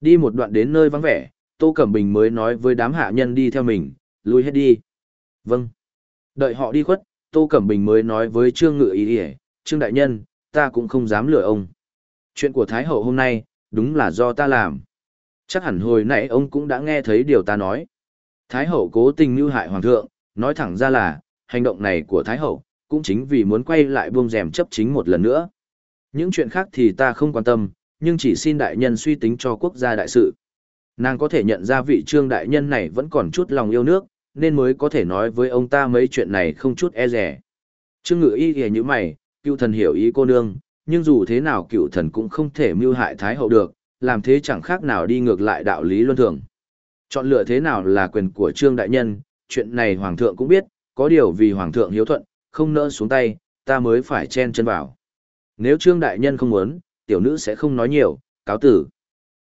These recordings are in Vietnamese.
Đi một đoạn đến nơi vắng vẻ, Tô Cẩm Bình mới nói với đám hạ nhân đi theo mình, lui hết đi. Vâng. Đợi họ đi khuất, Tô Cẩm Bình mới nói với Trương Ngự ý ý, Trương Đại Nhân, ta cũng không dám lừa ông. Chuyện của Thái Hậu hôm nay, đúng là do ta làm. Chắc hẳn hồi nãy ông cũng đã nghe thấy điều ta nói. Thái Hậu cố tình mưu hại Hoàng thượng, nói thẳng ra là, hành động này của Thái Hậu, cũng chính vì muốn quay lại buông rèm chấp chính một lần nữa. Những chuyện khác thì ta không quan tâm, nhưng chỉ xin đại nhân suy tính cho quốc gia đại sự. Nàng có thể nhận ra vị trương đại nhân này vẫn còn chút lòng yêu nước, nên mới có thể nói với ông ta mấy chuyện này không chút e rẻ. Trương ngự y ghề như mày, cựu thần hiểu ý cô nương, nhưng dù thế nào cựu thần cũng không thể mưu hại thái hậu được, làm thế chẳng khác nào đi ngược lại đạo lý luân thường. Chọn lựa thế nào là quyền của trương đại nhân, chuyện này hoàng thượng cũng biết, có điều vì hoàng thượng hiếu thuận, không nỡ xuống tay, ta mới phải chen chân vào. Nếu trương đại nhân không muốn, tiểu nữ sẽ không nói nhiều, cáo tử.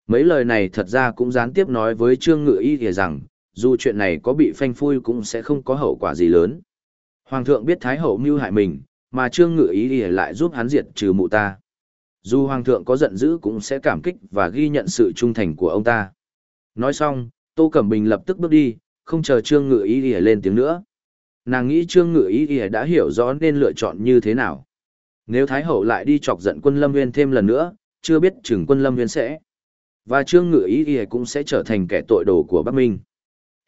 Mấy lời này thật ra cũng gián tiếp nói với trương ngự y thì rằng, dù chuyện này có bị phanh phui cũng sẽ không có hậu quả gì lớn. Hoàng thượng biết Thái hậu mưu hại mình, mà trương ngự ý thì lại giúp hắn diệt trừ mụ ta. Dù Hoàng thượng có giận dữ cũng sẽ cảm kích và ghi nhận sự trung thành của ông ta. Nói xong, Tô Cẩm Bình lập tức bước đi, không chờ trương ngự ý thì lên tiếng nữa. Nàng nghĩ trương ngự ý thì đã hiểu rõ nên lựa chọn như thế nào. Nếu Thái hậu lại đi chọc giận quân Lâm Nguyên thêm lần nữa, chưa biết chừng quân Lâm Nguyên sẽ. Và trương ngự ý thì cũng sẽ trở thành kẻ tội đồ của Bắc Minh.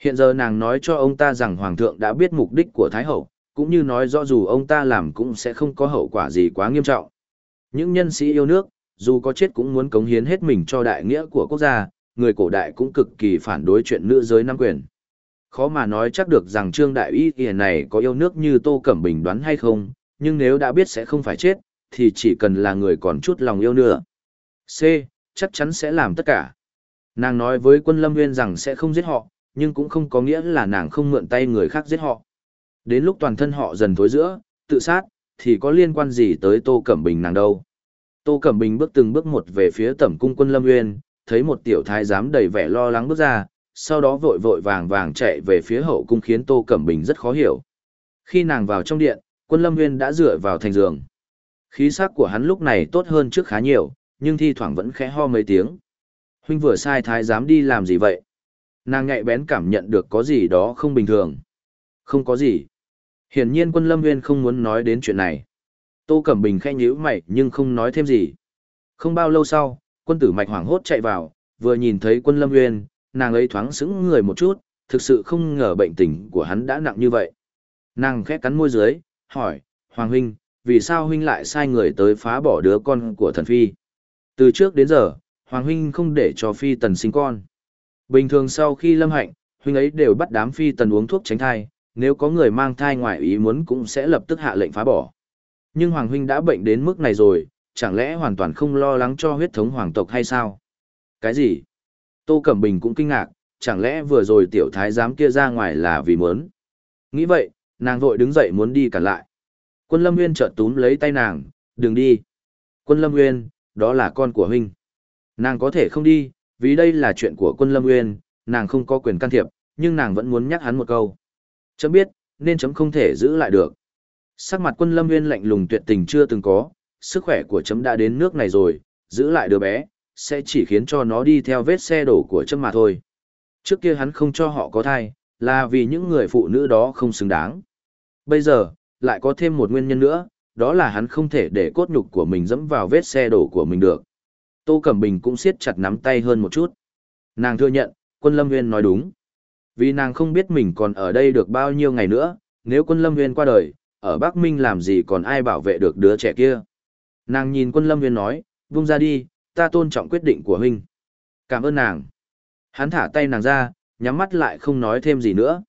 Hiện giờ nàng nói cho ông ta rằng Hoàng thượng đã biết mục đích của Thái Hậu, cũng như nói rõ dù ông ta làm cũng sẽ không có hậu quả gì quá nghiêm trọng. Những nhân sĩ yêu nước, dù có chết cũng muốn cống hiến hết mình cho đại nghĩa của quốc gia, người cổ đại cũng cực kỳ phản đối chuyện nữ giới nam quyền. Khó mà nói chắc được rằng Trương Đại Y kỳ này có yêu nước như Tô Cẩm Bình đoán hay không, nhưng nếu đã biết sẽ không phải chết, thì chỉ cần là người còn chút lòng yêu nữa. C. Chắc chắn sẽ làm tất cả. Nàng nói với quân Lâm Nguyên rằng sẽ không giết họ, nhưng cũng không có nghĩa là nàng không mượn tay người khác giết họ. Đến lúc toàn thân họ dần thối giữa, tự sát, thì có liên quan gì tới Tô Cẩm Bình nàng đâu. Tô Cẩm Bình bước từng bước một về phía tẩm cung quân Lâm Nguyên, thấy một tiểu thái giám đầy vẻ lo lắng bước ra, sau đó vội vội vàng vàng chạy về phía hậu cung khiến Tô Cẩm Bình rất khó hiểu. Khi nàng vào trong điện, quân Lâm Nguyên đã dựa vào thành giường. Khí sắc của hắn lúc này tốt hơn trước khá nhiều, nhưng thi thoảng vẫn khẽ ho mấy tiếng. Huynh vừa sai thái giám đi làm gì vậy? nàng nhạy bén cảm nhận được có gì đó không bình thường. Không có gì. Hiển nhiên quân lâm nguyên không muốn nói đến chuyện này. Tô Cẩm Bình khẽ nhíu mày nhưng không nói thêm gì. Không bao lâu sau, quân tử mạch hoảng hốt chạy vào, vừa nhìn thấy quân lâm nguyên, nàng ấy thoáng sững người một chút, thực sự không ngờ bệnh tình của hắn đã nặng như vậy. Nàng khẽ cắn môi dưới, hỏi, Hoàng huynh, vì sao huynh lại sai người tới phá bỏ đứa con của thần phi? Từ trước đến giờ, Hoàng huynh không để cho phi tần sinh con. Bình thường sau khi lâm hạnh, huynh ấy đều bắt đám phi tần uống thuốc tránh thai, nếu có người mang thai ngoài ý muốn cũng sẽ lập tức hạ lệnh phá bỏ. Nhưng Hoàng huynh đã bệnh đến mức này rồi, chẳng lẽ hoàn toàn không lo lắng cho huyết thống hoàng tộc hay sao? Cái gì? Tô Cẩm Bình cũng kinh ngạc, chẳng lẽ vừa rồi tiểu thái giám kia ra ngoài là vì muốn? Nghĩ vậy, nàng vội đứng dậy muốn đi cản lại. Quân Lâm Nguyên chợt túm lấy tay nàng, đừng đi. Quân Lâm Nguyên, đó là con của huynh. Nàng có thể không đi, vì đây là chuyện của quân Lâm Nguyên, nàng không có quyền can thiệp, nhưng nàng vẫn muốn nhắc hắn một câu. Chấm biết, nên chấm không thể giữ lại được. Sắc mặt quân Lâm Nguyên lạnh lùng tuyệt tình chưa từng có, sức khỏe của chấm đã đến nước này rồi, giữ lại đứa bé, sẽ chỉ khiến cho nó đi theo vết xe đổ của chấm mà thôi. Trước kia hắn không cho họ có thai, là vì những người phụ nữ đó không xứng đáng. Bây giờ, lại có thêm một nguyên nhân nữa, đó là hắn không thể để cốt nhục của mình dẫm vào vết xe đổ của mình được. Tô Cẩm Bình cũng siết chặt nắm tay hơn một chút. Nàng thừa nhận, quân Lâm Nguyên nói đúng. Vì nàng không biết mình còn ở đây được bao nhiêu ngày nữa, nếu quân Lâm Nguyên qua đời, ở Bắc Minh làm gì còn ai bảo vệ được đứa trẻ kia. Nàng nhìn quân Lâm Nguyên nói, vung ra đi, ta tôn trọng quyết định của huynh. Cảm ơn nàng. Hắn thả tay nàng ra, nhắm mắt lại không nói thêm gì nữa.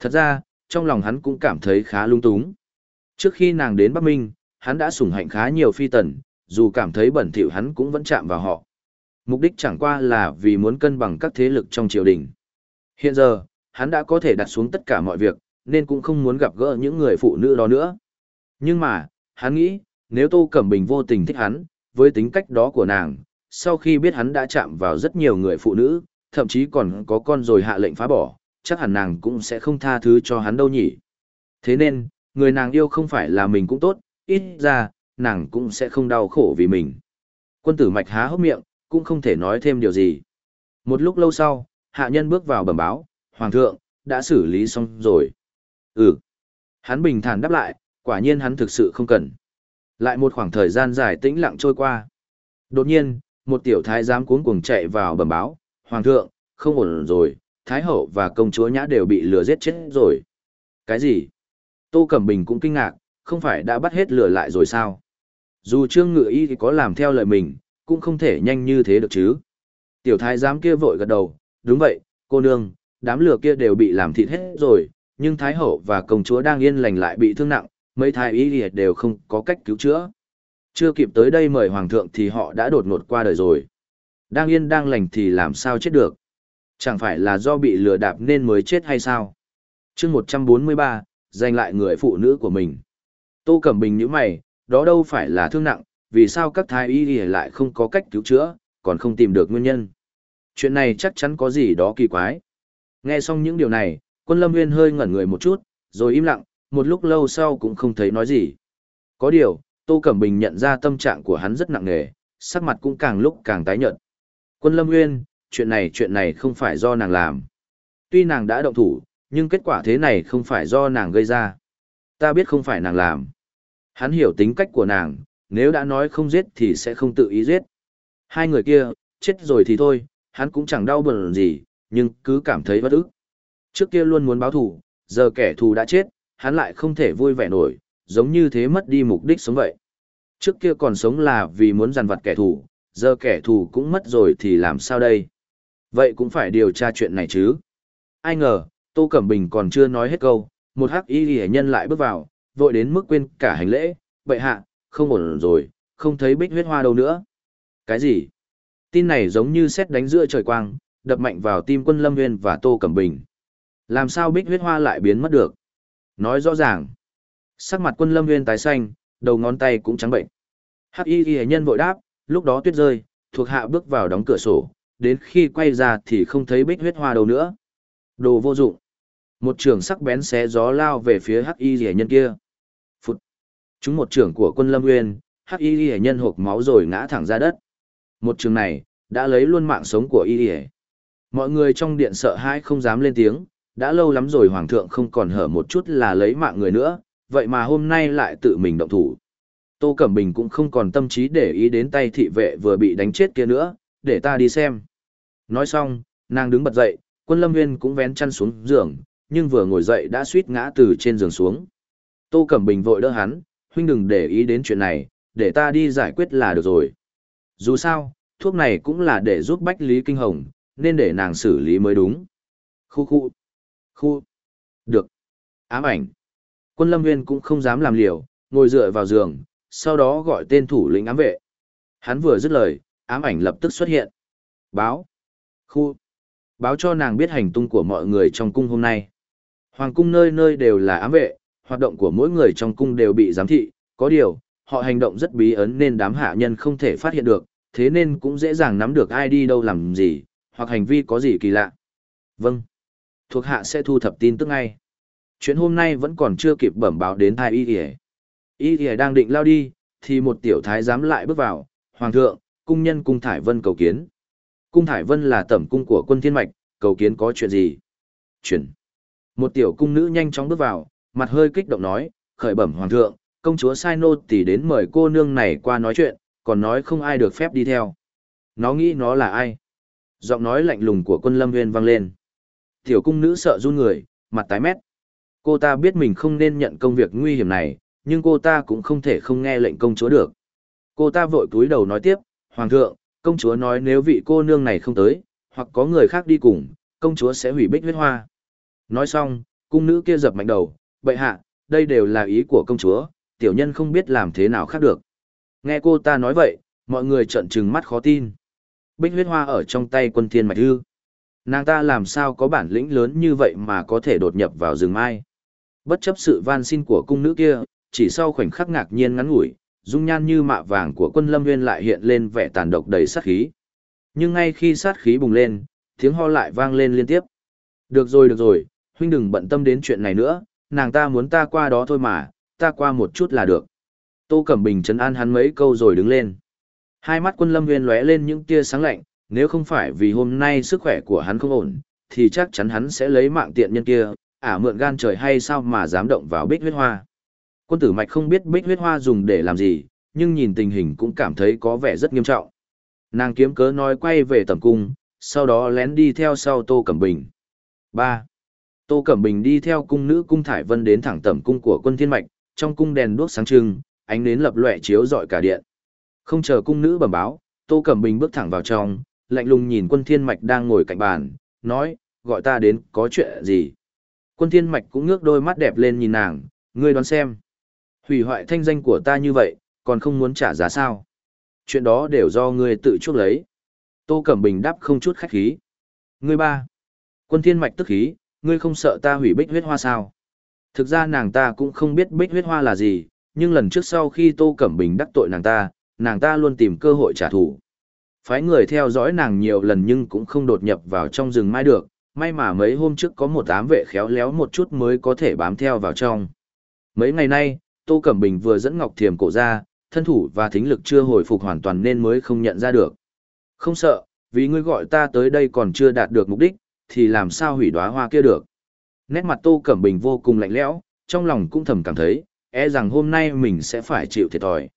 Thật ra, trong lòng hắn cũng cảm thấy khá lung túng. Trước khi nàng đến Bắc Minh, hắn đã sủng hạnh khá nhiều phi tần, dù cảm thấy bẩn thỉu hắn cũng vẫn chạm vào họ. Mục đích chẳng qua là vì muốn cân bằng các thế lực trong triều đình. Hiện giờ, hắn đã có thể đặt xuống tất cả mọi việc, nên cũng không muốn gặp gỡ những người phụ nữ đó nữa. Nhưng mà, hắn nghĩ, nếu Tô Cẩm Bình vô tình thích hắn, với tính cách đó của nàng, sau khi biết hắn đã chạm vào rất nhiều người phụ nữ, thậm chí còn có con rồi hạ lệnh phá bỏ, chắc hẳn nàng cũng sẽ không tha thứ cho hắn đâu nhỉ. Thế nên, người nàng yêu không phải là mình cũng tốt, ít ra, nàng cũng sẽ không đau khổ vì mình. Quân tử mạch há hốc miệng, cũng không thể nói thêm điều gì. Một lúc lâu sau, hạ nhân bước vào bẩm báo, Hoàng thượng, đã xử lý xong rồi. Ừ. Hắn bình thản đáp lại, quả nhiên hắn thực sự không cần. Lại một khoảng thời gian dài tĩnh lặng trôi qua. Đột nhiên, một tiểu thái giám cuống cuồng chạy vào bẩm báo, Hoàng thượng, không ổn rồi, Thái hậu và công chúa nhã đều bị lừa giết chết rồi. Cái gì? Tô Cẩm Bình cũng kinh ngạc, không phải đã bắt hết lừa lại rồi sao? Dù Trương Ngự Y thì có làm theo lời mình, cũng không thể nhanh như thế được chứ. Tiểu thái giám kia vội gật đầu, đúng vậy, cô nương, đám lừa kia đều bị làm thịt hết rồi, nhưng Thái hậu và công chúa đang yên lành lại bị thương nặng, mấy thái y liệt đều không có cách cứu chữa. Chưa kịp tới đây mời hoàng thượng thì họ đã đột ngột qua đời rồi. Đang yên đang lành thì làm sao chết được. Chẳng phải là do bị lừa đạp nên mới chết hay sao? chương 143, giành lại người phụ nữ của mình. Tô Cẩm Bình như mày, đó đâu phải là thương nặng, vì sao các thái y lại không có cách cứu chữa, còn không tìm được nguyên nhân. Chuyện này chắc chắn có gì đó kỳ quái. Nghe xong những điều này, quân lâm nguyên hơi ngẩn người một chút, rồi im lặng, một lúc lâu sau cũng không thấy nói gì. Có điều, Tô Cẩm Bình nhận ra tâm trạng của hắn rất nặng nề, sắc mặt cũng càng lúc càng tái nhợt. Quân lâm nguyên, chuyện này chuyện này không phải do nàng làm. Tuy nàng đã động thủ, nhưng kết quả thế này không phải do nàng gây ra. Ta biết không phải nàng làm. Hắn hiểu tính cách của nàng, nếu đã nói không giết thì sẽ không tự ý giết. Hai người kia, chết rồi thì thôi, hắn cũng chẳng đau buồn gì, nhưng cứ cảm thấy bất ức. Trước kia luôn muốn báo thù, giờ kẻ thù đã chết, hắn lại không thể vui vẻ nổi, giống như thế mất đi mục đích sống vậy. Trước kia còn sống là vì muốn giàn vặt kẻ thù, giờ kẻ thù cũng mất rồi thì làm sao đây? Vậy cũng phải điều tra chuyện này chứ. Ai ngờ, Tô Cẩm Bình còn chưa nói hết câu, một hắc y hệ nhân lại bước vào, vội đến mức quên cả hành lễ, bệ hạ, không ổn rồi, không thấy bích huyết hoa đâu nữa. Cái gì? Tin này giống như xét đánh giữa trời quang, đập mạnh vào tim quân Lâm Nguyên và Tô Cẩm Bình. Làm sao bích huyết hoa lại biến mất được? Nói rõ ràng. Sắc mặt quân Lâm Nguyên tái xanh, đầu ngón tay cũng trắng bệnh. Hắc y ghi nhân vội đáp, lúc đó tuyết rơi, thuộc hạ bước vào đóng cửa sổ, đến khi quay ra thì không thấy bích huyết hoa đâu nữa. Đồ vô dụng. Một trường sắc bén xé gió lao về phía hắc y ghi nhân kia. Phụt. Chúng một trưởng của quân Lâm Nguyên, hắc y ghi nhân hộp máu rồi ngã thẳng ra đất. Một trường này, đã lấy luôn mạng sống của y ghi Mọi người trong điện sợ hãi không dám lên tiếng, đã lâu lắm rồi hoàng thượng không còn hở một chút là lấy mạng người nữa, vậy mà hôm nay lại tự mình động thủ. Tô Cẩm Bình cũng không còn tâm trí để ý đến tay thị vệ vừa bị đánh chết kia nữa, để ta đi xem. Nói xong, nàng đứng bật dậy, quân lâm Viên cũng vén chăn xuống giường, nhưng vừa ngồi dậy đã suýt ngã từ trên giường xuống. Tô Cẩm Bình vội đỡ hắn, huynh đừng để ý đến chuyện này, để ta đi giải quyết là được rồi. Dù sao, thuốc này cũng là để giúp Bách Lý Kinh Hồng, nên để nàng xử lý mới đúng. Khu khu. Khu. Được. Ám ảnh. Quân lâm viên cũng không dám làm liều, ngồi dựa vào giường, sau đó gọi tên thủ lĩnh ám vệ. Hắn vừa dứt lời, ám ảnh lập tức xuất hiện. Báo. Khu. Báo cho nàng biết hành tung của mọi người trong cung hôm nay. Hoàng cung nơi nơi đều là ám vệ, hoạt động của mỗi người trong cung đều bị giám thị, có điều, họ hành động rất bí ấn nên đám hạ nhân không thể phát hiện được, thế nên cũng dễ dàng nắm được ai đi đâu làm gì, hoặc hành vi có gì kỳ lạ. Vâng. Thuộc hạ sẽ thu thập tin tức ngay. Chuyện hôm nay vẫn còn chưa kịp bẩm báo đến thái y y. Y đang định lao đi, thì một tiểu thái giám lại bước vào, Hoàng thượng, cung nhân cung Thải Vân cầu kiến. Cung Thải Vân là tẩm cung của quân thiên mạch, cầu kiến có chuyện gì? Chuyện. Một tiểu cung nữ nhanh chóng bước vào, mặt hơi kích động nói, khởi bẩm Hoàng thượng, công chúa sai nô tỷ đến mời cô nương này qua nói chuyện, còn nói không ai được phép đi theo. Nó nghĩ nó là ai? Giọng nói lạnh lùng của quân lâm nguyên vang lên. Tiểu cung nữ sợ run người, mặt tái mét. Cô ta biết mình không nên nhận công việc nguy hiểm này, nhưng cô ta cũng không thể không nghe lệnh công chúa được. Cô ta vội cúi đầu nói tiếp, Hoàng thượng, công chúa nói nếu vị cô nương này không tới, hoặc có người khác đi cùng, công chúa sẽ hủy bích huyết hoa. Nói xong, cung nữ kia dập mạnh đầu, bệ hạ, đây đều là ý của công chúa, tiểu nhân không biết làm thế nào khác được. Nghe cô ta nói vậy, mọi người trợn trừng mắt khó tin. Bích huyết hoa ở trong tay quân thiên mạch hư. Nàng ta làm sao có bản lĩnh lớn như vậy mà có thể đột nhập vào rừng mai. Bất chấp sự van xin của cung nữ kia, chỉ sau khoảnh khắc ngạc nhiên ngắn ngủi, dung nhan như mạ vàng của quân lâm nguyên lại hiện lên vẻ tàn độc đầy sát khí. Nhưng ngay khi sát khí bùng lên, tiếng ho lại vang lên liên tiếp. Được rồi được rồi, huynh đừng bận tâm đến chuyện này nữa, nàng ta muốn ta qua đó thôi mà, ta qua một chút là được. Tô Cẩm Bình trấn an hắn mấy câu rồi đứng lên. Hai mắt quân lâm nguyên lóe lên những tia sáng lạnh, nếu không phải vì hôm nay sức khỏe của hắn không ổn, thì chắc chắn hắn sẽ lấy mạng tiện nhân kia, ả mượn gan trời hay sao mà dám động vào bích huyết hoa. Quân tử mạch không biết bích huyết hoa dùng để làm gì, nhưng nhìn tình hình cũng cảm thấy có vẻ rất nghiêm trọng. Nàng kiếm cớ nói quay về tầm cung, sau đó lén đi theo sau Tô Cẩm Bình. 3. Tô Cẩm Bình đi theo cung nữ cung Thải Vân đến thẳng tầm cung của quân thiên mạch, trong cung đèn đuốc sáng trưng, ánh nến lập lòe chiếu rọi cả điện. Không chờ cung nữ bẩm báo, Tô Cẩm Bình bước thẳng vào trong, lạnh lùng nhìn quân thiên mạch đang ngồi cạnh bàn, nói, gọi ta đến, có chuyện gì? Quân thiên mạch cũng ngước đôi mắt đẹp lên nhìn nàng, ngươi đoán xem. Hủy hoại thanh danh của ta như vậy, còn không muốn trả giá sao? Chuyện đó đều do ngươi tự chuốc lấy. Tô Cẩm Bình đáp không chút khách khí. Ngươi ba. Quân thiên mạch tức khí, ngươi không sợ ta hủy bích huyết hoa sao? Thực ra nàng ta cũng không biết bích huyết hoa là gì, nhưng lần trước sau khi Tô Cẩm Bình đắc tội nàng ta, nàng ta luôn tìm cơ hội trả thù. Phái người theo dõi nàng nhiều lần nhưng cũng không đột nhập vào trong rừng mai được, may mà mấy hôm trước có một ám vệ khéo léo một chút mới có thể bám theo vào trong. Mấy ngày nay, Tô Cẩm Bình vừa dẫn Ngọc Thiềm cổ ra, thân thủ và thính lực chưa hồi phục hoàn toàn nên mới không nhận ra được. Không sợ, vì ngươi gọi ta tới đây còn chưa đạt được mục đích, thì làm sao hủy đóa hoa kia được. Nét mặt Tô Cẩm Bình vô cùng lạnh lẽo, trong lòng cũng thầm cảm thấy, e rằng hôm nay mình sẽ phải chịu thiệt thòi.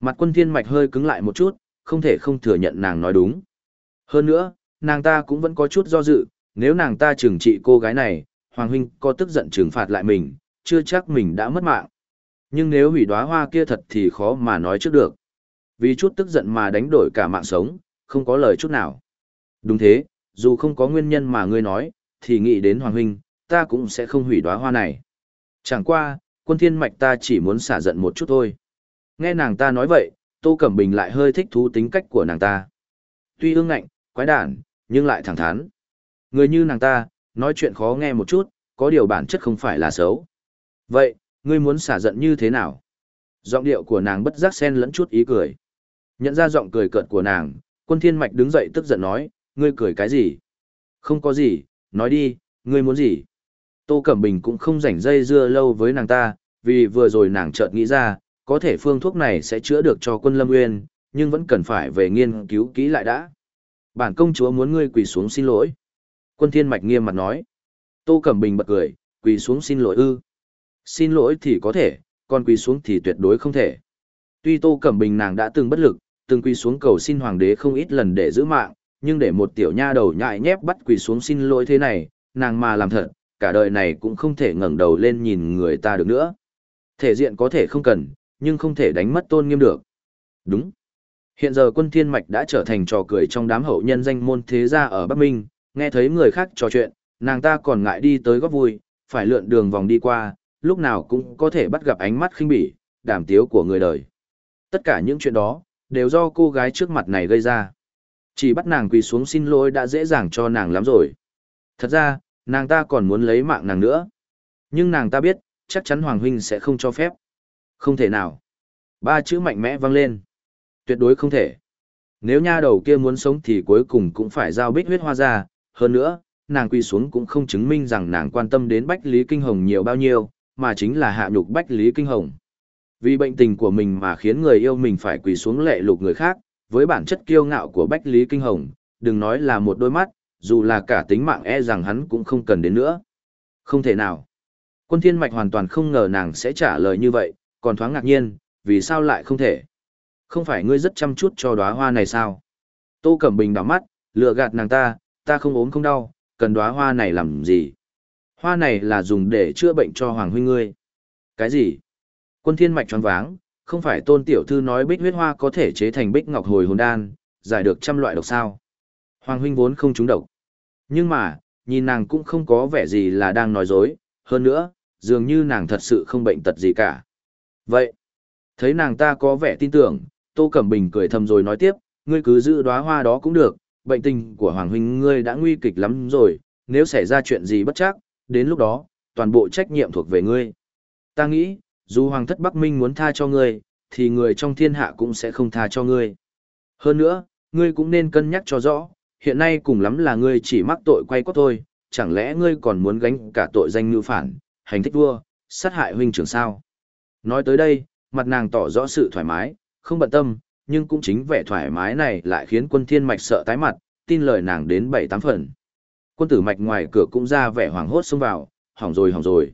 Mặt quân thiên mạch hơi cứng lại một chút, không thể không thừa nhận nàng nói đúng. Hơn nữa, nàng ta cũng vẫn có chút do dự, nếu nàng ta trừng trị cô gái này, Hoàng Huynh có tức giận trừng phạt lại mình, chưa chắc mình đã mất mạng. Nhưng nếu hủy đóa hoa kia thật thì khó mà nói trước được. Vì chút tức giận mà đánh đổi cả mạng sống, không có lời chút nào. Đúng thế, dù không có nguyên nhân mà ngươi nói, thì nghĩ đến Hoàng Huynh, ta cũng sẽ không hủy đóa hoa này. Chẳng qua, quân thiên mạch ta chỉ muốn xả giận một chút thôi. Nghe nàng ta nói vậy, Tô Cẩm Bình lại hơi thích thú tính cách của nàng ta. Tuy ương ngạnh, quái đản, nhưng lại thẳng thắn. Người như nàng ta, nói chuyện khó nghe một chút, có điều bản chất không phải là xấu. Vậy, ngươi muốn xả giận như thế nào? Giọng điệu của nàng bất giác xen lẫn chút ý cười. Nhận ra giọng cười cợt của nàng, quân thiên mạch đứng dậy tức giận nói, ngươi cười cái gì? Không có gì, nói đi, ngươi muốn gì? Tô Cẩm Bình cũng không rảnh dây dưa lâu với nàng ta, vì vừa rồi nàng chợt nghĩ ra, có thể phương thuốc này sẽ chữa được cho quân Lâm Nguyên, nhưng vẫn cần phải về nghiên cứu kỹ lại đã. Bản công chúa muốn ngươi quỳ xuống xin lỗi. Quân Thiên Mạch nghiêm mặt nói. Tô Cẩm Bình bật cười, quỳ xuống xin lỗi ư. Xin lỗi thì có thể, còn quỳ xuống thì tuyệt đối không thể. Tuy Tô Cẩm Bình nàng đã từng bất lực, từng quỳ xuống cầu xin hoàng đế không ít lần để giữ mạng, nhưng để một tiểu nha đầu nhại nhép bắt quỳ xuống xin lỗi thế này, nàng mà làm thật, cả đời này cũng không thể ngẩng đầu lên nhìn người ta được nữa. Thể diện có thể không cần, nhưng không thể đánh mất tôn nghiêm được. Đúng. Hiện giờ quân thiên mạch đã trở thành trò cười trong đám hậu nhân danh môn thế gia ở Bắc Minh, nghe thấy người khác trò chuyện, nàng ta còn ngại đi tới góp vui, phải lượn đường vòng đi qua, lúc nào cũng có thể bắt gặp ánh mắt khinh bỉ, đàm tiếu của người đời. Tất cả những chuyện đó, đều do cô gái trước mặt này gây ra. Chỉ bắt nàng quỳ xuống xin lỗi đã dễ dàng cho nàng lắm rồi. Thật ra, nàng ta còn muốn lấy mạng nàng nữa. Nhưng nàng ta biết, chắc chắn Hoàng Huynh sẽ không cho phép. Không thể nào. Ba chữ mạnh mẽ vang lên. Tuyệt đối không thể. Nếu nha đầu kia muốn sống thì cuối cùng cũng phải giao bích huyết hoa ra. Hơn nữa, nàng quỳ xuống cũng không chứng minh rằng nàng quan tâm đến Bách Lý Kinh Hồng nhiều bao nhiêu, mà chính là hạ nhục Bách Lý Kinh Hồng. Vì bệnh tình của mình mà khiến người yêu mình phải quỳ xuống lệ lục người khác, với bản chất kiêu ngạo của Bách Lý Kinh Hồng, đừng nói là một đôi mắt, dù là cả tính mạng e rằng hắn cũng không cần đến nữa. Không thể nào. Quân Thiên Mạch hoàn toàn không ngờ nàng sẽ trả lời như vậy, còn thoáng ngạc nhiên, vì sao lại không thể? Không phải ngươi rất chăm chút cho đóa hoa này sao? Tô Cẩm Bình đỏ mắt, lừa gạt nàng ta, ta không ốm không đau, cần đóa hoa này làm gì? Hoa này là dùng để chữa bệnh cho Hoàng huynh ngươi. Cái gì? Quân Thiên Mạch tròn váng, không phải tôn tiểu thư nói bích huyết hoa có thể chế thành bích ngọc hồi hồn đan, giải được trăm loại độc sao? Hoàng huynh vốn không trúng độc. Nhưng mà, nhìn nàng cũng không có vẻ gì là đang nói dối, hơn nữa, dường như nàng thật sự không bệnh tật gì cả. Vậy, thấy nàng ta có vẻ tin tưởng, Tô Cẩm Bình cười thầm rồi nói tiếp, ngươi cứ giữ đóa hoa đó cũng được, bệnh tình của Hoàng Huynh ngươi đã nguy kịch lắm rồi, nếu xảy ra chuyện gì bất chắc, đến lúc đó, toàn bộ trách nhiệm thuộc về ngươi. Ta nghĩ, dù Hoàng thất Bắc Minh muốn tha cho ngươi, thì người trong thiên hạ cũng sẽ không tha cho ngươi. Hơn nữa, ngươi cũng nên cân nhắc cho rõ, hiện nay cùng lắm là ngươi chỉ mắc tội quay quát thôi, chẳng lẽ ngươi còn muốn gánh cả tội danh như phản, hành thích vua, sát hại huynh trưởng sao? Nói tới đây, mặt nàng tỏ rõ sự thoải mái, không bận tâm, nhưng cũng chính vẻ thoải mái này lại khiến quân thiên mạch sợ tái mặt, tin lời nàng đến bảy tám phần. Quân tử mạch ngoài cửa cũng ra vẻ hoảng hốt xông vào, hỏng rồi hỏng rồi.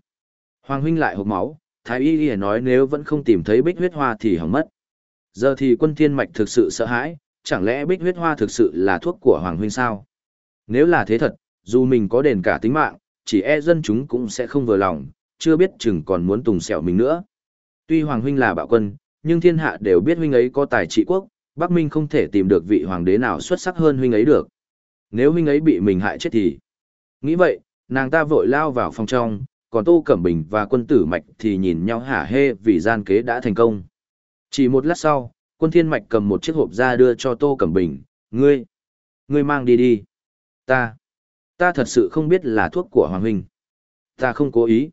Hoàng huynh lại hộc máu, thái y y nói nếu vẫn không tìm thấy bích huyết hoa thì hỏng mất. Giờ thì quân thiên mạch thực sự sợ hãi, chẳng lẽ bích huyết hoa thực sự là thuốc của Hoàng huynh sao? Nếu là thế thật, dù mình có đền cả tính mạng, chỉ e dân chúng cũng sẽ không vừa lòng, chưa biết chừng còn muốn tùng sẹo mình nữa. Tuy Hoàng huynh là bạo quân, nhưng thiên hạ đều biết huynh ấy có tài trị quốc, Bắc Minh không thể tìm được vị hoàng đế nào xuất sắc hơn huynh ấy được. Nếu huynh ấy bị mình hại chết thì... Nghĩ vậy, nàng ta vội lao vào phòng trong, còn Tô Cẩm Bình và quân tử Mạch thì nhìn nhau hả hê vì gian kế đã thành công. Chỉ một lát sau, quân thiên Mạch cầm một chiếc hộp ra đưa cho Tô Cẩm Bình, ngươi, ngươi mang đi đi. Ta, ta thật sự không biết là thuốc của Hoàng Huynh. Ta không cố ý.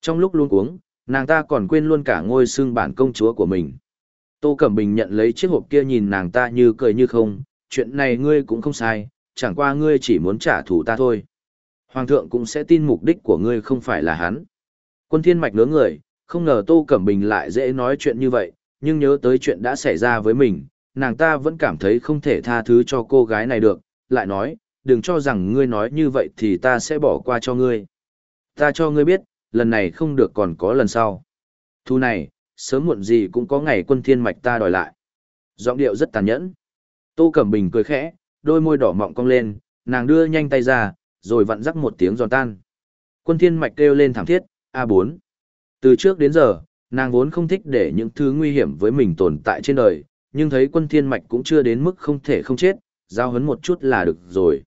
Trong lúc luôn cuống, nàng ta còn quên luôn cả ngôi xương bản công chúa của mình. Tô Cẩm Bình nhận lấy chiếc hộp kia nhìn nàng ta như cười như không, chuyện này ngươi cũng không sai, chẳng qua ngươi chỉ muốn trả thù ta thôi. Hoàng thượng cũng sẽ tin mục đích của ngươi không phải là hắn. Quân thiên mạch nướng người, không ngờ Tô Cẩm Bình lại dễ nói chuyện như vậy, nhưng nhớ tới chuyện đã xảy ra với mình, nàng ta vẫn cảm thấy không thể tha thứ cho cô gái này được, lại nói, đừng cho rằng ngươi nói như vậy thì ta sẽ bỏ qua cho ngươi. Ta cho ngươi biết, lần này không được còn có lần sau. Thu này, sớm muộn gì cũng có ngày quân thiên mạch ta đòi lại. Giọng điệu rất tàn nhẫn. Tô Cẩm Bình cười khẽ, đôi môi đỏ mọng cong lên, nàng đưa nhanh tay ra, rồi vặn rắc một tiếng giòn tan. Quân thiên mạch kêu lên thảm thiết, A4. Từ trước đến giờ, nàng vốn không thích để những thứ nguy hiểm với mình tồn tại trên đời, nhưng thấy quân thiên mạch cũng chưa đến mức không thể không chết, giao hấn một chút là được rồi.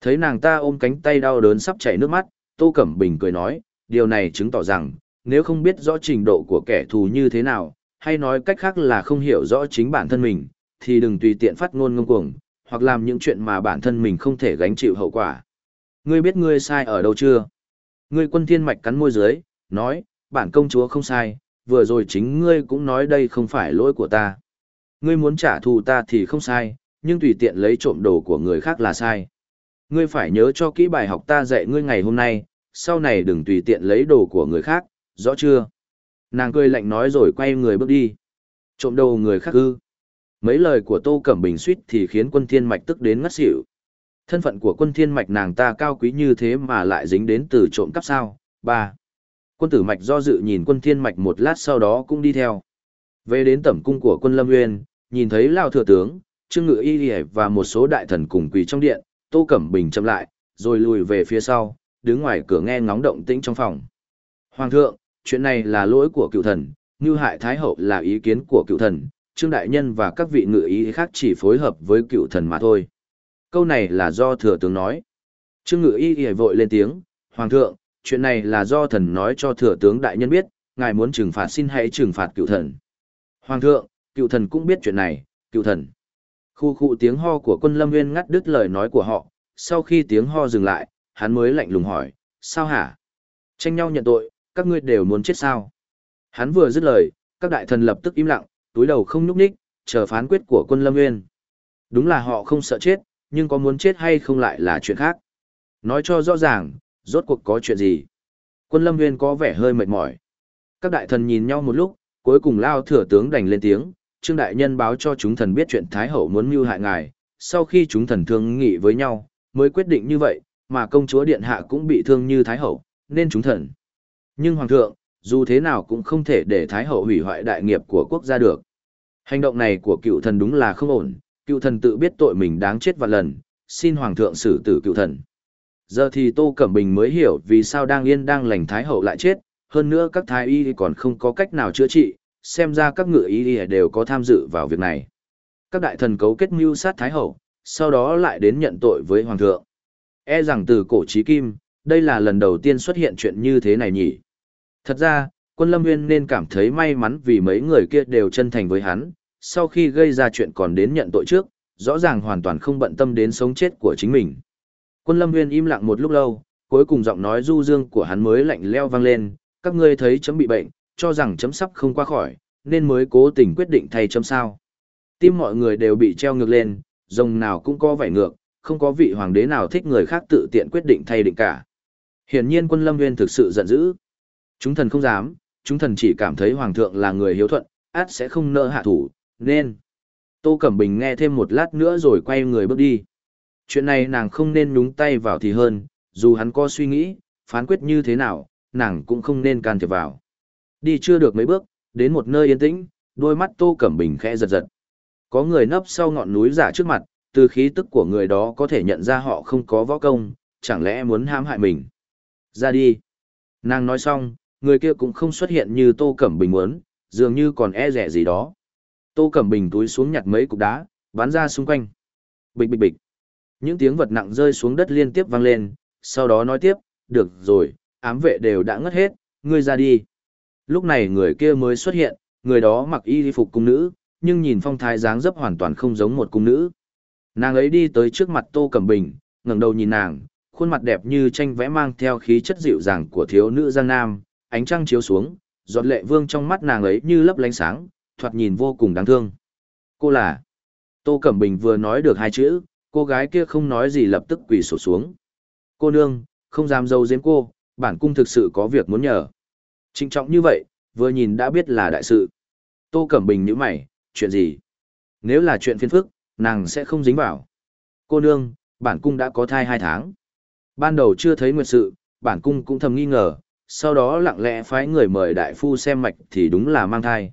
Thấy nàng ta ôm cánh tay đau đớn sắp chảy nước mắt, Tô Cẩm Bình cười nói, điều này chứng tỏ rằng, nếu không biết rõ trình độ của kẻ thù như thế nào, hay nói cách khác là không hiểu rõ chính bản thân mình, thì đừng tùy tiện phát ngôn ngông cuồng, hoặc làm những chuyện mà bản thân mình không thể gánh chịu hậu quả. Ngươi biết ngươi sai ở đâu chưa? Ngươi quân thiên mạch cắn môi dưới, nói, bản công chúa không sai, vừa rồi chính ngươi cũng nói đây không phải lỗi của ta. Ngươi muốn trả thù ta thì không sai, nhưng tùy tiện lấy trộm đồ của người khác là sai. Ngươi phải nhớ cho kỹ bài học ta dạy ngươi ngày hôm nay, sau này đừng tùy tiện lấy đồ của người khác, rõ chưa? Nàng cười lạnh nói rồi quay người bước đi. Trộm đồ người khác ư. Mấy lời của Tô Cẩm Bình suýt thì khiến quân thiên mạch tức đến ngất xỉu. Thân phận của quân thiên mạch nàng ta cao quý như thế mà lại dính đến từ trộm cắp sao. Ba. Quân tử mạch do dự nhìn quân thiên mạch một lát sau đó cũng đi theo. Về đến tẩm cung của quân Lâm Nguyên, nhìn thấy Lao Thừa Tướng, Trương Ngự Y và một số đại thần cùng quỳ trong điện, Tô Cẩm Bình chậm lại, rồi lùi về phía sau, đứng ngoài cửa nghe ngóng động tĩnh trong phòng. Hoàng thượng, chuyện này là lỗi của cựu thần, như hại Thái Hậu là ý kiến của cựu thần, Trương Đại Nhân và các vị ngự ý khác chỉ phối hợp với cựu thần mà thôi. Câu này là do thừa tướng nói. Trương Ngự Y Y vội lên tiếng, Hoàng thượng, chuyện này là do thần nói cho thừa tướng Đại Nhân biết, ngài muốn trừng phạt xin hãy trừng phạt cựu thần. Hoàng thượng, cựu thần cũng biết chuyện này, cựu thần. Khu khu tiếng ho của quân lâm nguyên ngắt đứt lời nói của họ, sau khi tiếng ho dừng lại, hắn mới lạnh lùng hỏi, sao hả? Tranh nhau nhận tội, các ngươi đều muốn chết sao? Hắn vừa dứt lời, các đại thần lập tức im lặng, túi đầu không nhúc ních, chờ phán quyết của quân lâm nguyên. Đúng là họ không sợ chết, nhưng có muốn chết hay không lại là chuyện khác. Nói cho rõ ràng, rốt cuộc có chuyện gì? Quân lâm nguyên có vẻ hơi mệt mỏi. Các đại thần nhìn nhau một lúc, cuối cùng lao thừa tướng đành lên tiếng, Trương Đại Nhân báo cho chúng thần biết chuyện Thái Hậu muốn mưu hại ngài, sau khi chúng thần thương nghị với nhau, mới quyết định như vậy, mà công chúa Điện Hạ cũng bị thương như Thái Hậu, nên chúng thần. Nhưng Hoàng thượng, dù thế nào cũng không thể để Thái Hậu hủy hoại đại nghiệp của quốc gia được. Hành động này của cựu thần đúng là không ổn, cựu thần tự biết tội mình đáng chết vạn lần, xin Hoàng thượng xử tử cựu thần. Giờ thì Tô Cẩm Bình mới hiểu vì sao đang yên đang lành Thái Hậu lại chết, hơn nữa các Thái Y còn không có cách nào chữa trị, xem ra các ngự y đều có tham dự vào việc này. Các đại thần cấu kết mưu sát Thái Hậu, sau đó lại đến nhận tội với Hoàng thượng. E rằng từ cổ chí kim, đây là lần đầu tiên xuất hiện chuyện như thế này nhỉ. Thật ra, quân Lâm Nguyên nên cảm thấy may mắn vì mấy người kia đều chân thành với hắn, sau khi gây ra chuyện còn đến nhận tội trước, rõ ràng hoàn toàn không bận tâm đến sống chết của chính mình. Quân Lâm Nguyên im lặng một lúc lâu, cuối cùng giọng nói du dương của hắn mới lạnh leo vang lên, các ngươi thấy chấm bị bệnh, cho rằng chấm sắp không qua khỏi, nên mới cố tình quyết định thay chấm sao. Tim mọi người đều bị treo ngược lên, rồng nào cũng có vảy ngược, không có vị hoàng đế nào thích người khác tự tiện quyết định thay định cả. Hiển nhiên quân lâm nguyên thực sự giận dữ. Chúng thần không dám, chúng thần chỉ cảm thấy hoàng thượng là người hiếu thuận, át sẽ không nỡ hạ thủ, nên. Tô Cẩm Bình nghe thêm một lát nữa rồi quay người bước đi. Chuyện này nàng không nên nhúng tay vào thì hơn, dù hắn có suy nghĩ, phán quyết như thế nào, nàng cũng không nên can thiệp vào. Đi chưa được mấy bước, đến một nơi yên tĩnh, đôi mắt Tô Cẩm Bình khẽ giật giật. Có người nấp sau ngọn núi giả trước mặt, từ khí tức của người đó có thể nhận ra họ không có võ công, chẳng lẽ muốn hãm hại mình. Ra đi. Nàng nói xong, người kia cũng không xuất hiện như Tô Cẩm Bình muốn, dường như còn e rẻ gì đó. Tô Cẩm Bình túi xuống nhặt mấy cục đá, bắn ra xung quanh. Bịch bịch bịch. Những tiếng vật nặng rơi xuống đất liên tiếp vang lên, sau đó nói tiếp, được rồi, ám vệ đều đã ngất hết, ngươi ra đi. Lúc này người kia mới xuất hiện, người đó mặc y phục cung nữ, nhưng nhìn phong thái dáng dấp hoàn toàn không giống một cung nữ. Nàng ấy đi tới trước mặt Tô Cẩm Bình, ngẩng đầu nhìn nàng, khuôn mặt đẹp như tranh vẽ mang theo khí chất dịu dàng của thiếu nữ Giang Nam, ánh trăng chiếu xuống, giọt lệ vương trong mắt nàng ấy như lấp lánh sáng, thoạt nhìn vô cùng đáng thương. Cô là... Tô Cẩm Bình vừa nói được hai chữ, cô gái kia không nói gì lập tức quỳ sổ xuống. Cô nương, không dám dâu giếm cô, bản cung thực sự có việc muốn nhờ. Trinh trọng như vậy, vừa nhìn đã biết là đại sự. Tô Cẩm Bình nhíu mày, chuyện gì? Nếu là chuyện phiền phức, nàng sẽ không dính vào. Cô nương, bản cung đã có thai hai tháng. Ban đầu chưa thấy nguyệt sự, bản cung cũng thầm nghi ngờ, sau đó lặng lẽ phái người mời đại phu xem mạch thì đúng là mang thai.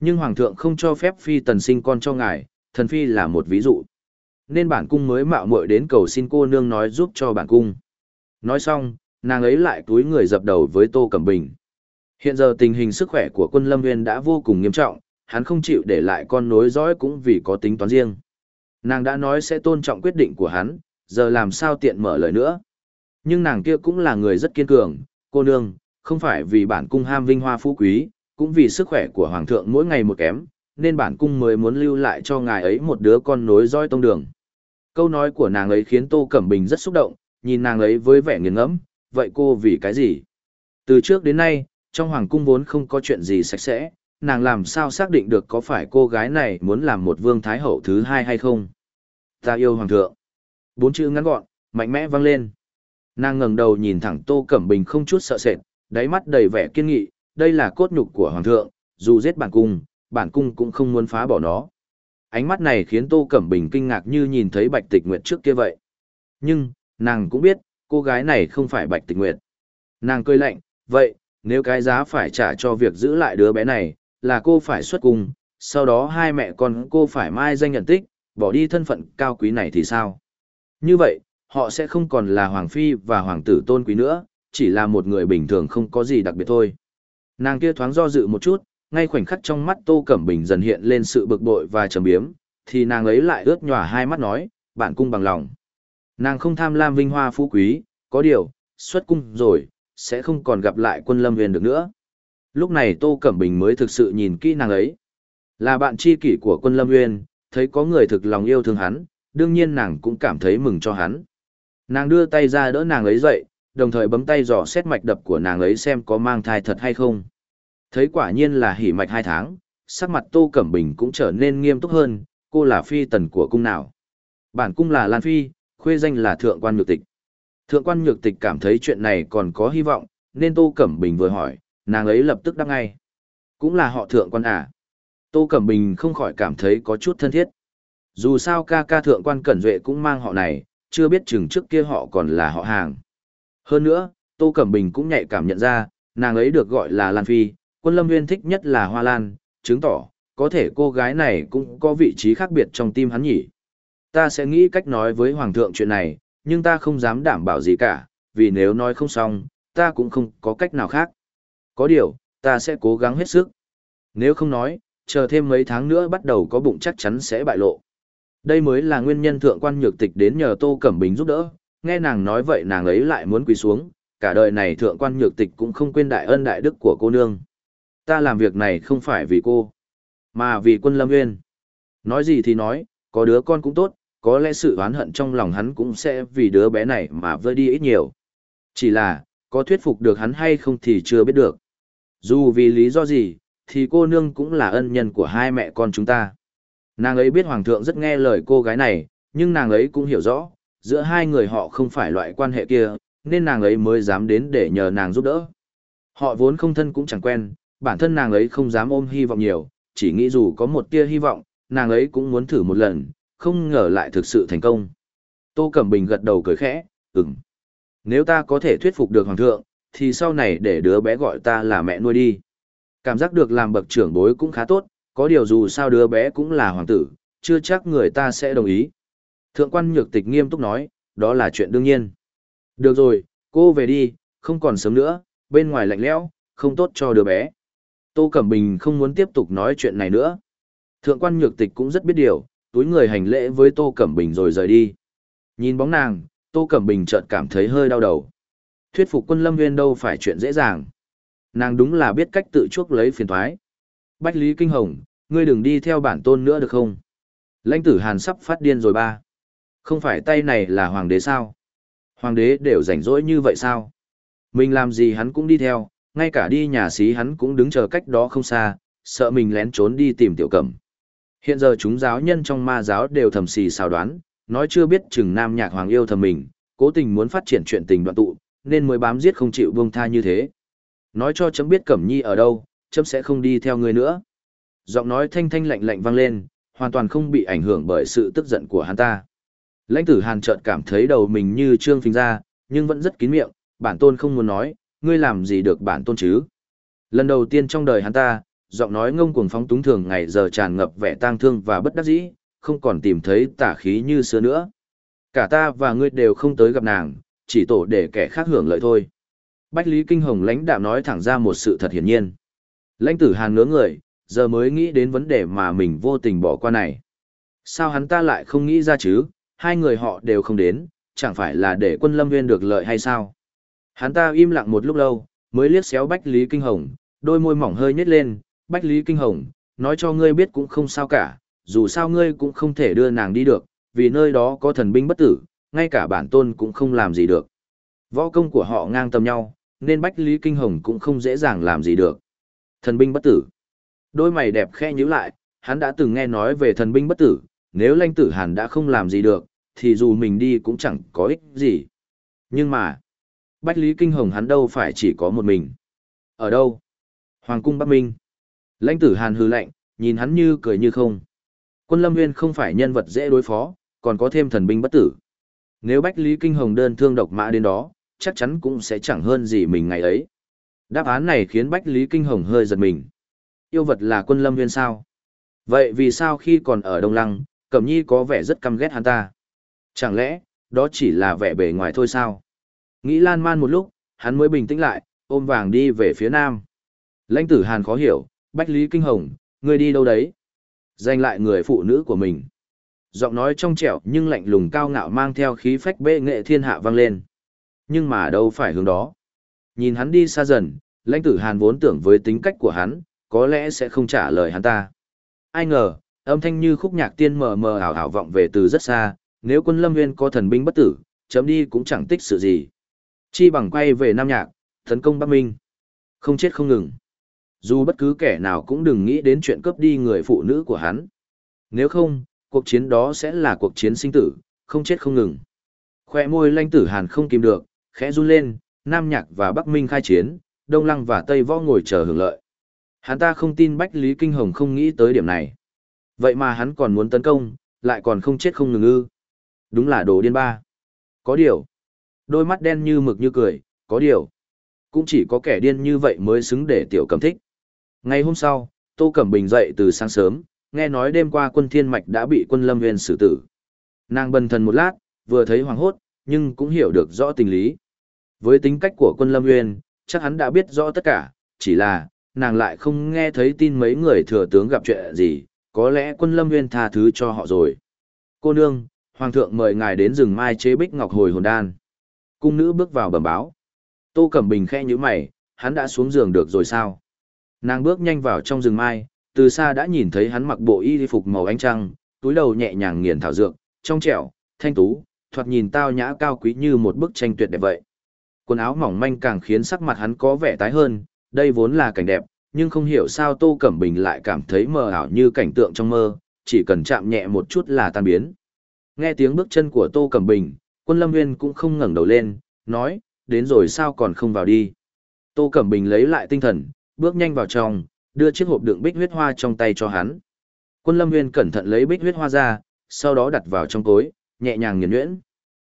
Nhưng hoàng thượng không cho phép phi tần sinh con cho ngài, thần phi là một ví dụ. Nên bản cung mới mạo muội đến cầu xin cô nương nói giúp cho bản cung. Nói xong, nàng ấy lại túi người dập đầu với Tô Cẩm Bình. Hiện giờ tình hình sức khỏe của quân Lâm Nguyên đã vô cùng nghiêm trọng, hắn không chịu để lại con nối dõi cũng vì có tính toán riêng. Nàng đã nói sẽ tôn trọng quyết định của hắn, giờ làm sao tiện mở lời nữa. Nhưng nàng kia cũng là người rất kiên cường, cô nương, không phải vì bản cung ham vinh hoa phú quý, cũng vì sức khỏe của hoàng thượng mỗi ngày một kém, nên bản cung mới muốn lưu lại cho ngài ấy một đứa con nối dõi tông đường. Câu nói của nàng ấy khiến Tô Cẩm Bình rất xúc động, nhìn nàng ấy với vẻ nghiền ngẫm, vậy cô vì cái gì? Từ trước đến nay, trong hoàng cung vốn không có chuyện gì sạch sẽ, nàng làm sao xác định được có phải cô gái này muốn làm một vương thái hậu thứ hai hay không? Ta yêu hoàng thượng. Bốn chữ ngắn gọn, mạnh mẽ vang lên. Nàng ngẩng đầu nhìn thẳng Tô Cẩm Bình không chút sợ sệt, đáy mắt đầy vẻ kiên nghị, đây là cốt nhục của hoàng thượng, dù giết bản cung, bản cung cũng không muốn phá bỏ nó. Ánh mắt này khiến Tô Cẩm Bình kinh ngạc như nhìn thấy Bạch Tịch Nguyệt trước kia vậy. Nhưng, nàng cũng biết, cô gái này không phải Bạch Tịch Nguyệt. Nàng cười lạnh, vậy, nếu cái giá phải trả cho việc giữ lại đứa bé này, là cô phải xuất cung, sau đó hai mẹ con cô phải mai danh nhận tích, bỏ đi thân phận cao quý này thì sao? Như vậy, họ sẽ không còn là hoàng phi và hoàng tử tôn quý nữa, chỉ là một người bình thường không có gì đặc biệt thôi. Nàng kia thoáng do dự một chút, ngay khoảnh khắc trong mắt Tô Cẩm Bình dần hiện lên sự bực bội và trầm biếm, thì nàng ấy lại ướt nhòa hai mắt nói, bạn cung bằng lòng. Nàng không tham lam vinh hoa phú quý, có điều, xuất cung rồi, sẽ không còn gặp lại quân lâm huyền được nữa. Lúc này Tô Cẩm Bình mới thực sự nhìn kỹ nàng ấy. Là bạn tri kỷ của quân lâm huyền, thấy có người thực lòng yêu thương hắn, đương nhiên nàng cũng cảm thấy mừng cho hắn. Nàng đưa tay ra đỡ nàng ấy dậy, đồng thời bấm tay dò xét mạch đập của nàng ấy xem có mang thai thật hay không. Thấy quả nhiên là hỉ mạch hai tháng, sắc mặt Tô Cẩm Bình cũng trở nên nghiêm túc hơn, cô là phi tần của cung nào. Bản cung là Lan Phi, khuê danh là Thượng quan Nhược Tịch. Thượng quan Nhược Tịch cảm thấy chuyện này còn có hy vọng, nên Tô Cẩm Bình vừa hỏi, nàng ấy lập tức đáp ngay. Cũng là họ Thượng quan à. Tô Cẩm Bình không khỏi cảm thấy có chút thân thiết. Dù sao ca ca Thượng quan Cẩn Duệ cũng mang họ này, chưa biết chừng trước kia họ còn là họ hàng. Hơn nữa, Tô Cẩm Bình cũng nhạy cảm nhận ra, nàng ấy được gọi là Lan Phi, quân lâm nguyên thích nhất là hoa lan, chứng tỏ, có thể cô gái này cũng có vị trí khác biệt trong tim hắn nhỉ. Ta sẽ nghĩ cách nói với Hoàng thượng chuyện này, nhưng ta không dám đảm bảo gì cả, vì nếu nói không xong, ta cũng không có cách nào khác. Có điều, ta sẽ cố gắng hết sức. Nếu không nói, chờ thêm mấy tháng nữa bắt đầu có bụng chắc chắn sẽ bại lộ. Đây mới là nguyên nhân thượng quan nhược tịch đến nhờ Tô Cẩm Bình giúp đỡ, nghe nàng nói vậy nàng ấy lại muốn quỳ xuống, cả đời này thượng quan nhược tịch cũng không quên đại ân đại đức của cô nương. Ta làm việc này không phải vì cô, mà vì quân lâm nguyên. Nói gì thì nói, có đứa con cũng tốt, có lẽ sự oán hận trong lòng hắn cũng sẽ vì đứa bé này mà vơi đi ít nhiều. Chỉ là, có thuyết phục được hắn hay không thì chưa biết được. Dù vì lý do gì, thì cô nương cũng là ân nhân của hai mẹ con chúng ta. Nàng ấy biết hoàng thượng rất nghe lời cô gái này, nhưng nàng ấy cũng hiểu rõ, giữa hai người họ không phải loại quan hệ kia, nên nàng ấy mới dám đến để nhờ nàng giúp đỡ. Họ vốn không thân cũng chẳng quen, bản thân nàng ấy không dám ôm hy vọng nhiều, chỉ nghĩ dù có một tia hy vọng, nàng ấy cũng muốn thử một lần, không ngờ lại thực sự thành công. Tô Cẩm Bình gật đầu cười khẽ, ừm. Nếu ta có thể thuyết phục được Hoàng thượng, thì sau này để đứa bé gọi ta là mẹ nuôi đi. Cảm giác được làm bậc trưởng bối cũng khá tốt, có điều dù sao đứa bé cũng là hoàng tử, chưa chắc người ta sẽ đồng ý. Thượng quan nhược tịch nghiêm túc nói, đó là chuyện đương nhiên. Được rồi, cô về đi, không còn sớm nữa, bên ngoài lạnh lẽo, không tốt cho đứa bé. Tô Cẩm Bình không muốn tiếp tục nói chuyện này nữa. Thượng quan nhược tịch cũng rất biết điều, túi người hành lễ với Tô Cẩm Bình rồi rời đi. Nhìn bóng nàng, Tô Cẩm Bình chợt cảm thấy hơi đau đầu. Thuyết phục quân lâm viên đâu phải chuyện dễ dàng. Nàng đúng là biết cách tự chuốc lấy phiền thoái. Bách Lý Kinh Hồng, ngươi đừng đi theo bản tôn nữa được không? Lãnh tử Hàn sắp phát điên rồi ba. Không phải tay này là hoàng đế sao? Hoàng đế đều rảnh rỗi như vậy sao? Mình làm gì hắn cũng đi theo, ngay cả đi nhà xí hắn cũng đứng chờ cách đó không xa, sợ mình lén trốn đi tìm tiểu cẩm. Hiện giờ chúng giáo nhân trong ma giáo đều thầm xì xào đoán, nói chưa biết chừng nam nhạc hoàng yêu thầm mình, cố tình muốn phát triển chuyện tình đoạn tụ, nên mới bám giết không chịu buông tha như thế. Nói cho chấm biết Cẩm Nhi ở đâu, chấm sẽ không đi theo người nữa. Giọng nói thanh thanh lạnh lạnh vang lên, hoàn toàn không bị ảnh hưởng bởi sự tức giận của hắn ta. Lãnh tử Hàn chợt cảm thấy đầu mình như trương phình ra, nhưng vẫn rất kín miệng, bản tôn không muốn nói, ngươi làm gì được bản tôn chứ. Lần đầu tiên trong đời hắn ta, giọng nói ngông cuồng phóng túng thường ngày giờ tràn ngập vẻ tang thương và bất đắc dĩ, không còn tìm thấy tả khí như xưa nữa. Cả ta và ngươi đều không tới gặp nàng, chỉ tổ để kẻ khác hưởng lợi thôi. Bách Lý Kinh Hồng lãnh đạm nói thẳng ra một sự thật hiển nhiên. Lãnh tử hàn ngớ người, giờ mới nghĩ đến vấn đề mà mình vô tình bỏ qua này. Sao hắn ta lại không nghĩ ra chứ, hai người họ đều không đến, chẳng phải là để quân lâm nguyên được lợi hay sao? Hắn ta im lặng một lúc lâu, mới liếc xéo Bách Lý Kinh Hồng, đôi môi mỏng hơi nhếch lên, Bách Lý Kinh Hồng, nói cho ngươi biết cũng không sao cả, dù sao ngươi cũng không thể đưa nàng đi được, vì nơi đó có thần binh bất tử, ngay cả bản tôn cũng không làm gì được. Võ công của họ ngang tầm nhau, nên Bách Lý Kinh Hồng cũng không dễ dàng làm gì được. Thần binh bất tử. Đôi mày đẹp khe nhíu lại, hắn đã từng nghe nói về thần binh bất tử, nếu lãnh tử hàn đã không làm gì được, thì dù mình đi cũng chẳng có ích gì. Nhưng mà, Bách Lý Kinh Hồng hắn đâu phải chỉ có một mình. Ở đâu? Hoàng cung Bắc Minh. Lãnh tử hàn hư lạnh, nhìn hắn như cười như không. Quân Lâm Nguyên không phải nhân vật dễ đối phó, còn có thêm thần binh bất tử. Nếu Bách Lý Kinh Hồng đơn thương độc mã đến đó, chắc chắn cũng sẽ chẳng hơn gì mình ngày ấy. Đáp án này khiến Bách Lý Kinh Hồng hơi giật mình. Yêu vật là quân lâm viên sao? Vậy vì sao khi còn ở Đông Lăng, Cẩm Nhi có vẻ rất căm ghét hắn ta? Chẳng lẽ, đó chỉ là vẻ bề ngoài thôi sao? Nghĩ lan man một lúc, hắn mới bình tĩnh lại, ôm vàng đi về phía nam. Lãnh tử Hàn khó hiểu, Bách Lý Kinh Hồng, ngươi đi đâu đấy? Giành lại người phụ nữ của mình. Giọng nói trong trẻo nhưng lạnh lùng cao ngạo mang theo khí phách bệ nghệ thiên hạ vang lên nhưng mà đâu phải hướng đó. Nhìn hắn đi xa dần, lãnh tử hàn vốn tưởng với tính cách của hắn, có lẽ sẽ không trả lời hắn ta. Ai ngờ, âm thanh như khúc nhạc tiên mờ mờ ảo ảo vọng về từ rất xa, nếu quân lâm nguyên có thần binh bất tử, chấm đi cũng chẳng tích sự gì. Chi bằng quay về Nam Nhạc, tấn công Bắc Minh. Không chết không ngừng. Dù bất cứ kẻ nào cũng đừng nghĩ đến chuyện cướp đi người phụ nữ của hắn. Nếu không, cuộc chiến đó sẽ là cuộc chiến sinh tử, không chết không ngừng. Khoe môi lanh tử hàn không kìm được, khẽ run lên, Nam Nhạc và Bắc Minh khai chiến, Đông Lăng và Tây Võ ngồi chờ hưởng lợi. Hắn ta không tin Bách Lý Kinh Hồng không nghĩ tới điểm này. Vậy mà hắn còn muốn tấn công, lại còn không chết không ngừng ư. Đúng là đồ điên ba. Có điều. Đôi mắt đen như mực như cười, có điều. Cũng chỉ có kẻ điên như vậy mới xứng để tiểu cầm thích. Ngày hôm sau, Tô Cẩm Bình dậy từ sáng sớm, nghe nói đêm qua quân thiên mạch đã bị quân lâm nguyên xử tử. Nàng bần thần một lát, vừa thấy hoàng hốt, nhưng cũng hiểu được rõ tình lý. Với tính cách của quân Lâm Nguyên, chắc hắn đã biết rõ tất cả, chỉ là, nàng lại không nghe thấy tin mấy người thừa tướng gặp chuyện gì, có lẽ quân Lâm Nguyên tha thứ cho họ rồi. Cô nương, Hoàng thượng mời ngài đến rừng mai chế bích ngọc hồi hồn đan. Cung nữ bước vào bẩm báo. Tô Cẩm Bình khe như mày, hắn đã xuống giường được rồi sao? Nàng bước nhanh vào trong rừng mai, từ xa đã nhìn thấy hắn mặc bộ y phục màu ánh trăng, túi đầu nhẹ nhàng nghiền thảo dược, trong trẻo, thanh tú, thoạt nhìn tao nhã cao quý như một bức tranh tuyệt đẹp vậy. Quần áo mỏng manh càng khiến sắc mặt hắn có vẻ tái hơn, đây vốn là cảnh đẹp, nhưng không hiểu sao Tô Cẩm Bình lại cảm thấy mờ ảo như cảnh tượng trong mơ, chỉ cần chạm nhẹ một chút là tan biến. Nghe tiếng bước chân của Tô Cẩm Bình, quân lâm nguyên cũng không ngẩng đầu lên, nói, đến rồi sao còn không vào đi. Tô Cẩm Bình lấy lại tinh thần, bước nhanh vào trong, đưa chiếc hộp đựng bích huyết hoa trong tay cho hắn. Quân lâm nguyên cẩn thận lấy bích huyết hoa ra, sau đó đặt vào trong cối, nhẹ nhàng nghiền nhuyễn.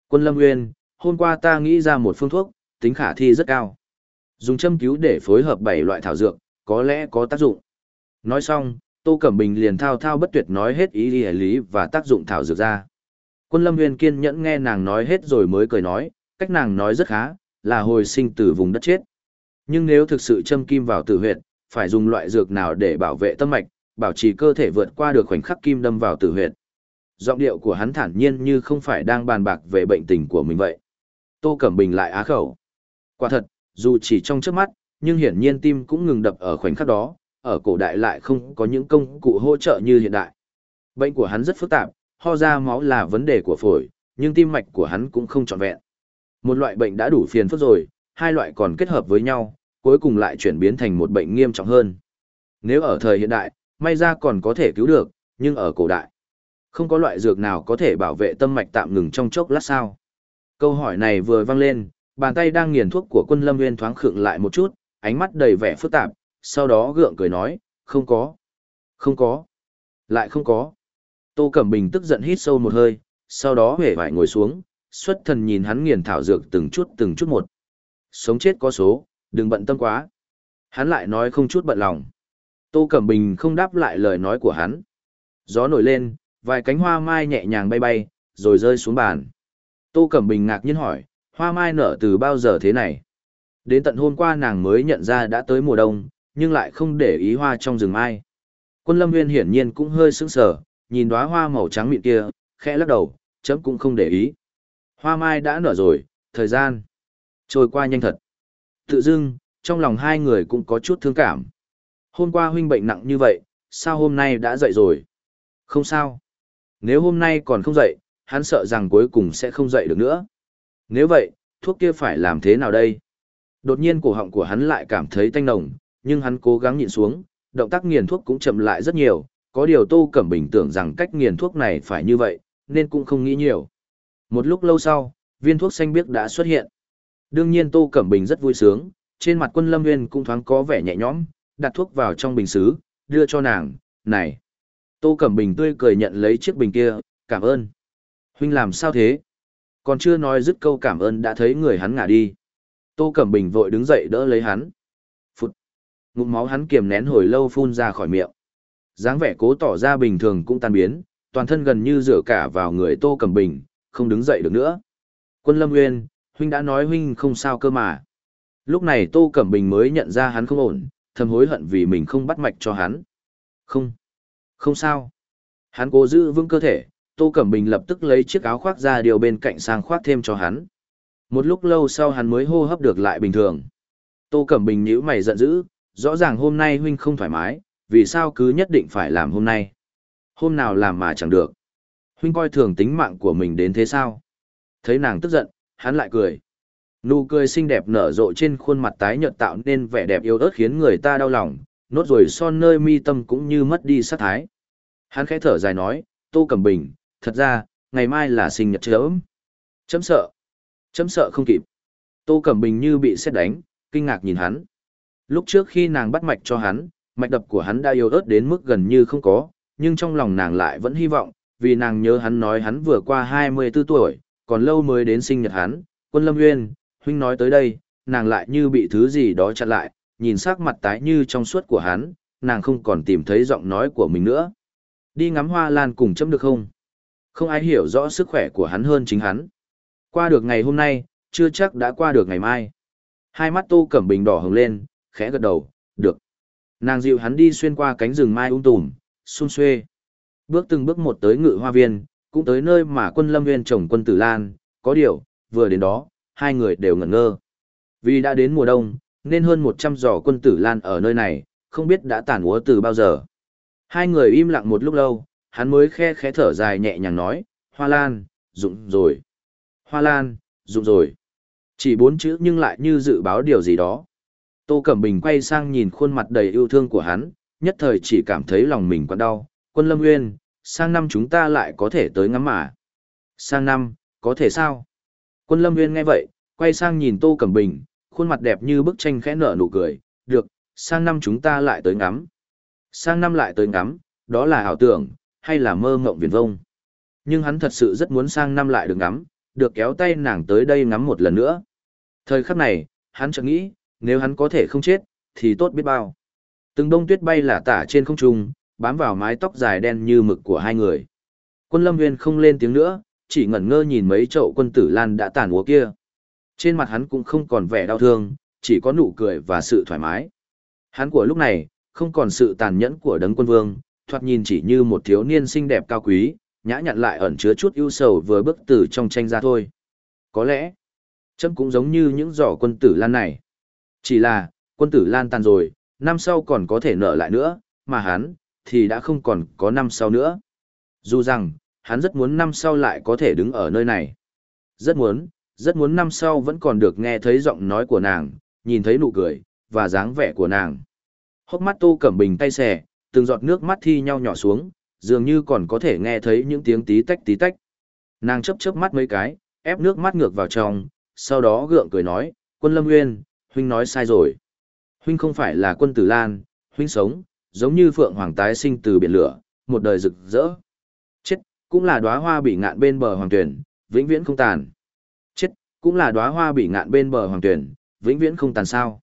Quân Lâm Nguyên, hôm qua ta nghĩ ra một phương thuốc, tính khả thi rất cao. Dùng châm cứu để phối hợp bảy loại thảo dược, có lẽ có tác dụng. Nói xong, Tô Cẩm Bình liền thao thao bất tuyệt nói hết ý lý, lý và tác dụng thảo dược ra. Quân Lâm Huyền kiên nhẫn nghe nàng nói hết rồi mới cười nói, cách nàng nói rất khá, là hồi sinh từ vùng đất chết. Nhưng nếu thực sự châm kim vào tử huyệt, phải dùng loại dược nào để bảo vệ tâm mạch, bảo trì cơ thể vượt qua được khoảnh khắc kim đâm vào tử huyệt. Giọng điệu của hắn thản nhiên như không phải đang bàn bạc về bệnh tình của mình vậy. Tô Cẩm Bình lại á khẩu. Quả thật, dù chỉ trong trước mắt, nhưng hiển nhiên tim cũng ngừng đập ở khoảnh khắc đó, ở cổ đại lại không có những công cụ hỗ trợ như hiện đại. Bệnh của hắn rất phức tạp, ho ra máu là vấn đề của phổi, nhưng tim mạch của hắn cũng không trọn vẹn. Một loại bệnh đã đủ phiền phức rồi, hai loại còn kết hợp với nhau, cuối cùng lại chuyển biến thành một bệnh nghiêm trọng hơn. Nếu ở thời hiện đại, may ra còn có thể cứu được, nhưng ở cổ đại, không có loại dược nào có thể bảo vệ tâm mạch tạm ngừng trong chốc lát sao. Câu hỏi này vừa vang lên, bàn tay đang nghiền thuốc của quân lâm nguyên thoáng khựng lại một chút, ánh mắt đầy vẻ phức tạp, sau đó gượng cười nói, không có, không có, lại không có. Tô Cẩm Bình tức giận hít sâu một hơi, sau đó hề vải ngồi xuống, xuất thần nhìn hắn nghiền thảo dược từng chút từng chút một. Sống chết có số, đừng bận tâm quá. Hắn lại nói không chút bận lòng. Tô Cẩm Bình không đáp lại lời nói của hắn. Gió nổi lên, vài cánh hoa mai nhẹ nhàng bay bay, rồi rơi xuống bàn. Tô Cẩm Bình ngạc nhiên hỏi, hoa mai nở từ bao giờ thế này? Đến tận hôm qua nàng mới nhận ra đã tới mùa đông, nhưng lại không để ý hoa trong rừng mai. Quân Lâm Nguyên hiển nhiên cũng hơi sững sờ, nhìn đóa hoa màu trắng mịn kia, khẽ lắc đầu, chấm cũng không để ý. Hoa mai đã nở rồi, thời gian trôi qua nhanh thật. Tự dưng, trong lòng hai người cũng có chút thương cảm. Hôm qua huynh bệnh nặng như vậy, sao hôm nay đã dậy rồi? Không sao. Nếu hôm nay còn không dậy, hắn sợ rằng cuối cùng sẽ không dậy được nữa. Nếu vậy, thuốc kia phải làm thế nào đây? Đột nhiên cổ họng của hắn lại cảm thấy tanh nồng, nhưng hắn cố gắng nhịn xuống, động tác nghiền thuốc cũng chậm lại rất nhiều, có điều Tô Cẩm Bình tưởng rằng cách nghiền thuốc này phải như vậy, nên cũng không nghĩ nhiều. Một lúc lâu sau, viên thuốc xanh biếc đã xuất hiện. Đương nhiên Tô Cẩm Bình rất vui sướng, trên mặt quân lâm nguyên cũng thoáng có vẻ nhẹ nhõm, đặt thuốc vào trong bình xứ, đưa cho nàng, này. Tô Cẩm Bình tươi cười nhận lấy chiếc bình kia, cảm ơn. Huynh làm sao thế? Còn chưa nói dứt câu cảm ơn đã thấy người hắn ngả đi. Tô Cẩm Bình vội đứng dậy đỡ lấy hắn. Phụt. Ngụm máu hắn kiềm nén hồi lâu phun ra khỏi miệng. dáng vẻ cố tỏ ra bình thường cũng tan biến, toàn thân gần như rửa cả vào người Tô Cẩm Bình, không đứng dậy được nữa. Quân Lâm Nguyên, huynh đã nói huynh không sao cơ mà. Lúc này Tô Cẩm Bình mới nhận ra hắn không ổn, thầm hối hận vì mình không bắt mạch cho hắn. Không, không sao. Hắn cố giữ vững cơ thể, Tô Cẩm Bình lập tức lấy chiếc áo khoác ra điều bên cạnh sang khoác thêm cho hắn. Một lúc lâu sau hắn mới hô hấp được lại bình thường. Tô Cẩm Bình nhíu mày giận dữ, rõ ràng hôm nay huynh không thoải mái, vì sao cứ nhất định phải làm hôm nay? Hôm nào làm mà chẳng được. Huynh coi thường tính mạng của mình đến thế sao? Thấy nàng tức giận, hắn lại cười. Nụ cười xinh đẹp nở rộ trên khuôn mặt tái nhợt tạo nên vẻ đẹp yêu ớt khiến người ta đau lòng, nốt rồi son nơi mi tâm cũng như mất đi sát thái. Hắn khẽ thở dài nói, Tô Cẩm Bình, thật ra, ngày mai là sinh nhật chớm. Chấm sợ. Chấm sợ không kịp. Tô Cẩm Bình như bị xét đánh, kinh ngạc nhìn hắn. Lúc trước khi nàng bắt mạch cho hắn, mạch đập của hắn đã yếu ớt đến mức gần như không có, nhưng trong lòng nàng lại vẫn hy vọng, vì nàng nhớ hắn nói hắn vừa qua 24 tuổi, còn lâu mới đến sinh nhật hắn, quân lâm nguyên, huynh nói tới đây, nàng lại như bị thứ gì đó chặn lại, nhìn sắc mặt tái như trong suốt của hắn, nàng không còn tìm thấy giọng nói của mình nữa. Đi ngắm hoa lan cùng chấm được không? Không ai hiểu rõ sức khỏe của hắn hơn chính hắn. Qua được ngày hôm nay, chưa chắc đã qua được ngày mai. Hai mắt Tô Cẩm Bình đỏ hồng lên, khẽ gật đầu, được. Nàng dịu hắn đi xuyên qua cánh rừng mai ung um tùm, xung xuê. Bước từng bước một tới ngự hoa viên, cũng tới nơi mà quân lâm viên trồng quân tử lan, có điều, vừa đến đó, hai người đều ngẩn ngơ. Vì đã đến mùa đông, nên hơn 100 giỏ quân tử lan ở nơi này, không biết đã tàn úa từ bao giờ. Hai người im lặng một lúc lâu, hắn mới khe khẽ thở dài nhẹ nhàng nói, hoa lan, dụng rồi. Hoa lan, dụng rồi. Chỉ bốn chữ nhưng lại như dự báo điều gì đó. Tô Cẩm Bình quay sang nhìn khuôn mặt đầy yêu thương của hắn, nhất thời chỉ cảm thấy lòng mình quặn đau. Quân Lâm Nguyên, sang năm chúng ta lại có thể tới ngắm mà. Sang năm, có thể sao? Quân Lâm Nguyên nghe vậy, quay sang nhìn Tô Cẩm Bình, khuôn mặt đẹp như bức tranh khẽ nở nụ cười, được, sang năm chúng ta lại tới ngắm. Sang năm lại tới ngắm, đó là ảo tưởng, hay là mơ ngộng viển vông. Nhưng hắn thật sự rất muốn sang năm lại được ngắm, được kéo tay nàng tới đây ngắm một lần nữa. Thời khắc này, hắn chợt nghĩ, nếu hắn có thể không chết, thì tốt biết bao. Từng đông tuyết bay lả tả trên không trung, bám vào mái tóc dài đen như mực của hai người. Quân lâm viên không lên tiếng nữa, chỉ ngẩn ngơ nhìn mấy chậu quân tử lan đã tàn úa kia. Trên mặt hắn cũng không còn vẻ đau thương, chỉ có nụ cười và sự thoải mái. Hắn của lúc này, không còn sự tàn nhẫn của đấng quân vương, thoạt nhìn chỉ như một thiếu niên xinh đẹp cao quý, nhã nhặn lại ẩn chứa chút ưu sầu vừa bước từ trong tranh ra thôi. Có lẽ, chấm cũng giống như những giỏ quân tử lan này. Chỉ là, quân tử lan tàn rồi, năm sau còn có thể nở lại nữa, mà hắn, thì đã không còn có năm sau nữa. Dù rằng, hắn rất muốn năm sau lại có thể đứng ở nơi này. Rất muốn, rất muốn năm sau vẫn còn được nghe thấy giọng nói của nàng, nhìn thấy nụ cười, và dáng vẻ của nàng. Hốc mắt Tô Cẩm Bình tay xẻ, từng giọt nước mắt thi nhau nhỏ xuống, dường như còn có thể nghe thấy những tiếng tí tách tí tách. Nàng chấp chớp mắt mấy cái, ép nước mắt ngược vào trong, sau đó gượng cười nói, quân lâm nguyên, huynh nói sai rồi. Huynh không phải là quân tử lan, huynh sống, giống như phượng hoàng tái sinh từ biển lửa, một đời rực rỡ. Chết, cũng là đóa hoa bị ngạn bên bờ hoàng tuyển, vĩnh viễn không tàn. Chết, cũng là đóa hoa bị ngạn bên bờ hoàng tuyển, vĩnh viễn không tàn sao.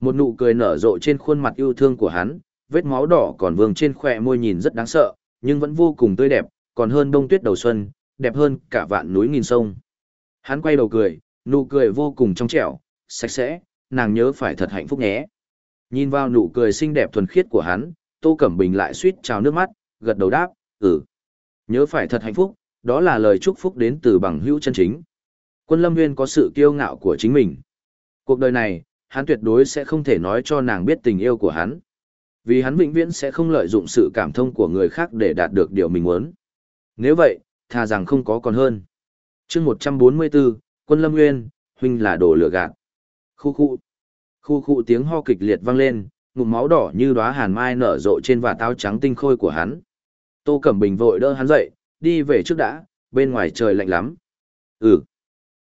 Một nụ cười nở rộ trên khuôn mặt yêu thương của hắn, vết máu đỏ còn vương trên khỏe môi nhìn rất đáng sợ, nhưng vẫn vô cùng tươi đẹp, còn hơn đông tuyết đầu xuân, đẹp hơn cả vạn núi nghìn sông. Hắn quay đầu cười, nụ cười vô cùng trong trẻo, sạch sẽ, nàng nhớ phải thật hạnh phúc nhé. Nhìn vào nụ cười xinh đẹp thuần khiết của hắn, Tô Cẩm Bình lại suýt trào nước mắt, gật đầu đáp, ừ. Nhớ phải thật hạnh phúc, đó là lời chúc phúc đến từ bằng hữu chân chính. Quân Lâm Nguyên có sự kiêu ngạo của chính mình. Cuộc đời này, hắn tuyệt đối sẽ không thể nói cho nàng biết tình yêu của hắn. Vì hắn vĩnh viễn sẽ không lợi dụng sự cảm thông của người khác để đạt được điều mình muốn. Nếu vậy, thà rằng không có còn hơn. chương 144, Quân Lâm Nguyên, huynh là đồ lửa gạt. Khu khu. Khu khu tiếng ho kịch liệt vang lên, ngụm máu đỏ như đóa hàn mai nở rộ trên và táo trắng tinh khôi của hắn. Tô Cẩm Bình vội đỡ hắn dậy, đi về trước đã, bên ngoài trời lạnh lắm. Ừ.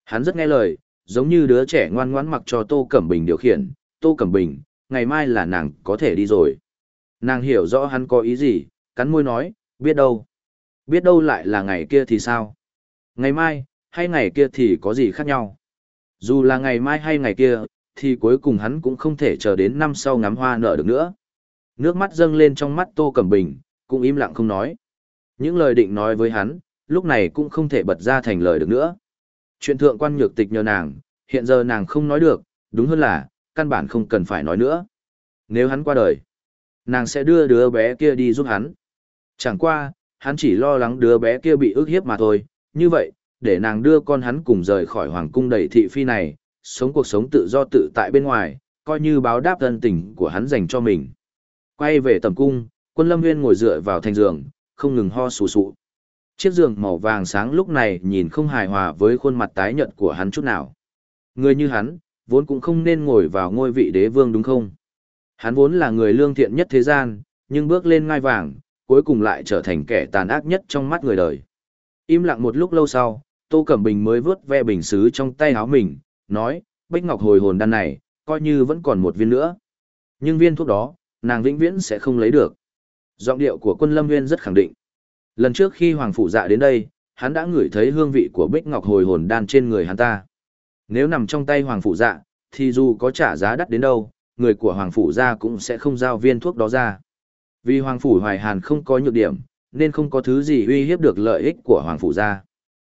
Hắn rất nghe lời, giống như đứa trẻ ngoan ngoãn mặc cho Tô Cẩm Bình điều khiển. Tô Cẩm Bình, ngày mai là nàng có thể đi rồi. Nàng hiểu rõ hắn có ý gì, cắn môi nói, biết đâu. Biết đâu lại là ngày kia thì sao? Ngày mai, hay ngày kia thì có gì khác nhau? Dù là ngày mai hay ngày kia, thì cuối cùng hắn cũng không thể chờ đến năm sau ngắm hoa nở được nữa. Nước mắt dâng lên trong mắt Tô Cẩm Bình, cũng im lặng không nói. Những lời định nói với hắn, lúc này cũng không thể bật ra thành lời được nữa. Chuyện thượng quan nhược tịch nhờ nàng, hiện giờ nàng không nói được, đúng hơn là, căn bản không cần phải nói nữa. Nếu hắn qua đời, nàng sẽ đưa đứa bé kia đi giúp hắn. Chẳng qua, hắn chỉ lo lắng đứa bé kia bị ức hiếp mà thôi, như vậy, để nàng đưa con hắn cùng rời khỏi hoàng cung đầy thị phi này, sống cuộc sống tự do tự tại bên ngoài, coi như báo đáp thân tình của hắn dành cho mình. Quay về tầm cung, quân lâm nguyên ngồi dựa vào thành giường, không ngừng ho sù sụ. Chiếc giường màu vàng sáng lúc này nhìn không hài hòa với khuôn mặt tái nhợt của hắn chút nào. Người như hắn, vốn cũng không nên ngồi vào ngôi vị đế vương đúng không? Hắn vốn là người lương thiện nhất thế gian, nhưng bước lên ngai vàng, cuối cùng lại trở thành kẻ tàn ác nhất trong mắt người đời. Im lặng một lúc lâu sau, Tô Cẩm Bình mới vớt ve bình xứ trong tay áo mình, nói, Bích Ngọc hồi hồn đan này, coi như vẫn còn một viên nữa. Nhưng viên thuốc đó, nàng vĩnh viễn sẽ không lấy được. Giọng điệu của quân Lâm Nguyên rất khẳng định. Lần trước khi Hoàng Phủ Dạ đến đây, hắn đã ngửi thấy hương vị của Bích Ngọc hồi hồn đan trên người hắn ta. Nếu nằm trong tay Hoàng Phủ Dạ, thì dù có trả giá đắt đến đâu, người của Hoàng Phủ ra cũng sẽ không giao viên thuốc đó ra. Vì Hoàng Phủ Hoài Hàn không có nhược điểm, nên không có thứ gì uy hiếp được lợi ích của Hoàng Phủ ra.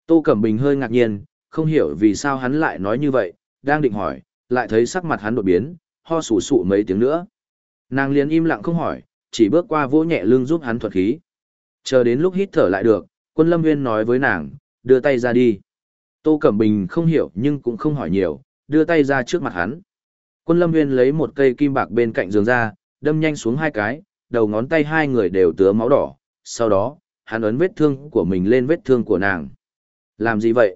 Tô Cẩm Bình hơi ngạc nhiên, không hiểu vì sao hắn lại nói như vậy, đang định hỏi, lại thấy sắc mặt hắn đột biến, ho sủ sụ mấy tiếng nữa. Nàng liền im lặng không hỏi, chỉ bước qua vỗ nhẹ lưng giúp hắn thuật khí. Chờ đến lúc hít thở lại được, quân lâm nguyên nói với nàng, đưa tay ra đi. Tô Cẩm Bình không hiểu nhưng cũng không hỏi nhiều, đưa tay ra trước mặt hắn. Quân lâm nguyên lấy một cây kim bạc bên cạnh giường ra, đâm nhanh xuống hai cái, đầu ngón tay hai người đều tứa máu đỏ, sau đó, hắn ấn vết thương của mình lên vết thương của nàng. Làm gì vậy?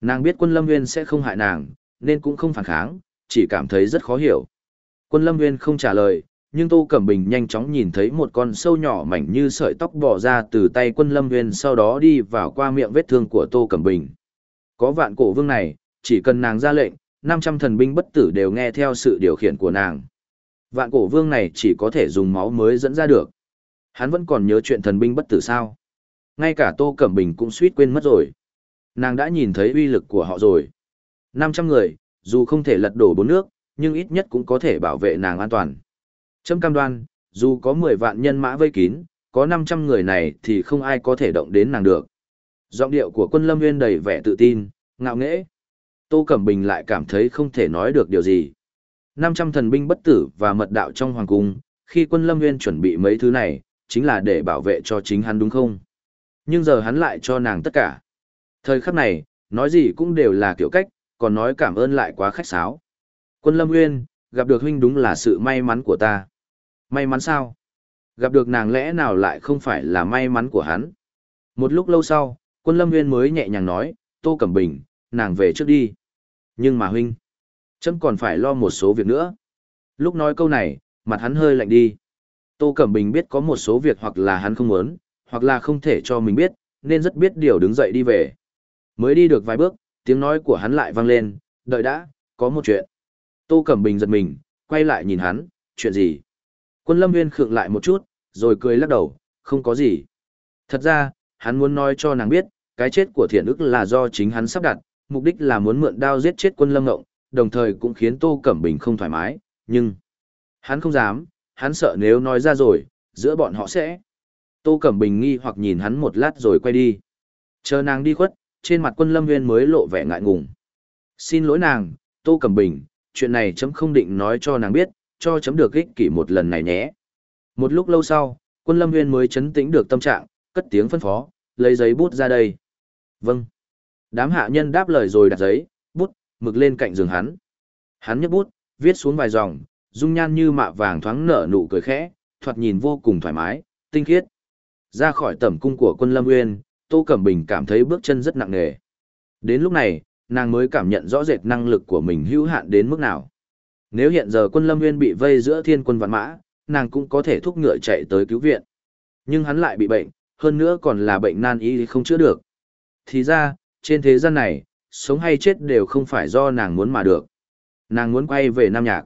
Nàng biết quân lâm nguyên sẽ không hại nàng, nên cũng không phản kháng, chỉ cảm thấy rất khó hiểu. Quân lâm nguyên không trả lời, nhưng Tô Cẩm Bình nhanh chóng nhìn thấy một con sâu nhỏ mảnh như sợi tóc bò ra từ tay quân lâm nguyên sau đó đi vào qua miệng vết thương của Tô Cẩm Bình. Có vạn cổ vương này, chỉ cần nàng ra lệnh, 500 thần binh bất tử đều nghe theo sự điều khiển của nàng. Vạn cổ vương này chỉ có thể dùng máu mới dẫn ra được. Hắn vẫn còn nhớ chuyện thần binh bất tử sao. Ngay cả Tô Cẩm Bình cũng suýt quên mất rồi. Nàng đã nhìn thấy uy lực của họ rồi. 500 người, dù không thể lật đổ bốn nước, nhưng ít nhất cũng có thể bảo vệ nàng an toàn. Trâm cam đoan, dù có 10 vạn nhân mã vây kín, có 500 người này thì không ai có thể động đến nàng được. Giọng điệu của quân Lâm Nguyên đầy vẻ tự tin, ngạo nghễ. Tô Cẩm Bình lại cảm thấy không thể nói được điều gì. 500 thần binh bất tử và mật đạo trong hoàng cung, khi quân Lâm Nguyên chuẩn bị mấy thứ này, chính là để bảo vệ cho chính hắn đúng không? Nhưng giờ hắn lại cho nàng tất cả. Thời khắc này, nói gì cũng đều là kiểu cách, còn nói cảm ơn lại quá khách sáo. Quân Lâm Nguyên, gặp được huynh đúng là sự may mắn của ta. May mắn sao? Gặp được nàng lẽ nào lại không phải là may mắn của hắn? Một lúc lâu sau, quân Lâm Nguyên mới nhẹ nhàng nói, Tô Cẩm Bình, nàng về trước đi. Nhưng mà huynh, chấm còn phải lo một số việc nữa. Lúc nói câu này, mặt hắn hơi lạnh đi. Tô Cẩm Bình biết có một số việc hoặc là hắn không muốn, hoặc là không thể cho mình biết, nên rất biết điều đứng dậy đi về. Mới đi được vài bước, tiếng nói của hắn lại vang lên, đợi đã, có một chuyện. Tô Cẩm Bình giật mình, quay lại nhìn hắn, chuyện gì? Quân Lâm Nguyên khựng lại một chút, rồi cười lắc đầu, không có gì. Thật ra, hắn muốn nói cho nàng biết, cái chết của thiện ức là do chính hắn sắp đặt, mục đích là muốn mượn đao giết chết quân Lâm Ngộng, đồng thời cũng khiến Tô Cẩm Bình không thoải mái, nhưng hắn không dám, hắn sợ nếu nói ra rồi, giữa bọn họ sẽ. Tô Cẩm Bình nghi hoặc nhìn hắn một lát rồi quay đi. Chờ nàng đi khuất, trên mặt quân lâm nguyên mới lộ vẻ ngại ngùng. Xin lỗi nàng, Tô Cẩm Bình, chuyện này chấm không định nói cho nàng biết, cho chấm được ích kỷ một lần này nhé. Một lúc lâu sau, quân lâm nguyên mới chấn tĩnh được tâm trạng, cất tiếng phân phó, lấy giấy bút ra đây. Vâng. Đám hạ nhân đáp lời rồi đặt giấy, bút, mực lên cạnh giường hắn. Hắn nhấc bút, viết xuống vài dòng, dung nhan như mạ vàng thoáng nở nụ cười khẽ, thoạt nhìn vô cùng thoải mái, tinh khiết. Ra khỏi tẩm cung của quân Lâm Nguyên, Tô Cẩm Bình cảm thấy bước chân rất nặng nề. Đến lúc này, nàng mới cảm nhận rõ rệt năng lực của mình hữu hạn đến mức nào. Nếu hiện giờ quân Lâm Nguyên bị vây giữa thiên quân vạn mã, nàng cũng có thể thúc ngựa chạy tới cứu viện. Nhưng hắn lại bị bệnh, hơn nữa còn là bệnh nan y không chữa được. Thì ra, trên thế gian này, sống hay chết đều không phải do nàng muốn mà được. Nàng muốn quay về Nam Nhạc.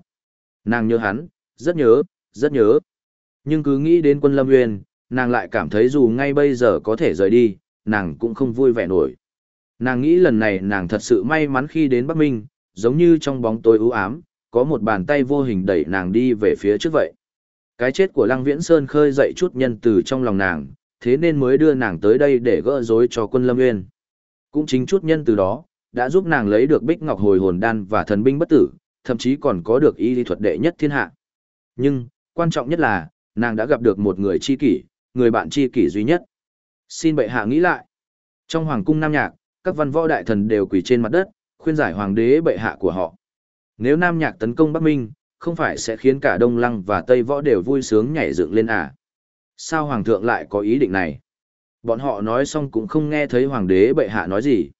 Nàng nhớ hắn, rất nhớ, rất nhớ. Nhưng cứ nghĩ đến quân Lâm Nguyên, nàng lại cảm thấy dù ngay bây giờ có thể rời đi, nàng cũng không vui vẻ nổi. Nàng nghĩ lần này nàng thật sự may mắn khi đến Bắc Minh, giống như trong bóng tối u ám, có một bàn tay vô hình đẩy nàng đi về phía trước vậy. Cái chết của Lăng Viễn Sơn khơi dậy chút nhân từ trong lòng nàng, thế nên mới đưa nàng tới đây để gỡ rối cho quân Lâm Nguyên. Cũng chính chút nhân từ đó, đã giúp nàng lấy được Bích Ngọc Hồi Hồn Đan và Thần Binh Bất Tử, thậm chí còn có được y lý thuật đệ nhất thiên hạ. Nhưng, quan trọng nhất là, nàng đã gặp được một người chi kỷ, người bạn chi kỷ duy nhất. Xin bệ hạ nghĩ lại. Trong hoàng cung Nam Nhạc, các văn võ đại thần đều quỳ trên mặt đất, khuyên giải hoàng đế bệ hạ của họ. Nếu Nam Nhạc tấn công Bắc Minh, không phải sẽ khiến cả Đông Lăng và Tây Võ đều vui sướng nhảy dựng lên à? Sao hoàng thượng lại có ý định này? Bọn họ nói xong cũng không nghe thấy hoàng đế bệ hạ nói gì.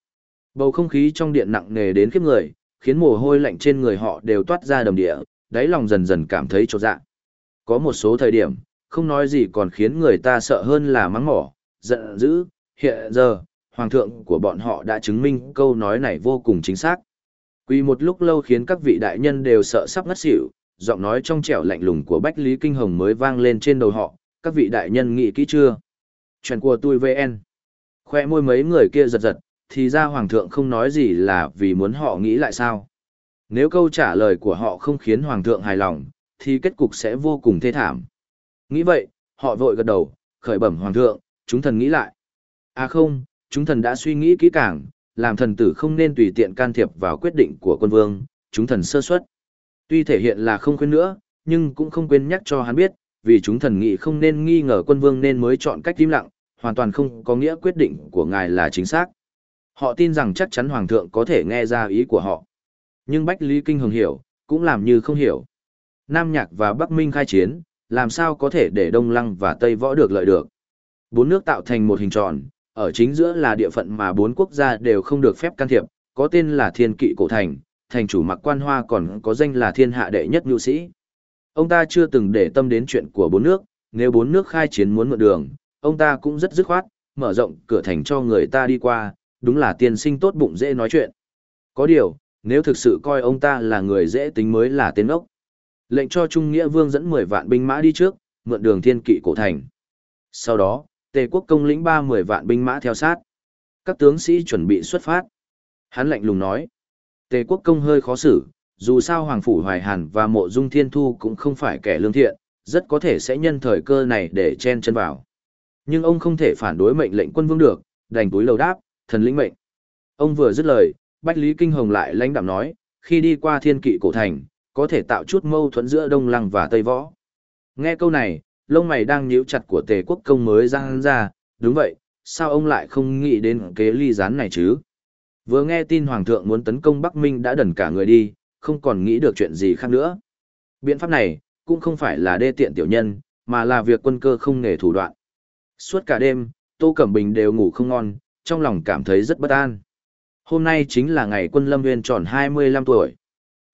Bầu không khí trong điện nặng nề đến khiếp người, khiến mồ hôi lạnh trên người họ đều toát ra đầm địa, đáy lòng dần dần cảm thấy chột dạ. Có một số thời điểm, không nói gì còn khiến người ta sợ hơn là mắng mỏ, giận dữ, hiện giờ, hoàng thượng của bọn họ đã chứng minh câu nói này vô cùng chính xác. Quỳ một lúc lâu khiến các vị đại nhân đều sợ sắp ngất xỉu, giọng nói trong trẻo lạnh lùng của Bách Lý Kinh Hồng mới vang lên trên đầu họ, các vị đại nhân nghĩ kỹ chưa? Chuyện của tôi VN. Khoe môi mấy người kia giật giật, thì ra hoàng thượng không nói gì là vì muốn họ nghĩ lại sao. Nếu câu trả lời của họ không khiến hoàng thượng hài lòng, thì kết cục sẽ vô cùng thê thảm. Nghĩ vậy, họ vội gật đầu, khởi bẩm hoàng thượng, chúng thần nghĩ lại. À không, chúng thần đã suy nghĩ kỹ càng, làm thần tử không nên tùy tiện can thiệp vào quyết định của quân vương, chúng thần sơ suất. Tuy thể hiện là không quên nữa, nhưng cũng không quên nhắc cho hắn biết, vì chúng thần nghĩ không nên nghi ngờ quân vương nên mới chọn cách im lặng, hoàn toàn không có nghĩa quyết định của ngài là chính xác. Họ tin rằng chắc chắn hoàng thượng có thể nghe ra ý của họ. Nhưng Bách Lý Kinh Hồng hiểu, cũng làm như không hiểu. Nam Nhạc và Bắc Minh khai chiến, làm sao có thể để Đông Lăng và Tây Võ được lợi được. Bốn nước tạo thành một hình tròn, ở chính giữa là địa phận mà bốn quốc gia đều không được phép can thiệp, có tên là Thiên Kỵ Cổ Thành, thành chủ mặc quan hoa còn có danh là thiên hạ đệ nhất nhu sĩ. Ông ta chưa từng để tâm đến chuyện của bốn nước, nếu bốn nước khai chiến muốn mượn đường, ông ta cũng rất dứt khoát, mở rộng cửa thành cho người ta đi qua, đúng là tiên sinh tốt bụng dễ nói chuyện. Có điều, nếu thực sự coi ông ta là người dễ tính mới là tên ốc. Lệnh cho Trung Nghĩa Vương dẫn 10 vạn binh mã đi trước, mượn đường thiên kỵ cổ thành. Sau đó, Tề quốc công lĩnh 30 vạn binh mã theo sát. Các tướng sĩ chuẩn bị xuất phát. Hắn lạnh lùng nói. Tề quốc công hơi khó xử, dù sao Hoàng Phủ Hoài Hàn và Mộ Dung Thiên Thu cũng không phải kẻ lương thiện, rất có thể sẽ nhân thời cơ này để chen chân vào. Nhưng ông không thể phản đối mệnh lệnh quân vương được, đành túi lầu đáp, thần lĩnh mệnh. Ông vừa dứt lời, Bách Lý Kinh Hồng lại lãnh đạm nói, khi đi qua thiên kỵ cổ thành, có thể tạo chút mâu thuẫn giữa Đông Lăng và Tây Võ. Nghe câu này, lông mày đang nhíu chặt của tề quốc công mới răng ra, đúng vậy, sao ông lại không nghĩ đến kế ly gián này chứ? Vừa nghe tin Hoàng thượng muốn tấn công Bắc Minh đã đần cả người đi, không còn nghĩ được chuyện gì khác nữa. Biện pháp này, cũng không phải là đê tiện tiểu nhân, mà là việc quân cơ không nghề thủ đoạn. Suốt cả đêm, Tô Cẩm Bình đều ngủ không ngon, trong lòng cảm thấy rất bất an. Hôm nay chính là ngày quân Lâm Nguyên tròn 25 tuổi.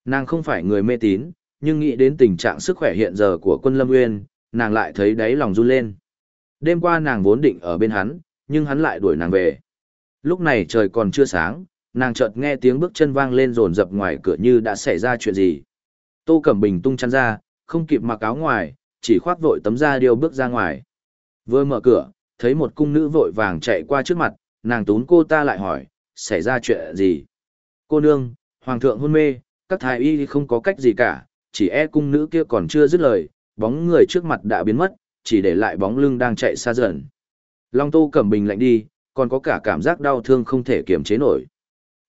Nàng không phải người mê tín, nhưng nghĩ đến tình trạng sức khỏe hiện giờ của quân Lâm Nguyên, nàng lại thấy đáy lòng run lên. Đêm qua nàng vốn định ở bên hắn, nhưng hắn lại đuổi nàng về. Lúc này trời còn chưa sáng, nàng chợt nghe tiếng bước chân vang lên rồn rập ngoài cửa như đã xảy ra chuyện gì. Tô Cẩm Bình tung chăn ra, không kịp mặc áo ngoài, chỉ khoác vội tấm da điêu bước ra ngoài. Vừa mở cửa, thấy một cung nữ vội vàng chạy qua trước mặt, nàng tún cô ta lại hỏi, xảy ra chuyện gì? Cô nương, hoàng thượng hôn mê, các thái y không có cách gì cả, chỉ e cung nữ kia còn chưa dứt lời, bóng người trước mặt đã biến mất, chỉ để lại bóng lưng đang chạy xa dần. Long Tô Cẩm Bình lạnh đi, còn có cả cảm giác đau thương không thể kiềm chế nổi.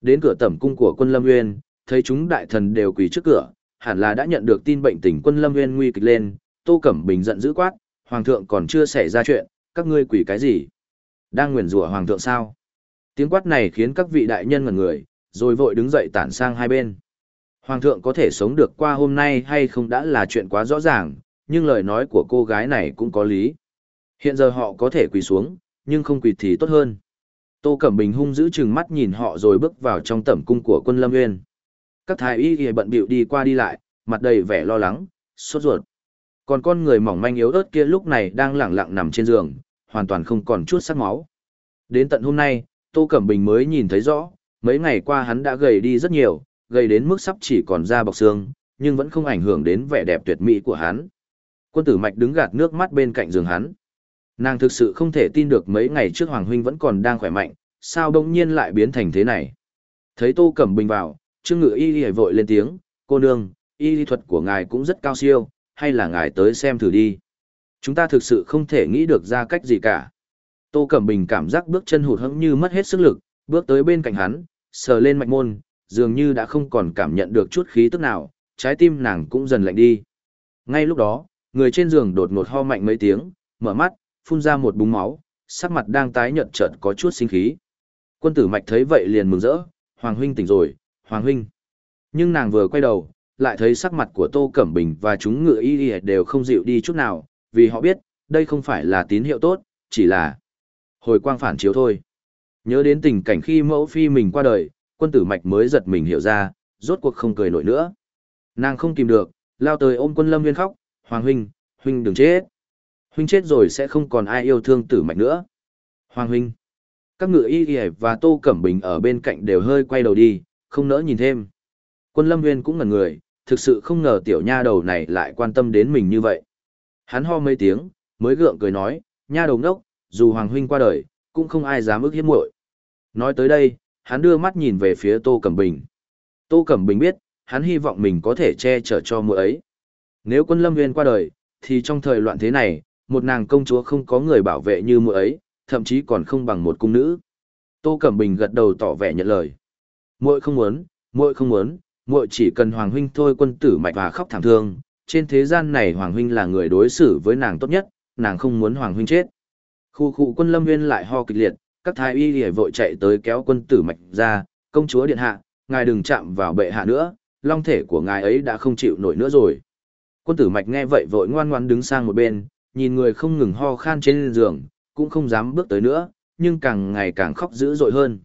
Đến cửa tẩm cung của quân Lâm Nguyên, thấy chúng đại thần đều quỳ trước cửa, hẳn là đã nhận được tin bệnh tình quân Lâm Nguyên nguy kịch lên, Tô Cẩm Bình giận dữ quát, hoàng thượng còn chưa xảy ra chuyện, các ngươi quỳ cái gì? Đang nguyền rủa hoàng thượng sao? Tiếng quát này khiến các vị đại nhân ngẩn người, rồi vội đứng dậy tản sang hai bên. Hoàng thượng có thể sống được qua hôm nay hay không đã là chuyện quá rõ ràng, nhưng lời nói của cô gái này cũng có lý. Hiện giờ họ có thể quỳ xuống, nhưng không quỳ thì tốt hơn. Tô Cẩm Bình hung giữ chừng mắt nhìn họ rồi bước vào trong tẩm cung của quân Lâm Nguyên. Các thái y y bận bịu đi qua đi lại, mặt đầy vẻ lo lắng, sốt ruột. Còn con người mỏng manh yếu ớt kia lúc này đang lẳng lặng nằm trên giường, hoàn toàn không còn chút sắc máu. Đến tận hôm nay, Tô Cẩm Bình mới nhìn thấy rõ, mấy ngày qua hắn đã gầy đi rất nhiều, gầy đến mức sắp chỉ còn da bọc xương, nhưng vẫn không ảnh hưởng đến vẻ đẹp tuyệt mỹ của hắn. Quân tử mạch đứng gạt nước mắt bên cạnh giường hắn. Nàng thực sự không thể tin được mấy ngày trước Hoàng Huynh vẫn còn đang khỏe mạnh, sao đông nhiên lại biến thành thế này. Thấy Tô Cẩm Bình vào, Trương Ngự Y Y vội lên tiếng, cô nương, y lý thuật của ngài cũng rất cao siêu, hay là ngài tới xem thử đi. Chúng ta thực sự không thể nghĩ được ra cách gì cả. Tô Cẩm Bình cảm giác bước chân hụt hẫng như mất hết sức lực, bước tới bên cạnh hắn, sờ lên mạch môn, dường như đã không còn cảm nhận được chút khí tức nào, trái tim nàng cũng dần lạnh đi. Ngay lúc đó, người trên giường đột ngột ho mạnh mấy tiếng, mở mắt, phun ra một búng máu, sắc mặt đang tái nhợt chợt có chút sinh khí. Quân tử mạch thấy vậy liền mừng rỡ, Hoàng huynh tỉnh rồi, Hoàng huynh. Nhưng nàng vừa quay đầu, lại thấy sắc mặt của Tô Cẩm Bình và chúng ngựa y y đều không dịu đi chút nào, vì họ biết, đây không phải là tín hiệu tốt, chỉ là hồi quang phản chiếu thôi. Nhớ đến tình cảnh khi mẫu phi mình qua đời, quân tử mạch mới giật mình hiểu ra, rốt cuộc không cười nổi nữa. Nàng không kìm được, lao tới ôm quân lâm nguyên khóc, Hoàng huynh, huynh đừng chết. Huynh chết rồi sẽ không còn ai yêu thương tử mạch nữa. Hoàng huynh. Các ngựa y y và tô cẩm bình ở bên cạnh đều hơi quay đầu đi, không nỡ nhìn thêm. Quân lâm nguyên cũng ngẩn người, thực sự không ngờ tiểu nha đầu này lại quan tâm đến mình như vậy. Hắn ho mấy tiếng, mới gượng cười nói, nha đầu ngốc, dù Hoàng huynh qua đời, cũng không ai dám ức hiếp muội. Nói tới đây, hắn đưa mắt nhìn về phía Tô Cẩm Bình. Tô Cẩm Bình biết, hắn hy vọng mình có thể che chở cho muội ấy. Nếu quân lâm nguyên qua đời, thì trong thời loạn thế này, một nàng công chúa không có người bảo vệ như muội ấy, thậm chí còn không bằng một cung nữ. Tô Cẩm Bình gật đầu tỏ vẻ nhận lời. Muội không muốn, muội không muốn, muội chỉ cần Hoàng huynh thôi quân tử mạch và khóc thảm thương, trên thế gian này Hoàng huynh là người đối xử với nàng tốt nhất, nàng không muốn Hoàng huynh chết. Khu khu quân lâm nguyên lại ho kịch liệt, các thái y liễu vội chạy tới kéo quân tử mạch ra, công chúa điện hạ, ngài đừng chạm vào bệ hạ nữa, long thể của ngài ấy đã không chịu nổi nữa rồi. Quân tử mạch nghe vậy vội ngoan ngoãn đứng sang một bên, nhìn người không ngừng ho khan trên giường, cũng không dám bước tới nữa, nhưng càng ngày càng khóc dữ dội hơn.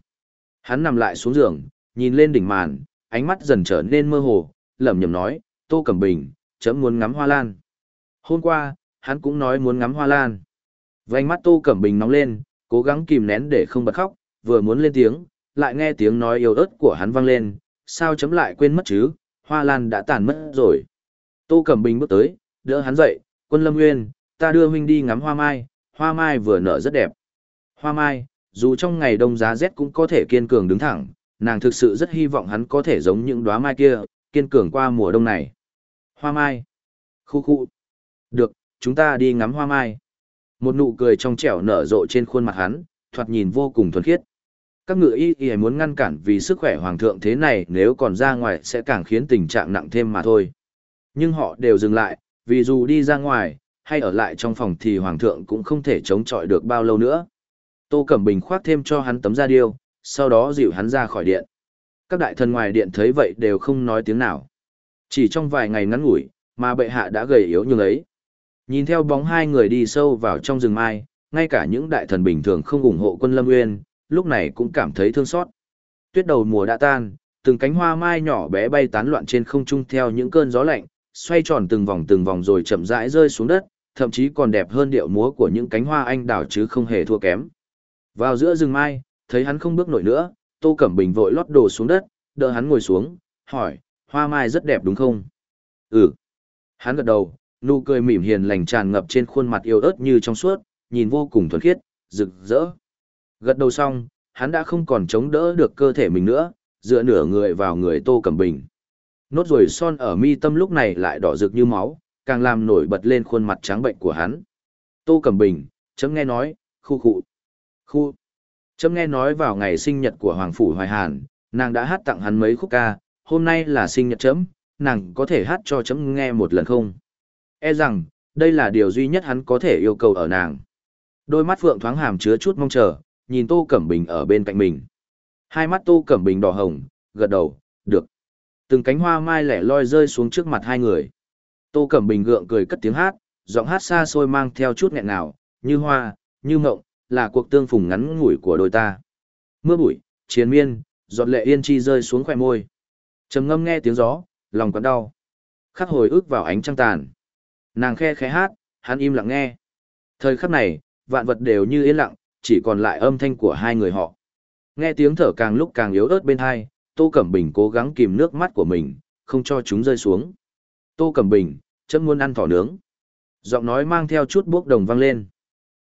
Hắn nằm lại xuống giường, nhìn lên đỉnh màn, ánh mắt dần trở nên mơ hồ, lẩm nhẩm nói, Tô Cẩm Bình, chấm muốn ngắm hoa lan. Hôm qua, hắn cũng nói muốn ngắm hoa lan. Vành mắt Tô Cẩm Bình nóng lên, cố gắng kìm nén để không bật khóc, vừa muốn lên tiếng, lại nghe tiếng nói yếu ớt của hắn vang lên, sao chấm lại quên mất chứ, hoa lan đã tàn mất rồi. Tô Cẩm Bình bước tới, đỡ hắn dậy, quân lâm nguyên, ta đưa huynh đi ngắm hoa mai, hoa mai vừa nở rất đẹp. Hoa mai, dù trong ngày đông giá rét cũng có thể kiên cường đứng thẳng, nàng thực sự rất hy vọng hắn có thể giống những đóa mai kia, kiên cường qua mùa đông này. Hoa mai. Khu khu. Được, chúng ta đi ngắm hoa mai. Một nụ cười trong trẻo nở rộ trên khuôn mặt hắn, thoạt nhìn vô cùng thuần khiết. Các ngự y y muốn ngăn cản vì sức khỏe hoàng thượng thế này nếu còn ra ngoài sẽ càng khiến tình trạng nặng thêm mà thôi. Nhưng họ đều dừng lại, vì dù đi ra ngoài, hay ở lại trong phòng thì hoàng thượng cũng không thể chống chọi được bao lâu nữa. Tô Cẩm Bình khoác thêm cho hắn tấm da điêu, sau đó dịu hắn ra khỏi điện. Các đại thần ngoài điện thấy vậy đều không nói tiếng nào. Chỉ trong vài ngày ngắn ngủi, mà bệ hạ đã gầy yếu như ấy. Nhìn theo bóng hai người đi sâu vào trong rừng mai, ngay cả những đại thần bình thường không ủng hộ quân Lâm Nguyên, lúc này cũng cảm thấy thương xót. Tuyết đầu mùa đã tan, từng cánh hoa mai nhỏ bé bay tán loạn trên không trung theo những cơn gió lạnh, xoay tròn từng vòng từng vòng rồi chậm rãi rơi xuống đất, thậm chí còn đẹp hơn điệu múa của những cánh hoa anh đào chứ không hề thua kém. Vào giữa rừng mai, thấy hắn không bước nổi nữa, Tô Cẩm Bình vội lót đồ xuống đất, đỡ hắn ngồi xuống, hỏi, hoa mai rất đẹp đúng không? Ừ. Hắn gật đầu, nụ cười mỉm hiền lành tràn ngập trên khuôn mặt yêu ớt như trong suốt, nhìn vô cùng thuần khiết, rực rỡ. Gật đầu xong, hắn đã không còn chống đỡ được cơ thể mình nữa, dựa nửa người vào người Tô Cẩm Bình. Nốt ruồi son ở mi tâm lúc này lại đỏ rực như máu, càng làm nổi bật lên khuôn mặt trắng bệnh của hắn. Tô Cẩm Bình, chấm nghe nói, khu khu. Khu. Trâm nghe nói vào ngày sinh nhật của Hoàng Phủ Hoài Hàn, nàng đã hát tặng hắn mấy khúc ca, hôm nay là sinh nhật chấm, nàng có thể hát cho chấm nghe một lần không? E rằng, đây là điều duy nhất hắn có thể yêu cầu ở nàng. Đôi mắt Phượng thoáng hàm chứa chút mong chờ, nhìn Tô Cẩm Bình ở bên cạnh mình. Hai mắt Tô Cẩm Bình đỏ hồng, gật đầu, được. Từng cánh hoa mai lẻ loi rơi xuống trước mặt hai người. Tô Cẩm Bình gượng cười cất tiếng hát, giọng hát xa xôi mang theo chút nghẹn nào, như hoa, như mộng, là cuộc tương phùng ngắn ngủi của đôi ta. Mưa bụi, chiến miên, giọt lệ yên chi rơi xuống khỏe môi. Trầm ngâm nghe tiếng gió, lòng quặn đau. Khắc hồi ức vào ánh trăng tàn. Nàng khe khẽ hát, hắn im lặng nghe. Thời khắc này, vạn vật đều như yên lặng, chỉ còn lại âm thanh của hai người họ. Nghe tiếng thở càng lúc càng yếu ớt bên hai, Tô Cẩm Bình cố gắng kìm nước mắt của mình, không cho chúng rơi xuống. Tô Cẩm Bình, chấm muốn ăn thỏ nướng. Giọng nói mang theo chút bốc đồng vang lên.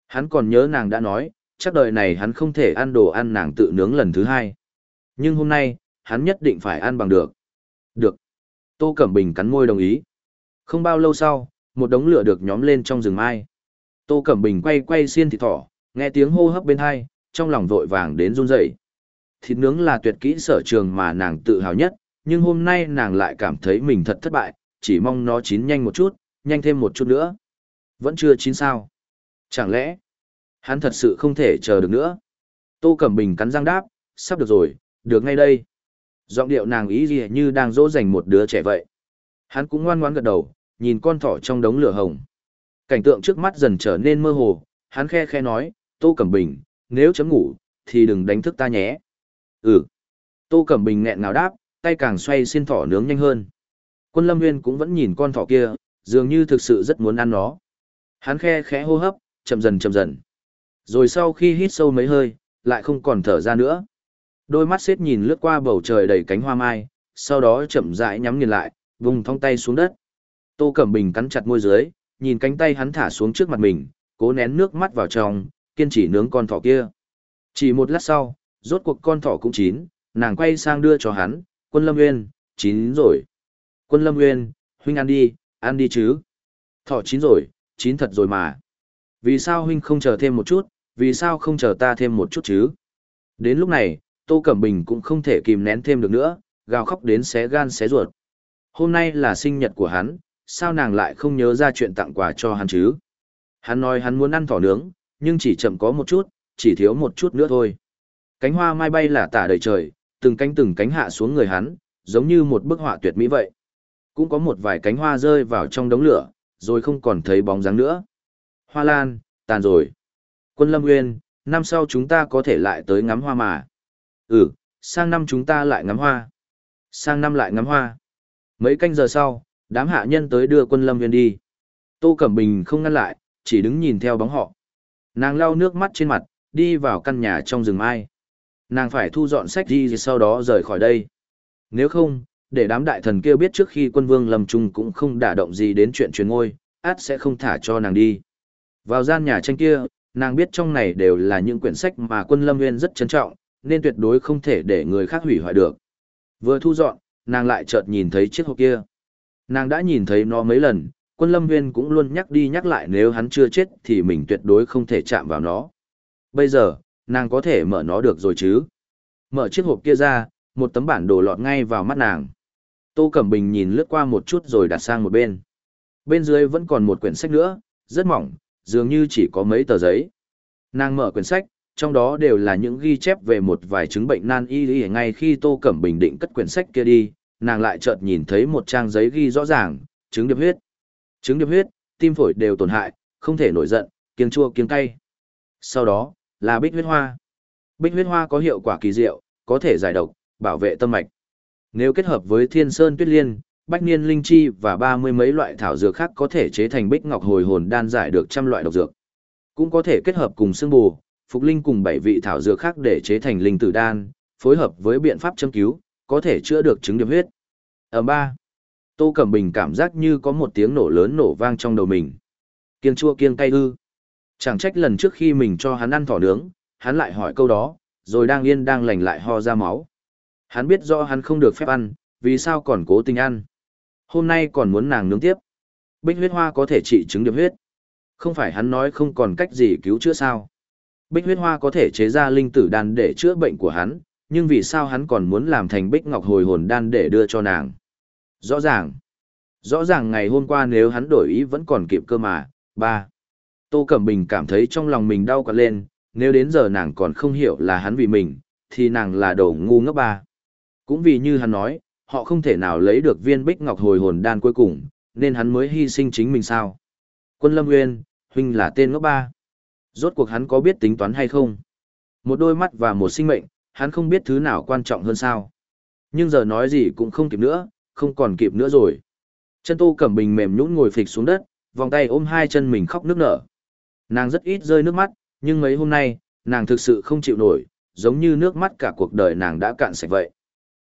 Hắn còn nhớ nàng đã nói, chắc đời này hắn không thể ăn đồ ăn nàng tự nướng lần thứ hai. Nhưng hôm nay, hắn nhất định phải ăn bằng được. Được. Tô Cẩm Bình cắn môi đồng ý. Không bao lâu sau, một đống lửa được nhóm lên trong rừng mai. Tô Cẩm Bình quay quay xiên thịt thỏ, nghe tiếng hô hấp bên hai, trong lòng vội vàng đến run rẩy. Thịt nướng là tuyệt kỹ sở trường mà nàng tự hào nhất, nhưng hôm nay nàng lại cảm thấy mình thật thất bại, chỉ mong nó chín nhanh một chút, nhanh thêm một chút nữa. Vẫn chưa chín sao. Chẳng lẽ, hắn thật sự không thể chờ được nữa. Tô Cẩm Bình cắn răng đáp, sắp được rồi, được ngay đây. Giọng điệu nàng ý gì như đang dỗ dành một đứa trẻ vậy. Hắn cũng ngoan ngoãn gật đầu, nhìn con thỏ trong đống lửa hồng. Cảnh tượng trước mắt dần trở nên mơ hồ, hắn khe khe nói, Tô Cẩm Bình, nếu chấm ngủ, thì đừng đánh thức ta nhé. Ừ. Tô Cẩm Bình nghẹn ngào đáp, tay càng xoay xin thỏ nướng nhanh hơn. Quân Lâm Nguyên cũng vẫn nhìn con thỏ kia, dường như thực sự rất muốn ăn nó. Hắn khe khẽ hô hấp, chậm dần chậm dần. Rồi sau khi hít sâu mấy hơi, lại không còn thở ra nữa. Đôi mắt xếp nhìn lướt qua bầu trời đầy cánh hoa mai, sau đó chậm rãi nhắm nghiền lại, vùng thong tay xuống đất. Tô Cẩm Bình cắn chặt môi dưới, nhìn cánh tay hắn thả xuống trước mặt mình, cố nén nước mắt vào trong, kiên trì nướng con thỏ kia. Chỉ một lát sau, rốt cuộc con thỏ cũng chín, nàng quay sang đưa cho hắn, quân lâm nguyên, chín rồi. Quân lâm nguyên, huynh ăn đi, ăn đi chứ. Thỏ chín rồi, chín thật rồi mà. Vì sao huynh không chờ thêm một chút, vì sao không chờ ta thêm một chút chứ? Đến lúc này, Tô Cẩm Bình cũng không thể kìm nén thêm được nữa, gào khóc đến xé gan xé ruột. Hôm nay là sinh nhật của hắn, sao nàng lại không nhớ ra chuyện tặng quà cho hắn chứ? Hắn nói hắn muốn ăn thỏ nướng, nhưng chỉ chậm có một chút, chỉ thiếu một chút nữa thôi. Cánh hoa mai bay là tả đầy trời, từng cánh từng cánh hạ xuống người hắn, giống như một bức họa tuyệt mỹ vậy. Cũng có một vài cánh hoa rơi vào trong đống lửa, rồi không còn thấy bóng dáng nữa. Hoa lan, tàn rồi. Quân Lâm Nguyên, năm sau chúng ta có thể lại tới ngắm hoa mà. Ừ, sang năm chúng ta lại ngắm hoa. Sang năm lại ngắm hoa. Mấy canh giờ sau, đám hạ nhân tới đưa quân Lâm Nguyên đi. Tô Cẩm Bình không ngăn lại, chỉ đứng nhìn theo bóng họ. Nàng lau nước mắt trên mặt, đi vào căn nhà trong rừng mai. Nàng phải thu dọn sách đi sau đó rời khỏi đây. Nếu không, để đám đại thần kia biết trước khi quân vương lâm trung cũng không đả động gì đến chuyện truyền ngôi, át sẽ không thả cho nàng đi. Vào gian nhà tranh kia, Nàng biết trong này đều là những quyển sách mà quân lâm nguyên rất trân trọng, nên tuyệt đối không thể để người khác hủy hoại được. Vừa thu dọn, nàng lại chợt nhìn thấy chiếc hộp kia. Nàng đã nhìn thấy nó mấy lần, quân lâm nguyên cũng luôn nhắc đi nhắc lại nếu hắn chưa chết thì mình tuyệt đối không thể chạm vào nó. Bây giờ, nàng có thể mở nó được rồi chứ. Mở chiếc hộp kia ra, một tấm bản đồ lọt ngay vào mắt nàng. Tô Cẩm Bình nhìn lướt qua một chút rồi đặt sang một bên. Bên dưới vẫn còn một quyển sách nữa, rất mỏng, dường như chỉ có mấy tờ giấy. Nàng mở quyển sách, trong đó đều là những ghi chép về một vài chứng bệnh nan y y ngay khi Tô Cẩm Bình định cất quyển sách kia đi, nàng lại chợt nhìn thấy một trang giấy ghi rõ ràng, chứng điệp huyết. Chứng điệp huyết, tim phổi đều tổn hại, không thể nổi giận, kiêng chua kiêng cay. Sau đó, là bích huyết hoa. Bích huyết hoa có hiệu quả kỳ diệu, có thể giải độc, bảo vệ tâm mạch. Nếu kết hợp với thiên sơn tuyết liên, bách niên linh chi và ba mươi mấy loại thảo dược khác có thể chế thành bích ngọc hồi hồn đan giải được trăm loại độc dược. Cũng có thể kết hợp cùng xương bù, phục linh cùng bảy vị thảo dược khác để chế thành linh tử đan, phối hợp với biện pháp châm cứu, có thể chữa được chứng điểm huyết. Ở ba, Tô Cẩm Bình cảm giác như có một tiếng nổ lớn nổ vang trong đầu mình. Kiêng chua kiêng cay ư. Chẳng trách lần trước khi mình cho hắn ăn thỏ nướng, hắn lại hỏi câu đó, rồi đang yên đang lành lại ho ra máu. Hắn biết rõ hắn không được phép ăn, vì sao còn cố tình ăn. Hôm nay còn muốn nàng nướng tiếp. Bích huyết hoa có thể trị chứng điệp huyết. Không phải hắn nói không còn cách gì cứu chữa sao. Bích huyết hoa có thể chế ra linh tử đan để chữa bệnh của hắn, nhưng vì sao hắn còn muốn làm thành bích ngọc hồi hồn đan để đưa cho nàng? Rõ ràng. Rõ ràng ngày hôm qua nếu hắn đổi ý vẫn còn kịp cơ mà. Ba. Tô Cẩm Bình cảm thấy trong lòng mình đau quặn lên, nếu đến giờ nàng còn không hiểu là hắn vì mình, thì nàng là đồ ngu ngốc ba. Cũng vì như hắn nói, họ không thể nào lấy được viên bích ngọc hồi hồn đan cuối cùng, nên hắn mới hy sinh chính mình sao. Quân Lâm Nguyên, huynh là tên ngốc ba. Rốt cuộc hắn có biết tính toán hay không? Một đôi mắt và một sinh mệnh, hắn không biết thứ nào quan trọng hơn sao. Nhưng giờ nói gì cũng không kịp nữa, không còn kịp nữa rồi. Chân Tô Cẩm Bình mềm nhũn ngồi phịch xuống đất, vòng tay ôm hai chân mình khóc nức nở. Nàng rất ít rơi nước mắt, nhưng mấy hôm nay, nàng thực sự không chịu nổi, giống như nước mắt cả cuộc đời nàng đã cạn sạch vậy.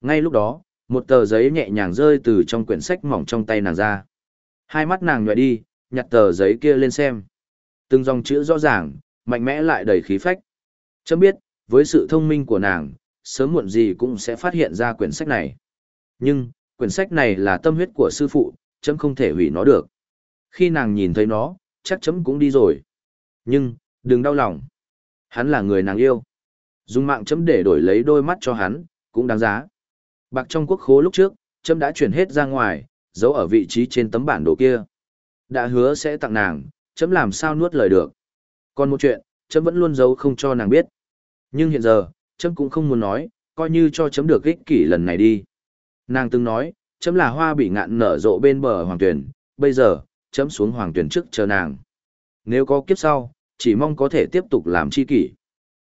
Ngay lúc đó, một tờ giấy nhẹ nhàng rơi từ trong quyển sách mỏng trong tay nàng ra. Hai mắt nàng nhòe đi, nhặt tờ giấy kia lên xem. Từng dòng chữ rõ ràng, mạnh mẽ lại đầy khí phách. Chấm biết, với sự thông minh của nàng, sớm muộn gì cũng sẽ phát hiện ra quyển sách này. Nhưng, quyển sách này là tâm huyết của sư phụ, chấm không thể hủy nó được. Khi nàng nhìn thấy nó, chắc chấm cũng đi rồi. Nhưng, đừng đau lòng. Hắn là người nàng yêu. Dùng mạng chấm để đổi lấy đôi mắt cho hắn, cũng đáng giá. Bạc trong quốc khố lúc trước, Trâm đã chuyển hết ra ngoài, giấu ở vị trí trên tấm bản đồ kia. Đã hứa sẽ tặng nàng, Trâm làm sao nuốt lời được. Còn một chuyện, Trâm vẫn luôn giấu không cho nàng biết. Nhưng hiện giờ, Trâm cũng không muốn nói, coi như cho chấm được ích kỷ lần này đi. Nàng từng nói, chấm là hoa bị ngạn nở rộ bên bờ hoàng tuyển, bây giờ, chấm xuống hoàng tuyển trước chờ nàng. Nếu có kiếp sau, chỉ mong có thể tiếp tục làm chi kỷ.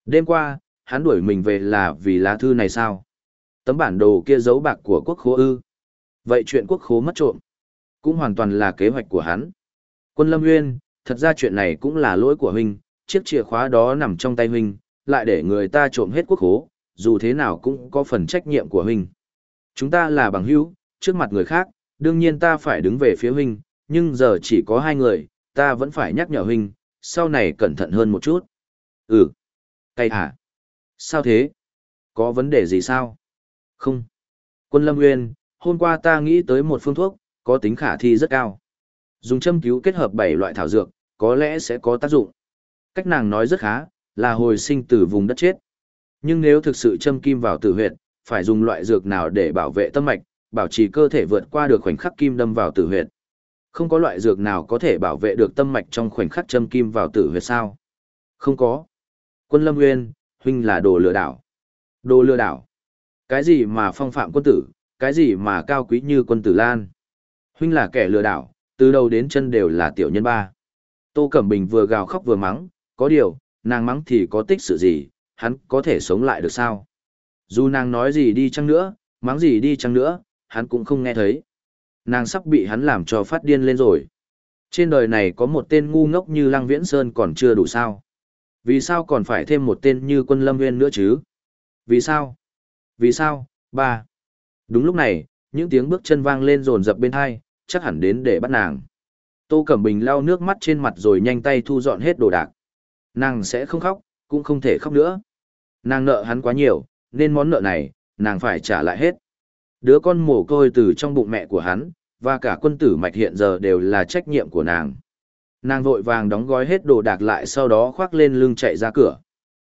Đêm qua, hắn đuổi mình về là vì lá thư này sao? Tấm bản đồ kia giấu bạc của quốc khố ư. Vậy chuyện quốc khố mất trộm, cũng hoàn toàn là kế hoạch của hắn. Quân Lâm Nguyên, thật ra chuyện này cũng là lỗi của huynh, chiếc chìa khóa đó nằm trong tay huynh, lại để người ta trộm hết quốc khố, dù thế nào cũng có phần trách nhiệm của huynh. Chúng ta là bằng hữu, trước mặt người khác, đương nhiên ta phải đứng về phía huynh, nhưng giờ chỉ có hai người, ta vẫn phải nhắc nhở huynh, sau này cẩn thận hơn một chút. Ừ. Cay hả? Sao thế? Có vấn đề gì sao? Không. Quân Lâm Nguyên, hôm qua ta nghĩ tới một phương thuốc, có tính khả thi rất cao. Dùng châm cứu kết hợp 7 loại thảo dược, có lẽ sẽ có tác dụng. Cách nàng nói rất khá, là hồi sinh từ vùng đất chết. Nhưng nếu thực sự châm kim vào tử huyệt, phải dùng loại dược nào để bảo vệ tâm mạch, bảo trì cơ thể vượt qua được khoảnh khắc kim đâm vào tử huyệt. Không có loại dược nào có thể bảo vệ được tâm mạch trong khoảnh khắc châm kim vào tử huyệt sao? Không có. Quân Lâm Nguyên, huynh là đồ lừa đảo. Đồ lừa đảo. Cái gì mà phong phạm quân tử, cái gì mà cao quý như quân tử Lan. Huynh là kẻ lừa đảo, từ đầu đến chân đều là tiểu nhân ba. Tô Cẩm Bình vừa gào khóc vừa mắng, có điều, nàng mắng thì có tích sự gì, hắn có thể sống lại được sao? Dù nàng nói gì đi chăng nữa, mắng gì đi chăng nữa, hắn cũng không nghe thấy. Nàng sắp bị hắn làm cho phát điên lên rồi. Trên đời này có một tên ngu ngốc như Lăng Viễn Sơn còn chưa đủ sao? Vì sao còn phải thêm một tên như quân Lâm Nguyên nữa chứ? Vì sao? Vì sao? Ba. Đúng lúc này, những tiếng bước chân vang lên rồn rập bên hai, chắc hẳn đến để bắt nàng. Tô Cẩm Bình lau nước mắt trên mặt rồi nhanh tay thu dọn hết đồ đạc. Nàng sẽ không khóc, cũng không thể khóc nữa. Nàng nợ hắn quá nhiều, nên món nợ này, nàng phải trả lại hết. Đứa con mồ côi từ trong bụng mẹ của hắn, và cả quân tử mạch hiện giờ đều là trách nhiệm của nàng. Nàng vội vàng đóng gói hết đồ đạc lại sau đó khoác lên lưng chạy ra cửa.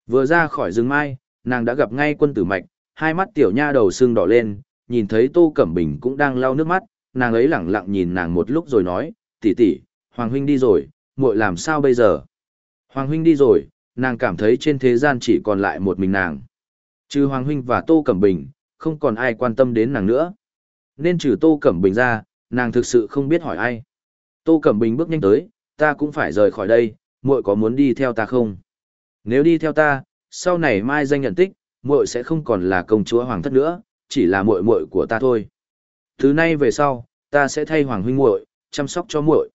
Vừa ra khỏi rừng mai, nàng đã gặp ngay quân tử mạch, hai mắt tiểu nha đầu sưng đỏ lên, nhìn thấy Tô Cẩm Bình cũng đang lau nước mắt, nàng ấy lẳng lặng nhìn nàng một lúc rồi nói, tỷ tỷ, Hoàng huynh đi rồi, muội làm sao bây giờ? Hoàng huynh đi rồi, nàng cảm thấy trên thế gian chỉ còn lại một mình nàng. Trừ Hoàng huynh và Tô Cẩm Bình, không còn ai quan tâm đến nàng nữa. Nên trừ Tô Cẩm Bình ra, nàng thực sự không biết hỏi ai. Tô Cẩm Bình bước nhanh tới, ta cũng phải rời khỏi đây, muội có muốn đi theo ta không? Nếu đi theo ta, sau này mai danh nhận tích, muội sẽ không còn là công chúa hoàng thất nữa, chỉ là muội muội của ta thôi. Từ nay về sau, ta sẽ thay hoàng huynh muội, chăm sóc cho muội.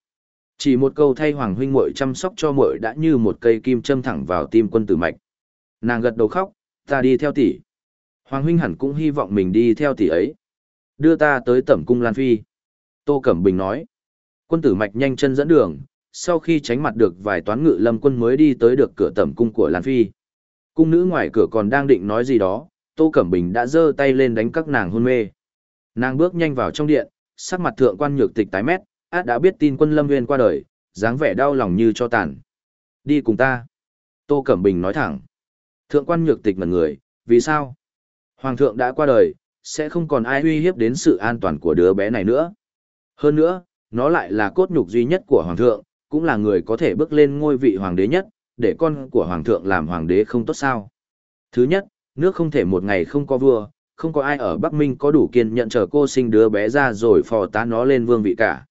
Chỉ một câu thay hoàng huynh muội chăm sóc cho muội đã như một cây kim châm thẳng vào tim quân tử mạch. Nàng gật đầu khóc, ta đi theo tỷ. Hoàng huynh hẳn cũng hy vọng mình đi theo tỷ ấy. Đưa ta tới tẩm cung Lan Phi. Tô Cẩm Bình nói. Quân tử mạch nhanh chân dẫn đường, sau khi tránh mặt được vài toán ngự lâm quân mới đi tới được cửa tẩm cung của Lan Phi. Cung nữ ngoài cửa còn đang định nói gì đó, Tô Cẩm Bình đã giơ tay lên đánh các nàng hôn mê. Nàng bước nhanh vào trong điện, sắc mặt thượng quan nhược tịch tái mét, át đã biết tin quân Lâm Nguyên qua đời, dáng vẻ đau lòng như cho tàn. Đi cùng ta. Tô Cẩm Bình nói thẳng. Thượng quan nhược tịch ngẩn người, vì sao? Hoàng thượng đã qua đời, sẽ không còn ai uy hiếp đến sự an toàn của đứa bé này nữa. Hơn nữa, nó lại là cốt nhục duy nhất của Hoàng thượng, cũng là người có thể bước lên ngôi vị Hoàng đế nhất, để con của Hoàng thượng làm Hoàng đế không tốt sao. Thứ nhất, nước không thể một ngày không có vua, không có ai ở Bắc Minh có đủ kiên nhận chờ cô sinh đứa bé ra rồi phò tá nó lên vương vị cả.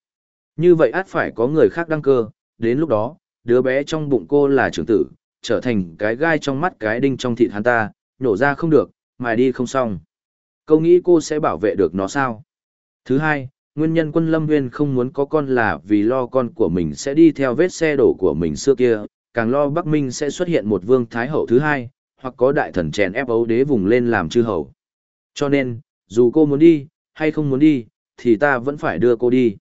Như vậy át phải có người khác đăng cơ, đến lúc đó, đứa bé trong bụng cô là trưởng tử, trở thành cái gai trong mắt cái đinh trong thịt hắn ta, nhổ ra không được, mài đi không xong. Câu nghĩ cô sẽ bảo vệ được nó sao? Thứ hai, nguyên nhân quân Lâm Nguyên không muốn có con là vì lo con của mình sẽ đi theo vết xe đổ của mình xưa kia, càng lo Bắc Minh sẽ xuất hiện một vương thái hậu thứ hai, hoặc có đại thần chèn ép ấu đế vùng lên làm chư hầu. Cho nên, dù cô muốn đi, hay không muốn đi, thì ta vẫn phải đưa cô đi.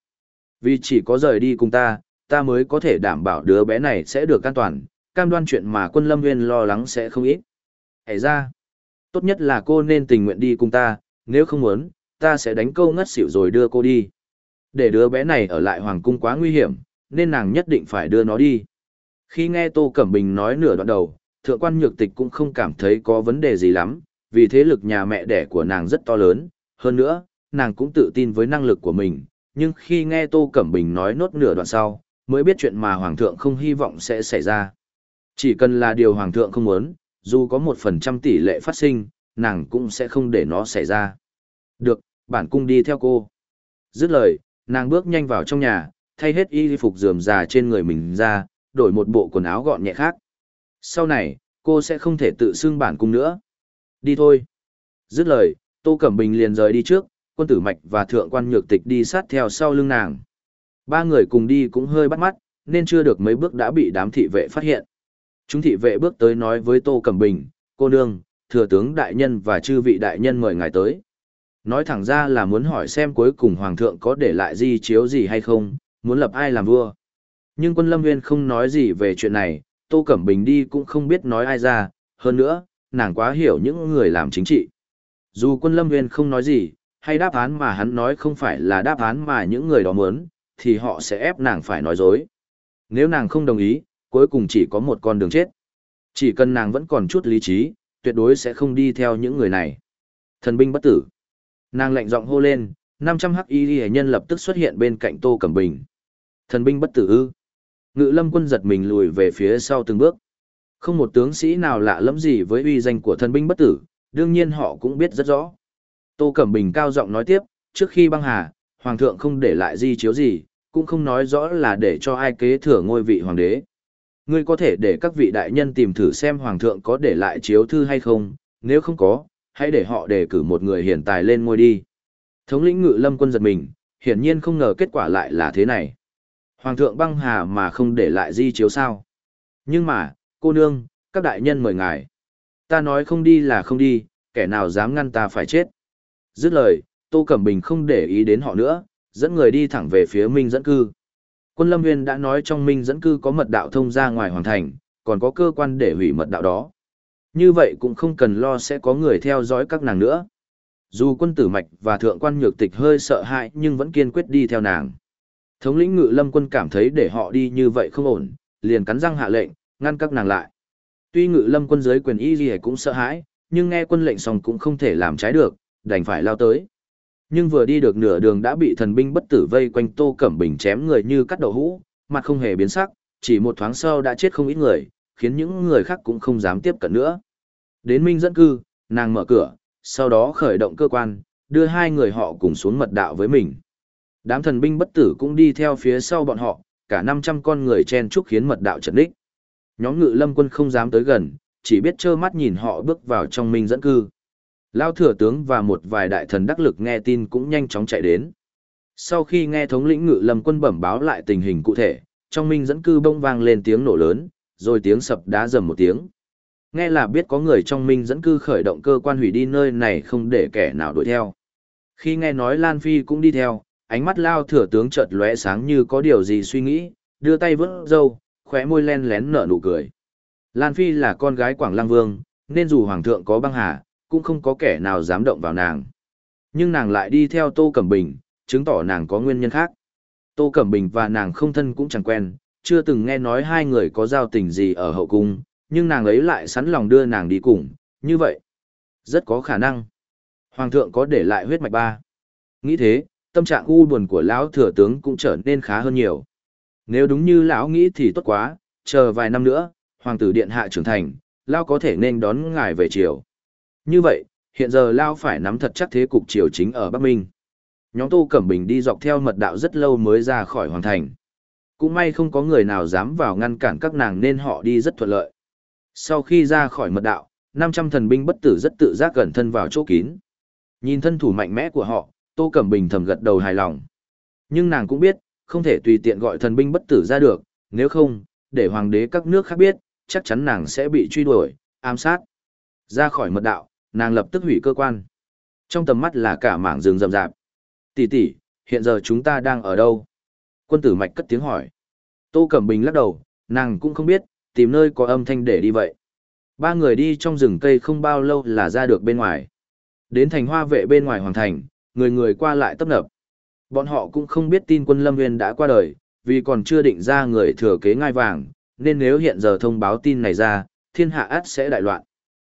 Vì chỉ có rời đi cùng ta, ta mới có thể đảm bảo đứa bé này sẽ được an toàn, cam đoan chuyện mà quân lâm nguyên lo lắng sẽ không ít. Hãy ra, tốt nhất là cô nên tình nguyện đi cùng ta, nếu không muốn, ta sẽ đánh câu ngất xỉu rồi đưa cô đi. Để đứa bé này ở lại hoàng cung quá nguy hiểm, nên nàng nhất định phải đưa nó đi. Khi nghe Tô Cẩm Bình nói nửa đoạn đầu, thượng quan nhược tịch cũng không cảm thấy có vấn đề gì lắm, vì thế lực nhà mẹ đẻ của nàng rất to lớn, hơn nữa, nàng cũng tự tin với năng lực của mình, nhưng khi nghe Tô Cẩm Bình nói nốt nửa đoạn sau, mới biết chuyện mà Hoàng thượng không hy vọng sẽ xảy ra. Chỉ cần là điều Hoàng thượng không muốn, dù có một phần trăm tỷ lệ phát sinh, nàng cũng sẽ không để nó xảy ra. Được, bản cung đi theo cô. Dứt lời, nàng bước nhanh vào trong nhà, thay hết y phục rườm rà trên người mình ra, đổi một bộ quần áo gọn nhẹ khác. Sau này, cô sẽ không thể tự xưng bản cung nữa. Đi thôi. Dứt lời, Tô Cẩm Bình liền rời đi trước, quân tử mạch và thượng quan nhược tịch đi sát theo sau lưng nàng. Ba người cùng đi cũng hơi bắt mắt, nên chưa được mấy bước đã bị đám thị vệ phát hiện. Chúng thị vệ bước tới nói với Tô Cẩm Bình, cô nương, thừa tướng đại nhân và chư vị đại nhân mời ngài tới. Nói thẳng ra là muốn hỏi xem cuối cùng hoàng thượng có để lại di chiếu gì hay không, muốn lập ai làm vua. Nhưng quân lâm nguyên không nói gì về chuyện này, Tô Cẩm Bình đi cũng không biết nói ai ra, hơn nữa, nàng quá hiểu những người làm chính trị. Dù quân lâm nguyên không nói gì, hay đáp án mà hắn nói không phải là đáp án mà những người đó muốn, thì họ sẽ ép nàng phải nói dối. Nếu nàng không đồng ý, cuối cùng chỉ có một con đường chết. Chỉ cần nàng vẫn còn chút lý trí, tuyệt đối sẽ không đi theo những người này. Thần binh bất tử. Nàng lạnh giọng hô lên, 500 hắc y hệ nhân lập tức xuất hiện bên cạnh Tô Cẩm Bình. Thần binh bất tử ư? Ngự Lâm quân giật mình lùi về phía sau từng bước. Không một tướng sĩ nào lạ lẫm gì với uy danh của thân binh bất tử, đương nhiên họ cũng biết rất rõ. Tô Cẩm Bình cao giọng nói tiếp, trước khi băng hà, hoàng thượng không để lại di chiếu gì, cũng không nói rõ là để cho ai kế thừa ngôi vị hoàng đế. Ngươi có thể để các vị đại nhân tìm thử xem hoàng thượng có để lại chiếu thư hay không, nếu không có, hãy để họ đề cử một người hiện tài lên ngôi đi. Thống lĩnh ngự lâm quân giật mình, hiển nhiên không ngờ kết quả lại là thế này. Hoàng thượng băng hà mà không để lại di chiếu sao. Nhưng mà, cô nương, các đại nhân mời ngài. Ta nói không đi là không đi, kẻ nào dám ngăn ta phải chết. Dứt lời, Tô Cẩm Bình không để ý đến họ nữa, dẫn người đi thẳng về phía Minh dẫn cư. Quân Lâm Nguyên đã nói trong Minh dẫn cư có mật đạo thông ra ngoài hoàng thành, còn có cơ quan để hủy mật đạo đó. Như vậy cũng không cần lo sẽ có người theo dõi các nàng nữa. Dù quân tử mạch và thượng quan nhược tịch hơi sợ hãi nhưng vẫn kiên quyết đi theo nàng. Thống lĩnh ngự lâm quân cảm thấy để họ đi như vậy không ổn, liền cắn răng hạ lệnh, ngăn các nàng lại. Tuy ngự lâm quân dưới quyền y gì cũng sợ hãi, nhưng nghe quân lệnh xong cũng không thể làm trái được, đành phải lao tới. Nhưng vừa đi được nửa đường đã bị thần binh bất tử vây quanh Tô Cẩm Bình chém người như cắt đậu hũ, mặt không hề biến sắc, chỉ một thoáng sau đã chết không ít người, khiến những người khác cũng không dám tiếp cận nữa. Đến Minh dẫn cư, nàng mở cửa, sau đó khởi động cơ quan, đưa hai người họ cùng xuống mật đạo với mình. Đám thần binh bất tử cũng đi theo phía sau bọn họ, cả 500 con người chen chúc khiến mật đạo trận đích. Nhóm ngự lâm quân không dám tới gần, chỉ biết trơ mắt nhìn họ bước vào trong minh dẫn cư. Lao thừa tướng và một vài đại thần đắc lực nghe tin cũng nhanh chóng chạy đến. Sau khi nghe thống lĩnh ngự lâm quân bẩm báo lại tình hình cụ thể, trong minh dẫn cư bông vang lên tiếng nổ lớn, rồi tiếng sập đá dầm một tiếng. Nghe là biết có người trong minh dẫn cư khởi động cơ quan hủy đi nơi này không để kẻ nào đuổi theo. Khi nghe nói Lan Phi cũng đi theo, ánh mắt lao thừa tướng chợt lóe sáng như có điều gì suy nghĩ, đưa tay vớt râu, khóe môi len lén nở nụ cười. Lan Phi là con gái Quảng Lăng Vương, nên dù Hoàng thượng có băng hà, cũng không có kẻ nào dám động vào nàng. Nhưng nàng lại đi theo Tô Cẩm Bình, chứng tỏ nàng có nguyên nhân khác. Tô Cẩm Bình và nàng không thân cũng chẳng quen, chưa từng nghe nói hai người có giao tình gì ở hậu cung, nhưng nàng ấy lại sẵn lòng đưa nàng đi cùng, như vậy. Rất có khả năng. Hoàng thượng có để lại huyết mạch ba. Nghĩ thế, tâm trạng u buồn của lão thừa tướng cũng trở nên khá hơn nhiều. Nếu đúng như lão nghĩ thì tốt quá, chờ vài năm nữa, hoàng tử điện hạ trưởng thành, lão có thể nên đón ngài về triều. Như vậy, hiện giờ lão phải nắm thật chắc thế cục triều chính ở Bắc Minh. Nhóm Tô Cẩm Bình đi dọc theo mật đạo rất lâu mới ra khỏi hoàng thành. Cũng may không có người nào dám vào ngăn cản các nàng nên họ đi rất thuận lợi. Sau khi ra khỏi mật đạo, 500 thần binh bất tử rất tự giác gần thân vào chỗ kín. Nhìn thân thủ mạnh mẽ của họ, Tô Cẩm Bình thầm gật đầu hài lòng. Nhưng nàng cũng biết, không thể tùy tiện gọi thần binh bất tử ra được, nếu không, để hoàng đế các nước khác biết, chắc chắn nàng sẽ bị truy đuổi, ám sát. Ra khỏi mật đạo, nàng lập tức hủy cơ quan. Trong tầm mắt là cả mảng rừng rậm rạp. Tỷ tỷ, hiện giờ chúng ta đang ở đâu? Quân tử mạch cất tiếng hỏi. Tô Cẩm Bình lắc đầu, nàng cũng không biết, tìm nơi có âm thanh để đi vậy. Ba người đi trong rừng cây không bao lâu là ra được bên ngoài. Đến thành hoa vệ bên ngoài hoàng thành, người người qua lại tấp nập. Bọn họ cũng không biết tin quân Lâm Nguyên đã qua đời, vì còn chưa định ra người thừa kế ngai vàng, nên nếu hiện giờ thông báo tin này ra, thiên hạ át sẽ đại loạn.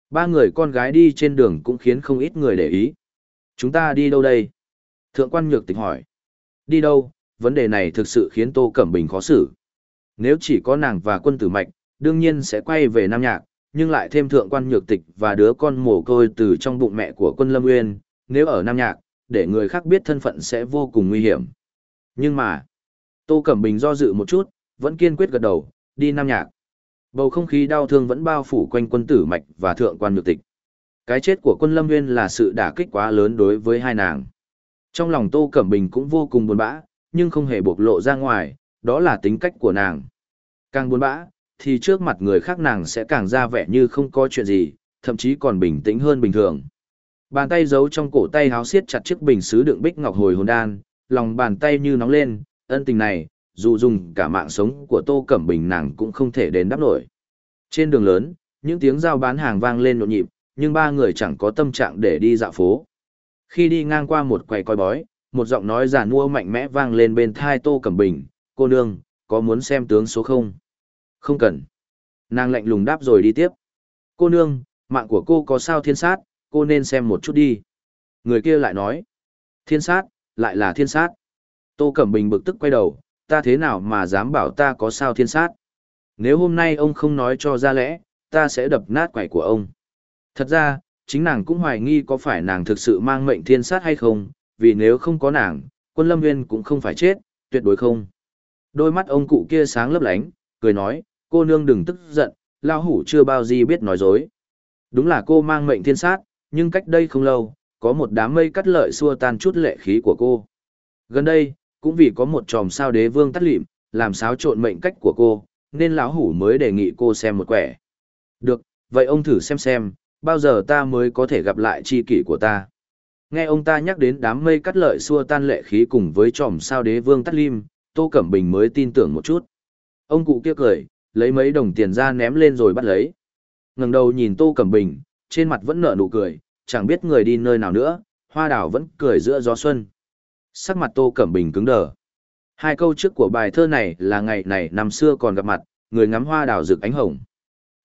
Ba người con gái đi trên đường cũng khiến không ít người để ý. Chúng ta đi đâu đây? Thượng quan nhược tịch hỏi. Đi đâu? Vấn đề này thực sự khiến Tô Cẩm Bình khó xử. Nếu chỉ có nàng và quân tử mạch, đương nhiên sẽ quay về Nam Nhạc, nhưng lại thêm thượng quan nhược tịch và đứa con mồ côi từ trong bụng mẹ của quân Lâm Nguyên, nếu ở Nam Nhạc, để người khác biết thân phận sẽ vô cùng nguy hiểm. Nhưng mà, Tô Cẩm Bình do dự một chút, vẫn kiên quyết gật đầu, đi Nam Nhạc. Bầu không khí đau thương vẫn bao phủ quanh quân tử mạch và thượng quan nhược tịch. Cái chết của quân Lâm Nguyên là sự đả kích quá lớn đối với hai nàng. Trong lòng Tô Cẩm Bình cũng vô cùng buồn bã, nhưng không hề bộc lộ ra ngoài, đó là tính cách của nàng. Càng buồn bã, thì trước mặt người khác nàng sẽ càng ra vẻ như không có chuyện gì, thậm chí còn bình tĩnh hơn bình thường. Bàn tay giấu trong cổ tay háo siết chặt chiếc bình sứ đựng bích ngọc hồi hồn đan, lòng bàn tay như nóng lên, ân tình này, dù dùng cả mạng sống của Tô Cẩm Bình nàng cũng không thể đến đáp nổi. Trên đường lớn, những tiếng giao bán hàng vang lên nhộn nhịp, nhưng ba người chẳng có tâm trạng để đi dạo phố. Khi đi ngang qua một quầy coi bói, một giọng nói giả nua mạnh mẽ vang lên bên thai Tô Cẩm Bình, cô nương, có muốn xem tướng số không? Không cần. Nàng lạnh lùng đáp rồi đi tiếp. Cô nương, mạng của cô có sao thiên sát, cô nên xem một chút đi. Người kia lại nói. Thiên sát, lại là thiên sát. Tô Cẩm Bình bực tức quay đầu, ta thế nào mà dám bảo ta có sao thiên sát. Nếu hôm nay ông không nói cho ra lẽ, ta sẽ đập nát quải của ông. Thật ra, chính nàng cũng hoài nghi có phải nàng thực sự mang mệnh thiên sát hay không, vì nếu không có nàng, quân lâm nguyên cũng không phải chết, tuyệt đối không. Đôi mắt ông cụ kia sáng lấp lánh, cười nói, cô nương đừng tức giận, lao hủ chưa bao gì biết nói dối. Đúng là cô mang mệnh thiên sát, nhưng cách đây không lâu, có một đám mây cắt lợi xua tan chút lệ khí của cô. Gần đây, cũng vì có một tròm sao đế vương tắt lịm, làm xáo trộn mệnh cách của cô, nên lão hủ mới đề nghị cô xem một quẻ. Được, vậy ông thử xem xem, bao giờ ta mới có thể gặp lại chi kỷ của ta. Nghe ông ta nhắc đến đám mây cắt lợi xua tan lệ khí cùng với tròm sao đế vương tắt lim, Tô Cẩm Bình mới tin tưởng một chút. Ông cụ kia cười, lấy mấy đồng tiền ra ném lên rồi bắt lấy. ngẩng đầu nhìn Tô Cẩm Bình, trên mặt vẫn nở nụ cười, chẳng biết người đi nơi nào nữa, hoa đào vẫn cười giữa gió xuân. Sắc mặt Tô Cẩm Bình cứng đờ. Hai câu trước của bài thơ này là ngày này năm xưa còn gặp mặt, người ngắm hoa đào rực ánh hồng.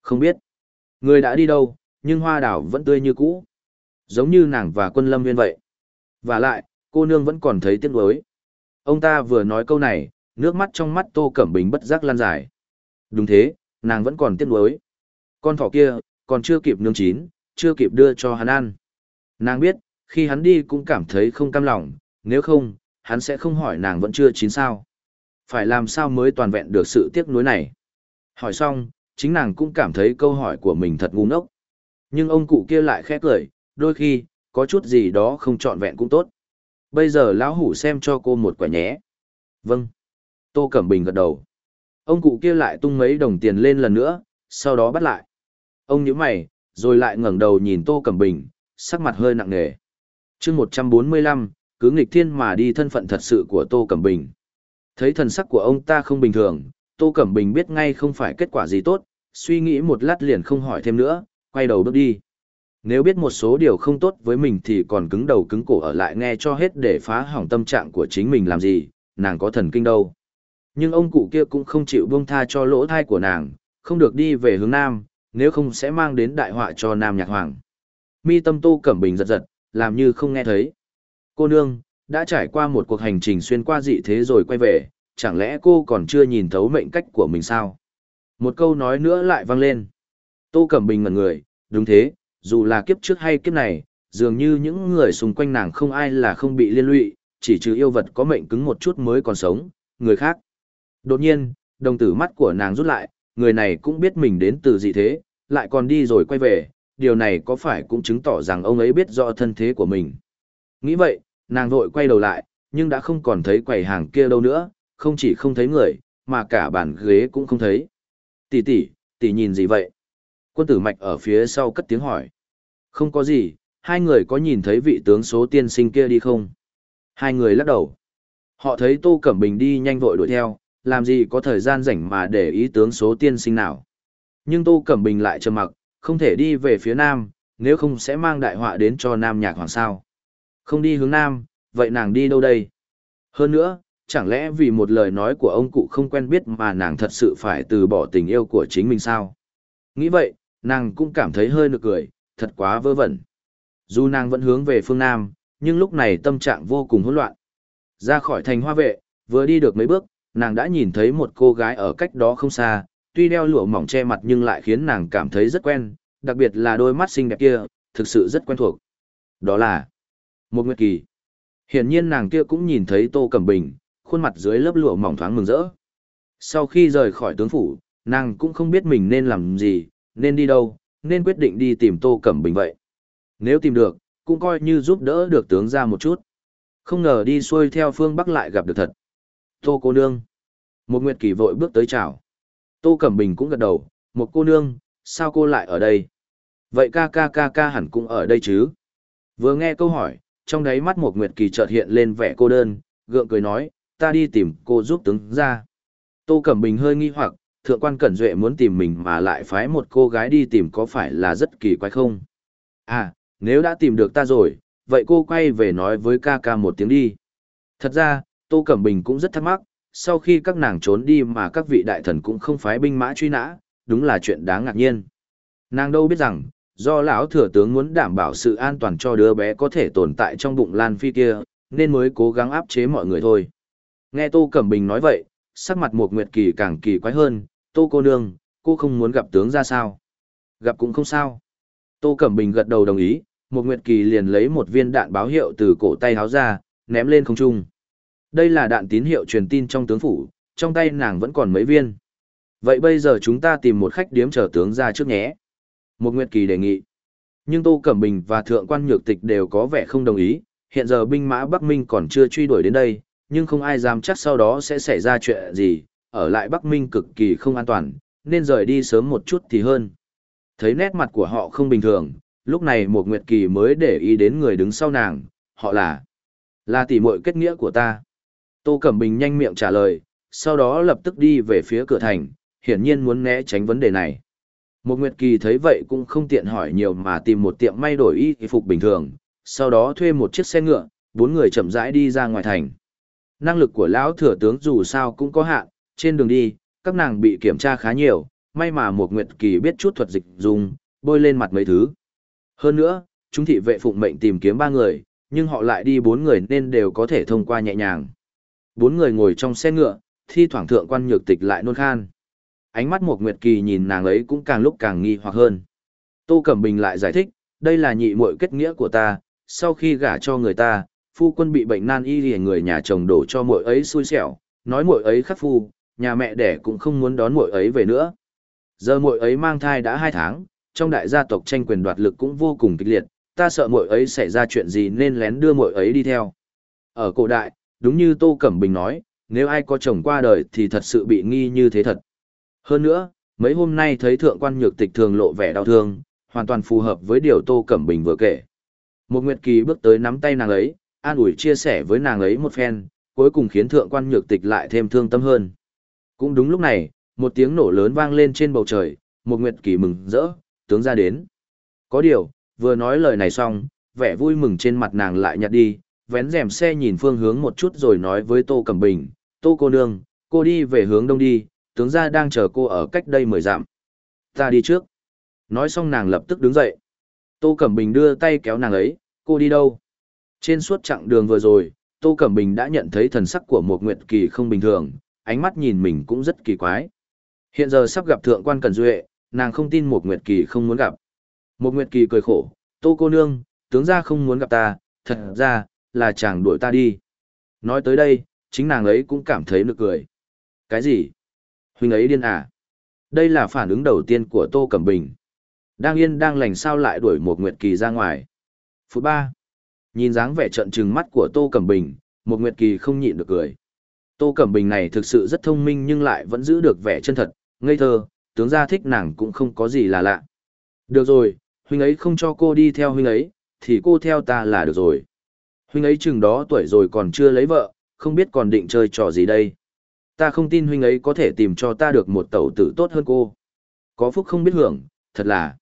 Không biết, người đã đi đâu, nhưng hoa đào vẫn tươi như cũ. Giống như nàng và quân lâm viên vậy. Và lại, cô nương vẫn còn thấy tiếc nuối. Ông ta vừa nói câu này, nước mắt trong mắt Tô Cẩm Bình bất giác lan dài. Đúng thế, nàng vẫn còn tiếc nuối. Con thỏ kia, còn chưa kịp nương chín, chưa kịp đưa cho hắn ăn. Nàng biết, khi hắn đi cũng cảm thấy không cam lòng, nếu không, hắn sẽ không hỏi nàng vẫn chưa chín sao. Phải làm sao mới toàn vẹn được sự tiếc nuối này. Hỏi xong, chính nàng cũng cảm thấy câu hỏi của mình thật ngu ngốc. Nhưng ông cụ kia lại khẽ cười, đôi khi, có chút gì đó không trọn vẹn cũng tốt. Bây giờ lão hủ xem cho cô một quả nhé. Vâng. Tô Cẩm Bình gật đầu. Ông cụ kia lại tung mấy đồng tiền lên lần nữa, sau đó bắt lại. Ông nhíu mày, rồi lại ngẩng đầu nhìn Tô Cẩm Bình, sắc mặt hơi nặng nề. chương 145, cứ nghịch thiên mà đi thân phận thật sự của Tô Cẩm Bình. Thấy thần sắc của ông ta không bình thường, Tô Cẩm Bình biết ngay không phải kết quả gì tốt, suy nghĩ một lát liền không hỏi thêm nữa, quay đầu bước đi. Nếu biết một số điều không tốt với mình thì còn cứng đầu cứng cổ ở lại nghe cho hết để phá hỏng tâm trạng của chính mình làm gì, nàng có thần kinh đâu. Nhưng ông cụ kia cũng không chịu buông tha cho lỗ thai của nàng, không được đi về hướng Nam, nếu không sẽ mang đến đại họa cho Nam Nhạc Hoàng. Mi tâm Tô Cẩm Bình giật giật, làm như không nghe thấy. Cô nương, đã trải qua một cuộc hành trình xuyên qua dị thế rồi quay về, chẳng lẽ cô còn chưa nhìn thấu mệnh cách của mình sao? Một câu nói nữa lại vang lên. Tô Cẩm Bình ngẩn người, đúng thế, dù là kiếp trước hay kiếp này, dường như những người xung quanh nàng không ai là không bị liên lụy, chỉ trừ yêu vật có mệnh cứng một chút mới còn sống, người khác. Đột nhiên, đồng tử mắt của nàng rút lại, người này cũng biết mình đến từ dị thế, lại còn đi rồi quay về, điều này có phải cũng chứng tỏ rằng ông ấy biết rõ thân thế của mình. Nghĩ vậy, nàng vội quay đầu lại, nhưng đã không còn thấy quầy hàng kia đâu nữa, không chỉ không thấy người, mà cả bàn ghế cũng không thấy. Tỷ tỷ, tỷ nhìn gì vậy? Quân tử mạch ở phía sau cất tiếng hỏi. Không có gì, hai người có nhìn thấy vị tướng số tiên sinh kia đi không? Hai người lắc đầu. Họ thấy Tô Cẩm Bình đi nhanh vội đuổi theo, làm gì có thời gian rảnh mà để ý tướng số tiên sinh nào. Nhưng Tô Cẩm Bình lại trầm mặc, không thể đi về phía nam, nếu không sẽ mang đại họa đến cho nam nhạc hoàng sao. Không đi hướng nam, vậy nàng đi đâu đây? Hơn nữa, chẳng lẽ vì một lời nói của ông cụ không quen biết mà nàng thật sự phải từ bỏ tình yêu của chính mình sao? Nghĩ vậy, nàng cũng cảm thấy hơi nực cười, thật quá vơ vẩn. Dù nàng vẫn hướng về phương Nam, nhưng lúc này tâm trạng vô cùng hỗn loạn. Ra khỏi thành hoa vệ, vừa đi được mấy bước, nàng đã nhìn thấy một cô gái ở cách đó không xa, tuy đeo lụa mỏng che mặt nhưng lại khiến nàng cảm thấy rất quen, đặc biệt là đôi mắt xinh đẹp kia, thực sự rất quen thuộc. Đó là một nguyệt kỳ. Hiển nhiên nàng kia cũng nhìn thấy Tô Cẩm Bình, khuôn mặt dưới lớp lụa mỏng thoáng mừng rỡ. Sau khi rời khỏi tướng phủ, nàng cũng không biết mình nên làm gì, nên đi đâu, nên quyết định đi tìm Tô Cẩm Bình vậy. Nếu tìm được, cũng coi như giúp đỡ được tướng ra một chút. Không ngờ đi xuôi theo phương Bắc lại gặp được thật. Tô cô nương. Một Nguyệt Kỳ vội bước tới chào. Tô Cẩm Bình cũng gật đầu, một cô nương, sao cô lại ở đây? Vậy ca ca ca ca hẳn cũng ở đây chứ? Vừa nghe câu hỏi, trong đáy mắt một Nguyệt Kỳ chợt hiện lên vẻ cô đơn, gượng cười nói, ta đi tìm cô giúp tướng ra. Tô Cẩm Bình hơi nghi hoặc, thượng quan Cẩn Duệ muốn tìm mình mà lại phái một cô gái đi tìm có phải là rất kỳ quái không? À, nếu đã tìm được ta rồi, vậy cô quay về nói với ca ca một tiếng đi. Thật ra, Tô Cẩm Bình cũng rất thắc mắc, sau khi các nàng trốn đi mà các vị đại thần cũng không phái binh mã truy nã, đúng là chuyện đáng ngạc nhiên. Nàng đâu biết rằng, do lão thừa tướng muốn đảm bảo sự an toàn cho đứa bé có thể tồn tại trong bụng Lan Phi kia, nên mới cố gắng áp chế mọi người thôi. Nghe Tô Cẩm Bình nói vậy, sắc mặt một Nguyệt Kỳ càng kỳ quái hơn, Tô cô nương, cô không muốn gặp tướng ra sao? Gặp cũng không sao. Tô Cẩm Bình gật đầu đồng ý, một Nguyệt Kỳ liền lấy một viên đạn báo hiệu từ cổ tay háo ra, ném lên không trung. Đây là đạn tín hiệu truyền tin trong tướng phủ, trong tay nàng vẫn còn mấy viên. Vậy bây giờ chúng ta tìm một khách điếm chờ tướng ra trước nhé. Một Nguyệt Kỳ đề nghị. Nhưng Tô Cẩm Bình và Thượng quan Nhược Tịch đều có vẻ không đồng ý, hiện giờ binh mã Bắc Minh còn chưa truy đuổi đến đây, nhưng không ai dám chắc sau đó sẽ xảy ra chuyện gì, ở lại Bắc Minh cực kỳ không an toàn, nên rời đi sớm một chút thì hơn. Thấy nét mặt của họ không bình thường, lúc này một Nguyệt Kỳ mới để ý đến người đứng sau nàng, họ là là tỷ muội kết nghĩa của ta. Tô Cẩm Bình nhanh miệng trả lời, sau đó lập tức đi về phía cửa thành, hiển nhiên muốn né tránh vấn đề này. Một Nguyệt Kỳ thấy vậy cũng không tiện hỏi nhiều mà tìm một tiệm may đổi y phục bình thường, sau đó thuê một chiếc xe ngựa, bốn người chậm rãi đi ra ngoài thành. Năng lực của lão thừa tướng dù sao cũng có hạn, trên đường đi, các nàng bị kiểm tra khá nhiều, may mà một Nguyệt Kỳ biết chút thuật dịch dùng, bôi lên mặt mấy thứ. Hơn nữa, chúng thị vệ phụng mệnh tìm kiếm ba người, nhưng họ lại đi bốn người nên đều có thể thông qua nhẹ nhàng. Bốn người ngồi trong xe ngựa, thi thoảng thượng quan nhược tịch lại nôn khan. Ánh mắt một Nguyệt Kỳ nhìn nàng ấy cũng càng lúc càng nghi hoặc hơn. Tô Cẩm Bình lại giải thích, đây là nhị muội kết nghĩa của ta, sau khi gả cho người ta, phu quân bị bệnh nan y thì người nhà chồng đổ cho muội ấy xui xẻo, nói muội ấy khắc phu, nhà mẹ đẻ cũng không muốn đón muội ấy về nữa. Giờ muội ấy mang thai đã hai tháng, trong đại gia tộc tranh quyền đoạt lực cũng vô cùng kịch liệt, ta sợ muội ấy xảy ra chuyện gì nên lén đưa muội ấy đi theo. Ở cổ đại, đúng như Tô Cẩm Bình nói, nếu ai có chồng qua đời thì thật sự bị nghi như thế thật. Hơn nữa, mấy hôm nay thấy thượng quan nhược tịch thường lộ vẻ đau thương, hoàn toàn phù hợp với điều Tô Cẩm Bình vừa kể. Một Nguyệt Kỳ bước tới nắm tay nàng ấy, an ủi chia sẻ với nàng ấy một phen, cuối cùng khiến thượng quan nhược tịch lại thêm thương tâm hơn. Cũng đúng lúc này, một tiếng nổ lớn vang lên trên bầu trời, một Nguyệt Kỳ mừng rỡ, tướng ra đến. Có điều, vừa nói lời này xong, vẻ vui mừng trên mặt nàng lại nhạt đi, vén rèm xe nhìn phương hướng một chút rồi nói với Tô Cẩm Bình, Tô cô nương, cô đi về hướng đông đi, tướng gia đang chờ cô ở cách đây mười dặm. Ta đi trước. Nói xong nàng lập tức đứng dậy. Tô Cẩm Bình đưa tay kéo nàng ấy, cô đi đâu? Trên suốt chặng đường vừa rồi, Tô Cẩm Bình đã nhận thấy thần sắc của một Nguyệt Kỳ không bình thường, ánh mắt nhìn mình cũng rất kỳ quái. Hiện giờ sắp gặp Thượng quan Cần Duệ, nàng không tin một Nguyệt Kỳ không muốn gặp. Một Nguyệt Kỳ cười khổ, Tô cô nương, tướng gia không muốn gặp ta, thật ra, là chàng đuổi ta đi. Nói tới đây, chính nàng ấy cũng cảm thấy nực cười. Cái gì? Huynh ấy điên à? Đây là phản ứng đầu tiên của Tô Cẩm Bình. Đang yên đang lành sao lại đuổi một Nguyệt Kỳ ra ngoài. Phút ba. Nhìn dáng vẻ trận trừng mắt của Tô Cẩm Bình, một Nguyệt Kỳ không nhịn được cười. Tô Cẩm Bình này thực sự rất thông minh nhưng lại vẫn giữ được vẻ chân thật, ngây thơ, tướng gia thích nàng cũng không có gì là lạ. Được rồi, huynh ấy không cho cô đi theo huynh ấy, thì cô theo ta là được rồi. Huynh ấy chừng đó tuổi rồi còn chưa lấy vợ, không biết còn định chơi trò gì đây. Ta không tin huynh ấy có thể tìm cho ta được một tẩu tử tốt hơn cô. Có phúc không biết hưởng, thật là.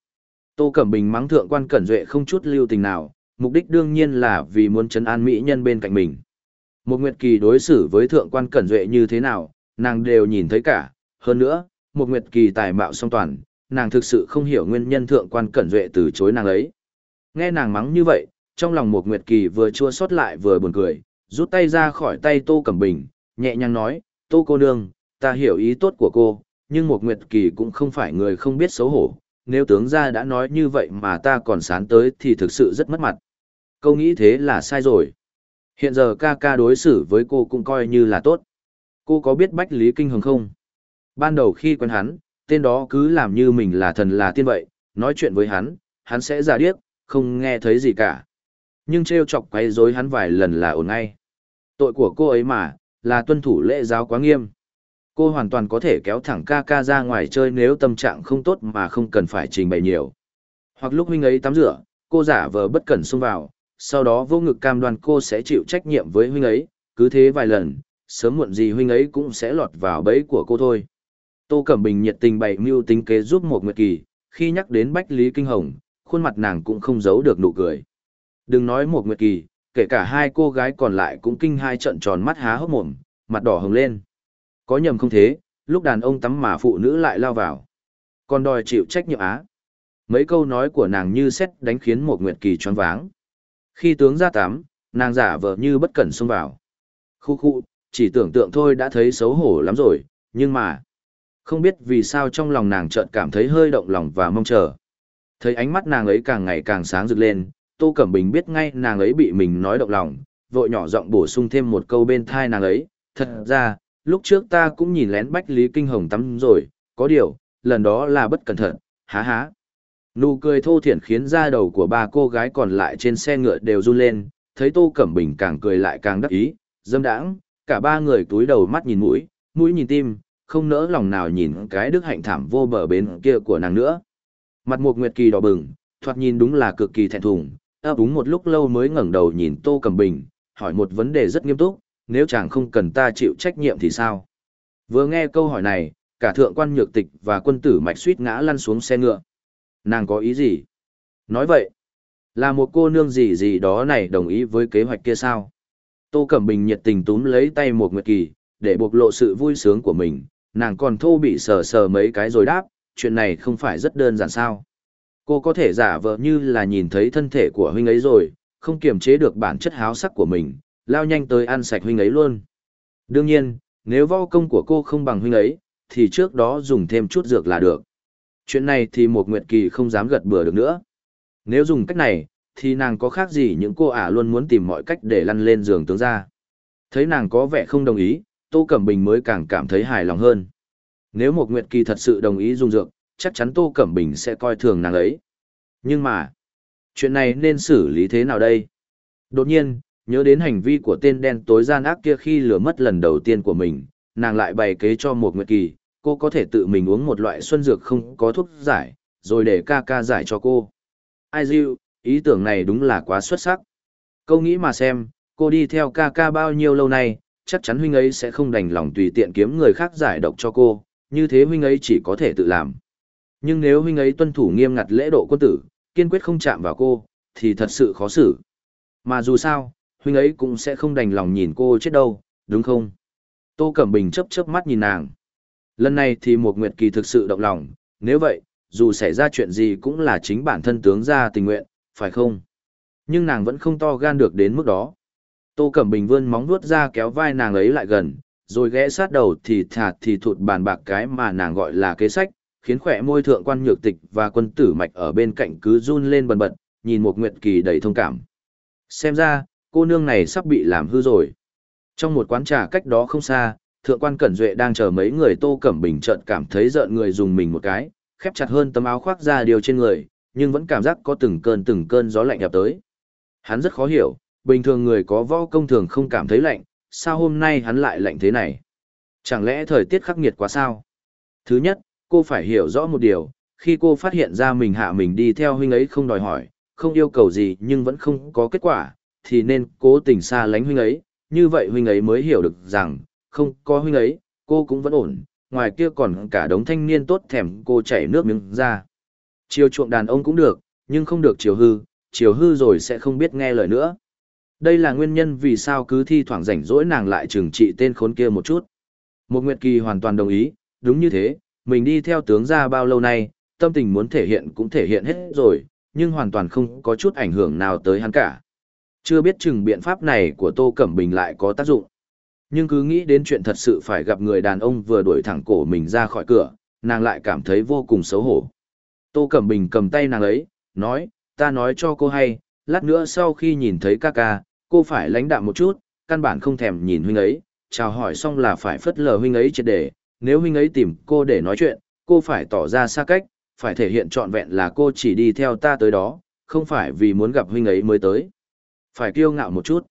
Tô Cẩm Bình mắng thượng quan Cẩn Duệ không chút lưu tình nào, mục đích đương nhiên là vì muốn chấn an mỹ nhân bên cạnh mình. Một Nguyệt Kỳ đối xử với thượng quan Cẩn Duệ như thế nào, nàng đều nhìn thấy cả. Hơn nữa, một Nguyệt Kỳ tài mạo song toàn, nàng thực sự không hiểu nguyên nhân thượng quan Cẩn Duệ từ chối nàng ấy. Nghe nàng mắng như vậy, trong lòng một Nguyệt Kỳ vừa chua xót lại vừa buồn cười, rút tay ra khỏi tay Tô Cẩm Bình, nhẹ nhàng nói, Tô cô nương, ta hiểu ý tốt của cô, nhưng một Nguyệt Kỳ cũng không phải người không biết xấu hổ, nếu tướng gia đã nói như vậy mà ta còn sán tới thì thực sự rất mất mặt. Câu nghĩ thế là sai rồi. Hiện giờ ca ca đối xử với cô cũng coi như là tốt. Cô có biết Bách Lý Kinh Hồng không? Ban đầu khi quen hắn, tên đó cứ làm như mình là thần là tiên vậy, nói chuyện với hắn, hắn sẽ giả điếc, không nghe thấy gì cả. Nhưng trêu chọc quấy rối hắn vài lần là ổn ngay. Tội của cô ấy mà, là tuân thủ lễ giáo quá nghiêm. Cô hoàn toàn có thể kéo thẳng ca ca ra ngoài chơi nếu tâm trạng không tốt mà không cần phải trình bày nhiều. Hoặc lúc huynh ấy tắm rửa, cô giả vờ bất cẩn xông vào, sau đó vô ngực cam đoan cô sẽ chịu trách nhiệm với huynh ấy, cứ thế vài lần, sớm muộn gì huynh ấy cũng sẽ lọt vào bẫy của cô thôi. Tô Cẩm Bình nhiệt tình bày mưu tính kế giúp một nguyệt kỳ, khi nhắc đến Bách Lý Kinh Hồng, khuôn mặt nàng cũng không giấu được nụ cười. Đừng nói một nguyệt kỳ, kể cả hai cô gái còn lại cũng kinh hai trận tròn mắt há hốc mồm, mặt đỏ hồng lên. Có nhầm không thế, lúc đàn ông tắm mà phụ nữ lại lao vào. Còn đòi chịu trách nhiệm á. Mấy câu nói của nàng như xét đánh khiến một nguyệt kỳ choáng váng. Khi tướng ra tắm, nàng giả vờ như bất cẩn xông vào. Khu khu, chỉ tưởng tượng thôi đã thấy xấu hổ lắm rồi, nhưng mà... Không biết vì sao trong lòng nàng chợt cảm thấy hơi động lòng và mong chờ. Thấy ánh mắt nàng ấy càng ngày càng sáng rực lên, Tô Cẩm Bình biết ngay nàng ấy bị mình nói động lòng, vội nhỏ giọng bổ sung thêm một câu bên thai nàng ấy. Thật ra, lúc trước ta cũng nhìn lén Bách Lý Kinh Hồng tắm rồi, có điều, lần đó là bất cẩn thận, há há. Nụ cười thô thiển khiến da đầu của ba cô gái còn lại trên xe ngựa đều run lên, thấy Tô Cẩm Bình càng cười lại càng đắc ý, dâm đãng, cả ba người túi đầu mắt nhìn mũi, mũi nhìn tim, không nỡ lòng nào nhìn cái đức hạnh thảm vô bờ bến kia của nàng nữa. Mặt một nguyệt kỳ đỏ bừng, thoạt nhìn đúng là cực kỳ thẹn thùng, ấp úng một lúc lâu mới ngẩng đầu nhìn Tô Cẩm Bình, hỏi một vấn đề rất nghiêm túc, nếu chàng không cần ta chịu trách nhiệm thì sao? Vừa nghe câu hỏi này, cả thượng quan nhược tịch và quân tử mạch suýt ngã lăn xuống xe ngựa. Nàng có ý gì? Nói vậy, là một cô nương gì gì đó này đồng ý với kế hoạch kia sao? Tô Cẩm Bình nhiệt tình túm lấy tay một nguyệt kỳ, để bộc lộ sự vui sướng của mình, nàng còn thô bị sờ sờ mấy cái rồi đáp, chuyện này không phải rất đơn giản sao. Cô có thể giả vờ như là nhìn thấy thân thể của huynh ấy rồi, không kiềm chế được bản chất háo sắc của mình, lao nhanh tới ăn sạch huynh ấy luôn. Đương nhiên, nếu võ công của cô không bằng huynh ấy, thì trước đó dùng thêm chút dược là được. Chuyện này thì một nguyệt kỳ không dám gật bừa được nữa. Nếu dùng cách này, thì nàng có khác gì những cô ả luôn muốn tìm mọi cách để lăn lên giường tướng ra. Thấy nàng có vẻ không đồng ý, Tô Cẩm Bình mới càng cảm thấy hài lòng hơn. Nếu một nguyệt kỳ thật sự đồng ý dùng dược, chắc chắn Tô Cẩm Bình sẽ coi thường nàng ấy. Nhưng mà, chuyện này nên xử lý thế nào đây? Đột nhiên, nhớ đến hành vi của tên đen tối gian ác kia khi lừa mất lần đầu tiên của mình, nàng lại bày kế cho một nguyệt kỳ, cô có thể tự mình uống một loại xuân dược không có thuốc giải, rồi để ca ca giải cho cô. Ai diệu, ý tưởng này đúng là quá xuất sắc. Câu nghĩ mà xem, cô đi theo ca ca bao nhiêu lâu nay, chắc chắn huynh ấy sẽ không đành lòng tùy tiện kiếm người khác giải độc cho cô, như thế huynh ấy chỉ có thể tự làm. Nhưng nếu huynh ấy tuân thủ nghiêm ngặt lễ độ quân tử, kiên quyết không chạm vào cô, thì thật sự khó xử. Mà dù sao, huynh ấy cũng sẽ không đành lòng nhìn cô chết đâu, đúng không? Tô Cẩm Bình chớp chớp mắt nhìn nàng. Lần này thì một nguyệt kỳ thực sự động lòng, nếu vậy, dù xảy ra chuyện gì cũng là chính bản thân tướng ra tình nguyện, phải không? Nhưng nàng vẫn không to gan được đến mức đó. Tô Cẩm Bình vươn móng vuốt ra kéo vai nàng ấy lại gần, rồi ghé sát đầu thì thạt thì thụt bàn bạc cái mà nàng gọi là kế sách, khiến khỏe môi thượng quan nhược tịch và quân tử mạch ở bên cạnh cứ run lên bần bật, nhìn một nguyệt kỳ đầy thông cảm. Xem ra, cô nương này sắp bị làm hư rồi. Trong một quán trà cách đó không xa, thượng quan Cẩn Duệ đang chờ mấy người Tô Cẩm Bình chợt cảm thấy giận người dùng mình một cái, khép chặt hơn tấm áo khoác ra điều trên người, nhưng vẫn cảm giác có từng cơn từng cơn gió lạnh ập tới. Hắn rất khó hiểu, bình thường người có võ công thường không cảm thấy lạnh, sao hôm nay hắn lại lạnh thế này? Chẳng lẽ thời tiết khắc nghiệt quá sao? Thứ nhất, cô phải hiểu rõ một điều, khi cô phát hiện ra mình hạ mình đi theo huynh ấy không đòi hỏi, không yêu cầu gì nhưng vẫn không có kết quả, thì nên cố tình xa lánh huynh ấy, như vậy huynh ấy mới hiểu được rằng, không có huynh ấy, cô cũng vẫn ổn, ngoài kia còn cả đống thanh niên tốt thèm cô chảy nước miếng ra. Chiều chuộng đàn ông cũng được, nhưng không được chiều hư, chiều hư rồi sẽ không biết nghe lời nữa. Đây là nguyên nhân vì sao cứ thi thoảng rảnh rỗi nàng lại trừng trị tên khốn kia một chút. Một Nguyệt Kỳ hoàn toàn đồng ý, đúng như thế, mình đi theo tướng ra bao lâu nay, tâm tình muốn thể hiện cũng thể hiện hết rồi, nhưng hoàn toàn không có chút ảnh hưởng nào tới hắn cả. Chưa biết chừng biện pháp này của Tô Cẩm Bình lại có tác dụng. Nhưng cứ nghĩ đến chuyện thật sự phải gặp người đàn ông vừa đuổi thẳng cổ mình ra khỏi cửa, nàng lại cảm thấy vô cùng xấu hổ. Tô Cẩm Bình cầm tay nàng ấy, nói, ta nói cho cô hay, lát nữa sau khi nhìn thấy ca ca, cô phải lãnh đạm một chút, căn bản không thèm nhìn huynh ấy, chào hỏi xong là phải phất lờ huynh ấy triệt để, nếu huynh ấy tìm cô để nói chuyện, cô phải tỏ ra xa cách, phải thể hiện trọn vẹn là cô chỉ đi theo ta tới đó, không phải vì muốn gặp huynh ấy mới tới. Phải kiêu ngạo một chút.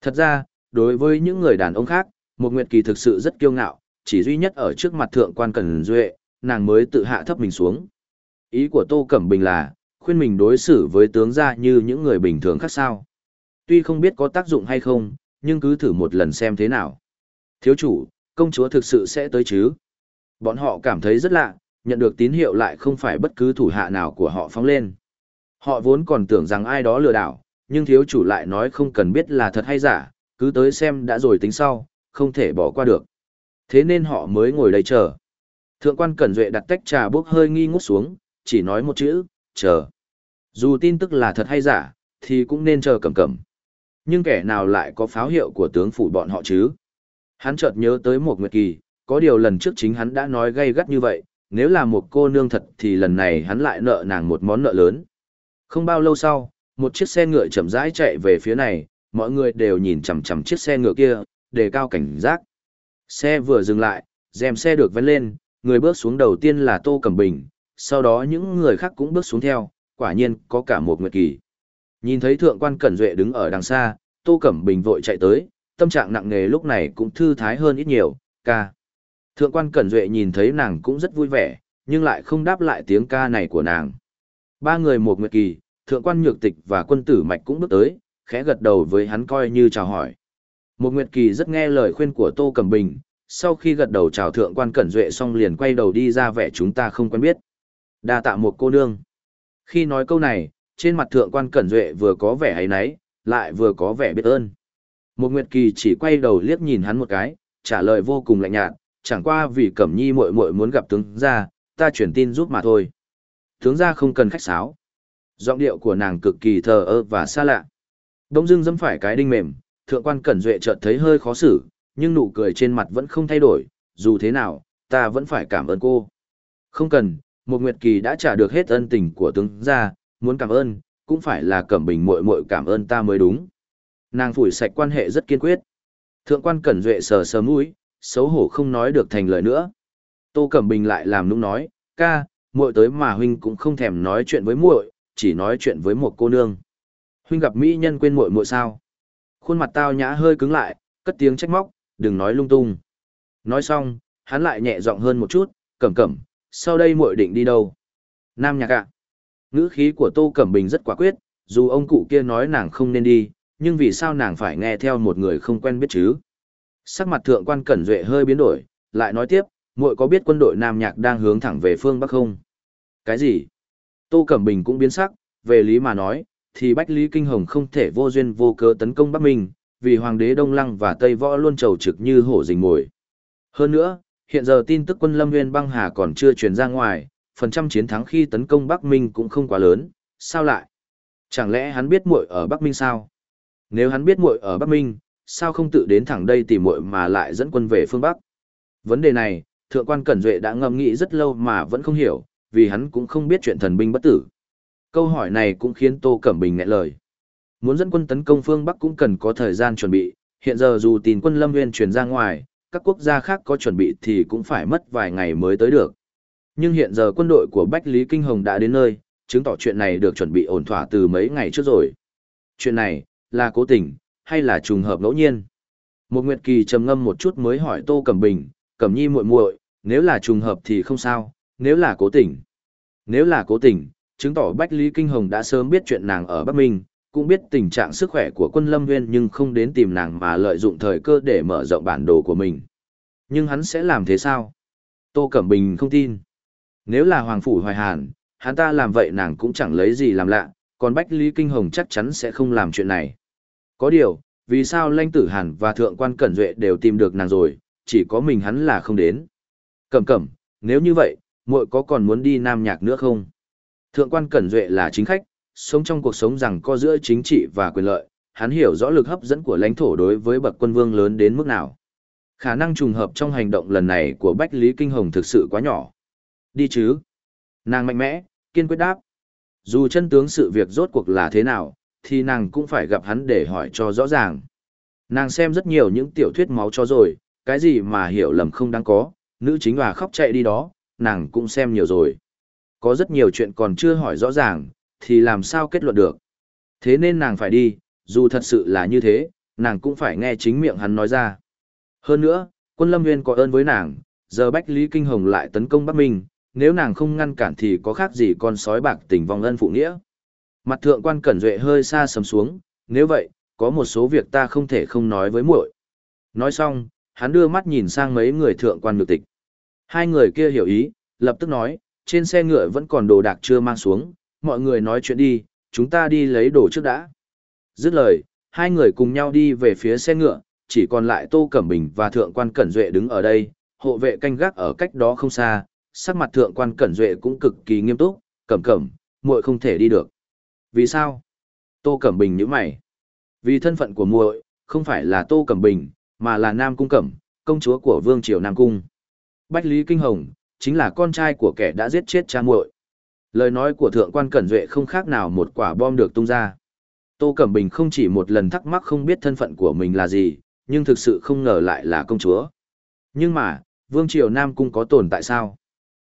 Thật ra, đối với những người đàn ông khác, một Nguyệt Kỳ thực sự rất kiêu ngạo, chỉ duy nhất ở trước mặt thượng quan Cần Duệ, nàng mới tự hạ thấp mình xuống. Ý của Tô Cẩm Bình là, khuyên mình đối xử với tướng gia như những người bình thường khác sao. Tuy không biết có tác dụng hay không, nhưng cứ thử một lần xem thế nào. Thiếu chủ, công chúa thực sự sẽ tới chứ? Bọn họ cảm thấy rất lạ, nhận được tín hiệu lại không phải bất cứ thủ hạ nào của họ phóng lên. Họ vốn còn tưởng rằng ai đó lừa đảo, nhưng thiếu chủ lại nói không cần biết là thật hay giả, cứ tới xem đã rồi tính sau, không thể bỏ qua được. Thế nên họ mới ngồi đây chờ. Thượng quan Cẩn Duệ đặt tách trà bốc hơi nghi ngút xuống, chỉ nói một chữ, chờ. Dù tin tức là thật hay giả, thì cũng nên chờ cầm cầm. Nhưng kẻ nào lại có pháo hiệu của tướng phủ bọn họ chứ? Hắn chợt nhớ tới một nguyệt kỳ, có điều lần trước chính hắn đã nói gay gắt như vậy, nếu là một cô nương thật thì lần này hắn lại nợ nàng một món nợ lớn. Không bao lâu sau, một chiếc xe ngựa chậm rãi chạy về phía này, mọi người đều nhìn chằm chằm chiếc xe ngựa kia, đề cao cảnh giác. Xe vừa dừng lại, rèm xe được vén lên, người bước xuống đầu tiên là Tô Cẩm Bình, sau đó những người khác cũng bước xuống theo, quả nhiên có cả một nguyệt kỳ. Nhìn thấy thượng quan Cẩn Duệ đứng ở đằng xa, Tô Cẩm Bình vội chạy tới, tâm trạng nặng nề lúc này cũng thư thái hơn ít nhiều, ca. Thượng quan Cẩn Duệ nhìn thấy nàng cũng rất vui vẻ, nhưng lại không đáp lại tiếng ca này của nàng. Ba người một nguyệt kỳ, thượng quan nhược tịch và quân tử mạch cũng bước tới, khẽ gật đầu với hắn coi như chào hỏi. Một nguyệt kỳ rất nghe lời khuyên của Tô Cẩm Bình, sau khi gật đầu chào thượng quan cẩn duệ xong liền quay đầu đi ra vẻ chúng ta không quen biết. Đa tạ một cô nương. Khi nói câu này, trên mặt thượng quan cẩn duệ vừa có vẻ ấy náy, lại vừa có vẻ biết ơn. Một Nguyệt Kỳ chỉ quay đầu liếc nhìn hắn một cái, trả lời vô cùng lạnh nhạt, chẳng qua vì Cẩm Nhi muội muội muốn gặp tướng gia, ta chuyển tin giúp mà thôi. Tướng gia không cần khách sáo. Giọng điệu của nàng cực kỳ thờ ơ và xa lạ. Đông Dương dẫm phải cái đinh mềm, thượng quan cẩn duệ chợt thấy hơi khó xử, nhưng nụ cười trên mặt vẫn không thay đổi, dù thế nào, ta vẫn phải cảm ơn cô. Không cần, một Nguyệt Kỳ đã trả được hết ân tình của tướng gia, muốn cảm ơn, cũng phải là Cẩm Bình muội muội cảm ơn ta mới đúng. Nàng phủi sạch quan hệ rất kiên quyết. Thượng quan Cẩn Duệ sờ sờ mũi, xấu hổ không nói được thành lời nữa. Tô Cẩm Bình lại làm nũng nói, ca, muội tới mà huynh cũng không thèm nói chuyện với muội, chỉ nói chuyện với một cô nương. Huynh gặp mỹ nhân quên muội muội sao? Khuôn mặt tao nhã hơi cứng lại, cất tiếng trách móc, đừng nói lung tung. Nói xong, hắn lại nhẹ giọng hơn một chút, cẩm cẩm, sau đây muội định đi đâu? Nam nhạc ạ. Ngữ khí của Tô Cẩm Bình rất quả quyết, dù ông cụ kia nói nàng không nên đi, nhưng vì sao nàng phải nghe theo một người không quen biết chứ? Sắc mặt thượng quan Cẩn Duệ hơi biến đổi, lại nói tiếp, muội có biết quân đội Nam Nhạc đang hướng thẳng về phương Bắc không? Cái gì? Tô Cẩm Bình cũng biến sắc, về lý mà nói, thì Bách Lý Kinh Hồng không thể vô duyên vô cớ tấn công Bắc Minh, vì Hoàng đế Đông Lăng và Tây Võ luôn trầu trực như hổ rình mồi. Hơn nữa, hiện giờ tin tức quân Lâm Nguyên băng hà còn chưa truyền ra ngoài, phần trăm chiến thắng khi tấn công Bắc Minh cũng không quá lớn, sao lại? Chẳng lẽ hắn biết muội ở Bắc Minh sao? Nếu hắn biết muội ở Bắc Minh, sao không tự đến thẳng đây tìm muội mà lại dẫn quân về phương Bắc? Vấn đề này, thượng quan Cẩn Duệ đã ngẫm nghĩ rất lâu mà vẫn không hiểu, vì hắn cũng không biết chuyện thần binh bất tử. Câu hỏi này cũng khiến Tô Cẩm Bình ngại lời. Muốn dẫn quân tấn công phương Bắc cũng cần có thời gian chuẩn bị, hiện giờ dù tin quân Lâm Nguyên truyền ra ngoài, các quốc gia khác có chuẩn bị thì cũng phải mất vài ngày mới tới được. Nhưng hiện giờ quân đội của Bách Lý Kinh Hồng đã đến nơi, chứng tỏ chuyện này được chuẩn bị ổn thỏa từ mấy ngày trước rồi. Chuyện này, là cố tình, hay là trùng hợp ngẫu nhiên? Một Nguyệt Kỳ trầm ngâm một chút mới hỏi Tô Cẩm Bình, Cẩm Nhi muội muội, nếu là trùng hợp thì không sao, nếu là cố tình. Nếu là cố tình, chứng tỏ Bách Lý Kinh Hồng đã sớm biết chuyện nàng ở Bắc Minh, cũng biết tình trạng sức khỏe của quân Lâm Nguyên nhưng không đến tìm nàng mà lợi dụng thời cơ để mở rộng bản đồ của mình. Nhưng hắn sẽ làm thế sao? Tô Cẩm Bình không tin. Nếu là Hoàng Phủ Hoài Hàn, hắn ta làm vậy nàng cũng chẳng lấy gì làm lạ, còn Bách Lý Kinh Hồng chắc chắn sẽ không làm chuyện này. Có điều, vì sao Lanh Tử Hàn và Thượng quan Cẩn Duệ đều tìm được nàng rồi, chỉ có mình hắn là không đến. Cẩm cẩm, nếu như vậy, muội có còn muốn đi Nam Nhạc nữa không? Thượng quan Cẩn Duệ là chính khách, sống trong cuộc sống rằng co giữa chính trị và quyền lợi, hắn hiểu rõ lực hấp dẫn của lãnh thổ đối với bậc quân vương lớn đến mức nào. Khả năng trùng hợp trong hành động lần này của Bách Lý Kinh Hồng thực sự quá nhỏ. Đi chứ. Nàng mạnh mẽ, kiên quyết đáp. Dù chân tướng sự việc rốt cuộc là thế nào, thì nàng cũng phải gặp hắn để hỏi cho rõ ràng. Nàng xem rất nhiều những tiểu thuyết máu cho rồi, cái gì mà hiểu lầm không đáng có, nữ chính hòa khóc chạy đi đó, nàng cũng xem nhiều rồi. Có rất nhiều chuyện còn chưa hỏi rõ ràng, thì làm sao kết luận được. Thế nên nàng phải đi, dù thật sự là như thế, nàng cũng phải nghe chính miệng hắn nói ra. Hơn nữa, quân lâm nguyên có ơn với nàng, giờ Bách Lý Kinh Hồng lại tấn công Bắc Minh, nếu nàng không ngăn cản thì có khác gì con sói bạc tình vong ân phụ nghĩa. Mặt thượng quan cẩn duệ hơi xa sầm xuống, nếu vậy, có một số việc ta không thể không nói với muội. Nói xong, hắn đưa mắt nhìn sang mấy người thượng quan nhược tịch. Hai người kia hiểu ý, lập tức nói, trên xe ngựa vẫn còn đồ đạc chưa mang xuống, mọi người nói chuyện đi, chúng ta đi lấy đồ trước đã. Dứt lời, hai người cùng nhau đi về phía xe ngựa, chỉ còn lại Tô Cẩm Bình và Thượng quan Cẩn Duệ đứng ở đây, hộ vệ canh gác ở cách đó không xa, sắc mặt thượng quan cẩn duệ cũng cực kỳ nghiêm túc, cẩm cẩm, muội không thể đi được. Vì sao? Tô Cẩm Bình nhữ mày. Vì thân phận của muội không phải là Tô Cẩm Bình, mà là Nam Cung Cẩm, công chúa của Vương Triều Nam Cung. Bách Lý Kinh Hồng, chính là con trai của kẻ đã giết chết cha muội. Lời nói của thượng quan Cẩn Duệ không khác nào một quả bom được tung ra. Tô Cẩm Bình không chỉ một lần thắc mắc không biết thân phận của mình là gì, nhưng thực sự không ngờ lại là công chúa. Nhưng mà, Vương Triều Nam Cung có tồn tại sao?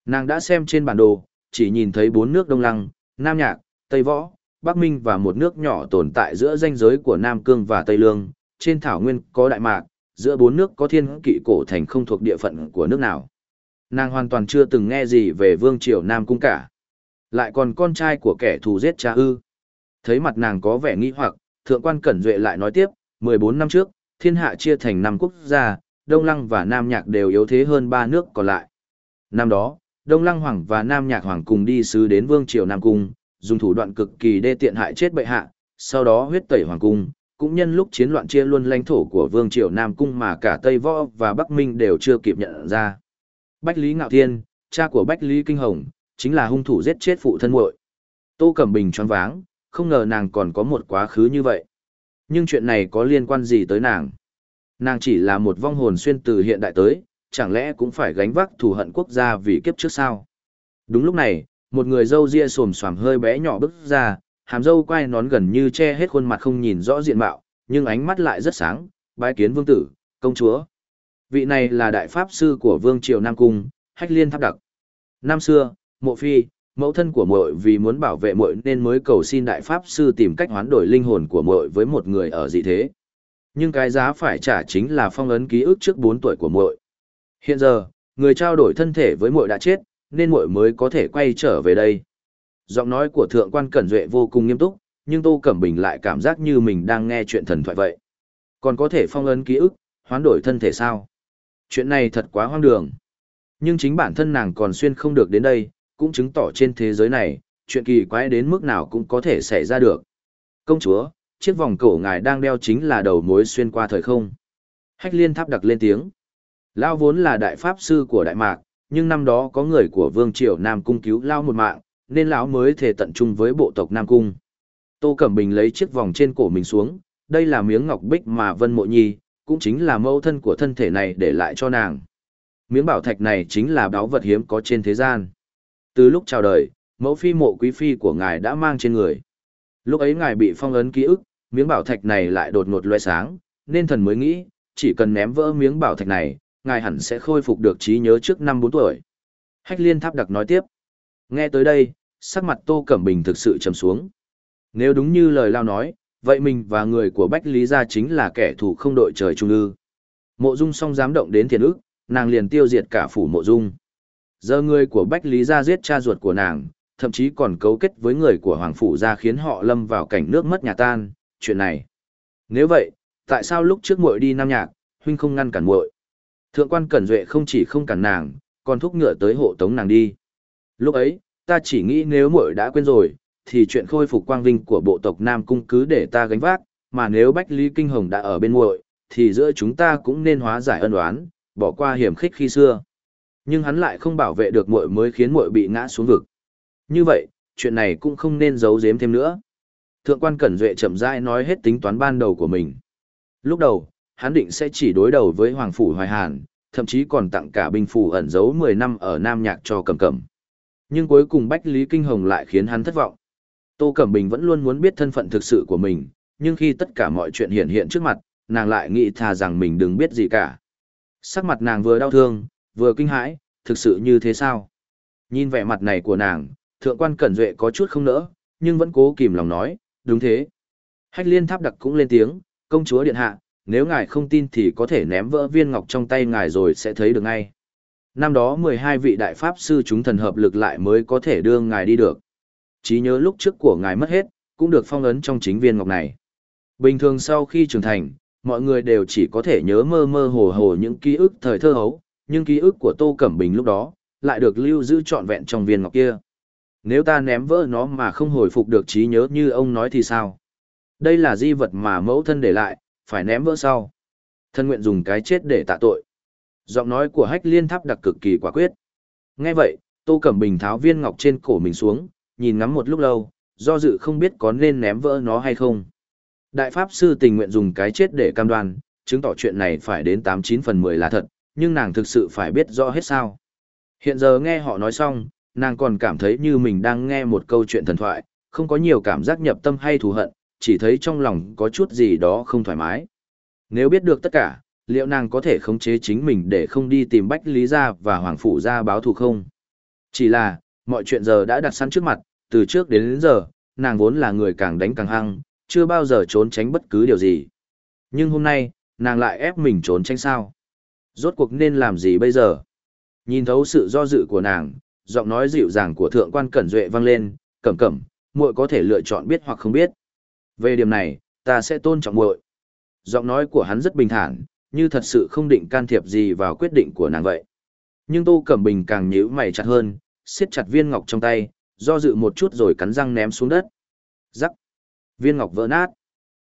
Nàng đã xem trên bản đồ, chỉ nhìn thấy bốn nước Đông Lăng, Nam Nhạc, Tây Võ, Bắc Minh và một nước nhỏ tồn tại giữa ranh giới của Nam Cương và Tây Lương, trên thảo nguyên có Đại Mạc, giữa bốn nước có thiên kỵ cổ thành không thuộc địa phận của nước nào. Nàng hoàn toàn chưa từng nghe gì về vương triều Nam Cung cả. Lại còn con trai của kẻ thù giết cha ư. Thấy mặt nàng có vẻ nghi hoặc, thượng quan Cẩn Duệ lại nói tiếp, 14 năm trước, thiên hạ chia thành năm quốc gia, Đông Lăng và Nam Nhạc đều yếu thế hơn ba nước còn lại. Năm đó, Đông Lăng Hoàng và Nam Nhạc Hoàng cùng đi sứ đến Vương Triều Nam Cung, dùng thủ đoạn cực kỳ đê tiện hại chết bệ hạ, sau đó huyết tẩy Hoàng Cung, cũng nhân lúc chiến loạn chia luôn lãnh thổ của Vương Triều Nam Cung mà cả Tây Võ và Bắc Minh đều chưa kịp nhận ra. Bách Lý Ngạo Thiên, cha của Bách Lý Kinh Hồng, chính là hung thủ giết chết phụ thân muội. Tô Cẩm Bình choáng váng, không ngờ nàng còn có một quá khứ như vậy. Nhưng chuyện này có liên quan gì tới nàng? Nàng chỉ là một vong hồn xuyên từ hiện đại tới, chẳng lẽ cũng phải gánh vác thù hận quốc gia vì kiếp trước sao? Đúng lúc này, một người dâu ria xồm xoàm hơi bé nhỏ bước ra, hàm dâu quai nón gần như che hết khuôn mặt không nhìn rõ diện mạo, nhưng ánh mắt lại rất sáng, bái kiến vương tử, công chúa. Vị này là đại pháp sư của vương triều Nam Cung, Hách Liên Tháp Đặc. Năm xưa, mộ phi, mẫu thân của muội vì muốn bảo vệ muội nên mới cầu xin đại pháp sư tìm cách hoán đổi linh hồn của muội với một người ở dị thế. Nhưng cái giá phải trả chính là phong ấn ký ức trước 4 tuổi của muội. Hiện giờ, người trao đổi thân thể với muội đã chết, nên muội mới có thể quay trở về đây. Giọng nói của thượng quan Cẩn Duệ vô cùng nghiêm túc, nhưng Tô Cẩm Bình lại cảm giác như mình đang nghe chuyện thần thoại vậy. Còn có thể phong ấn ký ức, hoán đổi thân thể sao? Chuyện này thật quá hoang đường. Nhưng chính bản thân nàng còn xuyên không được đến đây, cũng chứng tỏ trên thế giới này, chuyện kỳ quái đến mức nào cũng có thể xảy ra được. Công chúa, chiếc vòng cổ ngài đang đeo chính là đầu mối xuyên qua thời không. Hách liên tháp đặc lên tiếng. Lao vốn là đại pháp sư của Đại Mạc, nhưng năm đó có người của Vương Triều Nam Cung cứu Lao một mạng, nên lão mới thể tận trung với bộ tộc Nam Cung. Tô Cẩm Bình lấy chiếc vòng trên cổ mình xuống, đây là miếng ngọc bích mà Vân Mộ Nhi, cũng chính là mẫu thân của thân thể này để lại cho nàng. Miếng bảo thạch này chính là báu vật hiếm có trên thế gian. Từ lúc chào đời, mẫu phi mộ quý phi của ngài đã mang trên người. Lúc ấy ngài bị phong ấn ký ức, miếng bảo thạch này lại đột ngột loe sáng, nên thần mới nghĩ, chỉ cần ném vỡ miếng bảo thạch này, ngài hẳn sẽ khôi phục được trí nhớ trước năm bốn tuổi. Hách liên tháp đặc nói tiếp. Nghe tới đây, sắc mặt Tô Cẩm Bình thực sự trầm xuống. Nếu đúng như lời Lao nói, vậy mình và người của Bách Lý Gia chính là kẻ thù không đội trời chung ư. Mộ Dung song dám động đến thiền ức, nàng liền tiêu diệt cả phủ Mộ Dung. Giờ người của Bách Lý Gia giết cha ruột của nàng, thậm chí còn cấu kết với người của Hoàng Phủ Gia khiến họ lâm vào cảnh nước mất nhà tan, chuyện này. Nếu vậy, tại sao lúc trước muội đi Nam Nhạc, huynh không ngăn cản muội? Thượng quan Cẩn Duệ không chỉ không cản nàng, còn thúc ngựa tới hộ tống nàng đi. Lúc ấy, ta chỉ nghĩ nếu muội đã quên rồi, thì chuyện khôi phục quang vinh của bộ tộc Nam Cung cứ để ta gánh vác, mà nếu Bách Lý Kinh Hồng đã ở bên muội, thì giữa chúng ta cũng nên hóa giải ân oán, bỏ qua hiểm khích khi xưa. Nhưng hắn lại không bảo vệ được muội mới khiến muội bị ngã xuống vực. Như vậy, chuyện này cũng không nên giấu giếm thêm nữa. Thượng quan Cẩn Duệ chậm rãi nói hết tính toán ban đầu của mình. Lúc đầu, hắn định sẽ chỉ đối đầu với Hoàng Phủ Hoài Hàn, thậm chí còn tặng cả binh phủ ẩn giấu 10 năm ở Nam Nhạc cho Cẩm Cẩm. Nhưng cuối cùng Bách Lý Kinh Hồng lại khiến hắn thất vọng. Tô Cẩm Bình vẫn luôn muốn biết thân phận thực sự của mình, nhưng khi tất cả mọi chuyện hiện hiện trước mặt, nàng lại nghĩ thà rằng mình đừng biết gì cả. Sắc mặt nàng vừa đau thương, vừa kinh hãi, thực sự như thế sao? Nhìn vẻ mặt này của nàng, thượng quan Cẩn Duệ có chút không nỡ, nhưng vẫn cố kìm lòng nói, đúng thế. Hách liên tháp đặc cũng lên tiếng, công chúa điện hạ, nếu ngài không tin thì có thể ném vỡ viên ngọc trong tay ngài rồi sẽ thấy được ngay. Năm đó 12 vị đại pháp sư chúng thần hợp lực lại mới có thể đưa ngài đi được. Chí nhớ lúc trước của ngài mất hết, cũng được phong ấn trong chính viên ngọc này. Bình thường sau khi trưởng thành, mọi người đều chỉ có thể nhớ mơ mơ hồ hồ những ký ức thời thơ hấu, nhưng ký ức của Tô Cẩm Bình lúc đó, lại được lưu giữ trọn vẹn trong viên ngọc kia. Nếu ta ném vỡ nó mà không hồi phục được trí nhớ như ông nói thì sao? Đây là di vật mà mẫu thân để lại, phải ném vỡ sau. Thân nguyện dùng cái chết để tạ tội. Giọng nói của hách liên tháp đặc cực kỳ quả quyết. Nghe vậy, Tô Cẩm Bình tháo viên ngọc trên cổ mình xuống, nhìn ngắm một lúc lâu, do dự không biết có nên ném vỡ nó hay không. Đại Pháp Sư tình nguyện dùng cái chết để cam đoan, chứng tỏ chuyện này phải đến 89 phần 10 là thật, nhưng nàng thực sự phải biết rõ hết sao. Hiện giờ nghe họ nói xong, nàng còn cảm thấy như mình đang nghe một câu chuyện thần thoại, không có nhiều cảm giác nhập tâm hay thù hận, chỉ thấy trong lòng có chút gì đó không thoải mái. Nếu biết được tất cả, liệu nàng có thể khống chế chính mình để không đi tìm Bách Lý Gia và Hoàng Phủ Gia báo thù không? Chỉ là, mọi chuyện giờ đã đặt sẵn trước mặt, từ trước đến, đến giờ, nàng vốn là người càng đánh càng hăng, chưa bao giờ trốn tránh bất cứ điều gì. Nhưng hôm nay, nàng lại ép mình trốn tránh sao? Rốt cuộc nên làm gì bây giờ? Nhìn thấu sự do dự của nàng, giọng nói dịu dàng của thượng quan Cẩn Duệ vang lên, cẩm cẩm, muội có thể lựa chọn biết hoặc không biết. Về điểm này, ta sẽ tôn trọng muội. Giọng nói của hắn rất bình thản, như thật sự không định can thiệp gì vào quyết định của nàng vậy. Nhưng Tô Cẩm Bình càng nhíu mày chặt hơn, siết chặt viên ngọc trong tay, do dự một chút rồi cắn răng ném xuống đất. Rắc. Viên ngọc vỡ nát.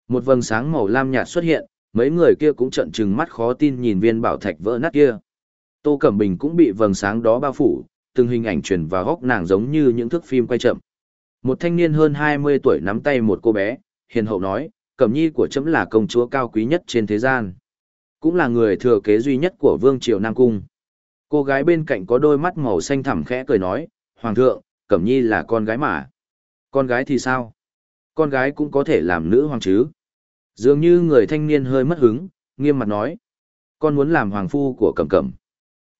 Một vầng sáng màu lam nhạt xuất hiện, mấy người kia cũng trợn trừng mắt khó tin nhìn viên bảo thạch vỡ nát kia. Tô Cẩm Bình cũng bị vầng sáng đó bao phủ, từng hình ảnh truyền vào góc nàng giống như những thước phim quay chậm. Một thanh niên hơn 20 tuổi nắm tay một cô bé, hiền hậu nói, Cẩm Nhi của chấm là công chúa cao quý nhất trên thế gian. Cũng là người thừa kế duy nhất của Vương Triều Nam Cung. Cô gái bên cạnh có đôi mắt màu xanh thẳm khẽ cười nói, Hoàng thượng, Cẩm Nhi là con gái mà. Con gái thì sao? Con gái cũng có thể làm nữ hoàng chứ. Dường như người thanh niên hơi mất hứng, nghiêm mặt nói. Con muốn làm hoàng phu của Cẩm Cẩm.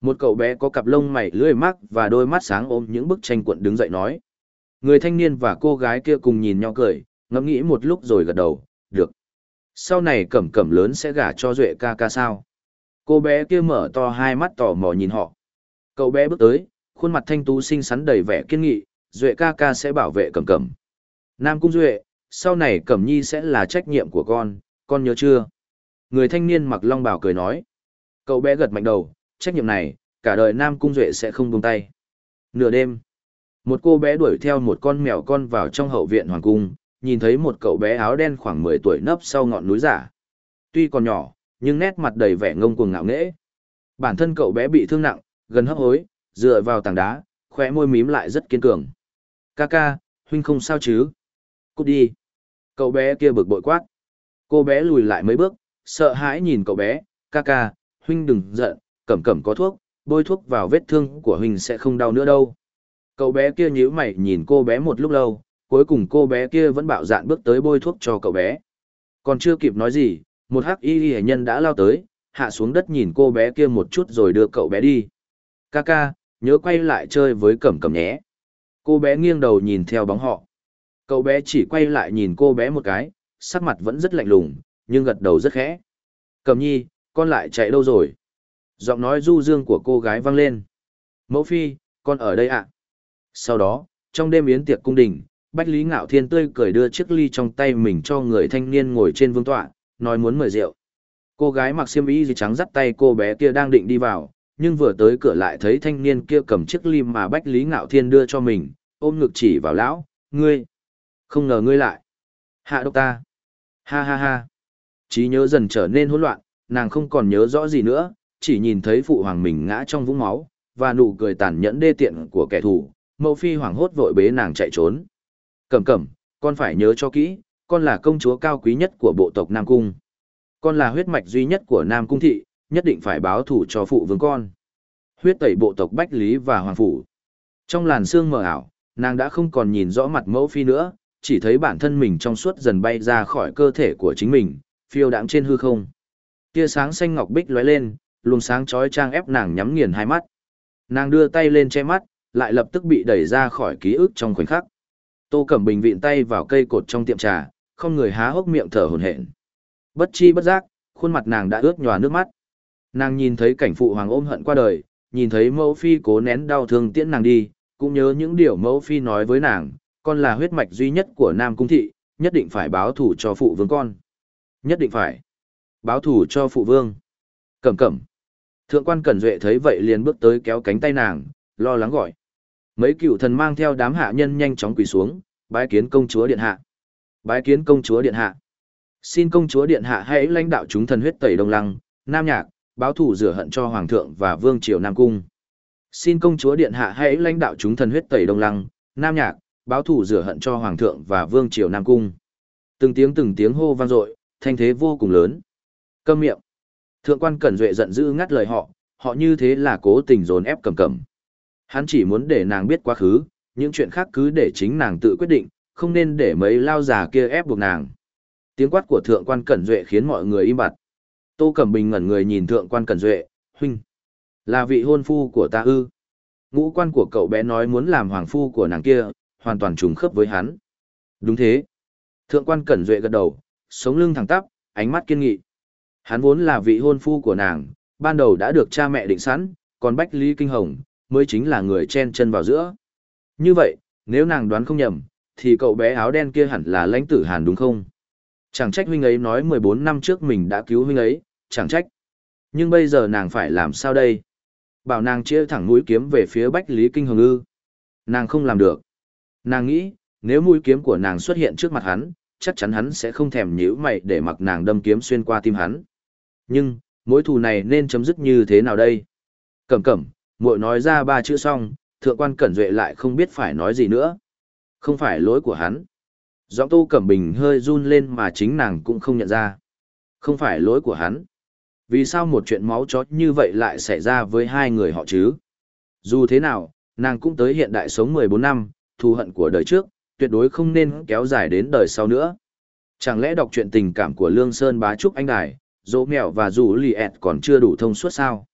Một cậu bé có cặp lông mày lưỡi mắc và đôi mắt sáng ôm những bức tranh cuộn đứng dậy nói. Người thanh niên và cô gái kia cùng nhìn nhau cười, ngẫm nghĩ một lúc rồi gật đầu, được. Sau này cẩm cẩm lớn sẽ gả cho Duệ ca ca sao. Cô bé kia mở to hai mắt tò mò nhìn họ. Cậu bé bước tới, khuôn mặt thanh tú xinh xắn đầy vẻ kiên nghị, Duệ ca ca sẽ bảo vệ cẩm cẩm. Nam Cung Duệ, sau này cẩm nhi sẽ là trách nhiệm của con, con nhớ chưa? Người thanh niên mặc long bào cười nói. Cậu bé gật mạnh đầu, trách nhiệm này, cả đời Nam Cung Duệ sẽ không buông tay. Nửa đêm, một cô bé đuổi theo một con mèo con vào trong hậu viện hoàng cung, nhìn thấy một cậu bé áo đen khoảng 10 tuổi nấp sau ngọn núi giả. Tuy còn nhỏ, nhưng nét mặt đầy vẻ ngông cuồng ngạo nghễ. Bản thân cậu bé bị thương nặng, gần hấp hối, dựa vào tảng đá, khóe môi mím lại rất kiên cường. Kaka, huynh không sao chứ? Cút đi. Cậu bé kia bực bội quát. Cô bé lùi lại mấy bước, sợ hãi nhìn cậu bé. Kaka, huynh đừng giận, cẩm cẩm có thuốc, bôi thuốc vào vết thương của huynh sẽ không đau nữa đâu. Cậu bé kia nhíu mày nhìn cô bé một lúc lâu, cuối cùng cô bé kia vẫn bạo dạn bước tới bôi thuốc cho cậu bé. Còn chưa kịp nói gì, một hắc y hệ nhân đã lao tới, hạ xuống đất nhìn cô bé kia một chút rồi đưa cậu bé đi. Kaka, nhớ quay lại chơi với cẩm cẩm nhé. Cô bé nghiêng đầu nhìn theo bóng họ. Cậu bé chỉ quay lại nhìn cô bé một cái, sắc mặt vẫn rất lạnh lùng, nhưng gật đầu rất khẽ. Cẩm nhi, con lại chạy đâu rồi? Giọng nói du dương của cô gái vang lên. Mẫu phi, con ở đây ạ. Sau đó, trong đêm yến tiệc cung đình, Bách Lý Ngạo Thiên tươi cười đưa chiếc ly trong tay mình cho người thanh niên ngồi trên vương tọa, nói muốn mời rượu. Cô gái mặc xiêm y gì trắng dắt tay cô bé kia đang định đi vào, nhưng vừa tới cửa lại thấy thanh niên kia cầm chiếc ly mà Bách Lý Ngạo Thiên đưa cho mình, ôm ngực chỉ vào lão, ngươi. Không ngờ ngươi lại. Hạ độc ta. Ha ha ha. Trí nhớ dần trở nên hỗn loạn, nàng không còn nhớ rõ gì nữa, chỉ nhìn thấy phụ hoàng mình ngã trong vũng máu, và nụ cười tàn nhẫn đê tiện của kẻ thù, mẫu phi hoảng hốt vội bế nàng chạy trốn. Cẩm cẩm, con phải nhớ cho kỹ, con là công chúa cao quý nhất của bộ tộc Nam Cung. Con là huyết mạch duy nhất của Nam Cung thị, nhất định phải báo thủ cho phụ vương con. Huyết tẩy bộ tộc Bách Lý và Hoàng Phủ. Trong làn sương mờ ảo, nàng đã không còn nhìn rõ mặt mẫu phi nữa, chỉ thấy bản thân mình trong suốt dần bay ra khỏi cơ thể của chính mình, phiêu đãng trên hư không. Tia sáng xanh ngọc bích lóe lên, luồng sáng chói trang ép nàng nhắm nghiền hai mắt. Nàng đưa tay lên che mắt, lại lập tức bị đẩy ra khỏi ký ức trong khoảnh khắc. Tô Cẩm Bình vịn tay vào cây cột trong tiệm trà, không người há hốc miệng thở hổn hển. Bất chi bất giác, khuôn mặt nàng đã ướt nhòa nước mắt. Nàng nhìn thấy cảnh phụ hoàng ôm hận qua đời, nhìn thấy mẫu phi cố nén đau thương tiễn nàng đi, cũng nhớ những điều mẫu phi nói với nàng, con là huyết mạch duy nhất của Nam Cung Thị, nhất định phải báo thù cho phụ vương con. Nhất định phải báo thù cho phụ vương. Cẩm cẩm. Thượng quan Cẩn Duệ thấy vậy liền bước tới kéo cánh tay nàng, lo lắng gọi. Mấy cựu thần mang theo đám hạ nhân nhanh chóng quỳ xuống, bái kiến công chúa điện hạ. Bái kiến công chúa điện hạ. Xin công chúa điện hạ hãy lãnh đạo chúng thần huyết tẩy đông lăng, nam nhạc, báo thủ rửa hận cho hoàng thượng và vương triều nam cung. Xin công chúa điện hạ hãy lãnh đạo chúng thần huyết tẩy đông lăng, nam nhạc, báo thủ rửa hận cho hoàng thượng và vương triều nam cung. Từng tiếng từng tiếng hô vang dội, thanh thế vô cùng lớn. Câm miệng. Thượng quan Cẩn Duệ giận dữ ngắt lời họ, họ như thế là cố tình dồn ép cầm cầm. Hắn chỉ muốn để nàng biết quá khứ, những chuyện khác cứ để chính nàng tự quyết định, không nên để mấy lao già kia ép buộc nàng. Tiếng quát của thượng quan Cẩn Duệ khiến mọi người im bặt. Tô Cẩm Bình ngẩn người nhìn thượng quan Cẩn Duệ, huynh, là vị hôn phu của ta ư. Ngũ quan của cậu bé nói muốn làm hoàng phu của nàng kia, hoàn toàn trùng khớp với hắn. Đúng thế. Thượng quan Cẩn Duệ gật đầu, sống lưng thẳng tắp, ánh mắt kiên nghị. Hắn vốn là vị hôn phu của nàng, ban đầu đã được cha mẹ định sẵn, còn Bách Lý Kinh Hồng, mới chính là người chen chân vào giữa. Như vậy, nếu nàng đoán không nhầm, thì cậu bé áo đen kia hẳn là lãnh tử Hàn đúng không? Chẳng trách huynh ấy nói 14 năm trước mình đã cứu huynh ấy, chẳng trách. Nhưng bây giờ nàng phải làm sao đây? Bảo nàng chia thẳng mũi kiếm về phía Bách Lý Kinh Hồng ư. Nàng không làm được. Nàng nghĩ, nếu mũi kiếm của nàng xuất hiện trước mặt hắn, chắc chắn hắn sẽ không thèm nhíu mày để mặc nàng đâm kiếm xuyên qua tim hắn. Nhưng, mối thù này nên chấm dứt như thế nào đây? Cẩm cẩm, muội nói ra ba chữ xong, thượng quan cẩn duệ lại không biết phải nói gì nữa. Không phải lỗi của hắn. Giọng tô cẩm bình hơi run lên mà chính nàng cũng không nhận ra. Không phải lỗi của hắn. Vì sao một chuyện máu chó như vậy lại xảy ra với hai người họ chứ? Dù thế nào, nàng cũng tới hiện đại sống 14 năm, thù hận của đời trước, tuyệt đối không nên kéo dài đến đời sau nữa. Chẳng lẽ đọc truyện tình cảm của Lương Sơn bá trúc anh đài, dỗ mèo và dù lì ẹt còn chưa đủ thông suốt sao?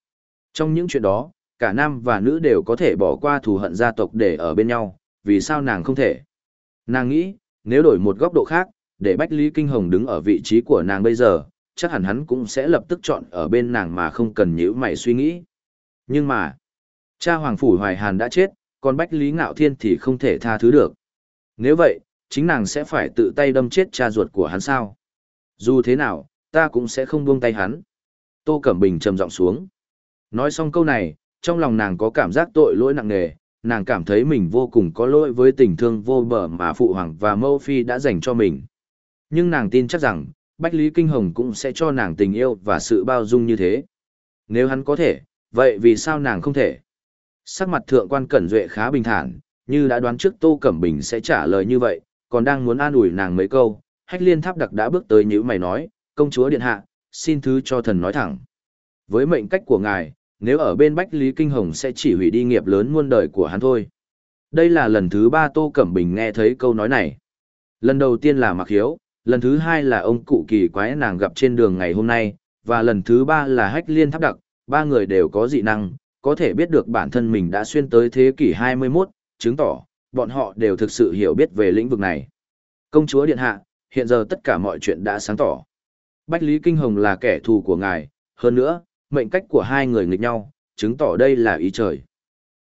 Trong những chuyện đó, cả nam và nữ đều có thể bỏ qua thù hận gia tộc để ở bên nhau, vì sao nàng không thể? Nàng nghĩ, nếu đổi một góc độ khác, để Bách Lý Kinh Hồng đứng ở vị trí của nàng bây giờ, chắc hẳn hắn cũng sẽ lập tức chọn ở bên nàng mà không cần nhữ mày suy nghĩ. Nhưng mà, cha Hoàng Phủ Hoài Hàn đã chết, còn Bách Lý Ngạo Thiên thì không thể tha thứ được. Nếu vậy, chính nàng sẽ phải tự tay đâm chết cha ruột của hắn sao? Dù thế nào, ta cũng sẽ không buông tay hắn. Tô Cẩm Bình trầm giọng xuống. Nói xong câu này, trong lòng nàng có cảm giác tội lỗi nặng nề, nàng cảm thấy mình vô cùng có lỗi với tình thương vô bờ mà Phụ Hoàng và Mâu Phi đã dành cho mình. Nhưng nàng tin chắc rằng, Bách Lý Kinh Hồng cũng sẽ cho nàng tình yêu và sự bao dung như thế. Nếu hắn có thể, vậy vì sao nàng không thể? Sắc mặt thượng quan Cẩn Duệ khá bình thản, như đã đoán trước Tô Cẩm Bình sẽ trả lời như vậy, còn đang muốn an ủi nàng mấy câu, hách liên tháp đặc đã bước tới nhữ mày nói, công chúa điện hạ, xin thứ cho thần nói thẳng. Với mệnh cách của ngài, nếu ở bên Bách Lý Kinh Hồng sẽ chỉ hủy đi nghiệp lớn muôn đời của hắn thôi. Đây là lần thứ ba Tô Cẩm Bình nghe thấy câu nói này. Lần đầu tiên là Mạc Hiếu, lần thứ hai là ông cụ kỳ quái nàng gặp trên đường ngày hôm nay, và lần thứ ba là hách liên tháp đặc, ba người đều có dị năng, có thể biết được bản thân mình đã xuyên tới thế kỷ 21, chứng tỏ, bọn họ đều thực sự hiểu biết về lĩnh vực này. Công chúa Điện Hạ, hiện giờ tất cả mọi chuyện đã sáng tỏ. Bách Lý Kinh Hồng là kẻ thù của ngài, hơn nữa, mệnh cách của hai người nghịch nhau, chứng tỏ đây là ý trời.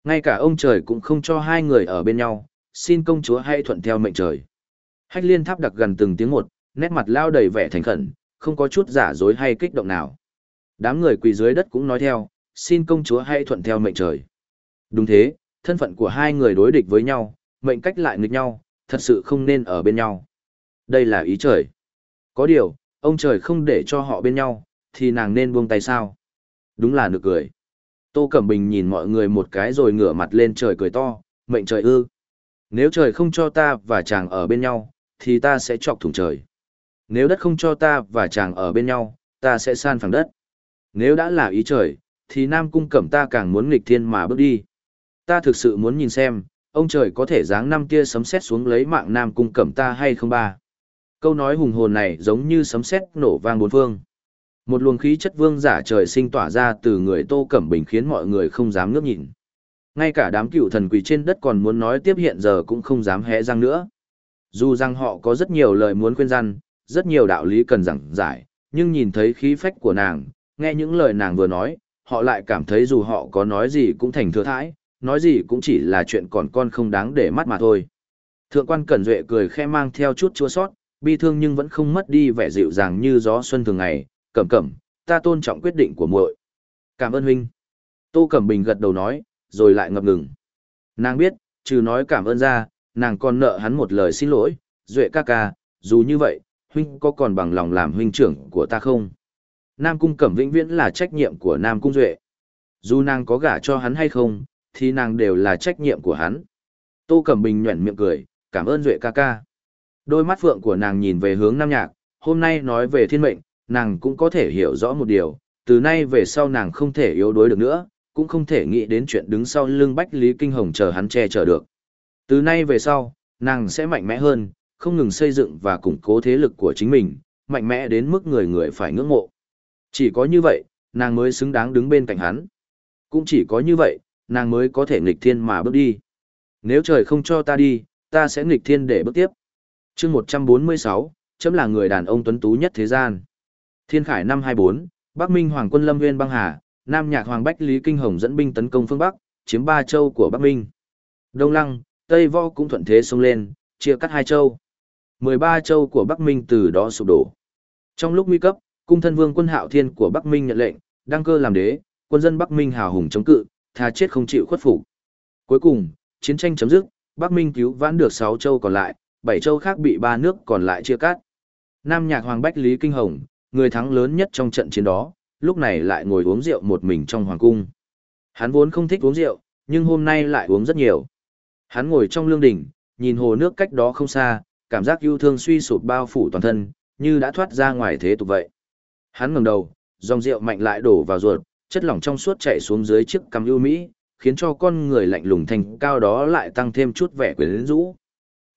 Ngay cả ông trời cũng không cho hai người ở bên nhau, xin công chúa hãy thuận theo mệnh trời. Hách liên tháp đặc gần từng tiếng một, nét mặt lao đầy vẻ thành khẩn, không có chút giả dối hay kích động nào. Đám người quỳ dưới đất cũng nói theo, xin công chúa hãy thuận theo mệnh trời. Đúng thế, thân phận của hai người đối địch với nhau, mệnh cách lại nghịch nhau, thật sự không nên ở bên nhau. Đây là ý trời. Có điều, ông trời không để cho họ bên nhau, thì nàng nên buông tay sao? Đúng là nực cười. Tô Cẩm Bình nhìn mọi người một cái rồi ngửa mặt lên trời cười to, mệnh trời ư. Nếu trời không cho ta và chàng ở bên nhau, thì ta sẽ chọc thủng trời. Nếu đất không cho ta và chàng ở bên nhau, ta sẽ san phẳng đất. Nếu đã là ý trời, thì Nam Cung Cẩm ta càng muốn nghịch thiên mà bước đi. Ta thực sự muốn nhìn xem, ông trời có thể giáng năm tia sấm sét xuống lấy mạng Nam Cung Cẩm ta hay không ba. Câu nói hùng hồn này giống như sấm sét nổ vang bốn phương. Một luồng khí chất vương giả trời sinh tỏa ra từ người Tô Cẩm Bình khiến mọi người không dám ngước nhìn. Ngay cả đám cựu thần quỷ trên đất còn muốn nói tiếp hiện giờ cũng không dám hé răng nữa. Dù rằng họ có rất nhiều lời muốn khuyên răn, rất nhiều đạo lý cần giảng giải, nhưng nhìn thấy khí phách của nàng, nghe những lời nàng vừa nói, họ lại cảm thấy dù họ có nói gì cũng thành thừa thãi, nói gì cũng chỉ là chuyện còn con không đáng để mắt mà thôi. Thượng quan Cẩn Duệ cười khẽ mang theo chút chua sót, bi thương nhưng vẫn không mất đi vẻ dịu dàng như gió xuân thường ngày, cẩm cẩm, ta tôn trọng quyết định của muội. Cảm ơn huynh. Tô Cẩm Bình gật đầu nói, rồi lại ngập ngừng. Nàng biết, trừ nói cảm ơn ra, nàng còn nợ hắn một lời xin lỗi, Duệ ca ca, dù như vậy, huynh có còn bằng lòng làm huynh trưởng của ta không? Nam Cung Cẩm vĩnh viễn là trách nhiệm của Nam Cung Duệ. Dù nàng có gả cho hắn hay không, thì nàng đều là trách nhiệm của hắn. Tô Cẩm Bình nhuẩn miệng cười, cảm ơn Duệ ca ca. Đôi mắt phượng của nàng nhìn về hướng Nam Nhạc, hôm nay nói về thiên mệnh, nàng cũng có thể hiểu rõ một điều, từ nay về sau nàng không thể yếu đuối được nữa, cũng không thể nghĩ đến chuyện đứng sau lưng Bách Lý Kinh Hồng chờ hắn che chở được. Từ nay về sau, nàng sẽ mạnh mẽ hơn, không ngừng xây dựng và củng cố thế lực của chính mình, mạnh mẽ đến mức người người phải ngưỡng mộ. Chỉ có như vậy, nàng mới xứng đáng đứng bên cạnh hắn. Cũng chỉ có như vậy, nàng mới có thể nghịch thiên mà bước đi. Nếu trời không cho ta đi, ta sẽ nghịch thiên để bước tiếp. chương 146, chấm là người đàn ông tuấn tú nhất thế gian. Thiên Khải năm 24, Bắc Minh Hoàng quân Lâm Nguyên băng hà, Nam Nhạc Hoàng Bách Lý Kinh Hồng dẫn binh tấn công phương Bắc, chiếm ba châu của Bắc Minh. Đông Lăng, Tây Võ cũng thuận thế xông lên, chia cắt hai châu. 13 châu của Bắc Minh từ đó sụp đổ. Trong lúc nguy cấp, cung thân vương quân Hạo Thiên của Bắc Minh nhận lệnh, Đăng cơ làm đế, quân dân Bắc Minh hào hùng chống cự, tha chết không chịu khuất phục. Cuối cùng, chiến tranh chấm dứt, Bắc Minh cứu vãn được 6 châu còn lại, 7 châu khác bị ba nước còn lại chia cắt. Nam Nhạc Hoàng Bách Lý Kinh Hồng, người thắng lớn nhất trong trận chiến đó, lúc này lại ngồi uống rượu một mình trong hoàng cung. Hắn vốn không thích uống rượu, nhưng hôm nay lại uống rất nhiều. Hắn ngồi trong lương đỉnh, nhìn hồ nước cách đó không xa, cảm giác yêu thương suy sụp bao phủ toàn thân, như đã thoát ra ngoài thế tục vậy. Hắn ngẩng đầu, dòng rượu mạnh lại đổ vào ruột, chất lỏng trong suốt chảy xuống dưới chiếc cằm ưu mỹ, khiến cho con người lạnh lùng thành cao đó lại tăng thêm chút vẻ quyến rũ.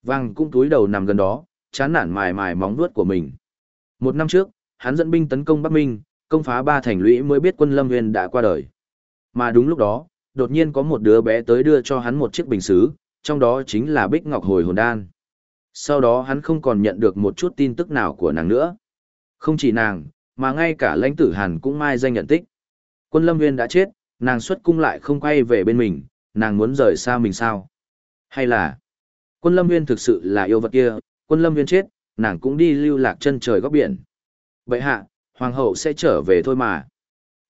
Vàng cũng túi đầu nằm gần đó, chán nản mài mài móng vuốt của mình. Một năm trước, hắn dẫn binh tấn công Bắc Minh, công phá ba thành lũy mới biết quân Lâm Nguyên đã qua đời. Mà đúng lúc đó, đột nhiên có một đứa bé tới đưa cho hắn một chiếc bình sứ, trong đó chính là Bích Ngọc Hồi Hồn Đan. Sau đó hắn không còn nhận được một chút tin tức nào của nàng nữa. Không chỉ nàng, mà ngay cả lãnh tử Hàn cũng mai danh nhận tích. Quân Lâm Nguyên đã chết, nàng xuất cung lại không quay về bên mình, nàng muốn rời xa mình sao? Hay là, quân Lâm Nguyên thực sự là yêu vật kia, quân Lâm Nguyên chết, nàng cũng đi lưu lạc chân trời góc biển. Vậy hạ, hoàng hậu sẽ trở về thôi mà.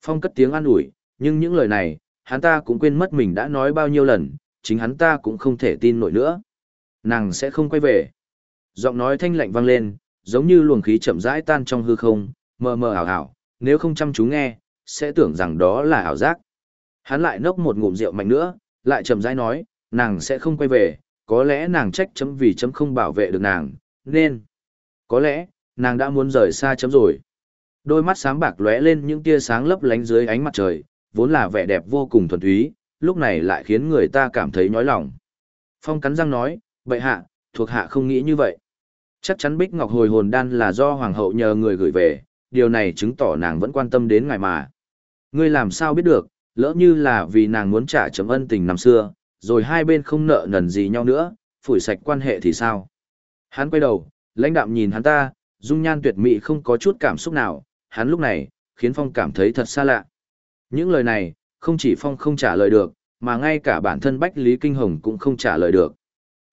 Phong cất tiếng an ủi, nhưng những lời này, hắn ta cũng quên mất mình đã nói bao nhiêu lần, chính hắn ta cũng không thể tin nổi nữa. Nàng sẽ không quay về. Giọng nói thanh lạnh vang lên, giống như luồng khí chậm rãi tan trong hư không, mờ mờ ảo ảo, nếu không chăm chú nghe, sẽ tưởng rằng đó là ảo giác. Hắn lại nốc một ngụm rượu mạnh nữa, lại chậm rãi nói, nàng sẽ không quay về, có lẽ nàng trách chấm vì chấm không bảo vệ được nàng, nên, có lẽ, nàng đã muốn rời xa chấm rồi. Đôi mắt sáng bạc lóe lên những tia sáng lấp lánh dưới ánh mặt trời, vốn là vẻ đẹp vô cùng thuần túy, lúc này lại khiến người ta cảm thấy nhói lòng. Phong cắn răng nói, bệ hạ, thuộc hạ không nghĩ như vậy. Chắc chắn Bích Ngọc hồi hồn đan là do Hoàng hậu nhờ người gửi về, điều này chứng tỏ nàng vẫn quan tâm đến ngài mà. Ngươi làm sao biết được, lỡ như là vì nàng muốn trả chấm ân tình năm xưa, rồi hai bên không nợ nần gì nhau nữa, phủi sạch quan hệ thì sao? Hắn quay đầu, lãnh đạm nhìn hắn ta, dung nhan tuyệt mỹ không có chút cảm xúc nào, hắn lúc này, khiến Phong cảm thấy thật xa lạ. Những lời này, không chỉ Phong không trả lời được, mà ngay cả bản thân Bách Lý Kinh Hồng cũng không trả lời được.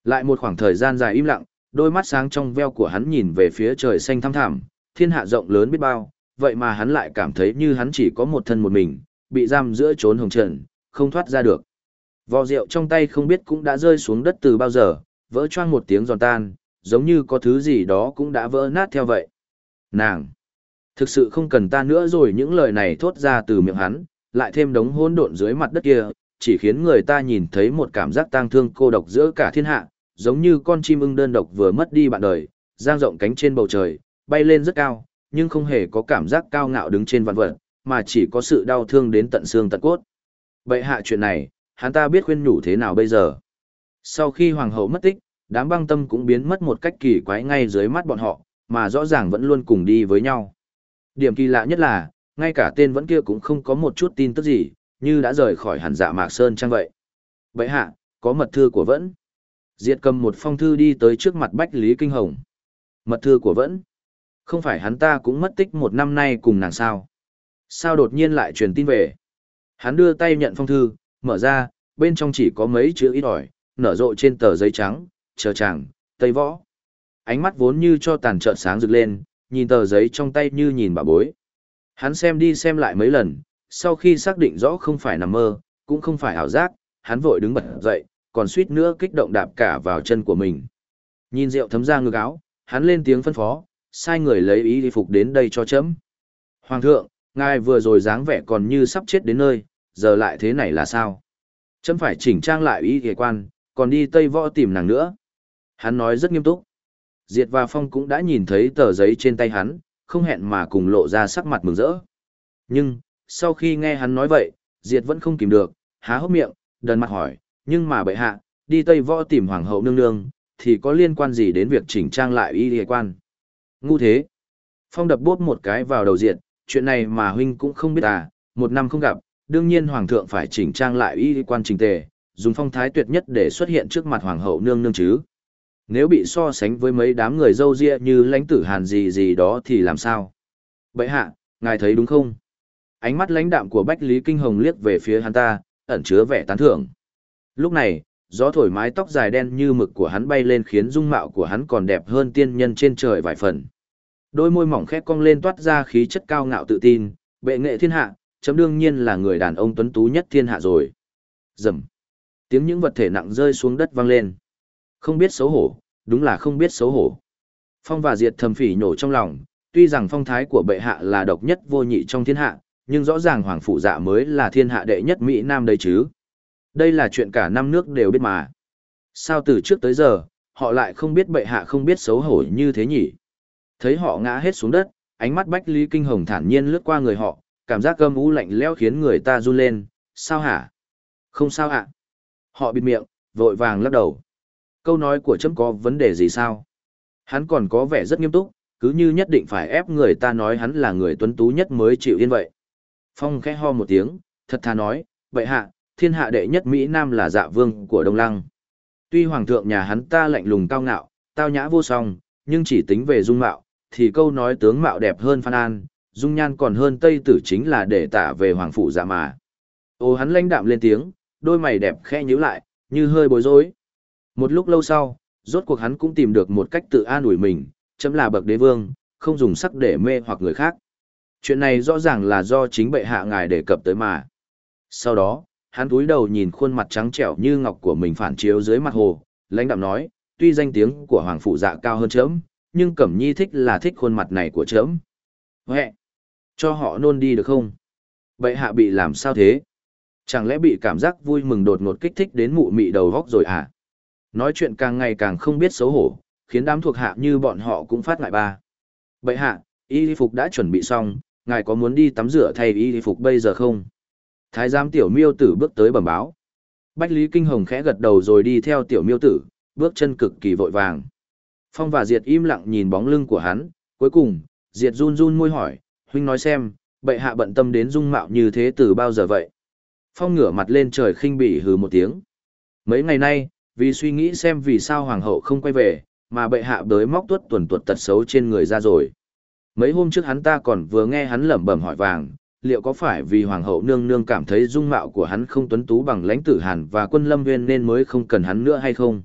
Lại một khoảng thời gian dài im lặng, đôi mắt sáng trong veo của hắn nhìn về phía trời xanh thăm thẳm, thiên hạ rộng lớn biết bao, vậy mà hắn lại cảm thấy như hắn chỉ có một thân một mình, bị giam giữa trốn hồng trần, không thoát ra được. Vò rượu trong tay không biết cũng đã rơi xuống đất từ bao giờ, vỡ choang một tiếng giòn tan, giống như có thứ gì đó cũng đã vỡ nát theo vậy. Nàng! Thực sự không cần ta nữa rồi những lời này thốt ra từ miệng hắn, lại thêm đống hỗn độn dưới mặt đất kia, chỉ khiến người ta nhìn thấy một cảm giác tang thương cô độc giữa cả thiên hạ, giống như con chim ưng đơn độc vừa mất đi bạn đời, giang rộng cánh trên bầu trời, bay lên rất cao, nhưng không hề có cảm giác cao ngạo đứng trên vạn vật, mà chỉ có sự đau thương đến tận xương tận cốt. Bệ hạ chuyện này, hắn ta biết khuyên nhủ thế nào bây giờ. Sau khi hoàng hậu mất tích, đám băng tâm cũng biến mất một cách kỳ quái ngay dưới mắt bọn họ, mà rõ ràng vẫn luôn cùng đi với nhau. Điểm kỳ lạ nhất là, ngay cả tên vẫn kia cũng không có một chút tin tức gì, như đã rời khỏi hẳn dạ mạc sơn chăng vậy. Bệ hạ, có mật thư của vẫn. Diệt cầm một phong thư đi tới trước mặt Bách Lý Kinh Hồng. Mật thư của vẫn. Không phải hắn ta cũng mất tích một năm nay cùng nàng sao. Sao đột nhiên lại truyền tin về. Hắn đưa tay nhận phong thư, mở ra, bên trong chỉ có mấy chữ ít ỏi, nở rộ trên tờ giấy trắng, chờ chàng, tây võ. Ánh mắt vốn như cho tàn trợn sáng rực lên, nhìn tờ giấy trong tay như nhìn bà bối. Hắn xem đi xem lại mấy lần, sau khi xác định rõ không phải nằm mơ, cũng không phải ảo giác, hắn vội đứng bật dậy, còn suýt nữa kích động đạp cả vào chân của mình. Nhìn rượu thấm ra ngực áo, hắn lên tiếng phân phó, sai người lấy ý đi phục đến đây cho chấm. Hoàng thượng, ngài vừa rồi dáng vẻ còn như sắp chết đến nơi, giờ lại thế này là sao? Chấm phải chỉnh trang lại ý ghề quan, còn đi Tây Võ tìm nàng nữa. Hắn nói rất nghiêm túc. Diệt và Phong cũng đã nhìn thấy tờ giấy trên tay hắn, không hẹn mà cùng lộ ra sắc mặt mừng rỡ. Nhưng, sau khi nghe hắn nói vậy, Diệt vẫn không kìm được, há hốc miệng, đần mặt hỏi, nhưng mà bệ hạ, đi Tây Võ tìm Hoàng hậu nương nương, thì có liên quan gì đến việc chỉnh trang lại y địa quan? Ngu thế. Phong đập bốt một cái vào đầu Diệt, chuyện này mà huynh cũng không biết à, một năm không gặp, đương nhiên Hoàng thượng phải chỉnh trang lại y địa quan trình tề, dùng phong thái tuyệt nhất để xuất hiện trước mặt Hoàng hậu nương nương chứ. Nếu bị so sánh với mấy đám người dâu ria như lãnh tử hàn gì gì đó thì làm sao? Bậy hạ, ngài thấy đúng không? Ánh mắt lãnh đạm của Bách Lý Kinh Hồng liếc về phía hắn ta, ẩn chứa vẻ tán thưởng. Lúc này, gió thổi mái tóc dài đen như mực của hắn bay lên khiến dung mạo của hắn còn đẹp hơn tiên nhân trên trời vài phần. Đôi môi mỏng khép cong lên toát ra khí chất cao ngạo tự tin, bệ nghệ thiên hạ, chấm đương nhiên là người đàn ông tuấn tú nhất thiên hạ rồi. Dầm. Tiếng những vật thể nặng rơi xuống đất vang lên. Không biết xấu hổ, đúng là không biết xấu hổ. Phong và Diệt thầm phỉ nhổ trong lòng, tuy rằng phong thái của bệ hạ là độc nhất vô nhị trong thiên hạ, nhưng rõ ràng hoàng phủ dạ mới là thiên hạ đệ nhất Mỹ Nam đây chứ. Đây là chuyện cả năm nước đều biết mà. Sao từ trước tới giờ, họ lại không biết bệ hạ không biết xấu hổ như thế nhỉ? Thấy họ ngã hết xuống đất, ánh mắt Bách Lý Kinh Hồng thản nhiên lướt qua người họ, cảm giác gâm u lạnh lẽo khiến người ta run lên, sao hả? Không sao ạ. Họ bịt miệng, vội vàng lắc đầu. Câu nói của chấm có vấn đề gì sao? Hắn còn có vẻ rất nghiêm túc, cứ như nhất định phải ép người ta nói hắn là người tuấn tú nhất mới chịu yên vậy. Phong khẽ ho một tiếng, thật thà nói, vậy hạ, thiên hạ đệ nhất Mỹ Nam là dạ vương của Đông Lăng. Tuy hoàng thượng nhà hắn ta lạnh lùng cao ngạo, tao nhã vô song, nhưng chỉ tính về dung mạo, thì câu nói tướng mạo đẹp hơn Phan An, dung nhan còn hơn Tây Tử chính là để tả về hoàng phủ dạ mà. Ô hắn lãnh đạm lên tiếng, đôi mày đẹp khẽ nhíu lại, như hơi bối rối. Một lúc lâu sau, rốt cuộc hắn cũng tìm được một cách tự an ủi mình, chấm là bậc đế vương, không dùng sắc để mê hoặc người khác. Chuyện này rõ ràng là do chính bệ hạ ngài đề cập tới mà. Sau đó, hắn cúi đầu nhìn khuôn mặt trắng trẻo như ngọc của mình phản chiếu dưới mặt hồ, lãnh đạm nói, tuy danh tiếng của hoàng phụ dạ cao hơn chấm, nhưng Cẩm Nhi thích là thích khuôn mặt này của chấm. Huệ! Cho họ nôn đi được không? Bệ hạ bị làm sao thế? Chẳng lẽ bị cảm giác vui mừng đột ngột kích thích đến mụ mị đầu góc rồi à? Nói chuyện càng ngày càng không biết xấu hổ, khiến đám thuộc hạ như bọn họ cũng phát ngại ba. Bệ hạ, y phục đã chuẩn bị xong, ngài có muốn đi tắm rửa thay y phục bây giờ không? Thái giám tiểu miêu tử bước tới bẩm báo. Bách Lý Kinh Hồng khẽ gật đầu rồi đi theo tiểu miêu tử, bước chân cực kỳ vội vàng. Phong và Diệt im lặng nhìn bóng lưng của hắn, cuối cùng, Diệt run run môi hỏi, huynh nói xem, bệ hạ bận tâm đến dung mạo như thế từ bao giờ vậy? Phong ngửa mặt lên trời khinh bỉ hừ một tiếng. Mấy ngày nay, vì suy nghĩ xem vì sao hoàng hậu không quay về, mà bệ hạ bới móc tuất tuần tuột tật xấu trên người ra rồi. Mấy hôm trước hắn ta còn vừa nghe hắn lẩm bẩm hỏi vàng, liệu có phải vì hoàng hậu nương nương cảm thấy dung mạo của hắn không tuấn tú bằng lãnh tử hàn và quân lâm nguyên nên mới không cần hắn nữa hay không?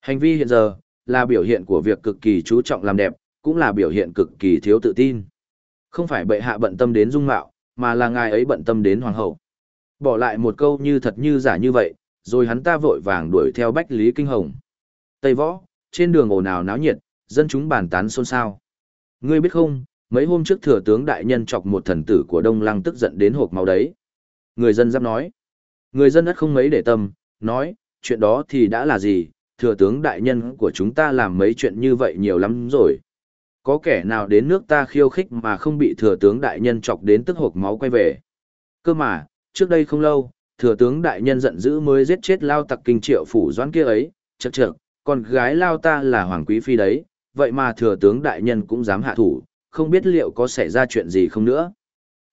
Hành vi hiện giờ, là biểu hiện của việc cực kỳ chú trọng làm đẹp, cũng là biểu hiện cực kỳ thiếu tự tin. Không phải bệ hạ bận tâm đến dung mạo, mà là ngài ấy bận tâm đến hoàng hậu. Bỏ lại một câu như thật như giả như vậy, rồi hắn ta vội vàng đuổi theo Bách Lý Kinh Hồng. Tây Võ, trên đường ồn ào náo nhiệt, dân chúng bàn tán xôn xao. Ngươi biết không, mấy hôm trước thừa tướng đại nhân chọc một thần tử của Đông Lăng tức giận đến hộp máu đấy. Người dân giáp nói. Người dân đất không mấy để tâm, nói, chuyện đó thì đã là gì, thừa tướng đại nhân của chúng ta làm mấy chuyện như vậy nhiều lắm rồi. Có kẻ nào đến nước ta khiêu khích mà không bị thừa tướng đại nhân chọc đến tức hộp máu quay về. Cơ mà, trước đây không lâu, thừa tướng đại nhân giận dữ mới giết chết lao tặc kinh triệu phủ doãn kia ấy, chật chật, còn gái lao ta là hoàng quý phi đấy, vậy mà thừa tướng đại nhân cũng dám hạ thủ, không biết liệu có xảy ra chuyện gì không nữa.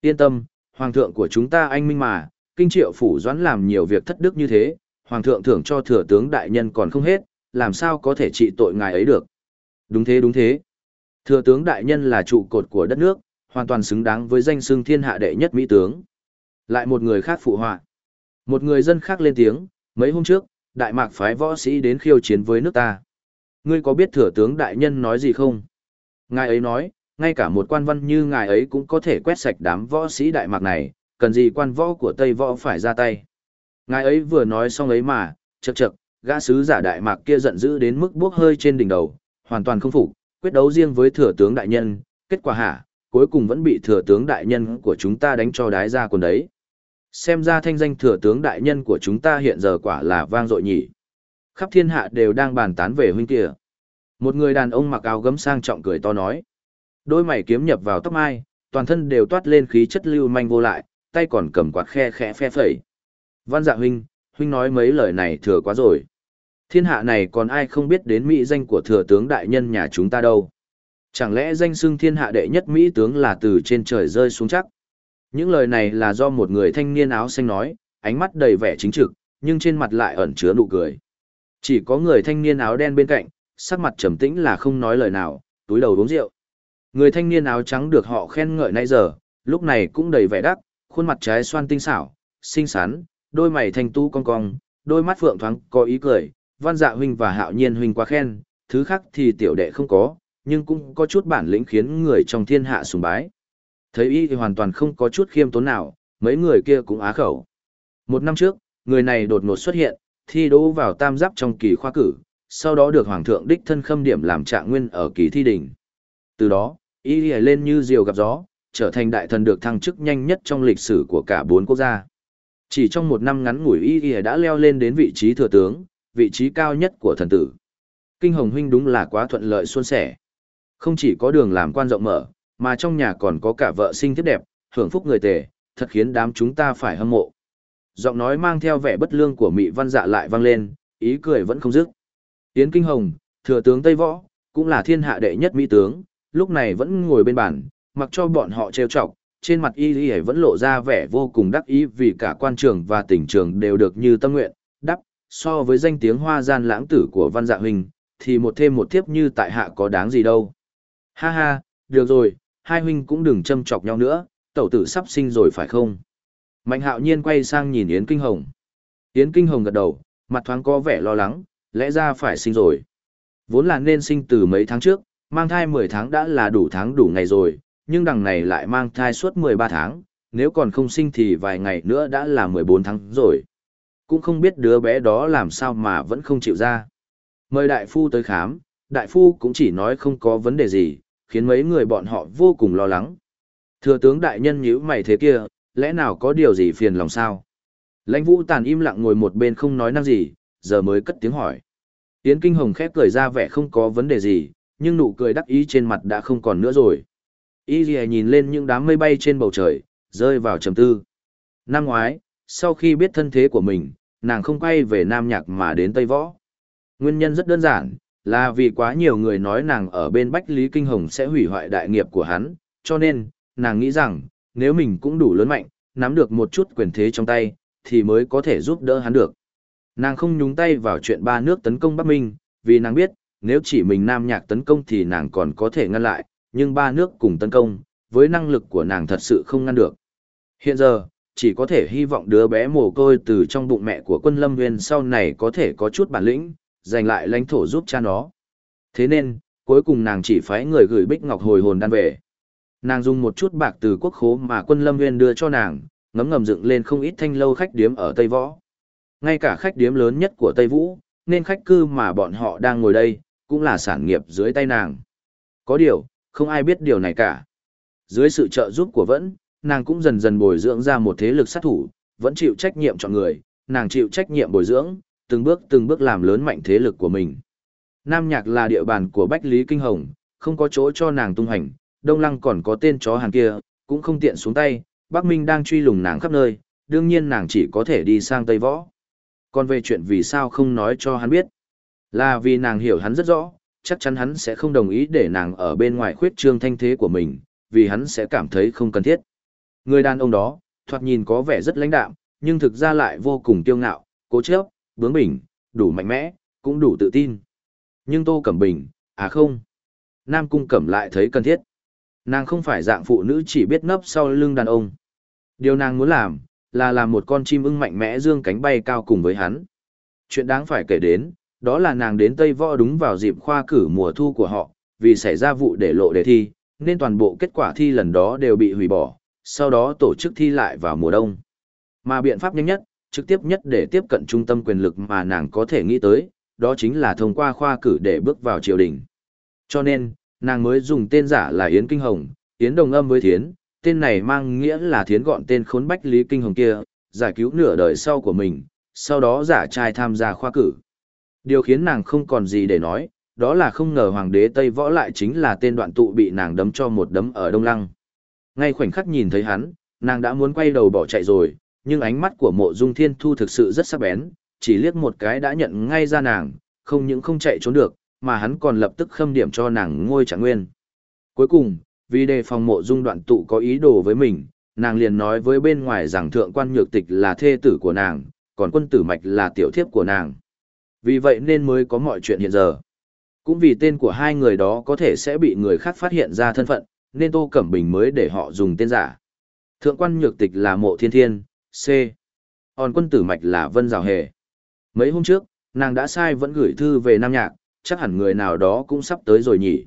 Yên tâm, hoàng thượng của chúng ta anh minh mà, kinh triệu phủ doãn làm nhiều việc thất đức như thế, hoàng thượng thưởng cho thừa tướng đại nhân còn không hết, làm sao có thể trị tội ngài ấy được. Đúng thế đúng thế. Thừa tướng đại nhân là trụ cột của đất nước, hoàn toàn xứng đáng với danh xưng thiên hạ đệ nhất mỹ tướng. Lại một người khác phụ họa. Một người dân khác lên tiếng, mấy hôm trước, đại mạc phái võ sĩ đến khiêu chiến với nước ta. Ngươi có biết thừa tướng đại nhân nói gì không? Ngài ấy nói, ngay cả một quan văn như ngài ấy cũng có thể quét sạch đám võ sĩ đại mạc này, cần gì quan võ của Tây võ phải ra tay. Ngài ấy vừa nói xong ấy mà, chậc chậc, gã sứ giả đại mạc kia giận dữ đến mức buốc hơi trên đỉnh đầu, hoàn toàn không phục, quyết đấu riêng với thừa tướng đại nhân, kết quả hả, cuối cùng vẫn bị thừa tướng đại nhân của chúng ta đánh cho đái ra quần đấy. Xem ra thanh danh thừa tướng đại nhân của chúng ta hiện giờ quả là vang dội nhỉ. Khắp thiên hạ đều đang bàn tán về huynh kia. Một người đàn ông mặc áo gấm sang trọng cười to nói. Đôi mày kiếm nhập vào tóc mai, toàn thân đều toát lên khí chất lưu manh vô lại, tay còn cầm quạt khe khẽ phe phẩy. Văn dạ huynh, huynh nói mấy lời này thừa quá rồi. Thiên hạ này còn ai không biết đến mỹ danh của thừa tướng đại nhân nhà chúng ta đâu. Chẳng lẽ danh xưng thiên hạ đệ nhất mỹ tướng là từ trên trời rơi xuống chắc? Những lời này là do một người thanh niên áo xanh nói, ánh mắt đầy vẻ chính trực, nhưng trên mặt lại ẩn chứa nụ cười. Chỉ có người thanh niên áo đen bên cạnh, sắc mặt trầm tĩnh là không nói lời nào, túi đầu uống rượu. Người thanh niên áo trắng được họ khen ngợi nãy giờ, lúc này cũng đầy vẻ đắc, khuôn mặt trái xoan tinh xảo, xinh xắn, đôi mày thanh tu cong cong, đôi mắt phượng thoáng có ý cười, văn dạ huynh và hạo nhiên huynh quá khen, thứ khác thì tiểu đệ không có, nhưng cũng có chút bản lĩnh khiến người trong thiên hạ sùng bái. Thấy y thì hoàn toàn không có chút khiêm tốn nào, mấy người kia cũng á khẩu. Một năm trước, người này đột ngột xuất hiện, thi đỗ vào tam giáp trong kỳ khoa cử, sau đó được Hoàng thượng đích thân khâm điểm làm trạng nguyên ở kỳ thi đỉnh. Từ đó, y lên như diều gặp gió, trở thành đại thần được thăng chức nhanh nhất trong lịch sử của cả bốn quốc gia. Chỉ trong một năm ngắn ngủi y đã leo lên đến vị trí thừa tướng, vị trí cao nhất của thần tử. Kinh Hồng Huynh đúng là quá thuận lợi xuân sẻ. Không chỉ có đường làm quan rộng mở, mà trong nhà còn có cả vợ sinh thiết đẹp, hưởng phúc người tề, thật khiến đám chúng ta phải hâm mộ. Giọng nói mang theo vẻ bất lương của Mị Văn Dạ lại vang lên, ý cười vẫn không dứt. Tiến Kinh Hồng, thừa tướng Tây Võ, cũng là thiên hạ đệ nhất mỹ tướng, lúc này vẫn ngồi bên bàn, mặc cho bọn họ trêu chọc, trên mặt y y vẫn lộ ra vẻ vô cùng đắc ý vì cả quan trường và tỉnh trường đều được như tâm nguyện, đắp, so với danh tiếng hoa gian lãng tử của văn dạ huynh, thì một thêm một thiếp như tại hạ có đáng gì đâu. Ha ha, được rồi, hai huynh cũng đừng châm chọc nhau nữa, tẩu tử sắp sinh rồi phải không? Mạnh hạo nhiên quay sang nhìn Yến Kinh Hồng. Yến Kinh Hồng gật đầu, mặt thoáng có vẻ lo lắng, lẽ ra phải sinh rồi. Vốn là nên sinh từ mấy tháng trước, mang thai 10 tháng đã là đủ tháng đủ ngày rồi, nhưng đằng này lại mang thai suốt 13 tháng, nếu còn không sinh thì vài ngày nữa đã là 14 tháng rồi. Cũng không biết đứa bé đó làm sao mà vẫn không chịu ra. Mời đại phu tới khám, đại phu cũng chỉ nói không có vấn đề gì, khiến mấy người bọn họ vô cùng lo lắng. Thừa tướng đại nhân nhíu mày thế kia, lẽ nào có điều gì phiền lòng sao? Lãnh vũ tàn im lặng ngồi một bên không nói năng gì, giờ mới cất tiếng hỏi. Yến Kinh Hồng khép cười ra vẻ không có vấn đề gì, nhưng nụ cười đắc ý trên mặt đã không còn nữa rồi. Y Lì nhìn lên những đám mây bay trên bầu trời, rơi vào trầm tư. Năm ngoái, sau khi biết thân thế của mình, nàng không quay về Nam Nhạc mà đến Tây Võ. Nguyên nhân rất đơn giản, là vì quá nhiều người nói nàng ở bên Bách Lý Kinh Hồng sẽ hủy hoại đại nghiệp của hắn, cho nên, nàng nghĩ rằng, nếu mình cũng đủ lớn mạnh, nắm được một chút quyền thế trong tay, thì mới có thể giúp đỡ hắn được. Nàng không nhúng tay vào chuyện ba nước tấn công Bắc Minh, vì nàng biết, nếu chỉ mình Nam Nhạc tấn công thì nàng còn có thể ngăn lại, nhưng ba nước cùng tấn công, với năng lực của nàng thật sự không ngăn được. Hiện giờ, chỉ có thể hy vọng đứa bé mồ côi từ trong bụng mẹ của quân Lâm Nguyên sau này có thể có chút bản lĩnh, giành lại lãnh thổ giúp cha nó. Thế nên, cuối cùng nàng chỉ phái người gửi Bích Ngọc hồi hồn đan về. Nàng dùng một chút bạc từ quốc khố mà quân Lâm Nguyên đưa cho nàng, ngấm ngầm dựng lên không ít thanh lâu khách điếm ở Tây Võ. Ngay cả khách điếm lớn nhất của Tây Vũ, nên khách cư mà bọn họ đang ngồi đây, cũng là sản nghiệp dưới tay nàng. Có điều, không ai biết điều này cả. Dưới sự trợ giúp của Vẫn, nàng cũng dần dần bồi dưỡng ra một thế lực sát thủ, vẫn chịu trách nhiệm chọn người, nàng chịu trách nhiệm bồi dưỡng, từng bước từng bước làm lớn mạnh thế lực của mình. Nam Nhạc là địa bàn của Bách Lý Kinh Hồng, không có chỗ cho nàng tung hành, Đông Lăng còn có tên chó hàng kia, cũng không tiện xuống tay, Bắc Minh đang truy lùng nàng khắp nơi, đương nhiên nàng chỉ có thể đi sang Tây Võ. Còn về chuyện vì sao không nói cho hắn biết, là vì nàng hiểu hắn rất rõ, chắc chắn hắn sẽ không đồng ý để nàng ở bên ngoài khuyết trương thanh thế của mình, vì hắn sẽ cảm thấy không cần thiết. Người đàn ông đó, thoạt nhìn có vẻ rất lãnh đạm, nhưng thực ra lại vô cùng kiêu ngạo, cố chấp, bướng bỉnh, đủ mạnh mẽ, cũng đủ tự tin. Nhưng Tô Cẩm Bình, à không. Nam Cung Cẩm lại thấy cần thiết. Nàng không phải dạng phụ nữ chỉ biết nấp sau lưng đàn ông. Điều nàng muốn làm, là làm một con chim ưng mạnh mẽ dương cánh bay cao cùng với hắn. Chuyện đáng phải kể đến, đó là nàng đến Tây Võ đúng vào dịp khoa cử mùa thu của họ, vì xảy ra vụ để lộ đề thi, nên toàn bộ kết quả thi lần đó đều bị hủy bỏ, sau đó tổ chức thi lại vào mùa đông. Mà biện pháp nhanh nhất, trực tiếp nhất để tiếp cận trung tâm quyền lực mà nàng có thể nghĩ tới, đó chính là thông qua khoa cử để bước vào triều đình. Cho nên, nàng mới dùng tên giả là Yến Kinh Hồng, Yến đồng âm với Thiến, tên này mang nghĩa là Thiến gọn tên khốn bách Lý Kinh Hồng kia, giải cứu nửa đời sau của mình, sau đó giả trai tham gia khoa cử. Điều khiến nàng không còn gì để nói, đó là không ngờ hoàng đế Tây Võ lại chính là tên đoạn tụ bị nàng đấm cho một đấm ở Đông Lăng. Ngay khoảnh khắc nhìn thấy hắn, nàng đã muốn quay đầu bỏ chạy rồi, nhưng ánh mắt của mộ dung thiên thu thực sự rất sắc bén, chỉ liếc một cái đã nhận ngay ra nàng, không những không chạy trốn được, mà hắn còn lập tức khâm điểm cho nàng ngôi trạng nguyên. Cuối cùng, vì đề phòng mộ dung đoạn tụ có ý đồ với mình, nàng liền nói với bên ngoài rằng thượng quan nhược tịch là thê tử của nàng, còn quân tử mạch là tiểu thiếp của nàng. Vì vậy nên mới có mọi chuyện hiện giờ. Cũng vì tên của hai người đó có thể sẽ bị người khác phát hiện ra thân phận, nên Tô Cẩm Bình mới để họ dùng tên giả. Thượng quan nhược tịch là mộ thiên thiên, C. Hòn quân tử mạch là Vân Giảo Hề. Mấy hôm trước, nàng đã sai vẫn gửi thư về Nam Nhạc, chắc hẳn người nào đó cũng sắp tới rồi nhỉ.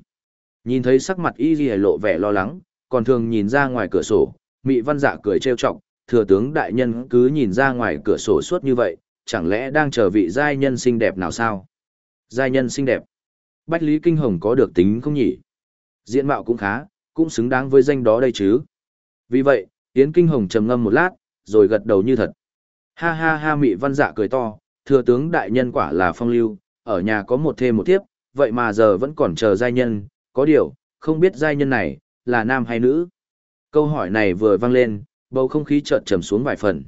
Nhìn thấy sắc mặt y ghi lộ vẻ lo lắng, còn thường nhìn ra ngoài cửa sổ, Mị Văn Dạ cười trêu chọc, thừa tướng đại nhân cứ nhìn ra ngoài cửa sổ suốt như vậy, chẳng lẽ đang chờ vị giai nhân xinh đẹp nào sao? Giai nhân xinh đẹp. Bách Lý Kinh Hồng có được tính không nhỉ? Diện mạo cũng khá, cũng xứng đáng với danh đó đây chứ. Vì vậy, Yến Kinh Hồng trầm ngâm một lát, rồi gật đầu như thật. Ha ha ha mị văn dạ cười to, thừa tướng đại nhân quả là phong lưu, ở nhà có một thêm một tiếp, vậy mà giờ vẫn còn chờ giai nhân, có điều, không biết giai nhân này, là nam hay nữ. Câu hỏi này vừa vang lên, bầu không khí chợt trầm xuống vài phần.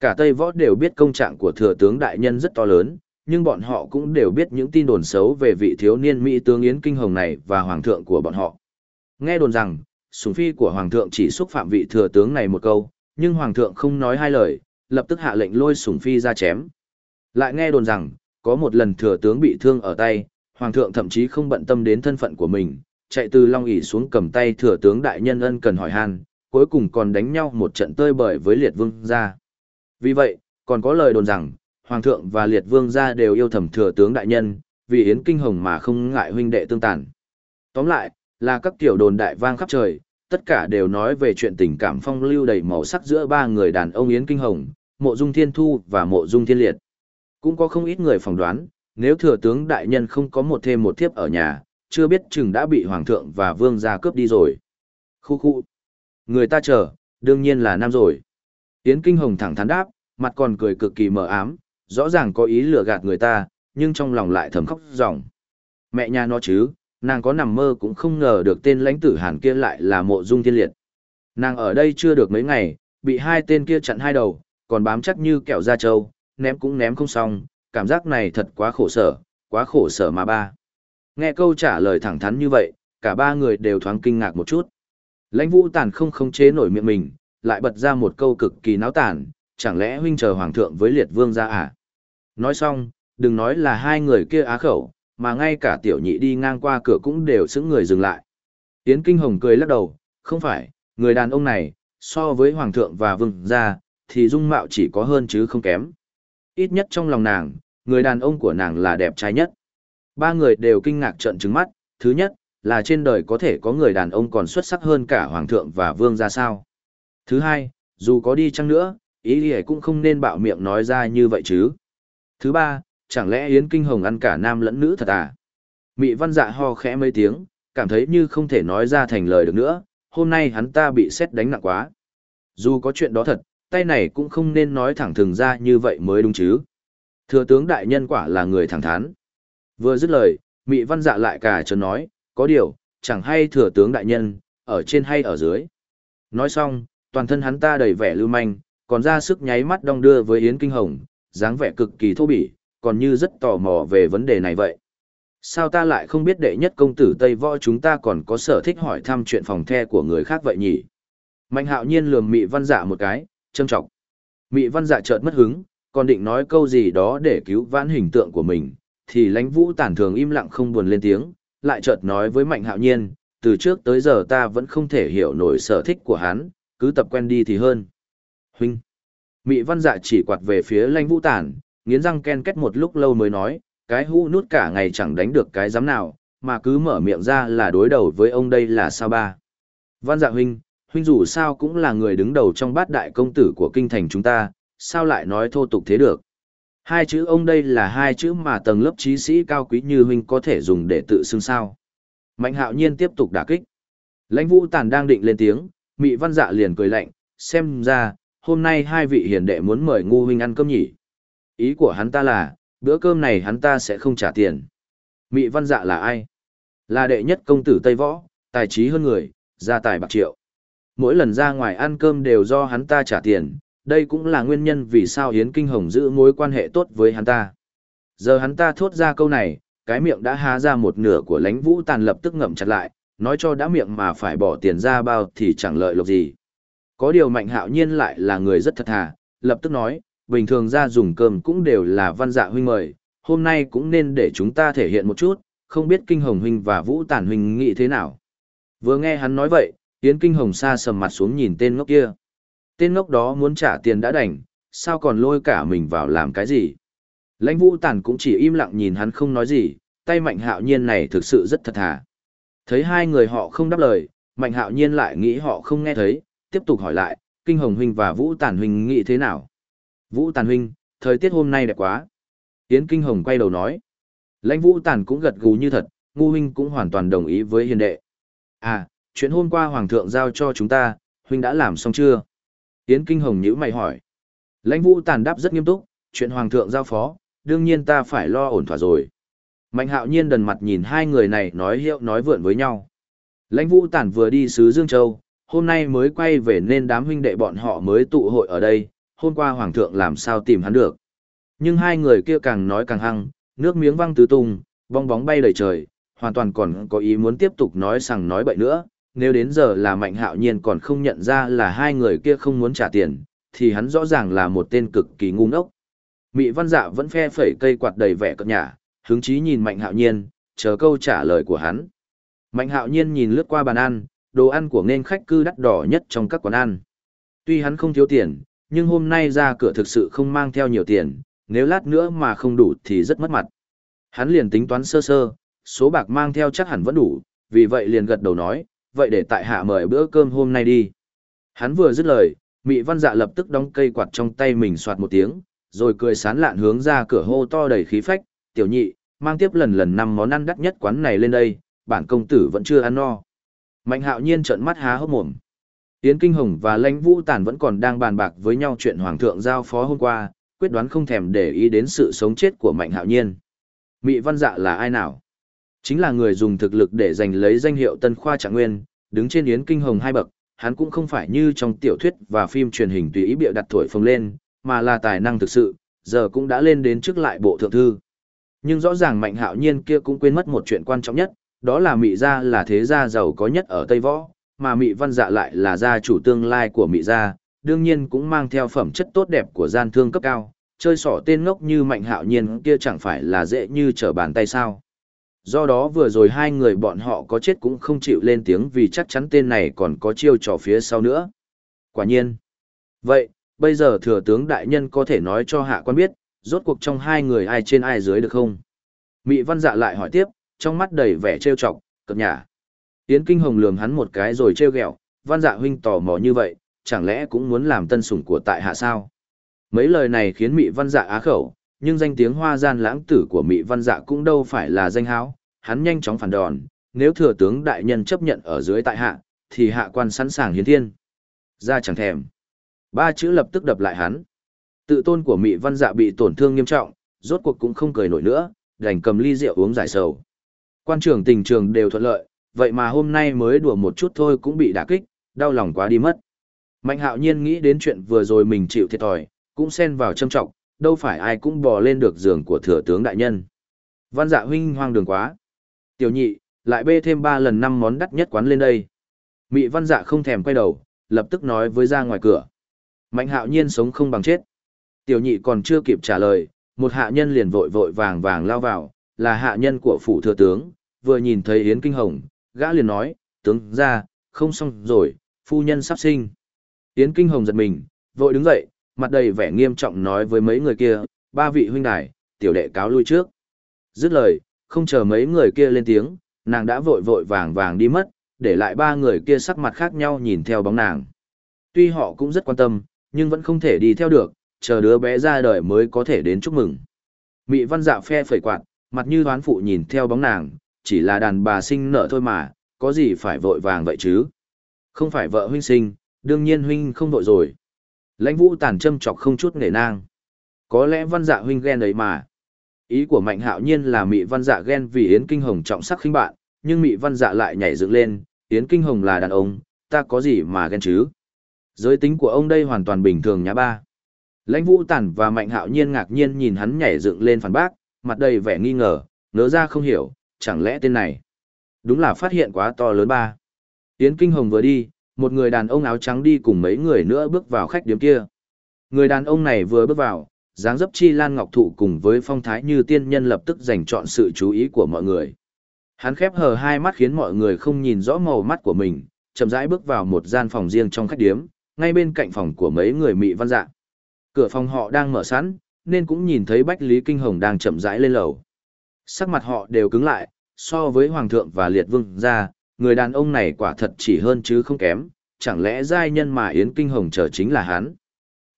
Cả Tây Võ đều biết công trạng của thừa tướng đại nhân rất to lớn, nhưng bọn họ cũng đều biết những tin đồn xấu về vị thiếu niên Mỹ tướng Yến Kinh Hồng này và hoàng thượng của bọn họ. Nghe đồn rằng, sủng phi của hoàng thượng chỉ xúc phạm vị thừa tướng này một câu, nhưng hoàng thượng không nói hai lời, lập tức hạ lệnh lôi sủng phi ra chém. Lại nghe đồn rằng, có một lần thừa tướng bị thương ở tay, hoàng thượng thậm chí không bận tâm đến thân phận của mình, chạy từ long ỷ xuống cầm tay thừa tướng đại nhân ân cần hỏi han, cuối cùng còn đánh nhau một trận tơi bời với liệt vương gia. Vì vậy, còn có lời đồn rằng, hoàng thượng và liệt vương gia đều yêu thầm thừa tướng đại nhân, vì yến kinh hồng mà không ngại huynh đệ tương tàn. Tóm lại, là các tiểu đồn đại vang khắp trời, tất cả đều nói về chuyện tình cảm phong lưu đầy màu sắc giữa ba người đàn ông Yến Kinh Hồng, Mộ Dung Thiên Thu và Mộ Dung Thiên Liệt. Cũng có không ít người phỏng đoán, nếu thừa tướng đại nhân không có một thêm một thiếp ở nhà, chưa biết chừng đã bị hoàng thượng và vương gia cướp đi rồi. Khu khu. Người ta chờ, đương nhiên là nam rồi. Yến Kinh Hồng thẳng thắn đáp, mặt còn cười cực kỳ mờ ám, rõ ràng có ý lừa gạt người ta, nhưng trong lòng lại thầm khóc ròng. Mẹ nhà nó chứ, nàng có nằm mơ cũng không ngờ được tên lãnh tử hàn kia lại là mộ dung thiên liệt. Nàng ở đây chưa được mấy ngày, bị hai tên kia chặn hai đầu, còn bám chắc như kẹo da trâu, ném cũng ném không xong, cảm giác này thật quá khổ sở, quá khổ sở mà ba. Nghe câu trả lời thẳng thắn như vậy, cả ba người đều thoáng kinh ngạc một chút. Lãnh vũ tàn không khống chế nổi miệng mình, lại bật ra một câu cực kỳ náo tàn, chẳng lẽ huynh chờ hoàng thượng với liệt vương ra à? Nói xong, đừng nói là hai người kia á khẩu, mà ngay cả tiểu nhị đi ngang qua cửa cũng đều sững người dừng lại. Yến Kinh Hồng cười lắc đầu, không phải, người đàn ông này, so với hoàng thượng và vương gia, thì dung mạo chỉ có hơn chứ không kém. Ít nhất trong lòng nàng, người đàn ông của nàng là đẹp trai nhất. Ba người đều kinh ngạc trợn trừng mắt, thứ nhất, là trên đời có thể có người đàn ông còn xuất sắc hơn cả hoàng thượng và vương gia sao. Thứ hai, dù có đi chăng nữa, ý thì cũng không nên bạo miệng nói ra như vậy chứ. Thứ ba, chẳng lẽ Yến Kinh Hồng ăn cả nam lẫn nữ thật à? Mị văn dạ ho khẽ mấy tiếng, cảm thấy như không thể nói ra thành lời được nữa, hôm nay hắn ta bị xét đánh nặng quá. Dù có chuyện đó thật, tay này cũng không nên nói thẳng thừng ra như vậy mới đúng chứ. Thừa tướng đại nhân quả là người thẳng thắn. Vừa dứt lời, Mị văn dạ lại cả trấn nói, có điều, chẳng hay thừa tướng đại nhân, ở trên hay ở dưới. Nói xong, toàn thân hắn ta đầy vẻ lưu manh, còn ra sức nháy mắt đong đưa với Yến Kinh Hồng, dáng vẻ cực kỳ thô bỉ, còn như rất tò mò về vấn đề này vậy. Sao ta lại không biết đệ nhất công tử Tây Võ chúng ta còn có sở thích hỏi thăm chuyện phòng the của người khác vậy nhỉ? Mạnh hạo nhiên lườm mị văn dạ một cái, châm trọng. Mị văn dạ chợt mất hứng, còn định nói câu gì đó để cứu vãn hình tượng của mình, thì lãnh vũ tản thường im lặng không buồn lên tiếng, lại chợt nói với mạnh hạo nhiên, từ trước tới giờ ta vẫn không thể hiểu nổi sở thích của hắn, cứ tập quen đi thì hơn. Huynh! Mị văn dạ chỉ quạt về phía lãnh vũ tản, nghiến răng ken kết một lúc lâu mới nói, cái hũ nút cả ngày chẳng đánh được cái giám nào, mà cứ mở miệng ra là đối đầu với ông đây là sao ba. Văn dạ huynh, huynh dù sao cũng là người đứng đầu trong bát đại công tử của kinh thành chúng ta, sao lại nói thô tục thế được. Hai chữ ông đây là hai chữ mà tầng lớp trí sĩ cao quý như huynh có thể dùng để tự xưng sao. Mạnh hạo nhiên tiếp tục đả kích. Lãnh vũ tàn đang định lên tiếng, mị văn dạ liền cười lạnh, xem ra, hôm nay hai vị hiền đệ muốn mời ngu huynh ăn cơm nhỉ. Ý của hắn ta là, bữa cơm này hắn ta sẽ không trả tiền. Mị văn dạ là ai? Là đệ nhất công tử Tây Võ, tài trí hơn người, gia tài bạc triệu. Mỗi lần ra ngoài ăn cơm đều do hắn ta trả tiền, đây cũng là nguyên nhân vì sao Yến Kinh Hồng giữ mối quan hệ tốt với hắn ta. Giờ hắn ta thốt ra câu này, cái miệng đã há ra một nửa của lãnh vũ tàn lập tức ngậm chặt lại, nói cho đã miệng mà phải bỏ tiền ra bao thì chẳng lợi lộc gì. Có điều mạnh hạo nhiên lại là người rất thật thà, lập tức nói, bình thường ra dùng cơm cũng đều là văn dạ huynh mời, hôm nay cũng nên để chúng ta thể hiện một chút, không biết Kinh Hồng huynh và Vũ Tản huynh nghĩ thế nào. Vừa nghe hắn nói vậy, Yến Kinh Hồng xa sầm mặt xuống nhìn tên ngốc kia. Tên ngốc đó muốn trả tiền đã đành, sao còn lôi cả mình vào làm cái gì? Lãnh Vũ Tản cũng chỉ im lặng nhìn hắn không nói gì, tay Mạnh Hạo Nhiên này thực sự rất thật thà. Thấy hai người họ không đáp lời, Mạnh Hạo Nhiên lại nghĩ họ không nghe thấy, tiếp tục hỏi lại, Kinh Hồng huynh và Vũ Tản huynh nghĩ thế nào? Vũ Tàn huynh, thời tiết hôm nay đẹp quá. Yến Kinh Hồng quay đầu nói. Lãnh Vũ Tàn cũng gật gù như thật, ngu huynh cũng hoàn toàn đồng ý với hiền đệ. À, chuyện hôm qua Hoàng thượng giao cho chúng ta, huynh đã làm xong chưa? Yến Kinh Hồng nhữ mày hỏi. Lãnh Vũ Tàn đáp rất nghiêm túc, chuyện Hoàng thượng giao phó, đương nhiên ta phải lo ổn thỏa rồi. Mạnh hạo nhiên đần mặt nhìn hai người này nói hiệu nói vượn với nhau. Lãnh Vũ Tản vừa đi xứ Dương Châu, hôm nay mới quay về nên đám huynh đệ bọn họ mới tụ hội ở đây, hôm qua Hoàng thượng làm sao tìm hắn được. Nhưng hai người kia càng nói càng hăng, nước miếng văng tứ tung, bong bóng bay đầy trời, hoàn toàn còn có ý muốn tiếp tục nói sằng nói bậy nữa. Nếu đến giờ là Mạnh Hạo Nhiên còn không nhận ra là hai người kia không muốn trả tiền, thì hắn rõ ràng là một tên cực kỳ ngu ngốc. Mị Văn Dạ vẫn phe phẩy cây quạt đầy vẻ cợt nhả, hứng chí nhìn Mạnh Hạo Nhiên, chờ câu trả lời của hắn. Mạnh Hạo Nhiên nhìn lướt qua bàn ăn, đồ ăn của nên khách cư đắt đỏ nhất trong các quán ăn. Tuy hắn không thiếu tiền, nhưng hôm nay ra cửa thực sự không mang theo nhiều tiền, nếu lát nữa mà không đủ thì rất mất mặt. Hắn liền tính toán sơ sơ, số bạc mang theo chắc hẳn vẫn đủ, vì vậy liền gật đầu nói, vậy để tại hạ mời bữa cơm hôm nay đi. Hắn vừa dứt lời, Mị Văn Dạ lập tức đóng cây quạt trong tay mình soạt một tiếng, rồi cười sán lạn hướng ra cửa hô to đầy khí phách, "Tiểu nhị, mang tiếp lần lần năm món ăn đắt nhất quán này lên đây, bản công tử vẫn chưa ăn no." Mạnh Hạo Nhiên trợn mắt há hốc mồm. Yến Kinh Hồng và Lãnh Vũ Tản vẫn còn đang bàn bạc với nhau chuyện hoàng thượng giao phó hôm qua, quyết đoán không thèm để ý đến sự sống chết của Mạnh Hạo Nhiên. Mị Văn Dạ là ai nào? Chính là người dùng thực lực để giành lấy danh hiệu Tân Khoa Trạng Nguyên, đứng trên Yến Kinh Hồng hai bậc, hắn cũng không phải như trong tiểu thuyết và phim truyền hình tùy ý bịa đặt thổi phồng lên, mà là tài năng thực sự, giờ cũng đã lên đến trước lại bộ thượng thư. Nhưng rõ ràng Mạnh Hạo Nhiên kia cũng quên mất một chuyện quan trọng nhất, đó là Mị gia là thế gia giàu có nhất ở Tây Võ, mà Mị Văn Dạ lại là gia chủ tương lai của Mị gia, đương nhiên cũng mang theo phẩm chất tốt đẹp của gian thương cấp cao, chơi sỏ tên ngốc như Mạnh Hạo Nhiên kia chẳng phải là dễ như trở bàn tay sao. Do đó vừa rồi hai người bọn họ có chết cũng không chịu lên tiếng vì chắc chắn tên này còn có chiêu trò phía sau nữa. Quả nhiên. Vậy, bây giờ thừa tướng đại nhân có thể nói cho hạ quan biết, rốt cuộc trong hai người ai trên ai dưới được không? Mị văn dạ lại hỏi tiếp, trong mắt đầy vẻ trêu chọc, cập nhả. Yến Kinh Hồng lườm hắn một cái rồi trêu ghẹo, văn dạ huynh tò mò như vậy, chẳng lẽ cũng muốn làm tân sủng của tại hạ sao? Mấy lời này khiến Mị văn dạ á khẩu, nhưng danh tiếng hoa gian lãng tử của Mị văn dạ cũng đâu phải là danh háo, hắn nhanh chóng phản đòn, nếu thừa tướng đại nhân chấp nhận ở dưới tại hạ, thì hạ quan sẵn sàng hiến thiên. Ra chẳng thèm. Ba chữ lập tức đập lại hắn. Tự tôn của Mị Văn Dạ bị tổn thương nghiêm trọng, rốt cuộc cũng không cười nổi nữa, đành cầm ly rượu uống giải sầu. Quan trưởng tình trường đều thuận lợi, vậy mà hôm nay mới đùa một chút thôi cũng bị đả kích, đau lòng quá đi mất. Mạnh hạo nhiên nghĩ đến chuyện vừa rồi mình chịu thiệt thòi, cũng xen vào châm trọng, đâu phải ai cũng bò lên được giường của thừa tướng đại nhân. Văn dạ huynh hoang đường quá. Tiểu nhị, lại bê thêm ba lần năm món đắt nhất quán lên đây. Mị văn dạ không thèm quay đầu, lập tức nói với ra ngoài cửa. Mạnh hạo nhiên sống không bằng chết. Tiểu nhị còn chưa kịp trả lời, một hạ nhân liền vội vội vàng vàng lao vào, là hạ nhân của phủ thừa tướng, vừa nhìn thấy Yến Kinh Hồng, gã liền nói, tướng ra, không xong rồi, phu nhân sắp sinh. Yến Kinh Hồng giật mình, vội đứng dậy, mặt đầy vẻ nghiêm trọng nói với mấy người kia, ba vị huynh đài, tiểu đệ cáo lui trước. Dứt lời, không chờ mấy người kia lên tiếng, nàng đã vội vội vàng vàng đi mất, để lại ba người kia sắc mặt khác nhau nhìn theo bóng nàng. Tuy họ cũng rất quan tâm, nhưng vẫn không thể đi theo được, chờ đứa bé ra đời mới có thể đến chúc mừng. Mị văn dạ phe phẩy quạt, mặt như đoán phụ nhìn theo bóng nàng, chỉ là đàn bà sinh nợ thôi mà, có gì phải vội vàng vậy chứ? Không phải vợ huynh sinh, đương nhiên huynh không vội rồi. Lãnh vũ tàn châm chọc không chút nể nang. Có lẽ văn dạ huynh ghen ấy mà. Ý của Mạnh Hạo Nhiên là Mị Văn Dạ ghen vì Yến Kinh Hồng trọng sắc khinh bạn, nhưng Mị Văn Dạ lại nhảy dựng lên, Yến Kinh Hồng là đàn ông, ta có gì mà ghen chứ? Giới tính của ông đây hoàn toàn bình thường nhá ba. Lãnh Vũ Tản và Mạnh Hạo Nhiên ngạc nhiên nhìn hắn nhảy dựng lên phản bác, mặt đầy vẻ nghi ngờ, nỡ ra không hiểu, chẳng lẽ tên này? Đúng là phát hiện quá to lớn ba. tiến Kinh Hồng vừa đi, một người đàn ông áo trắng đi cùng mấy người nữa bước vào khách điếm kia. Người đàn ông này vừa bước vào, dáng dấp chi lan ngọc thụ cùng với phong thái như tiên nhân lập tức dành chọn sự chú ý của mọi người. Hắn khép hờ hai mắt khiến mọi người không nhìn rõ màu mắt của mình, chậm rãi bước vào một gian phòng riêng trong khách điếm, ngay bên cạnh phòng của mấy người mị văn dạ. Cửa phòng họ đang mở sẵn, nên cũng nhìn thấy Bách Lý Kinh Hồng đang chậm rãi lên lầu. Sắc mặt họ đều cứng lại, so với Hoàng thượng và Liệt Vương ra, người đàn ông này quả thật chỉ hơn chứ không kém, chẳng lẽ giai nhân mà Yến Kinh Hồng chờ chính là hắn.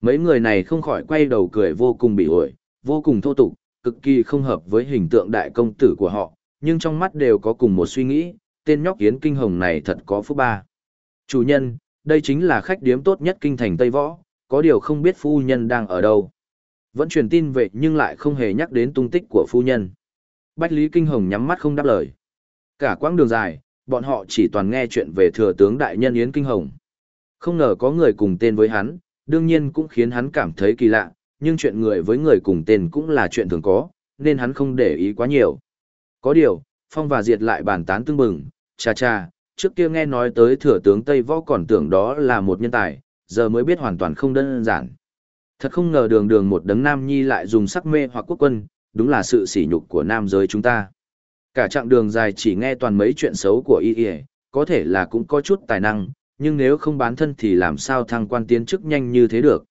Mấy người này không khỏi quay đầu cười vô cùng bị ổi, vô cùng thô tục, cực kỳ không hợp với hình tượng đại công tử của họ, nhưng trong mắt đều có cùng một suy nghĩ, tên nhóc Yến Kinh Hồng này thật có phúc ba. Chủ nhân, đây chính là khách điếm tốt nhất kinh thành Tây Võ, có điều không biết phu nhân đang ở đâu. Vẫn truyền tin về nhưng lại không hề nhắc đến tung tích của phu nhân. Bách Lý Kinh Hồng nhắm mắt không đáp lời. Cả quãng đường dài, bọn họ chỉ toàn nghe chuyện về thừa tướng đại nhân Yến Kinh Hồng. Không ngờ có người cùng tên với hắn, đương nhiên cũng khiến hắn cảm thấy kỳ lạ, nhưng chuyện người với người cùng tên cũng là chuyện thường có, nên hắn không để ý quá nhiều. Có điều, Phong và Diệt lại bàn tán tương bừng, cha cha, trước kia nghe nói tới thừa tướng Tây Võ còn tưởng đó là một nhân tài, giờ mới biết hoàn toàn không đơn giản. Thật không ngờ đường đường một đấng nam nhi lại dùng sắc mê hoặc quốc quân, đúng là sự sỉ nhục của nam giới chúng ta. Cả chặng đường dài chỉ nghe toàn mấy chuyện xấu của y y, có thể là cũng có chút tài năng, nhưng nếu không bán thân thì làm sao thăng quan tiến chức nhanh như thế được.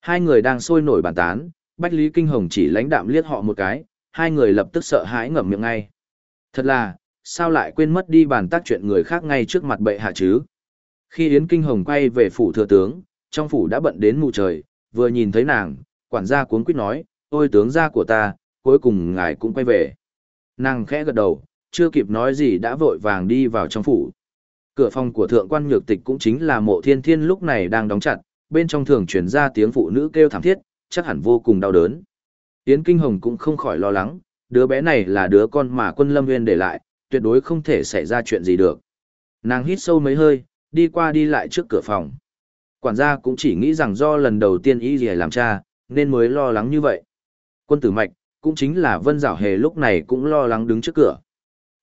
Hai người đang sôi nổi bàn tán, Bách Lý Kinh Hồng chỉ lãnh đạm liếc họ một cái, hai người lập tức sợ hãi ngậm miệng ngay. Thật là, sao lại quên mất đi bàn tác chuyện người khác ngay trước mặt bệ hạ chứ? Khi Yến Kinh Hồng quay về phủ thừa tướng, trong phủ đã bận đến mù trời, vừa nhìn thấy nàng, quản gia cuốn quýt nói, ôi tướng gia của ta, cuối cùng ngài cũng quay về. Nàng khẽ gật đầu, chưa kịp nói gì đã vội vàng đi vào trong phủ. Cửa phòng của thượng quan nhược tịch cũng chính là mộ thiên thiên lúc này đang đóng chặt, bên trong thường truyền ra tiếng phụ nữ kêu thảm thiết, chắc hẳn vô cùng đau đớn. Yến Kinh Hồng cũng không khỏi lo lắng, đứa bé này là đứa con mà quân lâm nguyên để lại, tuyệt đối không thể xảy ra chuyện gì được. Nàng hít sâu mấy hơi, đi qua đi lại trước cửa phòng. Quản gia cũng chỉ nghĩ rằng do lần đầu tiên y gì làm cha, nên mới lo lắng như vậy. Quân tử mạch, cũng chính là Vân Giảo Hề lúc này cũng lo lắng đứng trước cửa.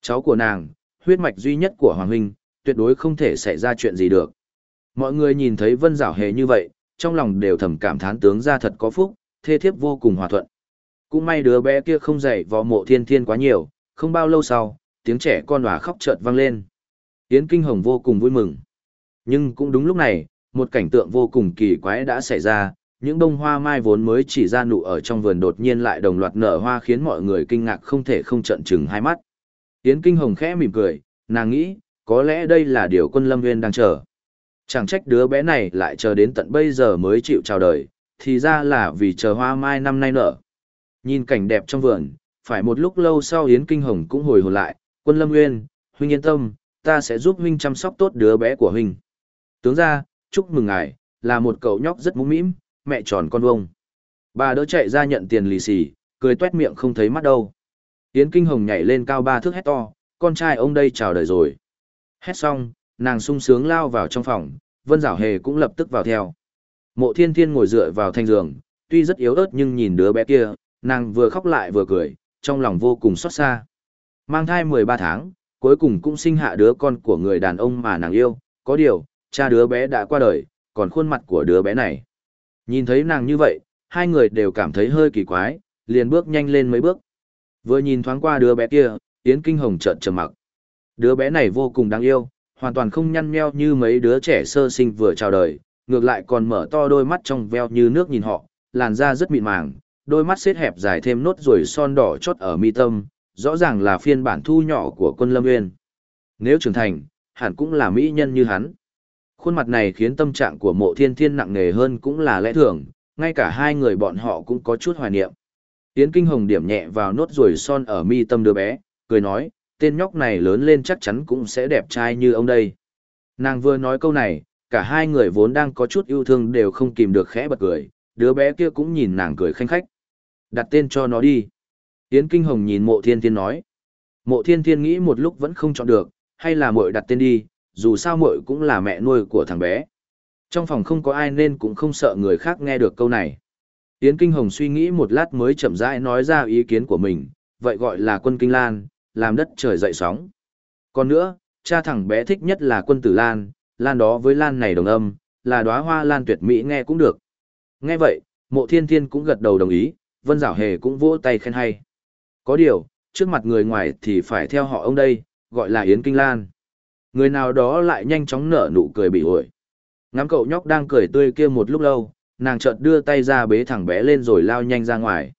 Cháu của nàng, huyết mạch duy nhất của Hoàng Huynh, tuyệt đối không thể xảy ra chuyện gì được. Mọi người nhìn thấy Vân Giảo Hề như vậy, trong lòng đều thầm cảm thán tướng ra thật có phúc, thê thiếp vô cùng hòa thuận. Cũng may đứa bé kia không dậy vò mộ thiên thiên quá nhiều, không bao lâu sau, tiếng trẻ con hòa khóc chợt vang lên. Yến Kinh Hồng vô cùng vui mừng. Nhưng cũng đúng lúc này, một cảnh tượng vô cùng kỳ quái đã xảy ra, những bông hoa mai vốn mới chỉ ra nụ ở trong vườn đột nhiên lại đồng loạt nở hoa khiến mọi người kinh ngạc không thể không trận chừng hai mắt. Yến Kinh Hồng khẽ mỉm cười, nàng nghĩ, có lẽ đây là điều quân lâm nguyên đang chờ. Chẳng trách đứa bé này lại chờ đến tận bây giờ mới chịu chào đời, thì ra là vì chờ hoa mai năm nay nở. Nhìn cảnh đẹp trong vườn, phải một lúc lâu sau Yến Kinh Hồng cũng hồi hồn lại, quân lâm nguyên, huynh yên tâm, ta sẽ giúp huynh chăm sóc tốt đứa bé của huynh. Tướng ra, chúc mừng ngài, là một cậu nhóc rất mũm mĩm, mẹ tròn con vông. Bà đỡ chạy ra nhận tiền lì xì, cười tuét miệng không thấy mắt đâu. Yến Kinh Hồng nhảy lên cao ba thước hét to, con trai ông đây chào đời rồi. Hét xong, nàng sung sướng lao vào trong phòng, Vân Giảo Hề cũng lập tức vào theo. Mộ Thiên Thiên ngồi dựa vào thanh giường, tuy rất yếu ớt nhưng nhìn đứa bé kia, nàng vừa khóc lại vừa cười, trong lòng vô cùng xót xa. Mang thai 13 tháng, cuối cùng cũng sinh hạ đứa con của người đàn ông mà nàng yêu, có điều, cha đứa bé đã qua đời, còn khuôn mặt của đứa bé này. Nhìn thấy nàng như vậy, hai người đều cảm thấy hơi kỳ quái, liền bước nhanh lên mấy bước. Vừa nhìn thoáng qua đứa bé kia, Yến Kinh Hồng chợt trầm mặc. Đứa bé này vô cùng đáng yêu, hoàn toàn không nhăn nheo như mấy đứa trẻ sơ sinh vừa chào đời, ngược lại còn mở to đôi mắt trong veo như nước nhìn họ, làn da rất mịn màng, đôi mắt xếp hẹp dài thêm nốt ruồi son đỏ chót ở mi tâm, rõ ràng là phiên bản thu nhỏ của quân Lâm Nguyên. Nếu trưởng thành, hẳn cũng là mỹ nhân như hắn. Khuôn mặt này khiến tâm trạng của mộ thiên thiên nặng nề hơn cũng là lẽ thường, ngay cả hai người bọn họ cũng có chút hoài niệm. Yến Kinh Hồng điểm nhẹ vào nốt ruồi son ở mi tâm đứa bé, cười nói, tên nhóc này lớn lên chắc chắn cũng sẽ đẹp trai như ông đây. Nàng vừa nói câu này, cả hai người vốn đang có chút yêu thương đều không kìm được khẽ bật cười, đứa bé kia cũng nhìn nàng cười khanh khách. Đặt tên cho nó đi. Yến Kinh Hồng nhìn mộ thiên thiên nói. Mộ thiên thiên nghĩ một lúc vẫn không chọn được, hay là muội đặt tên đi, dù sao muội cũng là mẹ nuôi của thằng bé. Trong phòng không có ai nên cũng không sợ người khác nghe được câu này. Yến Kinh Hồng suy nghĩ một lát mới chậm rãi nói ra ý kiến của mình, vậy gọi là quân Kinh Lan, làm đất trời dậy sóng. Còn nữa, cha thằng bé thích nhất là quân tử Lan, Lan đó với Lan này đồng âm, là đóa hoa Lan tuyệt mỹ nghe cũng được. Nghe vậy, mộ thiên thiên cũng gật đầu đồng ý, Vân Giảo Hề cũng vỗ tay khen hay. Có điều, trước mặt người ngoài thì phải theo họ ông đây, gọi là Yến Kinh Lan. Người nào đó lại nhanh chóng nở nụ cười bị ổi. Ngắm cậu nhóc đang cười tươi kia một lúc lâu, nàng chợt đưa tay ra bế thằng bé lên rồi lao nhanh ra ngoài.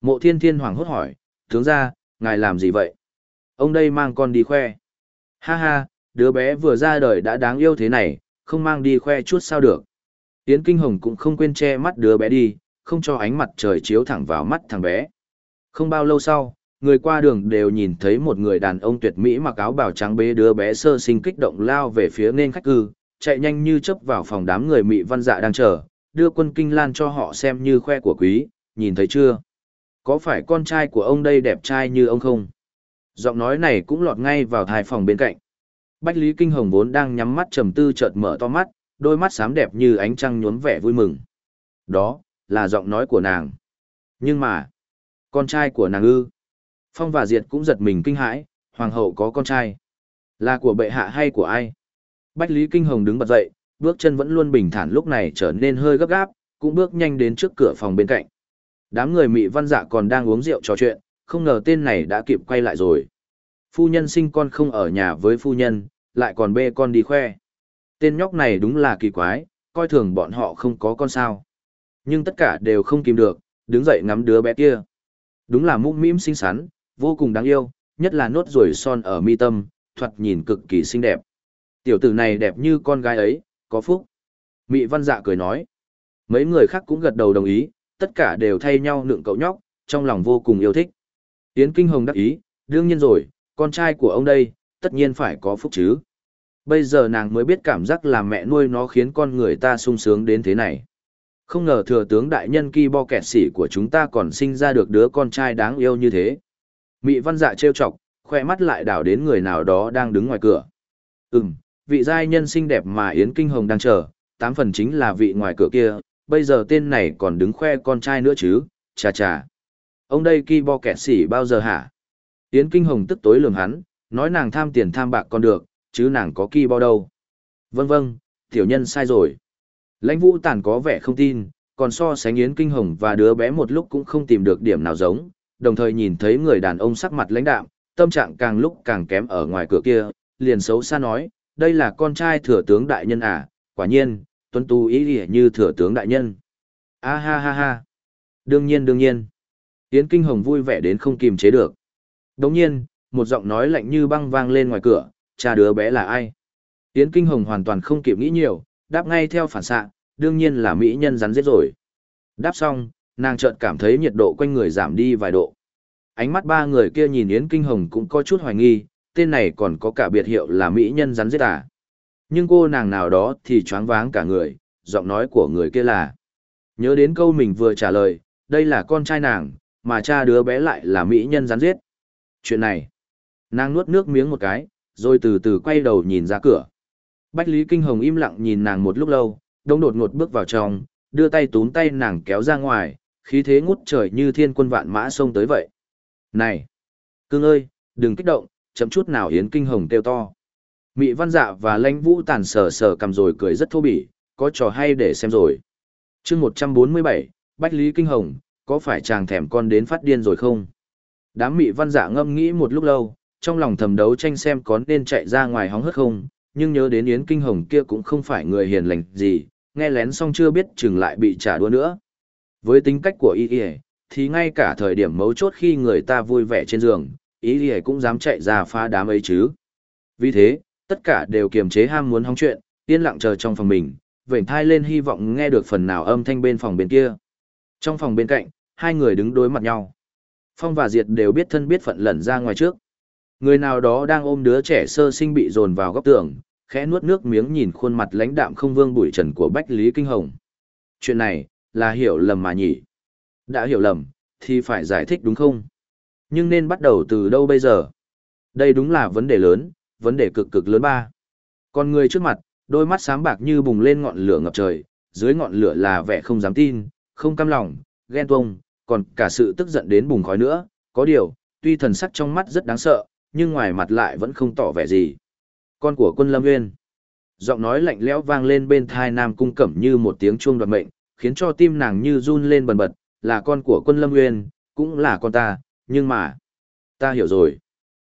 Mộ thiên thiên hoàng hốt hỏi, tướng ra, ngài làm gì vậy? Ông đây mang con đi khoe. Ha ha, đứa bé vừa ra đời đã đáng yêu thế này, không mang đi khoe chút sao được. Yến Kinh Hồng cũng không quên che mắt đứa bé đi, không cho ánh mặt trời chiếu thẳng vào mắt thằng bé. Không bao lâu sau, người qua đường đều nhìn thấy một người đàn ông tuyệt mỹ mặc áo bào trắng bế đứa bé sơ sinh kích động lao về phía nên khách cư, chạy nhanh như chớp vào phòng đám người mị văn dạ đang chờ, đưa quân kinh lan cho họ xem như khoe của quý, nhìn thấy chưa? Có phải con trai của ông đây đẹp trai như ông không? Giọng nói này cũng lọt ngay vào thai phòng bên cạnh. Bách Lý Kinh Hồng vốn đang nhắm mắt trầm tư chợt mở to mắt, đôi mắt xám đẹp như ánh trăng nhuốm vẻ vui mừng. Đó, là giọng nói của nàng. Nhưng mà, con trai của nàng ư. Phong và Diệt cũng giật mình kinh hãi, hoàng hậu có con trai. Là của bệ hạ hay của ai? Bách Lý Kinh Hồng đứng bật dậy, bước chân vẫn luôn bình thản lúc này trở nên hơi gấp gáp, cũng bước nhanh đến trước cửa phòng bên cạnh. Đám người mị văn dạ còn đang uống rượu trò chuyện, không ngờ tên này đã kịp quay lại rồi. Phu nhân sinh con không ở nhà với phu nhân, lại còn bê con đi khoe. Tên nhóc này đúng là kỳ quái, coi thường bọn họ không có con sao. Nhưng tất cả đều không kìm được, đứng dậy ngắm đứa bé kia. Đúng là mũm mĩm xinh xắn, vô cùng đáng yêu, nhất là nốt ruồi son ở mi tâm, thoạt nhìn cực kỳ xinh đẹp. Tiểu tử này đẹp như con gái ấy, có phúc. Mị văn dạ cười nói. Mấy người khác cũng gật đầu đồng ý, tất cả đều thay nhau nượng cậu nhóc, trong lòng vô cùng yêu thích. Yến Kinh Hồng đắc ý, đương nhiên rồi, con trai của ông đây, tất nhiên phải có phúc chứ. Bây giờ nàng mới biết cảm giác làm mẹ nuôi nó khiến con người ta sung sướng đến thế này. Không ngờ thừa tướng đại nhân kỳ bo kẹt sĩ của chúng ta còn sinh ra được đứa con trai đáng yêu như thế. Mị văn dạ trêu chọc, khoe mắt lại đảo đến người nào đó đang đứng ngoài cửa. Ừm, vị giai nhân xinh đẹp mà Yến Kinh Hồng đang chờ, tám phần chính là vị ngoài cửa kia, bây giờ tên này còn đứng khoe con trai nữa chứ, chà chà. Ông đây ki bo kẹt xỉ bao giờ hả? Yến Kinh Hồng tức tối lường hắn, nói nàng tham tiền tham bạc còn được, chứ nàng có ki bo đâu. Vâng vâng, tiểu nhân sai rồi. Lãnh vũ tàn có vẻ không tin, còn so sánh Yến Kinh Hồng và đứa bé một lúc cũng không tìm được điểm nào giống, đồng thời nhìn thấy người đàn ông sắc mặt lãnh đạm, tâm trạng càng lúc càng kém ở ngoài cửa kia, liền xấu xa nói, đây là con trai thừa tướng đại nhân à, quả nhiên, tuân tu ý nghĩa như thừa tướng đại nhân. A ha ha ha. Đương nhiên đương nhiên. Yến Kinh Hồng vui vẻ đến không kìm chế được. Đồng nhiên, một giọng nói lạnh như băng vang lên ngoài cửa, cha đứa bé là ai? Yến Kinh Hồng hoàn toàn không kịp nghĩ nhiều, đáp ngay theo phản xạ, đương nhiên là mỹ nhân rắn giết rồi. Đáp xong, nàng chợt cảm thấy nhiệt độ quanh người giảm đi vài độ. Ánh mắt ba người kia nhìn Yến Kinh Hồng cũng có chút hoài nghi, tên này còn có cả biệt hiệu là mỹ nhân rắn giết à. Nhưng cô nàng nào đó thì choáng váng cả người, giọng nói của người kia là. Nhớ đến câu mình vừa trả lời, đây là con trai nàng, mà cha đứa bé lại là mỹ nhân rắn giết. Chuyện này, nàng nuốt nước miếng một cái, rồi từ từ quay đầu nhìn ra cửa. Bách Lý Kinh Hồng im lặng nhìn nàng một lúc lâu, đông đột ngột bước vào trong, đưa tay túm tay nàng kéo ra ngoài, khí thế ngút trời như thiên quân vạn mã xông tới vậy. Này! cương ơi, đừng kích động, chấm chút nào Yến Kinh Hồng kêu to. Mị văn dạ và lãnh vũ tàn sờ sờ cầm rồi cười rất thô bỉ, có trò hay để xem rồi. chương 147, Bách Lý Kinh Hồng, có phải chàng thèm con đến phát điên rồi không? Đám mị văn dạ ngâm nghĩ một lúc lâu, trong lòng thầm đấu tranh xem có nên chạy ra ngoài hóng hớt không, nhưng nhớ đến Yến Kinh Hồng kia cũng không phải người hiền lành gì, nghe lén xong chưa biết chừng lại bị trả đua nữa. Với tính cách của y y, thì ngay cả thời điểm mấu chốt khi người ta vui vẻ trên giường, y y cũng dám chạy ra phá đám ấy chứ. Vì thế, tất cả đều kiềm chế ham muốn hóng chuyện, yên lặng chờ trong phòng mình, vểnh thai lên hy vọng nghe được phần nào âm thanh bên phòng bên kia. Trong phòng bên cạnh, hai người đứng đối mặt nhau. Phong và Diệt đều biết thân biết phận lẩn ra ngoài trước. Người nào đó đang ôm đứa trẻ sơ sinh bị dồn vào góc tường, khẽ nuốt nước miếng nhìn khuôn mặt lãnh đạm không vương bụi trần của Bách Lý Kinh Hồng. Chuyện này, là hiểu lầm mà nhỉ? Đã hiểu lầm, thì phải giải thích đúng không? Nhưng nên bắt đầu từ đâu bây giờ? Đây đúng là vấn đề lớn, vấn đề cực cực lớn ba. Con người trước mặt, đôi mắt sáng bạc như bùng lên ngọn lửa ngập trời, dưới ngọn lửa là vẻ không dám tin, không cam lòng, ghen tuông, còn cả sự tức giận đến bùng khói nữa. Có điều, tuy thần sắc trong mắt rất đáng sợ, nhưng ngoài mặt lại vẫn không tỏ vẻ gì. Con của quân Lâm Nguyên. Giọng nói lạnh lẽo vang lên bên thai Nam Cung Cẩm như một tiếng chuông đoạt mệnh, khiến cho tim nàng như run lên bần bật, là con của quân Lâm Nguyên, cũng là con ta, nhưng mà... Ta hiểu rồi.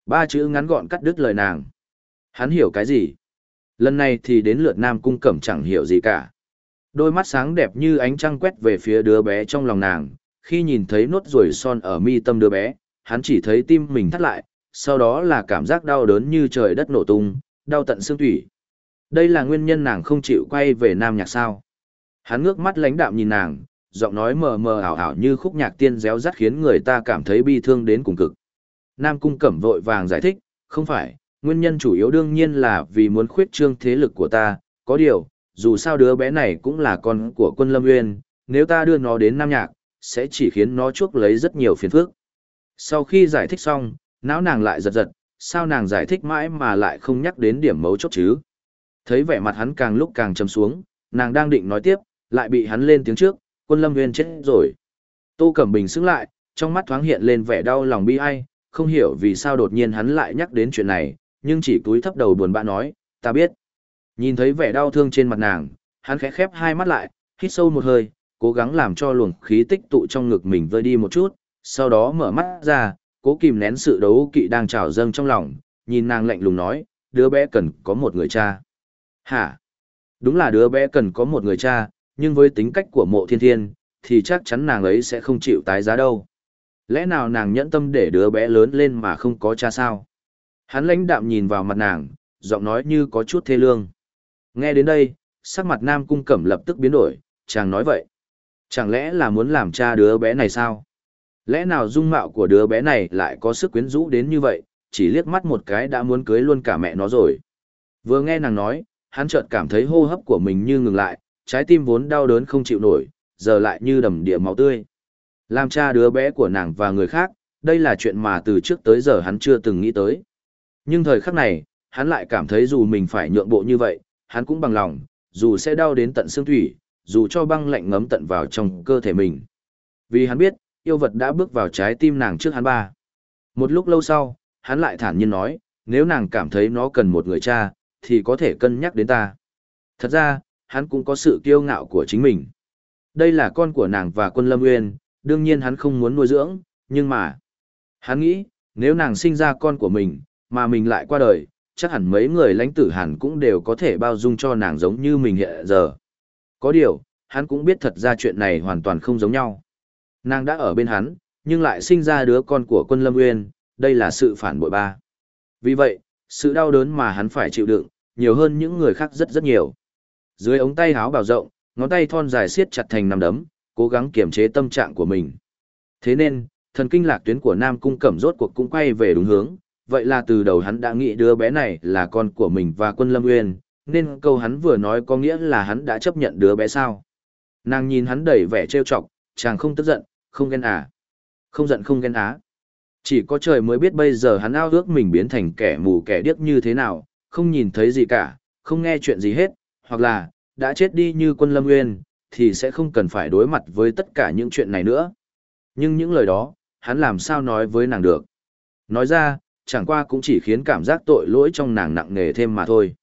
Ba chữ ngắn gọn cắt đứt lời nàng. Hắn hiểu cái gì? Lần này thì đến lượt Nam Cung Cẩm chẳng hiểu gì cả. Đôi mắt sáng đẹp như ánh trăng quét về phía đứa bé trong lòng nàng, khi nhìn thấy nốt ruồi son ở mi tâm đứa bé, hắn chỉ thấy tim mình thắt lại, sau đó là cảm giác đau đớn như trời đất nổ tung, đau tận xương thủy. Đây là nguyên nhân nàng không chịu quay về nam nhạc sao. Hắn ngước mắt lãnh đạm nhìn nàng, giọng nói mờ mờ ảo ảo như khúc nhạc tiên réo rắt khiến người ta cảm thấy bi thương đến cùng cực. Nam cung cẩm vội vàng giải thích, không phải, nguyên nhân chủ yếu đương nhiên là vì muốn khuyết trương thế lực của ta, có điều, dù sao đứa bé này cũng là con của quân Lâm Nguyên, nếu ta đưa nó đến Nam Nhạc, sẽ chỉ khiến nó chuốc lấy rất nhiều phiền phức. Sau khi giải thích xong, não nàng lại giật giật, sao nàng giải thích mãi mà lại không nhắc đến điểm mấu chốt chứ? Thấy vẻ mặt hắn càng lúc càng trầm xuống, nàng đang định nói tiếp, lại bị hắn lên tiếng trước, quân lâm nguyên chết rồi. Tô Cẩm Bình xứng lại, trong mắt thoáng hiện lên vẻ đau lòng bi ai, không hiểu vì sao đột nhiên hắn lại nhắc đến chuyện này, nhưng chỉ túi thấp đầu buồn bã nói, ta biết. Nhìn thấy vẻ đau thương trên mặt nàng, hắn khẽ khép hai mắt lại, hít sâu một hơi, cố gắng làm cho luồng khí tích tụ trong ngực mình vơi đi một chút, sau đó mở mắt ra, cố kìm nén sự đấu kỵ đang trào dâng trong lòng, nhìn nàng lạnh lùng nói, đứa bé cần có một người cha. Hả? Đúng là đứa bé cần có một người cha, nhưng với tính cách của mộ thiên thiên, thì chắc chắn nàng ấy sẽ không chịu tái giá đâu. Lẽ nào nàng nhẫn tâm để đứa bé lớn lên mà không có cha sao? Hắn lãnh đạm nhìn vào mặt nàng, giọng nói như có chút thê lương. Nghe đến đây, sắc mặt nam cung cẩm lập tức biến đổi, chàng nói vậy. Chẳng lẽ là muốn làm cha đứa bé này sao? Lẽ nào dung mạo của đứa bé này lại có sức quyến rũ đến như vậy, chỉ liếc mắt một cái đã muốn cưới luôn cả mẹ nó rồi. Vừa nghe nàng nói, hắn chợt cảm thấy hô hấp của mình như ngừng lại, trái tim vốn đau đớn không chịu nổi, giờ lại như đầm địa máu tươi. Làm cha đứa bé của nàng và người khác, đây là chuyện mà từ trước tới giờ hắn chưa từng nghĩ tới. Nhưng thời khắc này, hắn lại cảm thấy dù mình phải nhượng bộ như vậy, hắn cũng bằng lòng, dù sẽ đau đến tận xương thủy, dù cho băng lạnh ngấm tận vào trong cơ thể mình. Vì hắn biết, yêu vật đã bước vào trái tim nàng trước hắn ba. Một lúc lâu sau, hắn lại thản nhiên nói, nếu nàng cảm thấy nó cần một người cha, thì có thể cân nhắc đến ta. Thật ra, hắn cũng có sự kiêu ngạo của chính mình. Đây là con của nàng và quân Lâm Nguyên, đương nhiên hắn không muốn nuôi dưỡng, nhưng mà... Hắn nghĩ, nếu nàng sinh ra con của mình, mà mình lại qua đời, chắc hẳn mấy người lãnh tử hẳn cũng đều có thể bao dung cho nàng giống như mình hiện giờ. Có điều, hắn cũng biết thật ra chuyện này hoàn toàn không giống nhau. Nàng đã ở bên hắn, nhưng lại sinh ra đứa con của quân Lâm Nguyên, đây là sự phản bội ba. Vì vậy, sự đau đớn mà hắn phải chịu đựng, nhiều hơn những người khác rất rất nhiều. Dưới ống tay háo bào rộng, ngón tay thon dài siết chặt thành nắm đấm, cố gắng kiềm chế tâm trạng của mình. Thế nên, thần kinh lạc tuyến của Nam Cung Cẩm rốt cuộc cũng quay về đúng hướng, vậy là từ đầu hắn đã nghĩ đứa bé này là con của mình và quân Lâm Nguyên, nên câu hắn vừa nói có nghĩa là hắn đã chấp nhận đứa bé sao. Nàng nhìn hắn đầy vẻ trêu chọc, chàng không tức giận, không ghen à. Không giận không ghen á. Chỉ có trời mới biết bây giờ hắn ao ước mình biến thành kẻ mù kẻ điếc như thế nào, không nhìn thấy gì cả, không nghe chuyện gì hết, hoặc là, đã chết đi như quân lâm nguyên, thì sẽ không cần phải đối mặt với tất cả những chuyện này nữa. Nhưng những lời đó, hắn làm sao nói với nàng được. Nói ra, chẳng qua cũng chỉ khiến cảm giác tội lỗi trong nàng nặng nề thêm mà thôi.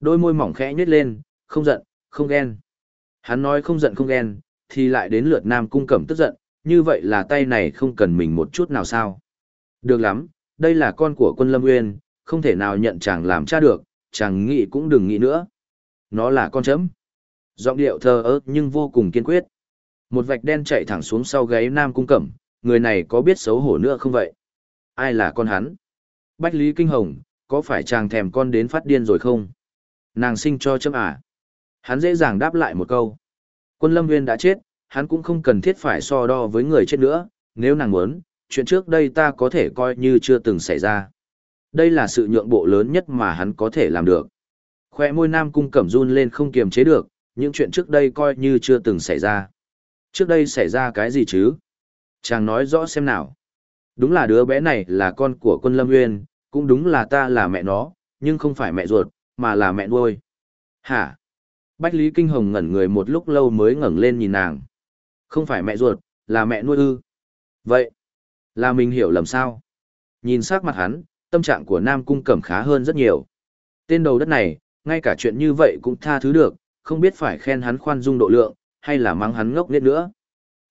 Đôi môi mỏng khẽ nhếch lên, không giận, không ghen. Hắn nói không giận không ghen, thì lại đến lượt Nam Cung Cẩm tức giận, như vậy là tay này không cần mình một chút nào sao. Được lắm, đây là con của quân Lâm Nguyên, không thể nào nhận chàng làm cha được, chàng nghĩ cũng đừng nghĩ nữa. Nó là con chấm. Giọng điệu thờ ơ nhưng vô cùng kiên quyết. Một vạch đen chạy thẳng xuống sau gáy Nam Cung Cẩm, người này có biết xấu hổ nữa không vậy? Ai là con hắn? Bách Lý Kinh Hồng, có phải chàng thèm con đến phát điên rồi không? Nàng sinh cho chấm à? Hắn dễ dàng đáp lại một câu. Quân Lâm Nguyên đã chết, hắn cũng không cần thiết phải so đo với người chết nữa, nếu nàng muốn, chuyện trước đây ta có thể coi như chưa từng xảy ra. Đây là sự nhượng bộ lớn nhất mà hắn có thể làm được. Khoe môi nam cung cẩm run lên không kiềm chế được, những chuyện trước đây coi như chưa từng xảy ra. Trước đây xảy ra cái gì chứ? Chàng nói rõ xem nào. Đúng là đứa bé này là con của quân Lâm Nguyên, cũng đúng là ta là mẹ nó, nhưng không phải mẹ ruột, mà là mẹ nuôi. Hả? Bách Lý Kinh Hồng ngẩn người một lúc lâu mới ngẩng lên nhìn nàng. Không phải mẹ ruột, là mẹ nuôi ư. Vậy, là mình hiểu lầm sao? Nhìn sắc mặt hắn, tâm trạng của Nam Cung Cẩm khá hơn rất nhiều. Tên đầu đất này, ngay cả chuyện như vậy cũng tha thứ được, không biết phải khen hắn khoan dung độ lượng, hay là mang hắn ngốc nghếch nữa.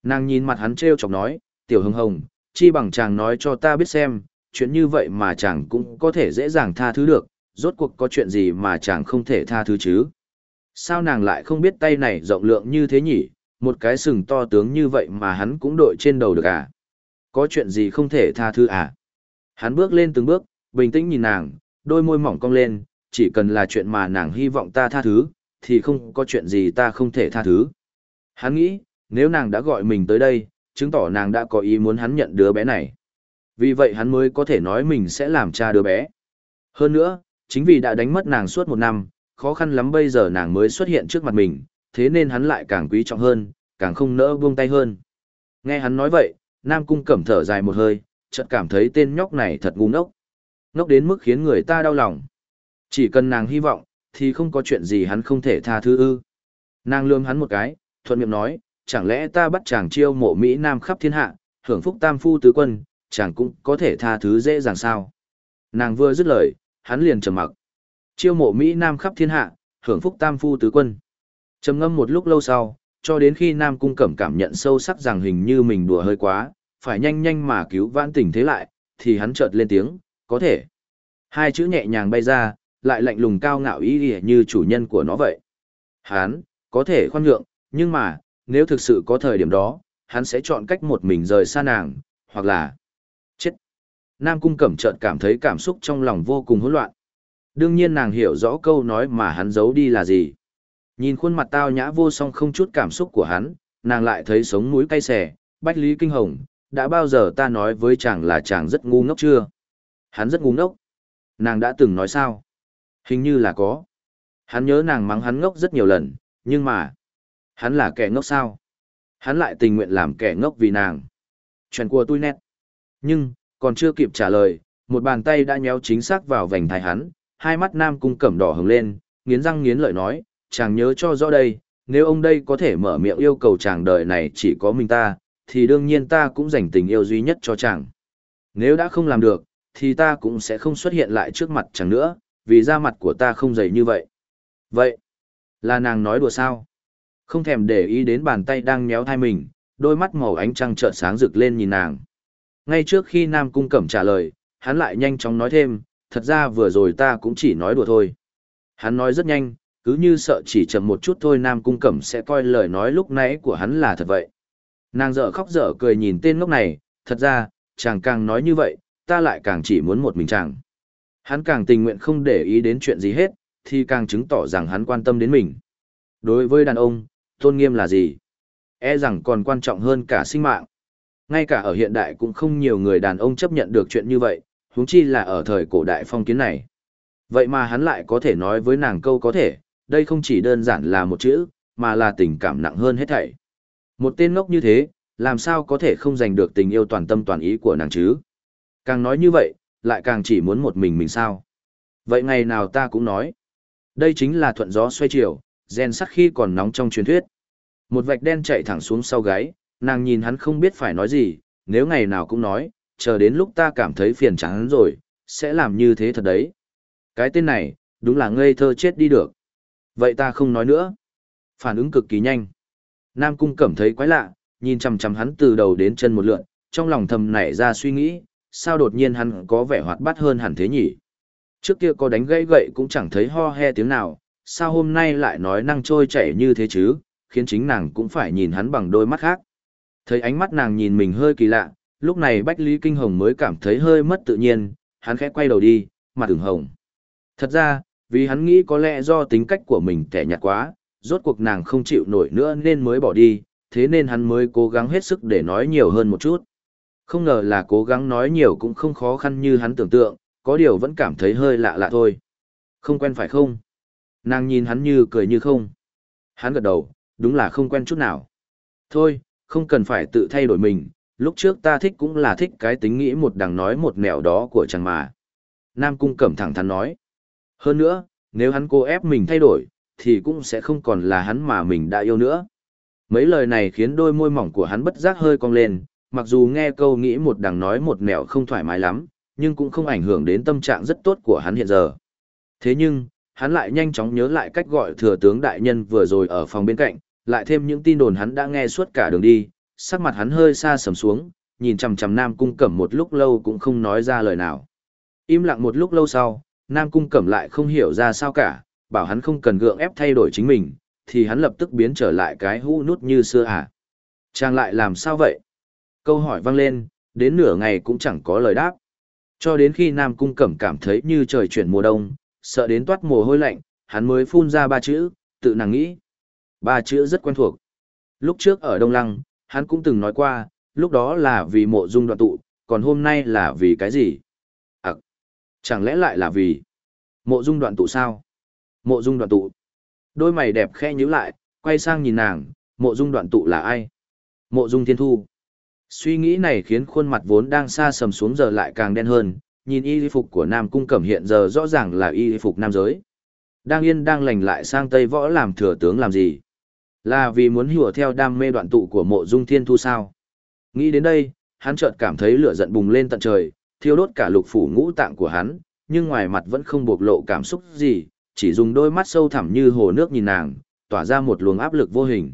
Nàng nhìn mặt hắn trêu chọc nói, tiểu hồng hồng, chi bằng chàng nói cho ta biết xem, chuyện như vậy mà chàng cũng có thể dễ dàng tha thứ được, rốt cuộc có chuyện gì mà chàng không thể tha thứ chứ. Sao nàng lại không biết tay này rộng lượng như thế nhỉ, một cái sừng to tướng như vậy mà hắn cũng đội trên đầu được à? Có chuyện gì không thể tha thứ à? Hắn bước lên từng bước, bình tĩnh nhìn nàng, đôi môi mỏng cong lên, chỉ cần là chuyện mà nàng hy vọng ta tha thứ, thì không có chuyện gì ta không thể tha thứ. Hắn nghĩ, nếu nàng đã gọi mình tới đây, chứng tỏ nàng đã có ý muốn hắn nhận đứa bé này. Vì vậy hắn mới có thể nói mình sẽ làm cha đứa bé. Hơn nữa, chính vì đã đánh mất nàng suốt một năm, khó khăn lắm bây giờ nàng mới xuất hiện trước mặt mình, thế nên hắn lại càng quý trọng hơn, càng không nỡ buông tay hơn. Nghe hắn nói vậy, Nam Cung cẩm thở dài một hơi, chợt cảm thấy tên nhóc này thật ngu ngốc. Ngốc đến mức khiến người ta đau lòng. Chỉ cần nàng hy vọng, thì không có chuyện gì hắn không thể tha thứ ư. Nàng lườm hắn một cái, thuận miệng nói, chẳng lẽ ta bắt chàng chiêu mộ Mỹ Nam khắp thiên hạ, hưởng phúc tam phu tứ quân, chàng cũng có thể tha thứ dễ dàng sao. Nàng vừa dứt lời, hắn liền trầm mặc. Chiêu mộ Mỹ Nam khắp thiên hạ, hưởng phúc tam phu tứ quân. Trầm ngâm một lúc lâu sau, cho đến khi Nam Cung Cẩm cảm nhận sâu sắc rằng hình như mình đùa hơi quá, phải nhanh nhanh mà cứu vãn tình thế lại, thì hắn chợt lên tiếng, có thể. Hai chữ nhẹ nhàng bay ra, lại lạnh lùng cao ngạo ý ỉa như chủ nhân của nó vậy. Hắn, có thể khoan nhượng, nhưng mà, nếu thực sự có thời điểm đó, hắn sẽ chọn cách một mình rời xa nàng, hoặc là chết. Nam Cung Cẩm trợn cảm thấy cảm xúc trong lòng vô cùng hỗn loạn. Đương nhiên nàng hiểu rõ câu nói mà hắn giấu đi là gì. Nhìn khuôn mặt tao nhã vô song không chút cảm xúc của hắn, nàng lại thấy sống mũi cay xè, bách lý kinh hồng, đã bao giờ ta nói với chàng là chàng rất ngu ngốc chưa? Hắn rất ngu ngốc. Nàng đã từng nói sao? Hình như là có. Hắn nhớ nàng mắng hắn ngốc rất nhiều lần, nhưng mà, hắn là kẻ ngốc sao? Hắn lại tình nguyện làm kẻ ngốc vì nàng. Chuyện của tôi nét. Nhưng, còn chưa kịp trả lời, một bàn tay đã nhéo chính xác vào vành thai hắn, hai mắt nam cung cẩm đỏ hứng lên, nghiến răng nghiến lợi nói, chàng nhớ cho rõ đây, nếu ông đây có thể mở miệng yêu cầu chàng đời này chỉ có mình ta, thì đương nhiên ta cũng dành tình yêu duy nhất cho chàng. Nếu đã không làm được, thì ta cũng sẽ không xuất hiện lại trước mặt chàng nữa, vì da mặt của ta không dày như vậy. Vậy, là nàng nói đùa sao? Không thèm để ý đến bàn tay đang nhéo thai mình, đôi mắt màu ánh trăng trợn sáng rực lên nhìn nàng. Ngay trước khi Nam Cung Cẩm trả lời, hắn lại nhanh chóng nói thêm, thật ra vừa rồi ta cũng chỉ nói đùa thôi. Hắn nói rất nhanh, cứ như sợ chỉ chậm một chút thôi Nam Cung Cẩm sẽ coi lời nói lúc nãy của hắn là thật vậy. Nàng dở khóc dở cười nhìn tên ngốc này, thật ra, chàng càng nói như vậy, ta lại càng chỉ muốn một mình chàng. Hắn càng tình nguyện không để ý đến chuyện gì hết, thì càng chứng tỏ rằng hắn quan tâm đến mình. Đối với đàn ông, tôn nghiêm là gì? E rằng còn quan trọng hơn cả sinh mạng. Ngay cả ở hiện đại cũng không nhiều người đàn ông chấp nhận được chuyện như vậy, huống chi là ở thời cổ đại phong kiến này. Vậy mà hắn lại có thể nói với nàng câu có thể, đây không chỉ đơn giản là một chữ, mà là tình cảm nặng hơn hết thảy. Một tên ngốc như thế, làm sao có thể không giành được tình yêu toàn tâm toàn ý của nàng chứ? Càng nói như vậy, lại càng chỉ muốn một mình mình sao? Vậy ngày nào ta cũng nói. Đây chính là thuận gió xoay chiều, gen sắt khi còn nóng trong truyền thuyết. Một vạch đen chạy thẳng xuống sau gáy, nàng nhìn hắn không biết phải nói gì, nếu ngày nào cũng nói, chờ đến lúc ta cảm thấy phiền chán rồi, sẽ làm như thế thật đấy. Cái tên này, đúng là ngây thơ chết đi được. Vậy ta không nói nữa. Phản ứng cực kỳ nhanh. Nam Cung cảm thấy quái lạ, nhìn chằm chằm hắn từ đầu đến chân một lượn, trong lòng thầm nảy ra suy nghĩ, sao đột nhiên hắn có vẻ hoạt bát hơn hẳn thế nhỉ? Trước kia có đánh gãy gậy cũng chẳng thấy ho he tiếng nào, sao hôm nay lại nói năng trôi chảy như thế chứ, khiến chính nàng cũng phải nhìn hắn bằng đôi mắt khác. Thấy ánh mắt nàng nhìn mình hơi kỳ lạ, lúc này Bách Lý Kinh Hồng mới cảm thấy hơi mất tự nhiên, hắn khẽ quay đầu đi, mặt ửng hồng. Thật ra, vì hắn nghĩ có lẽ do tính cách của mình kẻ nhạt quá, rốt cuộc nàng không chịu nổi nữa nên mới bỏ đi, thế nên hắn mới cố gắng hết sức để nói nhiều hơn một chút. Không ngờ là cố gắng nói nhiều cũng không khó khăn như hắn tưởng tượng, có điều vẫn cảm thấy hơi lạ lạ thôi. Không quen phải không? Nàng nhìn hắn như cười như không. Hắn gật đầu, đúng là không quen chút nào. Thôi, không cần phải tự thay đổi mình, lúc trước ta thích cũng là thích cái tính nghĩ một đằng nói một nẻo đó của chàng mà. Nam Cung Cẩm thẳng thắn nói. Hơn nữa, nếu hắn cố ép mình thay đổi, thì cũng sẽ không còn là hắn mà mình đã yêu nữa. Mấy lời này khiến đôi môi mỏng của hắn bất giác hơi cong lên, mặc dù nghe câu nghĩ một đằng nói một nẻo không thoải mái lắm, nhưng cũng không ảnh hưởng đến tâm trạng rất tốt của hắn hiện giờ. Thế nhưng, hắn lại nhanh chóng nhớ lại cách gọi thừa tướng đại nhân vừa rồi ở phòng bên cạnh, lại thêm những tin đồn hắn đã nghe suốt cả đường đi, sắc mặt hắn hơi xa sầm xuống, nhìn chằm chằm Nam Cung Cẩm một lúc lâu cũng không nói ra lời nào. Im lặng một lúc lâu sau, Nam Cung Cẩm lại không hiểu ra sao cả, bảo hắn không cần gượng ép thay đổi chính mình, thì hắn lập tức biến trở lại cái hũ nút như xưa à. Chàng lại làm sao vậy? Câu hỏi vang lên, đến nửa ngày cũng chẳng có lời đáp. Cho đến khi Nam Cung Cẩm cảm thấy như trời chuyển mùa đông, sợ đến toát mồ hôi lạnh, hắn mới phun ra ba chữ, tự nàng nghĩ. Ba chữ rất quen thuộc. Lúc trước ở Đông Lăng, hắn cũng từng nói qua, lúc đó là vì mộ dung đoạn tụ, còn hôm nay là vì cái gì? À, chẳng lẽ lại là vì mộ dung đoạn tụ sao? Mộ dung đoạn tụ. Đôi mày đẹp khe nhíu lại, quay sang nhìn nàng, mộ dung đoạn tụ là ai? Mộ dung thiên thu. Suy nghĩ này khiến khuôn mặt vốn đang xa sầm xuống giờ lại càng đen hơn, nhìn y phục của Nam Cung Cẩm hiện giờ rõ ràng là y phục nam giới. Đang yên đang lành lại sang Tây Võ làm thừa tướng làm gì? Là vì muốn hùa theo đam mê đoạn tụ của mộ dung thiên thu sao? Nghĩ đến đây, hắn chợt cảm thấy lửa giận bùng lên tận trời, thiêu đốt cả lục phủ ngũ tạng của hắn, nhưng ngoài mặt vẫn không bộc lộ cảm xúc gì, chỉ dùng đôi mắt sâu thẳm như hồ nước nhìn nàng, tỏa ra một luồng áp lực vô hình.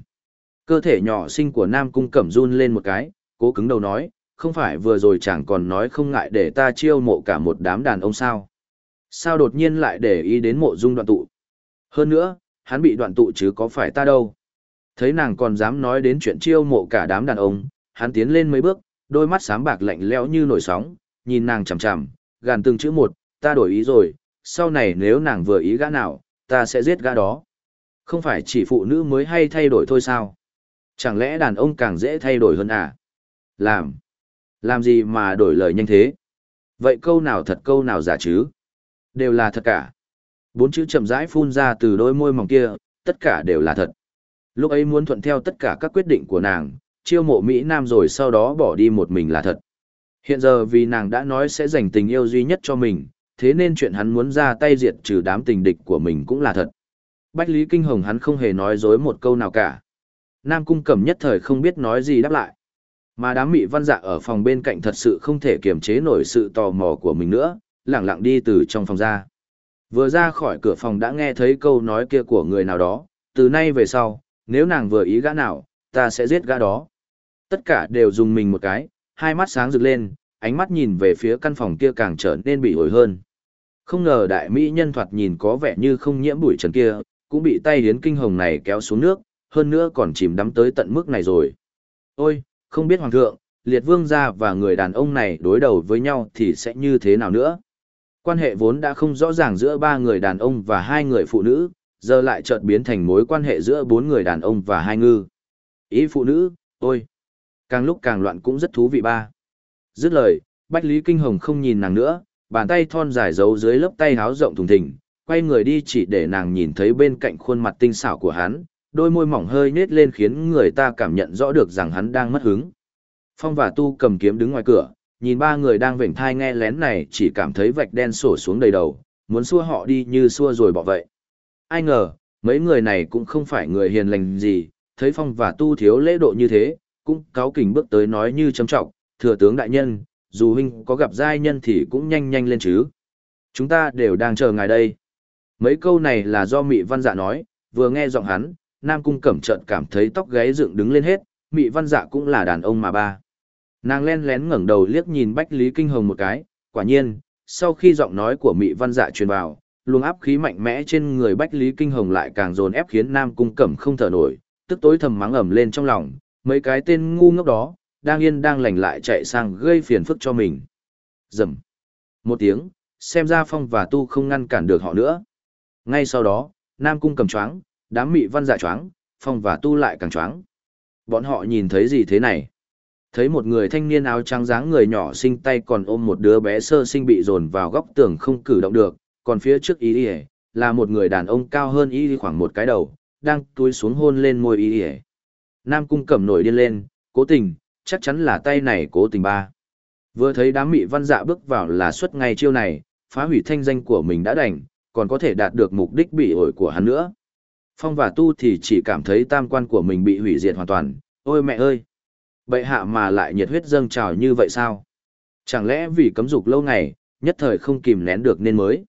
Cơ thể nhỏ xinh của Nam Cung Cẩm run lên một cái, cố cứng đầu nói, không phải vừa rồi chẳng còn nói không ngại để ta chiêu mộ cả một đám đàn ông sao. Sao đột nhiên lại để ý đến mộ dung đoạn tụ? Hơn nữa, hắn bị đoạn tụ chứ có phải ta đâu. Thấy nàng còn dám nói đến chuyện chiêu mộ cả đám đàn ông, hắn tiến lên mấy bước, đôi mắt sáng bạc lạnh lẽo như nổi sóng, nhìn nàng chằm chằm, gàn từng chữ một, ta đổi ý rồi, sau này nếu nàng vừa ý gã nào, ta sẽ giết gã đó. Không phải chỉ phụ nữ mới hay thay đổi thôi sao? Chẳng lẽ đàn ông càng dễ thay đổi hơn à? Làm. Làm gì mà đổi lời nhanh thế? Vậy câu nào thật câu nào giả chứ? Đều là thật cả. Bốn chữ chậm rãi phun ra từ đôi môi mỏng kia, tất cả đều là thật. Lúc ấy muốn thuận theo tất cả các quyết định của nàng, chiêu mộ Mỹ Nam rồi sau đó bỏ đi một mình là thật. Hiện giờ vì nàng đã nói sẽ dành tình yêu duy nhất cho mình, thế nên chuyện hắn muốn ra tay diệt trừ đám tình địch của mình cũng là thật. Bách Lý Kinh Hồng hắn không hề nói dối một câu nào cả. Nam Cung Cẩm nhất thời không biết nói gì đáp lại. Mà đám mị văn dạ ở phòng bên cạnh thật sự không thể kiềm chế nổi sự tò mò của mình nữa, lẳng lặng đi từ trong phòng ra. Vừa ra khỏi cửa phòng đã nghe thấy câu nói kia của người nào đó, từ nay về sau, nếu nàng vừa ý gã nào, ta sẽ giết gã đó. Tất cả đều dùng mình một cái, hai mắt sáng rực lên, ánh mắt nhìn về phía căn phòng kia càng trở nên bị ổi hơn. Không ngờ đại mỹ nhân thoạt nhìn có vẻ như không nhiễm bụi trần kia, cũng bị tay hiến kinh hồng này kéo xuống nước, hơn nữa còn chìm đắm tới tận mức này rồi. Ôi, không biết hoàng thượng, liệt vương gia và người đàn ông này đối đầu với nhau thì sẽ như thế nào nữa? Quan hệ vốn đã không rõ ràng giữa ba người đàn ông và hai người phụ nữ, giờ lại chợt biến thành mối quan hệ giữa bốn người đàn ông và hai ngư. Ý phụ nữ, ôi, càng lúc càng loạn cũng rất thú vị ba. Dứt lời, Bách Lý Kinh Hồng không nhìn nàng nữa, bàn tay thon dài giấu dưới lớp tay háo rộng thùng thình, quay người đi chỉ để nàng nhìn thấy bên cạnh khuôn mặt tinh xảo của hắn, đôi môi mỏng hơi nết lên khiến người ta cảm nhận rõ được rằng hắn đang mất hứng. Phong và Tu cầm kiếm đứng ngoài cửa, nhìn ba người đang vểnh thai nghe lén này chỉ cảm thấy vạch đen sổ xuống đầy đầu, muốn xua họ đi như xua rồi bỏ vậy. Ai ngờ, mấy người này cũng không phải người hiền lành gì, thấy Phong và Tu thiếu lễ độ như thế, cũng cáo kỉnh bước tới nói như châm trọng, thừa tướng đại nhân, dù huynh có gặp giai nhân thì cũng nhanh nhanh lên chứ. Chúng ta đều đang chờ ngài đây. Mấy câu này là do Mị Văn Dạ nói, vừa nghe giọng hắn, Nam Cung Cẩm trợn cảm thấy tóc gáy dựng đứng lên hết, Mị Văn Dạ cũng là đàn ông mà ba. Nàng len lén ngẩng đầu liếc nhìn Bách Lý Kinh Hồng một cái, quả nhiên, sau khi giọng nói của Mị Văn Dạ truyền vào, luồng áp khí mạnh mẽ trên người Bách Lý Kinh Hồng lại càng dồn ép khiến Nam Cung Cẩm không thở nổi, tức tối thầm mắng ầm lên trong lòng, mấy cái tên ngu ngốc đó, đang yên đang lành lại chạy sang gây phiền phức cho mình. Dầm. Một tiếng, xem ra Phong và Tu không ngăn cản được họ nữa. Ngay sau đó, Nam Cung cầm choáng, đám mị văn dạ choáng, Phong và Tu lại càng choáng. Bọn họ nhìn thấy gì thế này? Thấy một người thanh niên áo trắng dáng người nhỏ sinh tay còn ôm một đứa bé sơ sinh bị dồn vào góc tường không cử động được, còn phía trước ý Y là một người đàn ông cao hơn ý khoảng một cái đầu, đang túi xuống hôn lên môi ý Y. Nam cung cẩm nổi điên lên, cố tình, chắc chắn là tay này cố tình ba. Vừa thấy đám mị văn dạ bước vào là xuất ngay chiêu này, phá hủy thanh danh của mình đã đành, còn có thể đạt được mục đích bị ổi của hắn nữa. Phong và tu thì chỉ cảm thấy tam quan của mình bị hủy diệt hoàn toàn, ôi mẹ ơi! Bệ hạ mà lại nhiệt huyết dâng trào như vậy sao? Chẳng lẽ vì cấm dục lâu ngày, nhất thời không kìm nén được nên mới?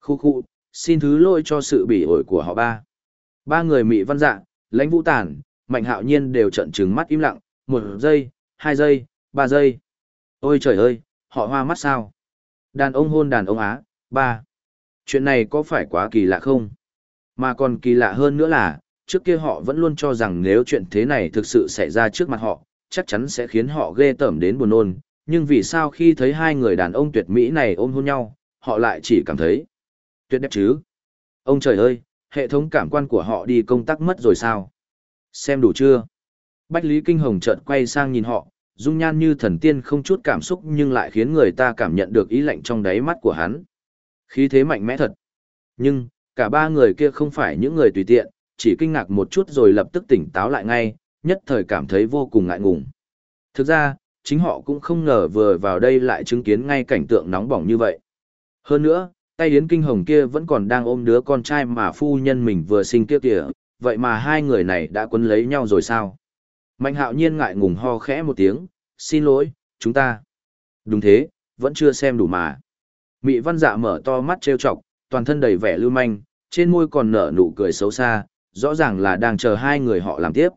Khu khu, xin thứ lỗi cho sự bỉ ổi của họ ba. Ba người mị văn dạ, lãnh vũ tản, mạnh hạo nhiên đều trận trừng mắt im lặng, một giây, hai giây, ba giây. Ôi trời ơi, họ hoa mắt sao? Đàn ông hôn đàn ông Á, ba. Chuyện này có phải quá kỳ lạ không? Mà còn kỳ lạ hơn nữa là, trước kia họ vẫn luôn cho rằng nếu chuyện thế này thực sự xảy ra trước mặt họ, chắc chắn sẽ khiến họ ghê tởm đến buồn nôn. Nhưng vì sao khi thấy hai người đàn ông tuyệt mỹ này ôm hôn nhau, họ lại chỉ cảm thấy Tuyệt đẹp chứ. Ông trời ơi, hệ thống cảm quan của họ đi công tác mất rồi sao? Xem đủ chưa? Bách Lý Kinh Hồng chợt quay sang nhìn họ, dung nhan như thần tiên không chút cảm xúc nhưng lại khiến người ta cảm nhận được ý lạnh trong đáy mắt của hắn. Khí thế mạnh mẽ thật. Nhưng, cả ba người kia không phải những người tùy tiện, chỉ kinh ngạc một chút rồi lập tức tỉnh táo lại ngay, nhất thời cảm thấy vô cùng ngại ngùng. Thực ra, chính họ cũng không ngờ vừa vào đây lại chứng kiến ngay cảnh tượng nóng bỏng như vậy. Hơn nữa, tay Yến Kinh Hồng kia vẫn còn đang ôm đứa con trai mà phu nhân mình vừa sinh kia kìa, vậy mà hai người này đã quấn lấy nhau rồi sao? Mạnh hạo nhiên ngại ngùng ho khẽ một tiếng, xin lỗi, chúng ta. Đúng thế, vẫn chưa xem đủ mà. Mị văn dạ mở to mắt trêu chọc, toàn thân đầy vẻ lưu manh, trên môi còn nở nụ cười xấu xa, rõ ràng là đang chờ hai người họ làm tiếp.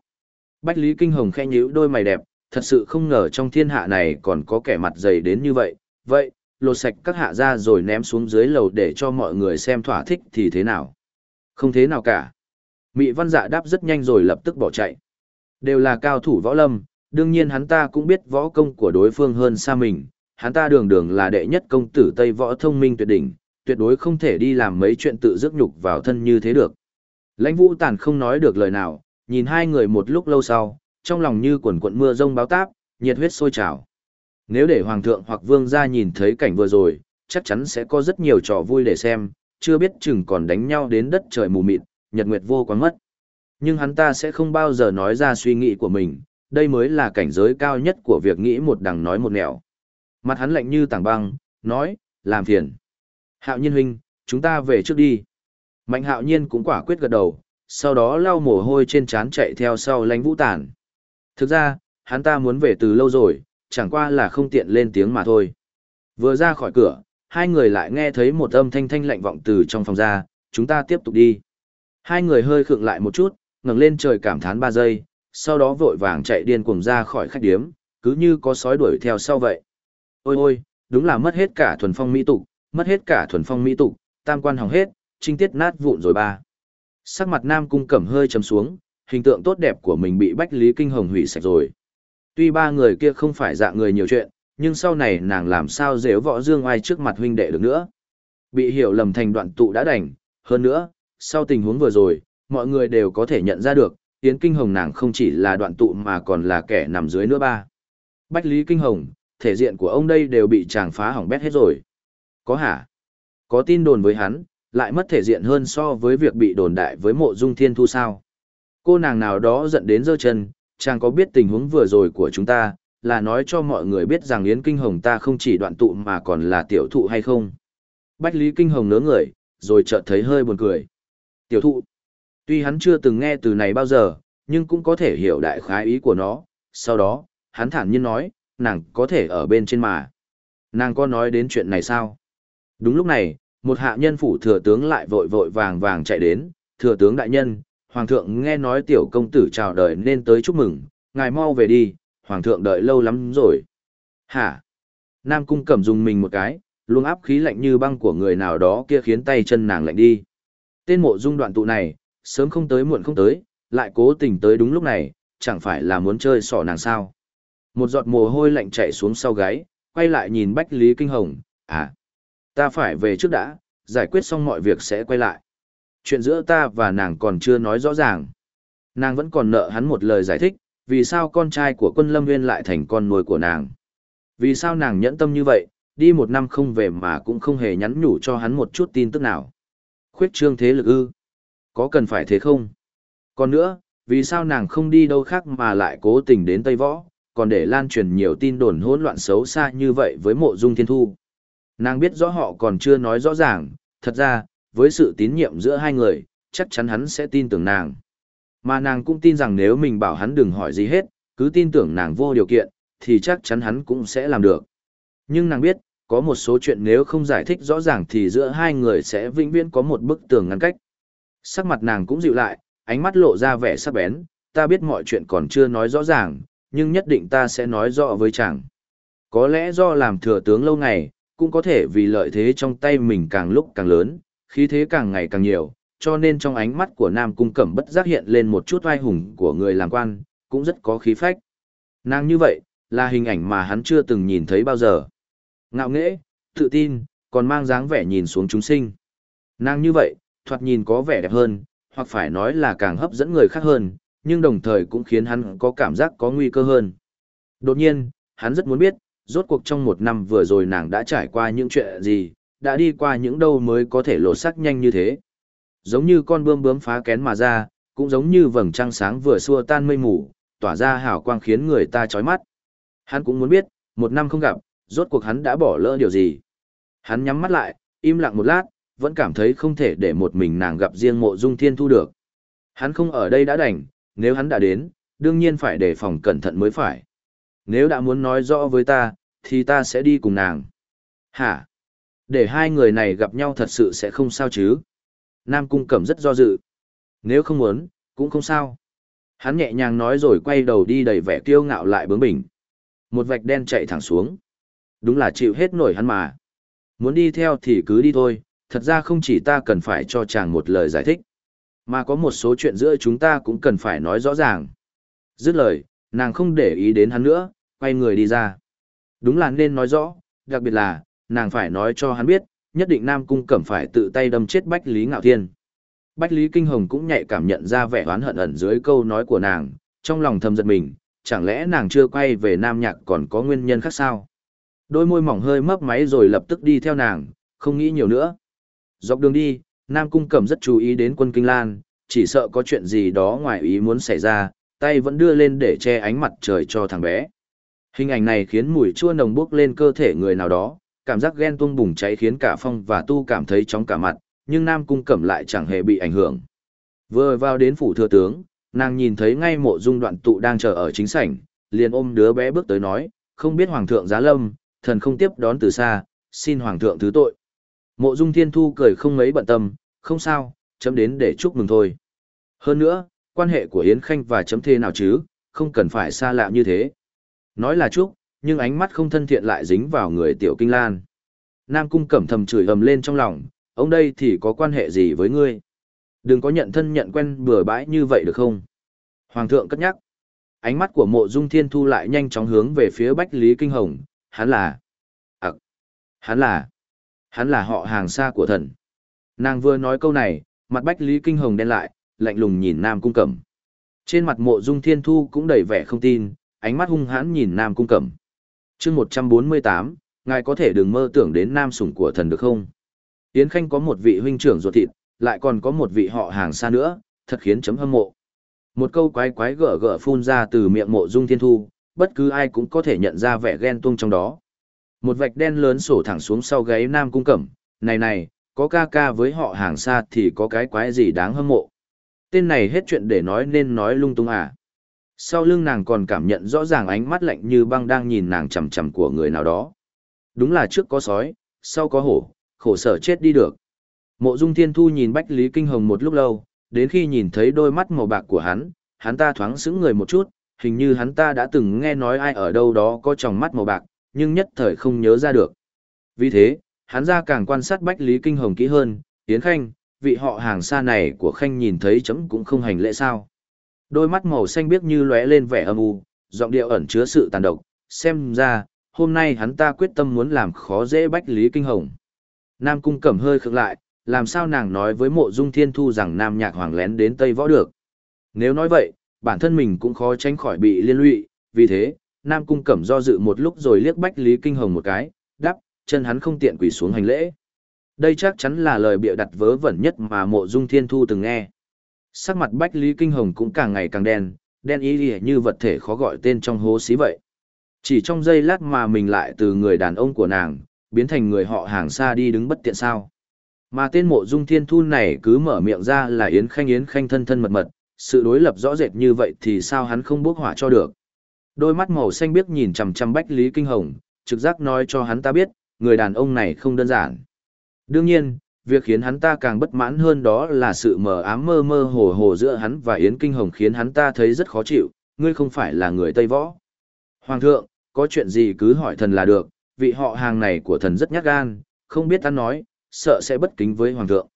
Bách Lý Kinh Hồng khẽ nhíu đôi mày đẹp, thật sự không ngờ trong thiên hạ này còn có kẻ mặt dày đến như vậy. Vậy, lột sạch các hạ ra rồi ném xuống dưới lầu để cho mọi người xem thỏa thích thì thế nào? Không thế nào cả. Mị văn dạ đáp rất nhanh rồi lập tức bỏ chạy. Đều là cao thủ võ lâm, đương nhiên hắn ta cũng biết võ công của đối phương hơn xa mình. Hắn ta đường đường là đệ nhất công tử Tây võ thông minh tuyệt đỉnh, tuyệt đối không thể đi làm mấy chuyện tự dứt nhục vào thân như thế được. Lãnh vũ tàn không nói được lời nào, nhìn hai người một lúc lâu sau, trong lòng như quần quận mưa rông báo táp, nhiệt huyết sôi trào. Nếu để hoàng thượng hoặc vương gia nhìn thấy cảnh vừa rồi, chắc chắn sẽ có rất nhiều trò vui để xem, chưa biết chừng còn đánh nhau đến đất trời mù mịt, nhật nguyệt vô quán mất. Nhưng hắn ta sẽ không bao giờ nói ra suy nghĩ của mình, đây mới là cảnh giới cao nhất của việc nghĩ một đằng nói một nẻo. Mặt hắn lạnh như tảng băng, nói, làm phiền. Hạo nhiên huynh, chúng ta về trước đi. Mạnh hạo nhiên cũng quả quyết gật đầu, sau đó lau mồ hôi trên trán chạy theo sau lánh vũ tản. Thực ra, hắn ta muốn về từ lâu rồi, chẳng qua là không tiện lên tiếng mà thôi. Vừa ra khỏi cửa, hai người lại nghe thấy một âm thanh thanh lạnh vọng từ trong phòng ra, chúng ta tiếp tục đi. Hai người hơi khựng lại một chút, ngẩng lên trời cảm thán ba giây, sau đó vội vàng chạy điên cuồng ra khỏi khách điếm, cứ như có sói đuổi theo sau vậy. Ôi ôi, đúng là mất hết cả thuần phong mỹ tục, mất hết cả thuần phong mỹ tục, tam quan hỏng hết, trinh tiết nát vụn rồi ba. Sắc mặt Nam Cung Cẩm hơi trầm xuống, hình tượng tốt đẹp của mình bị Bách Lý Kinh Hồng hủy sạch rồi. Tuy ba người kia không phải dạng người nhiều chuyện, nhưng sau này nàng làm sao dễ võ dương ai trước mặt huynh đệ được nữa. Bị hiểu lầm thành đoạn tụ đã đành, hơn nữa, sau tình huống vừa rồi, mọi người đều có thể nhận ra được, Yến Kinh Hồng nàng không chỉ là đoạn tụ mà còn là kẻ nằm dưới nữa ba. Bách Lý Kinh Hồng, thể diện của ông đây đều bị chàng phá hỏng bét hết rồi. Có hả? Có tin đồn với hắn, lại mất thể diện hơn so với việc bị đồn đại với mộ dung thiên thu sao. Cô nàng nào đó giận đến giơ chân, chàng có biết tình huống vừa rồi của chúng ta, là nói cho mọi người biết rằng Yến Kinh Hồng ta không chỉ đoạn tụ mà còn là tiểu thụ hay không. Bách Lý Kinh Hồng nớ người, rồi chợt thấy hơi buồn cười. Tiểu thụ. Tuy hắn chưa từng nghe từ này bao giờ, nhưng cũng có thể hiểu đại khái ý của nó. Sau đó, hắn thản nhiên nói, nàng có thể ở bên trên mà. Nàng có nói đến chuyện này sao? Đúng lúc này, một hạ nhân phủ thừa tướng lại vội vội vàng vàng chạy đến, thừa tướng đại nhân, hoàng thượng nghe nói tiểu công tử chào đời nên tới chúc mừng, ngài mau về đi, hoàng thượng đợi lâu lắm rồi. Hả? Nam cung cẩm dùng mình một cái, luồng áp khí lạnh như băng của người nào đó kia khiến tay chân nàng lạnh đi. Tên mộ dung đoạn tụ này, sớm không tới muộn không tới, lại cố tình tới đúng lúc này, chẳng phải là muốn chơi sỏ nàng sao. Một giọt mồ hôi lạnh chạy xuống sau gáy, quay lại nhìn Bách Lý Kinh Hồng, à, ta phải về trước đã, giải quyết xong mọi việc sẽ quay lại. Chuyện giữa ta và nàng còn chưa nói rõ ràng. Nàng vẫn còn nợ hắn một lời giải thích, vì sao con trai của quân lâm nguyên lại thành con nuôi của nàng. Vì sao nàng nhẫn tâm như vậy, đi một năm không về mà cũng không hề nhắn nhủ cho hắn một chút tin tức nào. Khuyết trương thế lực ư. Có cần phải thế không? Còn nữa, vì sao nàng không đi đâu khác mà lại cố tình đến Tây Võ, còn để lan truyền nhiều tin đồn hỗn loạn xấu xa như vậy với mộ dung thiên thu. Nàng biết rõ họ còn chưa nói rõ ràng, thật ra, với sự tín nhiệm giữa hai người, chắc chắn hắn sẽ tin tưởng nàng. Mà nàng cũng tin rằng nếu mình bảo hắn đừng hỏi gì hết, cứ tin tưởng nàng vô điều kiện, thì chắc chắn hắn cũng sẽ làm được. Nhưng nàng biết, có một số chuyện nếu không giải thích rõ ràng thì giữa hai người sẽ vĩnh viễn có một bức tường ngăn cách. Sắc mặt nàng cũng dịu lại, ánh mắt lộ ra vẻ sắc bén, ta biết mọi chuyện còn chưa nói rõ ràng, nhưng nhất định ta sẽ nói rõ với chàng. Có lẽ do làm thừa tướng lâu ngày, cũng có thể vì lợi thế trong tay mình càng lúc càng lớn, khí thế càng ngày càng nhiều, cho nên trong ánh mắt của Nam Cung Cẩm bất giác hiện lên một chút oai hùng của người làm quan, cũng rất có khí phách. Nàng như vậy, là hình ảnh mà hắn chưa từng nhìn thấy bao giờ. Ngạo nghễ, tự tin, còn mang dáng vẻ nhìn xuống chúng sinh. Nàng như vậy, thoạt nhìn có vẻ đẹp hơn, hoặc phải nói là càng hấp dẫn người khác hơn, nhưng đồng thời cũng khiến hắn có cảm giác có nguy cơ hơn. Đột nhiên, hắn rất muốn biết, rốt cuộc trong một năm vừa rồi nàng đã trải qua những chuyện gì, đã đi qua những đâu mới có thể lột sắc nhanh như thế. Giống như con bươm bướm phá kén mà ra, cũng giống như vầng trăng sáng vừa xua tan mây mù, tỏa ra hào quang khiến người ta chói mắt. Hắn cũng muốn biết, một năm không gặp, rốt cuộc hắn đã bỏ lỡ điều gì. Hắn nhắm mắt lại, im lặng một lát, vẫn cảm thấy không thể để một mình nàng gặp riêng mộ dung thiên thu được. Hắn không ở đây đã đành, nếu hắn đã đến, đương nhiên phải đề phòng cẩn thận mới phải. Nếu đã muốn nói rõ với ta, thì ta sẽ đi cùng nàng. Hả? Để hai người này gặp nhau thật sự sẽ không sao chứ? Nam Cung Cẩm rất do dự. Nếu không muốn, cũng không sao. Hắn nhẹ nhàng nói rồi quay đầu đi đầy vẻ kiêu ngạo lại bướng bỉnh. Một vạch đen chạy thẳng xuống. Đúng là chịu hết nổi hắn mà. Muốn đi theo thì cứ đi thôi, thật ra không chỉ ta cần phải cho chàng một lời giải thích, mà có một số chuyện giữa chúng ta cũng cần phải nói rõ ràng. Dứt lời, nàng không để ý đến hắn nữa, quay người đi ra. Đúng là nên nói rõ, đặc biệt là, nàng phải nói cho hắn biết, nhất định Nam Cung Cẩm phải tự tay đâm chết Bách Lý Ngạo Thiên. Bách Lý Kinh Hồng cũng nhạy cảm nhận ra vẻ oán hận ẩn dưới câu nói của nàng, trong lòng thầm giật mình, chẳng lẽ nàng chưa quay về Nam Nhạc còn có nguyên nhân khác sao? Đôi môi mỏng hơi mấp máy rồi lập tức đi theo nàng, không nghĩ nhiều nữa. Dọc đường đi, Nam Cung Cẩm rất chú ý đến quân Kinh Lan, chỉ sợ có chuyện gì đó ngoài ý muốn xảy ra, tay vẫn đưa lên để che ánh mặt trời cho thằng bé. Hình ảnh này khiến mùi chua nồng bốc lên cơ thể người nào đó, cảm giác ghen tuông bùng cháy khiến cả phong và tu cảm thấy chóng cả mặt, nhưng Nam Cung Cẩm lại chẳng hề bị ảnh hưởng. Vừa vào đến phủ thừa tướng, nàng nhìn thấy ngay mộ dung đoạn tụ đang chờ ở chính sảnh, liền ôm đứa bé bước tới nói, không biết Hoàng thượng giá lâm, thần không tiếp đón từ xa, xin Hoàng thượng thứ tội. Mộ dung thiên thu cười không mấy bận tâm, không sao, chấm đến để chúc mừng thôi. Hơn nữa, quan hệ của Yến Khanh và chấm thế nào chứ, không cần phải xa lạ như thế. Nói là chúc, nhưng ánh mắt không thân thiện lại dính vào người tiểu kinh lan. Nam cung cẩm thầm chửi ầm lên trong lòng, ông đây thì có quan hệ gì với ngươi? Đừng có nhận thân nhận quen bừa bãi như vậy được không? Hoàng thượng cất nhắc. Ánh mắt của mộ dung thiên thu lại nhanh chóng hướng về phía Bách Lý Kinh Hồng, hắn là... Ấc! hắn là... Hắn là họ hàng xa của thần. Nàng vừa nói câu này, mặt Bách Lý Kinh Hồng đen lại, lạnh lùng nhìn Nam Cung Cẩm. Trên mặt mộ dung thiên thu cũng đầy vẻ không tin, ánh mắt hung hãn nhìn Nam Cung Cẩm. chương 148, ngài có thể đừng mơ tưởng đến nam sủng của thần được không? Yến Khanh có một vị huynh trưởng ruột thịt, lại còn có một vị họ hàng xa nữa, thật khiến chấm hâm mộ. Một câu quái quái gở gở phun ra từ miệng mộ dung thiên thu, bất cứ ai cũng có thể nhận ra vẻ ghen tuông trong đó. Một vạch đen lớn sổ thẳng xuống sau gáy Nam Cung Cẩm, này này, có ca ca với họ hàng xa thì có cái quái gì đáng hâm mộ. Tên này hết chuyện để nói nên nói lung tung à. Sau lưng nàng còn cảm nhận rõ ràng ánh mắt lạnh như băng đang nhìn nàng chằm chằm của người nào đó. Đúng là trước có sói, sau có hổ, khổ sở chết đi được. Mộ Dung Thiên Thu nhìn Bách Lý Kinh Hồng một lúc lâu, đến khi nhìn thấy đôi mắt màu bạc của hắn, hắn ta thoáng sững người một chút, hình như hắn ta đã từng nghe nói ai ở đâu đó có tròng mắt màu bạc, nhưng nhất thời không nhớ ra được. Vì thế, hắn ra càng quan sát Bách Lý Kinh Hồng kỹ hơn, Yến Khanh, vị họ hàng xa này của Khanh nhìn thấy chấm cũng không hành lễ sao. Đôi mắt màu xanh biếc như lóe lên vẻ âm u, giọng điệu ẩn chứa sự tàn độc, xem ra, hôm nay hắn ta quyết tâm muốn làm khó dễ Bách Lý Kinh Hồng. Nam Cung Cẩm hơi khựng lại, làm sao nàng nói với mộ dung thiên thu rằng Nam Nhạc Hoàng lén đến Tây Võ được. Nếu nói vậy, bản thân mình cũng khó tránh khỏi bị liên lụy, vì thế, Nam Cung Cẩm do dự một lúc rồi liếc Bách Lý Kinh Hồng một cái, đắp, chân hắn không tiện quỳ xuống hành lễ. Đây chắc chắn là lời bịa đặt vớ vẩn nhất mà mộ dung thiên thu từng nghe. Sắc mặt Bách Lý Kinh Hồng cũng càng ngày càng đen, đen ý như vật thể khó gọi tên trong hố xí vậy. Chỉ trong giây lát mà mình lại từ người đàn ông của nàng, biến thành người họ hàng xa đi đứng bất tiện sao. Mà tên mộ dung thiên thu này cứ mở miệng ra là Yến Khanh Yến Khanh thân thân mật mật, sự đối lập rõ rệt như vậy thì sao hắn không bốc hỏa cho được. Đôi mắt màu xanh biếc nhìn chằm chằm Bách Lý Kinh Hồng, trực giác nói cho hắn ta biết, người đàn ông này không đơn giản. Đương nhiên, việc khiến hắn ta càng bất mãn hơn đó là sự mờ ám mơ mơ hồ hồ giữa hắn và Yến Kinh Hồng khiến hắn ta thấy rất khó chịu, ngươi không phải là người Tây Võ. Hoàng thượng, có chuyện gì cứ hỏi thần là được, vị họ hàng này của thần rất nhát gan, không biết ta nói, sợ sẽ bất kính với Hoàng thượng.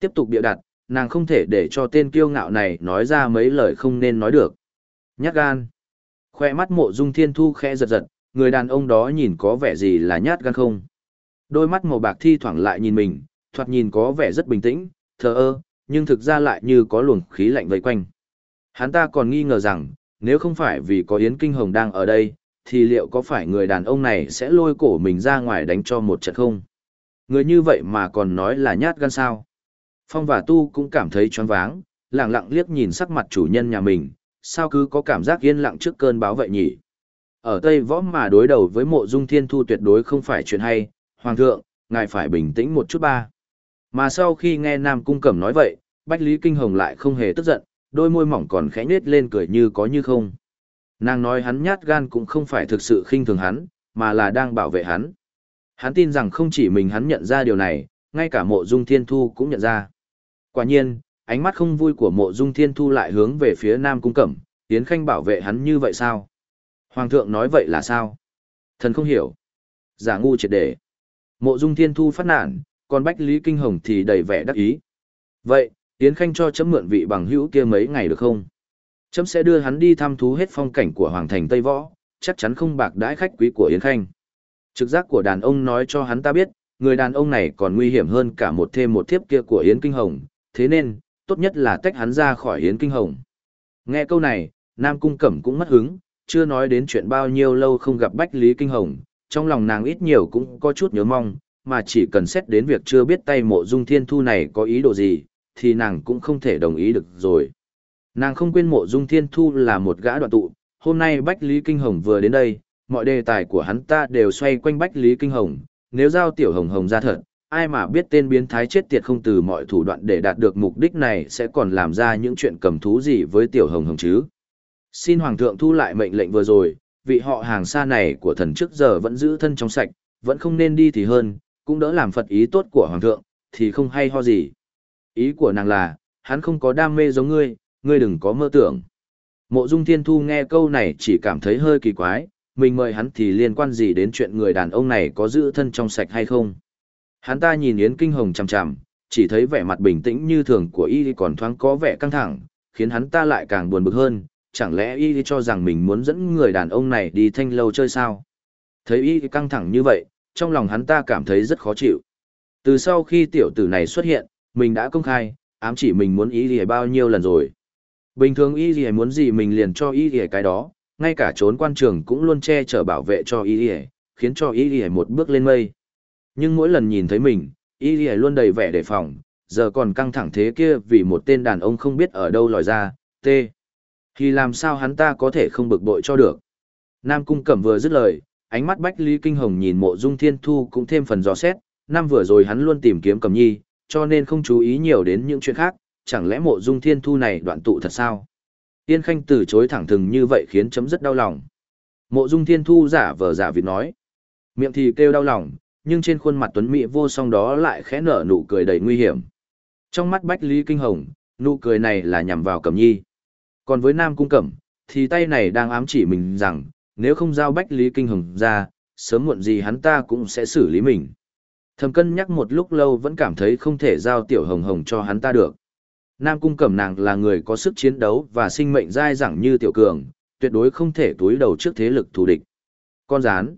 Tiếp tục biểu đặt, nàng không thể để cho tên kiêu ngạo này nói ra mấy lời không nên nói được. Nhát gan. Khoe mắt mộ dung thiên thu khẽ giật giật, người đàn ông đó nhìn có vẻ gì là nhát gan không. Đôi mắt màu bạc thi thoảng lại nhìn mình, thoạt nhìn có vẻ rất bình tĩnh, thờ ơ, nhưng thực ra lại như có luồng khí lạnh vây quanh. Hắn ta còn nghi ngờ rằng, nếu không phải vì có Yến Kinh Hồng đang ở đây, thì liệu có phải người đàn ông này sẽ lôi cổ mình ra ngoài đánh cho một trận không? Người như vậy mà còn nói là nhát gan sao? Phong và Tu cũng cảm thấy choáng váng, lặng lặng liếc nhìn sắc mặt chủ nhân nhà mình, sao cứ có cảm giác yên lặng trước cơn báo vậy nhỉ? Ở Tây Võ mà đối đầu với mộ dung thiên thu tuyệt đối không phải chuyện hay, Hoàng thượng, ngài phải bình tĩnh một chút ba. Mà sau khi nghe Nam Cung Cẩm nói vậy, Bách Lý Kinh Hồng lại không hề tức giận, đôi môi mỏng còn khẽ nết lên cười như có như không. Nàng nói hắn nhát gan cũng không phải thực sự khinh thường hắn, mà là đang bảo vệ hắn. Hắn tin rằng không chỉ mình hắn nhận ra điều này, ngay cả mộ dung thiên thu cũng nhận ra. Quả nhiên, ánh mắt không vui của mộ dung thiên thu lại hướng về phía Nam Cung Cẩm, Yến Khanh bảo vệ hắn như vậy sao? Hoàng thượng nói vậy là sao? Thần không hiểu. Giả ngu triệt để. Mộ dung thiên thu phát nản, còn Bách Lý Kinh Hồng thì đầy vẻ đắc ý. Vậy, Yến Khanh cho chấm mượn vị bằng hữu kia mấy ngày được không? Chấm sẽ đưa hắn đi thăm thú hết phong cảnh của Hoàng thành Tây Võ, chắc chắn không bạc đãi khách quý của Yến Khanh. Trực giác của đàn ông nói cho hắn ta biết, người đàn ông này còn nguy hiểm hơn cả một thêm một thiếp kia của Yến Kinh Hồng, thế nên, tốt nhất là tách hắn ra khỏi Yến Kinh Hồng. Nghe câu này, Nam Cung Cẩm cũng mất hứng, chưa nói đến chuyện bao nhiêu lâu không gặp Bách Lý Kinh Hồng, trong lòng nàng ít nhiều cũng có chút nhớ mong, mà chỉ cần xét đến việc chưa biết tay mộ dung thiên thu này có ý đồ gì, thì nàng cũng không thể đồng ý được rồi. Nàng không quên mộ dung thiên thu là một gã đoạn tụ, hôm nay Bách Lý Kinh Hồng vừa đến đây, mọi đề tài của hắn ta đều xoay quanh Bách Lý Kinh Hồng, nếu giao tiểu hồng hồng ra thật, ai mà biết tên biến thái chết tiệt không từ mọi thủ đoạn để đạt được mục đích này sẽ còn làm ra những chuyện cầm thú gì với tiểu hồng hồng chứ. Xin Hoàng thượng thu lại mệnh lệnh vừa rồi, vị họ hàng xa này của thần trước giờ vẫn giữ thân trong sạch, vẫn không nên đi thì hơn, cũng đỡ làm phật ý tốt của Hoàng thượng, thì không hay ho gì. Ý của nàng là, hắn không có đam mê giống ngươi, ngươi đừng có mơ tưởng. Mộ Dung Thiên Thu nghe câu này chỉ cảm thấy hơi kỳ quái, mình mời hắn thì liên quan gì đến chuyện người đàn ông này có giữ thân trong sạch hay không. Hắn ta nhìn Yến Kinh Hồng chằm chằm, chỉ thấy vẻ mặt bình tĩnh như thường của y còn thoáng có vẻ căng thẳng, khiến hắn ta lại càng buồn bực hơn, chẳng lẽ y cho rằng mình muốn dẫn người đàn ông này đi thanh lâu chơi sao? Thấy y căng thẳng như vậy, trong lòng hắn ta cảm thấy rất khó chịu. Từ sau khi tiểu tử này xuất hiện, mình đã công khai, ám chỉ mình muốn y gì bao nhiêu lần rồi. Bình thường y gì muốn gì mình liền cho y gì cái đó, ngay cả trốn quan trường cũng luôn che chở bảo vệ cho y gì, khiến cho y gì một bước lên mây. Nhưng mỗi lần nhìn thấy mình, y gì luôn đầy vẻ đề phòng, giờ còn căng thẳng thế kia vì một tên đàn ông không biết ở đâu lòi ra, tê. Thì làm sao hắn ta có thể không bực bội cho được. Nam Cung Cẩm vừa dứt lời, ánh mắt Bách Lý Kinh Hồng nhìn mộ dung thiên thu cũng thêm phần dò xét, năm vừa rồi hắn luôn tìm kiếm Cẩm Nhi, cho nên không chú ý nhiều đến những chuyện khác, chẳng lẽ mộ dung thiên thu này đoạn tụ thật sao? Yên Khanh từ chối thẳng thừng như vậy khiến chấm rất đau lòng. Mộ dung thiên thu giả vờ giả vịt nói. Miệng thì kêu đau lòng, nhưng trên khuôn mặt tuấn mỹ vô song đó lại khẽ nở nụ cười đầy nguy hiểm. Trong mắt Bách Lý Kinh Hồng, nụ cười này là nhằm vào Cẩm Nhi. Còn với Nam Cung Cẩm, thì tay này đang ám chỉ mình rằng, nếu không giao Bách Lý Kinh Hồng ra, sớm muộn gì hắn ta cũng sẽ xử lý mình. Thầm cân nhắc một lúc lâu vẫn cảm thấy không thể giao Tiểu Hồng Hồng cho hắn ta được. Nam Cung Cẩm nàng là người có sức chiến đấu và sinh mệnh dai dẳng như Tiểu Cường, tuyệt đối không thể túi đầu trước thế lực thù địch. Con rán.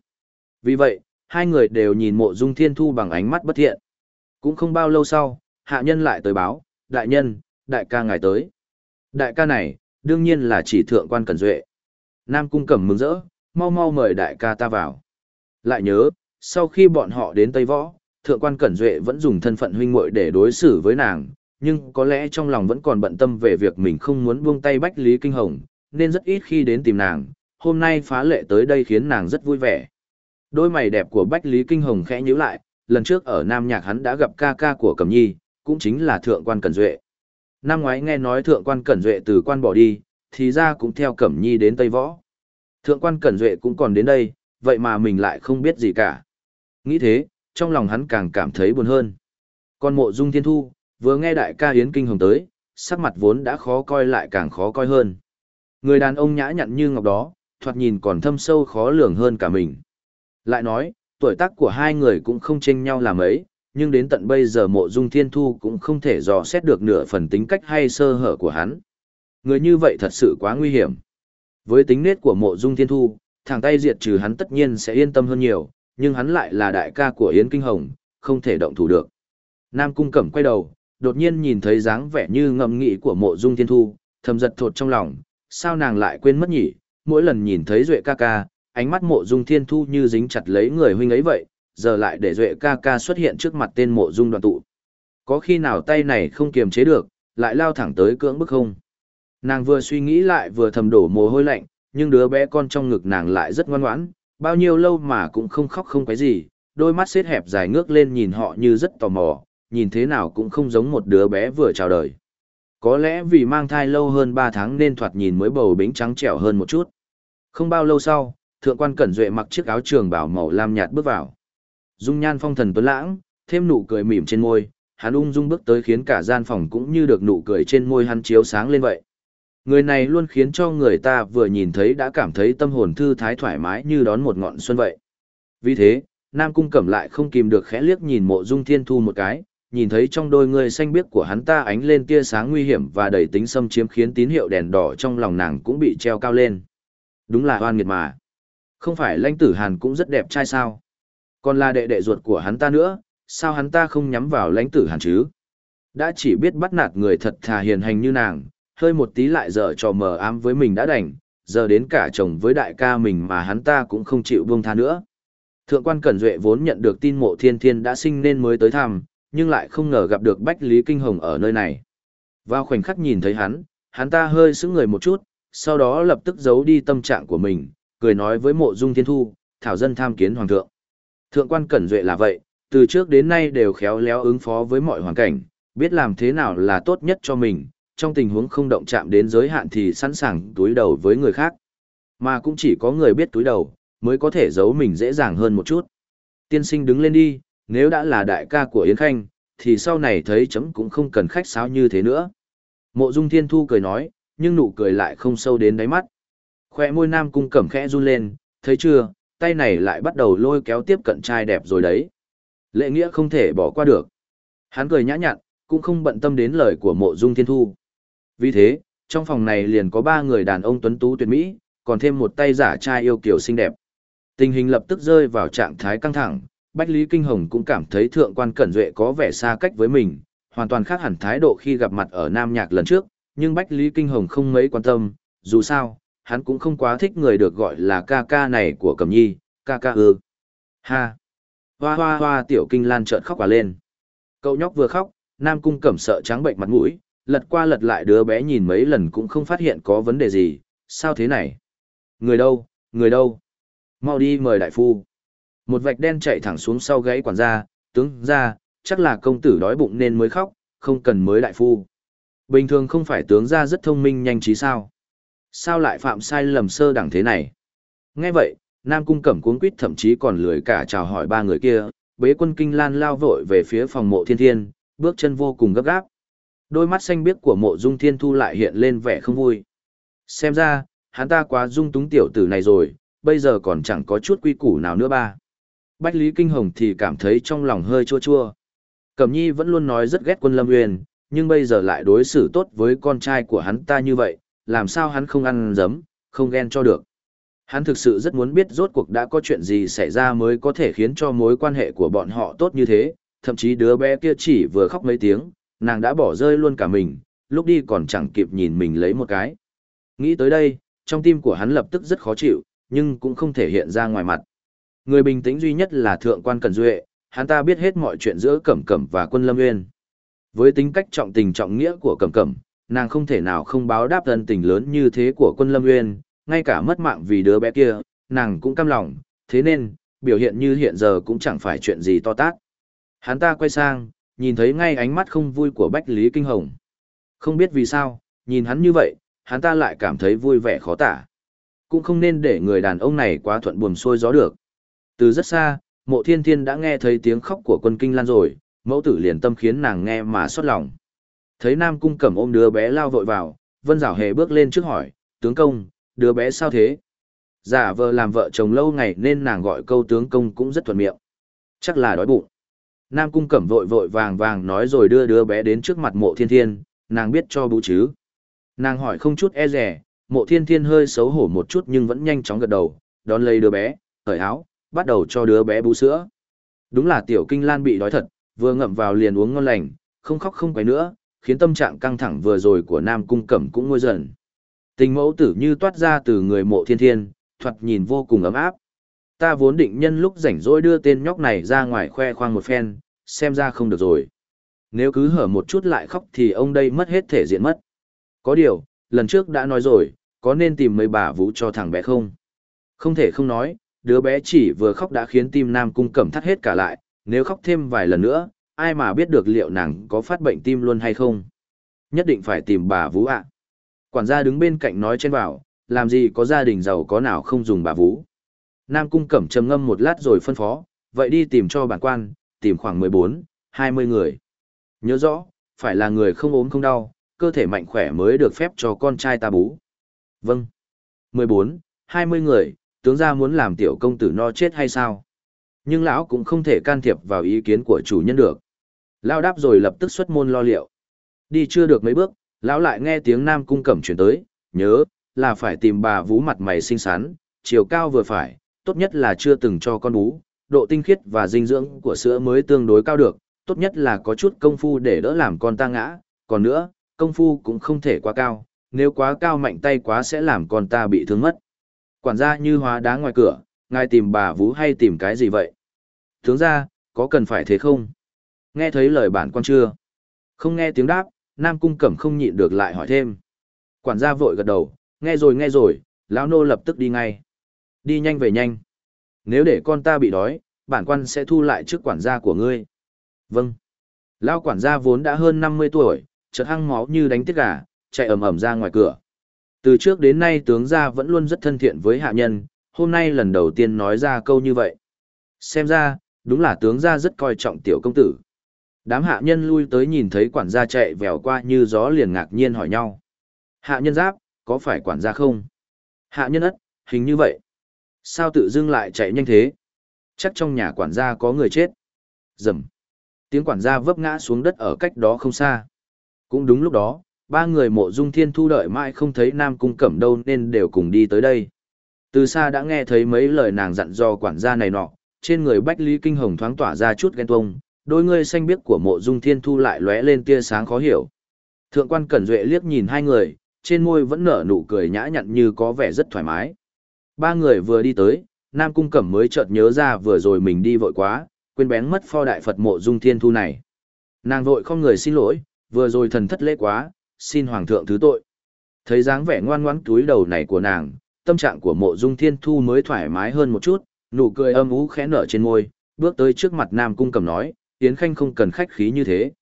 Vì vậy, hai người đều nhìn mộ dung thiên thu bằng ánh mắt bất thiện. Cũng không bao lâu sau, hạ nhân lại tới báo, đại nhân, đại ca ngài tới. Đại ca này, đương nhiên là chỉ thượng quan Cẩn Duệ. Nam Cung Cẩm mừng rỡ, mau mau mời đại ca ta vào. Lại nhớ, sau khi bọn họ đến Tây Võ, thượng quan Cẩn Duệ vẫn dùng thân phận huynh muội để đối xử với nàng, nhưng có lẽ trong lòng vẫn còn bận tâm về việc mình không muốn buông tay Bách Lý Kinh Hồng, nên rất ít khi đến tìm nàng, hôm nay phá lệ tới đây khiến nàng rất vui vẻ. Đôi mày đẹp của Bách Lý Kinh Hồng khẽ nhíu lại, lần trước ở Nam Nhạc hắn đã gặp ca ca của Cẩm Nhi, cũng chính là thượng quan Cẩn Duệ. Năm ngoái nghe nói thượng quan Cẩn Duệ từ quan bỏ đi, thì ra cũng theo Cẩm Nhi đến Tây Võ. Thượng quan Cẩn Duệ cũng còn đến đây, vậy mà mình lại không biết gì cả. Nghĩ thế, trong lòng hắn càng cảm thấy buồn hơn. Còn mộ dung thiên thu, vừa nghe đại ca Yến Kinh Hồng tới, sắc mặt vốn đã khó coi lại càng khó coi hơn. Người đàn ông nhã nhặn như ngọc đó, thoạt nhìn còn thâm sâu khó lường hơn cả mình. Lại nói, tuổi tác của hai người cũng không chênh nhau làm ấy, nhưng đến tận bây giờ mộ dung thiên thu cũng không thể dò xét được nửa phần tính cách hay sơ hở của hắn. Người như vậy thật sự quá nguy hiểm. Với tính nết của mộ dung thiên thu, thằng tay diệt trừ hắn tất nhiên sẽ yên tâm hơn nhiều, nhưng hắn lại là đại ca của Yến Kinh Hồng, không thể động thủ được. Nam Cung Cẩm quay đầu, đột nhiên nhìn thấy dáng vẻ như ngầm nghị của mộ dung thiên thu, thầm giật thột trong lòng, sao nàng lại quên mất nhỉ, mỗi lần nhìn thấy Duệ ca ca, ánh mắt mộ dung thiên thu như dính chặt lấy người huynh ấy vậy, giờ lại để Duệ ca ca xuất hiện trước mặt tên mộ dung đoàn tụ. Có khi nào tay này không kiềm chế được, lại lao thẳng tới cưỡng bức không? Nàng vừa suy nghĩ lại vừa thầm đổ mồ hôi lạnh, nhưng đứa bé con trong ngực nàng lại rất ngoan ngoãn, bao nhiêu lâu mà cũng không khóc không cái gì, đôi mắt xếp hẹp dài ngước lên nhìn họ như rất tò mò, nhìn thế nào cũng không giống một đứa bé vừa chào đời. Có lẽ vì mang thai lâu hơn 3 tháng nên thoạt nhìn mới bầu bính trắng trẻo hơn một chút. Không bao lâu sau, thượng quan Cẩn Duệ mặc chiếc áo trường bảo màu lam nhạt bước vào. Dung nhan phong thần tuấn lãng, thêm nụ cười mỉm trên môi, hắn ung dung bước tới khiến cả gian phòng cũng như được nụ cười trên môi hắn chiếu sáng lên vậy. Người này luôn khiến cho người ta vừa nhìn thấy đã cảm thấy tâm hồn thư thái thoải mái như đón một ngọn xuân vậy. Vì thế, Nam Cung Cẩm lại không kìm được khẽ liếc nhìn mộ dung thiên thu một cái, nhìn thấy trong đôi người xanh biếc của hắn ta ánh lên tia sáng nguy hiểm và đầy tính xâm chiếm khiến tín hiệu đèn đỏ trong lòng nàng cũng bị treo cao lên. Đúng là oan nghiệt mà. Không phải lãnh tử Hàn cũng rất đẹp trai sao? Còn là đệ đệ ruột của hắn ta nữa, sao hắn ta không nhắm vào lãnh tử Hàn chứ? Đã chỉ biết bắt nạt người thật thà hiền hành như nàng, hơi một tí lại dở trò mờ ám với mình đã đành, giờ đến cả chồng với đại ca mình mà hắn ta cũng không chịu buông tha nữa. Thượng quan Cẩn Duệ vốn nhận được tin mộ thiên thiên đã sinh nên mới tới thăm, nhưng lại không ngờ gặp được Bách Lý Kinh Hồng ở nơi này. Vào khoảnh khắc nhìn thấy hắn, hắn ta hơi sững người một chút, sau đó lập tức giấu đi tâm trạng của mình, cười nói với mộ dung thiên thu, thảo dân tham kiến hoàng thượng. Thượng quan Cẩn Duệ là vậy, từ trước đến nay đều khéo léo ứng phó với mọi hoàn cảnh, biết làm thế nào là tốt nhất cho mình, trong tình huống không động chạm đến giới hạn thì sẵn sàng túi đầu với người khác. Mà cũng chỉ có người biết túi đầu, mới có thể giấu mình dễ dàng hơn một chút. Tiên sinh đứng lên đi, nếu đã là đại ca của Yến Khanh, thì sau này thấy chấm cũng không cần khách sáo như thế nữa. Mộ Dung Thiên Thu cười nói, nhưng nụ cười lại không sâu đến đáy mắt. Khoe môi nam cung cẩm khẽ run lên, thấy chưa, tay này lại bắt đầu lôi kéo tiếp cận trai đẹp rồi đấy. Lệ nghĩa không thể bỏ qua được. Hắn cười nhã nhặn, cũng không bận tâm đến lời của mộ dung thiên thu. Vì thế, trong phòng này liền có ba người đàn ông tuấn tú tuyệt mỹ, còn thêm một tay giả trai yêu kiều xinh đẹp. Tình hình lập tức rơi vào trạng thái căng thẳng, Bách Lý Kinh Hồng cũng cảm thấy thượng quan Cẩn Duệ có vẻ xa cách với mình, hoàn toàn khác hẳn thái độ khi gặp mặt ở Nam Nhạc lần trước, nhưng Bách Lý Kinh Hồng không mấy quan tâm, dù sao, hắn cũng không quá thích người được gọi là ca ca này của Cẩm Nhi, ca ca ư. Ha! Hoa hoa hoa tiểu kinh lan trợn khóc quả lên. Cậu nhóc vừa khóc, Nam Cung Cẩm sợ trắng bệnh mặt mũi, lật qua lật lại đứa bé nhìn mấy lần cũng không phát hiện có vấn đề gì, sao thế này? Người đâu, người đâu? Mau đi mời đại phu. Một vạch đen chạy thẳng xuống sau gáy quản gia, tướng ra, chắc là công tử đói bụng nên mới khóc, không cần mới đại phu. Bình thường không phải tướng ra rất thông minh nhanh trí sao? Sao lại phạm sai lầm sơ đẳng thế này? Nghe vậy, Nam Cung Cẩm cuống quýt thậm chí còn lười cả chào hỏi ba người kia, bế quân kinh lan lao vội về phía phòng mộ thiên thiên, bước chân vô cùng gấp gáp. Đôi mắt xanh biếc của mộ dung thiên thu lại hiện lên vẻ không vui. Xem ra, hắn ta quá dung túng tiểu tử này rồi, bây giờ còn chẳng có chút quy củ nào nữa ba. Bách Lý Kinh Hồng thì cảm thấy trong lòng hơi chua chua. Cẩm nhi vẫn luôn nói rất ghét quân Lâm Nguyên, nhưng bây giờ lại đối xử tốt với con trai của hắn ta như vậy, làm sao hắn không ăn dấm, không ghen cho được. Hắn thực sự rất muốn biết rốt cuộc đã có chuyện gì xảy ra mới có thể khiến cho mối quan hệ của bọn họ tốt như thế, thậm chí đứa bé kia chỉ vừa khóc mấy tiếng, nàng đã bỏ rơi luôn cả mình, lúc đi còn chẳng kịp nhìn mình lấy một cái. Nghĩ tới đây, trong tim của hắn lập tức rất khó chịu, nhưng cũng không thể hiện ra ngoài mặt. Người bình tĩnh duy nhất là Thượng quan Cần Duệ, hắn ta biết hết mọi chuyện giữa Cẩm Cẩm và Quân Lâm Nguyên. Với tính cách trọng tình trọng nghĩa của Cẩm Cẩm, nàng không thể nào không báo đáp ân tình lớn như thế của Quân Lâm Nguyên, ngay cả mất mạng vì đứa bé kia, nàng cũng cam lòng, thế nên, biểu hiện như hiện giờ cũng chẳng phải chuyện gì to tát. Hắn ta quay sang, nhìn thấy ngay ánh mắt không vui của Bách Lý Kinh Hồng. Không biết vì sao, nhìn hắn như vậy, hắn ta lại cảm thấy vui vẻ khó tả. Cũng không nên để người đàn ông này quá thuận buồm xuôi gió được. Từ rất xa, mộ thiên thiên đã nghe thấy tiếng khóc của quân kinh lan rồi, mẫu tử liền tâm khiến nàng nghe mà xót lòng. Thấy Nam Cung cầm ôm đứa bé lao vội vào, Vân Giảo Hề bước lên trước hỏi, tướng công, đứa bé sao thế? Giả vờ làm vợ chồng lâu ngày nên nàng gọi câu tướng công cũng rất thuận miệng. Chắc là đói bụng. Nam Cung Cẩm vội vội vàng vàng nói rồi đưa đứa bé đến trước mặt mộ thiên thiên, nàng biết cho bú chứ. Nàng hỏi không chút e rẻ, mộ thiên thiên hơi xấu hổ một chút nhưng vẫn nhanh chóng gật đầu, đón lấy đứa bé, cởi áo, bắt đầu cho đứa bé bú sữa. Đúng là tiểu kinh lan bị đói thật, Vừa ngậm vào liền uống ngon lành, không khóc không quấy nữa, khiến tâm trạng căng thẳng vừa rồi của Nam Cung Cẩm cũng nguôi dần. Tình mẫu tử như toát ra từ người mộ thiên thiên, thoạt nhìn vô cùng ấm áp. Ta vốn định nhân lúc rảnh rỗi đưa tên nhóc này ra ngoài khoe khoang một phen, xem ra không được rồi. Nếu cứ hở một chút lại khóc thì ông đây mất hết thể diện mất. Có điều, lần trước đã nói rồi, có nên tìm mấy bà vũ cho thằng bé không? Không thể không nói, đứa bé chỉ vừa khóc đã khiến tim Nam Cung Cẩm thắt hết cả lại, nếu khóc thêm vài lần nữa, ai mà biết được liệu nàng có phát bệnh tim luôn hay không. Nhất định phải tìm bà Vũ ạ. Quản gia đứng bên cạnh nói trên vào, làm gì có gia đình giàu có nào không dùng bà Vũ. Nam Cung Cẩm trầm ngâm một lát rồi phân phó, vậy đi tìm cho bản quan, tìm khoảng 14, 20 người. Nhớ rõ, phải là người không ốm không đau, cơ thể mạnh khỏe mới được phép cho con trai ta bú. Vâng. 14, 20 người, tướng gia muốn làm tiểu công tử no chết hay sao? Nhưng lão cũng không thể can thiệp vào ý kiến của chủ nhân được. Lão đáp rồi lập tức xuất môn lo liệu. Đi chưa được mấy bước, lão lại nghe tiếng nam cung cẩm chuyển tới, nhớ, là phải tìm bà vú mặt mày xinh xắn, chiều cao vừa phải, tốt nhất là chưa từng cho con bú, độ tinh khiết và dinh dưỡng của sữa mới tương đối cao được, tốt nhất là có chút công phu để đỡ làm con ta ngã, còn nữa, công phu cũng không thể quá cao, nếu quá cao mạnh tay quá sẽ làm con ta bị thương mất. Quản gia như hóa đá ngoài cửa, ngài tìm bà vú hay tìm cái gì vậy? Tướng ra, có cần phải thế không? Nghe thấy lời bản quan chưa? Không nghe tiếng đáp, Nam Cung Cẩm không nhịn được lại hỏi thêm. Quản gia vội gật đầu, nghe rồi nghe rồi, lão nô lập tức đi ngay. Đi nhanh về nhanh. Nếu để con ta bị đói, bản quan sẽ thu lại chức quản gia của ngươi. Vâng. Lão quản gia vốn đã hơn 50 tuổi, chợt hăng máu như đánh tiết gà, chạy ầm ầm ra ngoài cửa. Từ trước đến nay tướng gia vẫn luôn rất thân thiện với hạ nhân, hôm nay lần đầu tiên nói ra câu như vậy. Xem ra, đúng là tướng gia rất coi trọng tiểu công tử. Đám hạ nhân lui tới nhìn thấy quản gia chạy vèo qua như gió liền ngạc nhiên hỏi nhau. Hạ nhân giáp, có phải quản gia không? Hạ nhân ất, hình như vậy. Sao tự dưng lại chạy nhanh thế? Chắc trong nhà quản gia có người chết. Dầm. Tiếng quản gia vấp ngã xuống đất ở cách đó không xa. Cũng đúng lúc đó, ba người mộ dung thiên thu đợi mãi không thấy nam cung cẩm đâu nên đều cùng đi tới đây từ xa đã nghe thấy mấy lời nàng dặn dò quản gia này nọ trên người bách lý kinh hồng thoáng tỏa ra chút ghen tuông đôi ngươi xanh biếc của mộ dung thiên thu lại lóe lên tia sáng khó hiểu thượng quan cẩn duệ liếc nhìn hai người trên môi vẫn nở nụ cười nhã nhặn như có vẻ rất thoải mái ba người vừa đi tới nam cung cẩm mới chợt nhớ ra vừa rồi mình đi vội quá quên bén mất pho đại phật mộ dung thiên thu này nàng vội không người xin lỗi vừa rồi thần thất lễ quá xin hoàng thượng thứ tội. Thấy dáng vẻ ngoan ngoãn túi đầu này của nàng, tâm trạng của mộ dung thiên thu mới thoải mái hơn một chút, nụ cười âm ú khẽ nở trên môi, bước tới trước mặt nam cung cẩm nói, Yến Khanh không cần khách khí như thế.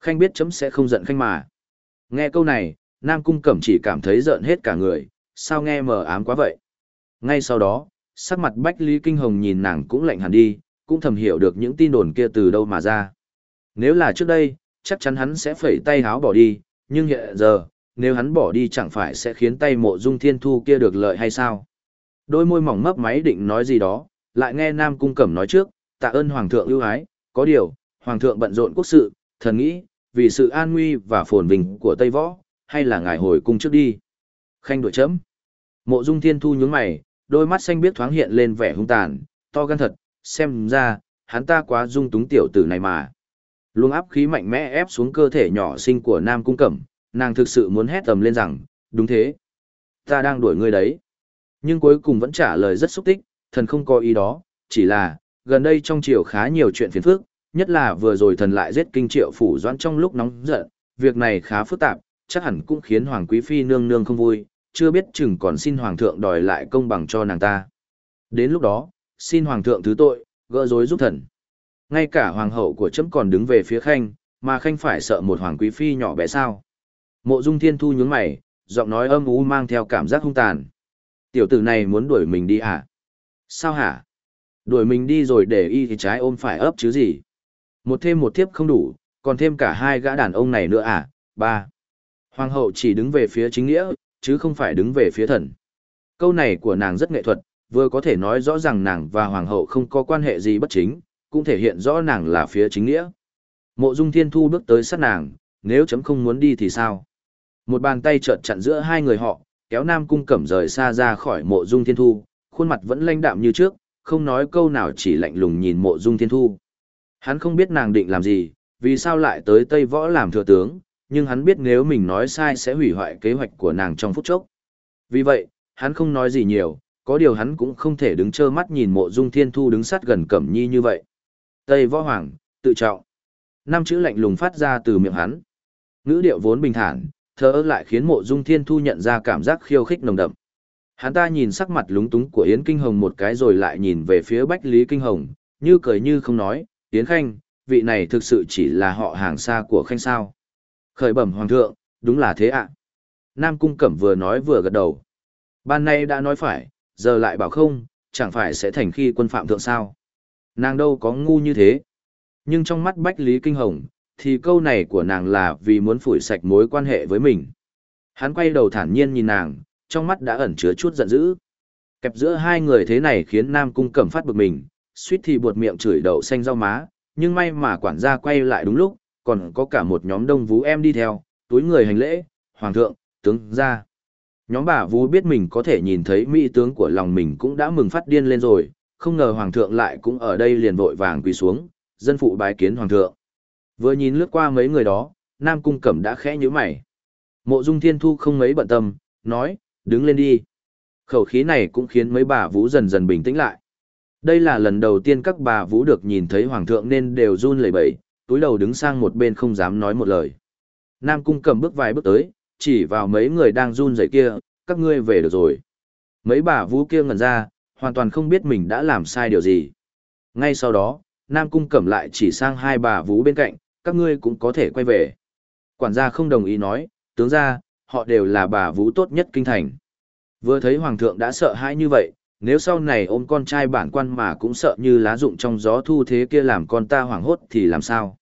Khanh biết chấm sẽ không giận Khanh mà. Nghe câu này, nam cung cẩm chỉ cảm thấy giận hết cả người, sao nghe mờ ám quá vậy. Ngay sau đó, sắc mặt Bách Lý Kinh Hồng nhìn nàng cũng lạnh hẳn đi, cũng thầm hiểu được những tin đồn kia từ đâu mà ra. Nếu là trước đây, chắc chắn hắn sẽ phẩy tay háo bỏ đi, nhưng hiện giờ, nếu hắn bỏ đi chẳng phải sẽ khiến tay mộ dung thiên thu kia được lợi hay sao? Đôi môi mỏng mấp máy định nói gì đó, lại nghe Nam Cung Cẩm nói trước, tạ ơn Hoàng thượng ưu ái, có điều, Hoàng thượng bận rộn quốc sự, thần nghĩ, vì sự an nguy và phồn vinh của Tây Võ, hay là ngài hồi cung trước đi. Khanh đội chấm. Mộ dung thiên thu nhướng mày, đôi mắt xanh biết thoáng hiện lên vẻ hung tàn, to gan thật, xem ra, hắn ta quá dung túng tiểu tử này mà. Luồng áp khí mạnh mẽ ép xuống cơ thể nhỏ xinh của Nam Cung Cẩm, nàng thực sự muốn hét tầm lên rằng, đúng thế. Ta đang đuổi ngươi đấy. Nhưng cuối cùng vẫn trả lời rất xúc tích, thần không có ý đó, chỉ là, gần đây trong triều khá nhiều chuyện phiền phức, nhất là vừa rồi thần lại giết kinh triệu phủ doãn trong lúc nóng giận, việc này khá phức tạp, chắc hẳn cũng khiến Hoàng Quý Phi nương nương không vui, chưa biết chừng còn xin Hoàng thượng đòi lại công bằng cho nàng ta. Đến lúc đó, xin Hoàng thượng thứ tội, gỡ rối giúp thần. Ngay cả hoàng hậu của chấm còn đứng về phía khanh, mà khanh phải sợ một hoàng quý phi nhỏ bé sao. Mộ dung thiên thu nhướng mày, giọng nói âm u mang theo cảm giác hung tàn. Tiểu tử này muốn đuổi mình đi à? Sao hả? Đuổi mình đi rồi để y thì trái ôm phải ấp chứ gì? Một thêm một thiếp không đủ, còn thêm cả hai gã đàn ông này nữa à? Ba. Hoàng hậu chỉ đứng về phía chính nghĩa, chứ không phải đứng về phía thần. Câu này của nàng rất nghệ thuật, vừa có thể nói rõ rằng nàng và hoàng hậu không có quan hệ gì bất chính, cũng thể hiện rõ nàng là phía chính nghĩa. Mộ Dung Thiên Thu bước tới sát nàng, nếu chấm không muốn đi thì sao? Một bàn tay chợt chặn giữa hai người họ, kéo Nam Cung Cẩm rời xa ra khỏi Mộ Dung Thiên Thu, khuôn mặt vẫn lãnh đạm như trước, không nói câu nào chỉ lạnh lùng nhìn Mộ Dung Thiên Thu. Hắn không biết nàng định làm gì, vì sao lại tới Tây Võ làm thừa tướng, nhưng hắn biết nếu mình nói sai sẽ hủy hoại kế hoạch của nàng trong phút chốc. Vì vậy, hắn không nói gì nhiều, có điều hắn cũng không thể đứng trơ mắt nhìn mộ dung thiên thu đứng sát gần cẩm nhi như vậy. Tây Võ Hoàng, tự trọng. Năm chữ lạnh lùng phát ra từ miệng hắn. Ngữ điệu vốn bình thản, thở lại khiến mộ dung thiên thu nhận ra cảm giác khiêu khích nồng đậm. Hắn ta nhìn sắc mặt lúng túng của Yến Kinh Hồng một cái rồi lại nhìn về phía Bách Lý Kinh Hồng, như cười như không nói, Yến Khanh, vị này thực sự chỉ là họ hàng xa của Khanh sao. Khởi bẩm Hoàng thượng, đúng là thế ạ. Nam Cung Cẩm vừa nói vừa gật đầu. Ban nay đã nói phải, giờ lại bảo không, chẳng phải sẽ thành khi quân phạm thượng sao. Nàng đâu có ngu như thế. Nhưng trong mắt Bách Lý Kinh Hồng, thì câu này của nàng là vì muốn phủi sạch mối quan hệ với mình. Hắn quay đầu thản nhiên nhìn nàng, trong mắt đã ẩn chứa chút giận dữ. Kẹp giữa hai người thế này khiến Nam Cung Cẩm phát bực mình, suýt thì buột miệng chửi đậu xanh rau má, nhưng may mà quản gia quay lại đúng lúc, còn có cả một nhóm đông vú em đi theo, túi người hành lễ, hoàng thượng, tướng ra. Nhóm bà vú biết mình có thể nhìn thấy mỹ tướng của lòng mình cũng đã mừng phát điên lên rồi, không ngờ hoàng thượng lại cũng ở đây liền vội vàng quỳ xuống, dân phụ bái kiến hoàng thượng. Vừa nhìn lướt qua mấy người đó, Nam Cung Cẩm đã khẽ nhíu mày. Mộ Dung Thiên Thu không mấy bận tâm, nói, đứng lên đi. Khẩu khí này cũng khiến mấy bà vũ dần dần bình tĩnh lại. Đây là lần đầu tiên các bà vũ được nhìn thấy hoàng thượng nên đều run lẩy bẩy, túi đầu đứng sang một bên không dám nói một lời. Nam Cung Cẩm bước vài bước tới, chỉ vào mấy người đang run rẩy kia, các ngươi về được rồi. Mấy bà vũ kia ngẩn ra, hoàn toàn không biết mình đã làm sai điều gì. Ngay sau đó, Nam Cung Cẩm lại chỉ sang hai bà vũ bên cạnh, các ngươi cũng có thể quay về. Quản gia không đồng ý nói, tướng ra, họ đều là bà vũ tốt nhất kinh thành. Vừa thấy hoàng thượng đã sợ hãi như vậy, nếu sau này ôm con trai bản quan mà cũng sợ như lá rụng trong gió thu thế kia làm con ta hoảng hốt thì làm sao?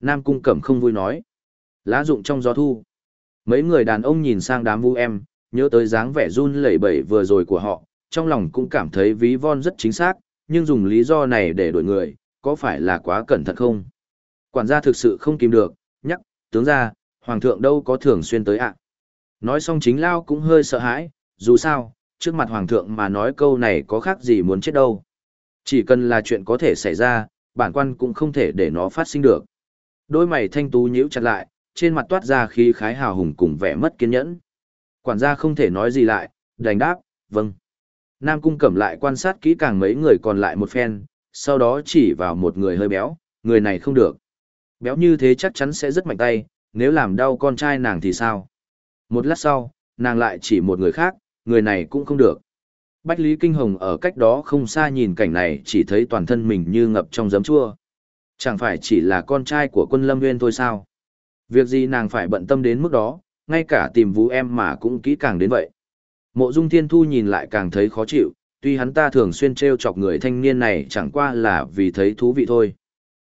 Nam Cung Cẩm không vui nói. Lá rụng trong gió thu. Mấy người đàn ông nhìn sang đám vu em, nhớ tới dáng vẻ run lẩy bẩy vừa rồi của họ, trong lòng cũng cảm thấy ví von rất chính xác, nhưng dùng lý do này để đổi người, có phải là quá cẩn thận không? Quản gia thực sự không kìm được, nhắc, tướng ra, hoàng thượng đâu có thường xuyên tới ạ. Nói xong chính Lao cũng hơi sợ hãi, dù sao, trước mặt hoàng thượng mà nói câu này có khác gì muốn chết đâu. Chỉ cần là chuyện có thể xảy ra, bản quan cũng không thể để nó phát sinh được. Đôi mày thanh tú nhíu chặt lại, trên mặt toát ra khí khái hào hùng cùng vẻ mất kiên nhẫn. Quản gia không thể nói gì lại, đành đáp, vâng. Nam cung cẩm lại quan sát kỹ càng mấy người còn lại một phen, sau đó chỉ vào một người hơi béo, người này không được. Béo như thế chắc chắn sẽ rất mạnh tay, nếu làm đau con trai nàng thì sao? Một lát sau, nàng lại chỉ một người khác, người này cũng không được. Bách Lý Kinh Hồng ở cách đó không xa nhìn cảnh này chỉ thấy toàn thân mình như ngập trong giấm chua. Chẳng phải chỉ là con trai của quân Lâm Nguyên thôi sao? Việc gì nàng phải bận tâm đến mức đó, ngay cả tìm vũ em mà cũng kỹ càng đến vậy. Mộ Dung Thiên Thu nhìn lại càng thấy khó chịu, tuy hắn ta thường xuyên trêu chọc người thanh niên này chẳng qua là vì thấy thú vị thôi.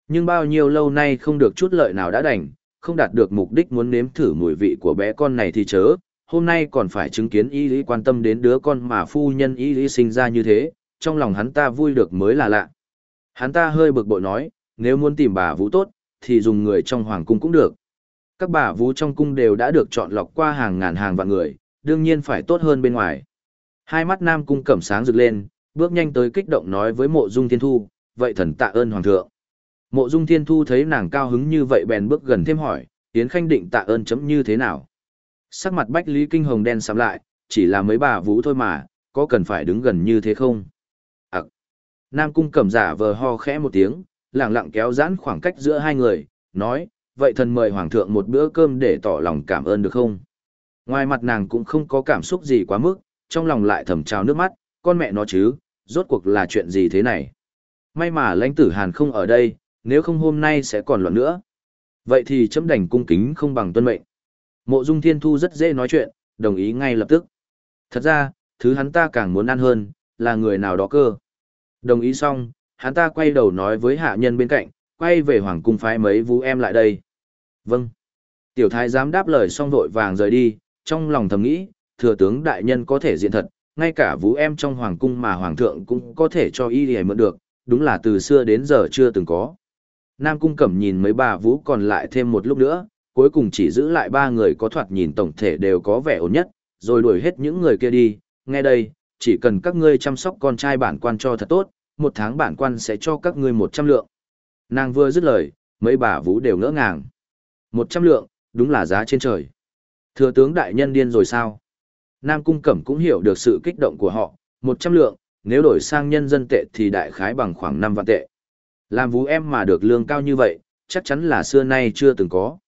Nhưng bao nhiêu lâu nay không được chút lợi nào đã đành, không đạt được mục đích muốn nếm thử mùi vị của bé con này thì chớ, hôm nay còn phải chứng kiến y lý quan tâm đến đứa con mà phu nhân y lý sinh ra như thế, trong lòng hắn ta vui được mới là lạ. Hắn ta hơi bực bội nói, nếu muốn tìm bà vũ tốt, thì dùng người trong hoàng cung cũng được. Các bà vũ trong cung đều đã được chọn lọc qua hàng ngàn hàng vạn người, đương nhiên phải tốt hơn bên ngoài. Hai mắt nam cung cẩm sáng rực lên, bước nhanh tới kích động nói với mộ dung thiên thu, vậy thần tạ ơn hoàng thượng. Mộ dung thiên thu thấy nàng cao hứng như vậy bèn bước gần thêm hỏi, Yến Khanh định tạ ơn chấm như thế nào? Sắc mặt Bách Lý Kinh Hồng đen sạm lại, chỉ là mấy bà vũ thôi mà, có cần phải đứng gần như thế không? Ấc! Nam Cung cẩm giả vờ ho khẽ một tiếng, lặng lặng kéo giãn khoảng cách giữa hai người, nói, vậy thần mời Hoàng thượng một bữa cơm để tỏ lòng cảm ơn được không? Ngoài mặt nàng cũng không có cảm xúc gì quá mức, trong lòng lại thầm trào nước mắt, con mẹ nó chứ, rốt cuộc là chuyện gì thế này? May mà lãnh tử Hàn không ở đây, nếu không hôm nay sẽ còn loạn nữa. Vậy thì chấm đành cung kính không bằng tuân mệnh. Mộ Dung Thiên Thu rất dễ nói chuyện, đồng ý ngay lập tức. Thật ra, thứ hắn ta càng muốn ăn hơn, là người nào đó cơ. Đồng ý xong, hắn ta quay đầu nói với hạ nhân bên cạnh, quay về hoàng cung phái mấy vũ em lại đây. Vâng. Tiểu thái giám đáp lời xong vội vàng rời đi, trong lòng thầm nghĩ, thừa tướng đại nhân có thể diện thật, ngay cả vũ em trong hoàng cung mà hoàng thượng cũng có thể cho y để mượn được, đúng là từ xưa đến giờ chưa từng có. Nam cung cẩm nhìn mấy bà vũ còn lại thêm một lúc nữa, cuối cùng chỉ giữ lại ba người có thoạt nhìn tổng thể đều có vẻ ổn nhất, rồi đuổi hết những người kia đi, nghe đây, chỉ cần các ngươi chăm sóc con trai bản quan cho thật tốt, một tháng bản quan sẽ cho các ngươi một trăm lượng. Nàng vừa dứt lời, mấy bà vũ đều ngỡ ngàng. Một trăm lượng, đúng là giá trên trời. Thừa tướng đại nhân điên rồi sao? Nam Cung Cẩm cũng hiểu được sự kích động của họ, một trăm lượng, nếu đổi sang nhân dân tệ thì đại khái bằng khoảng năm vạn tệ. Làm vũ em mà được lương cao như vậy, chắc chắn là xưa nay chưa từng có.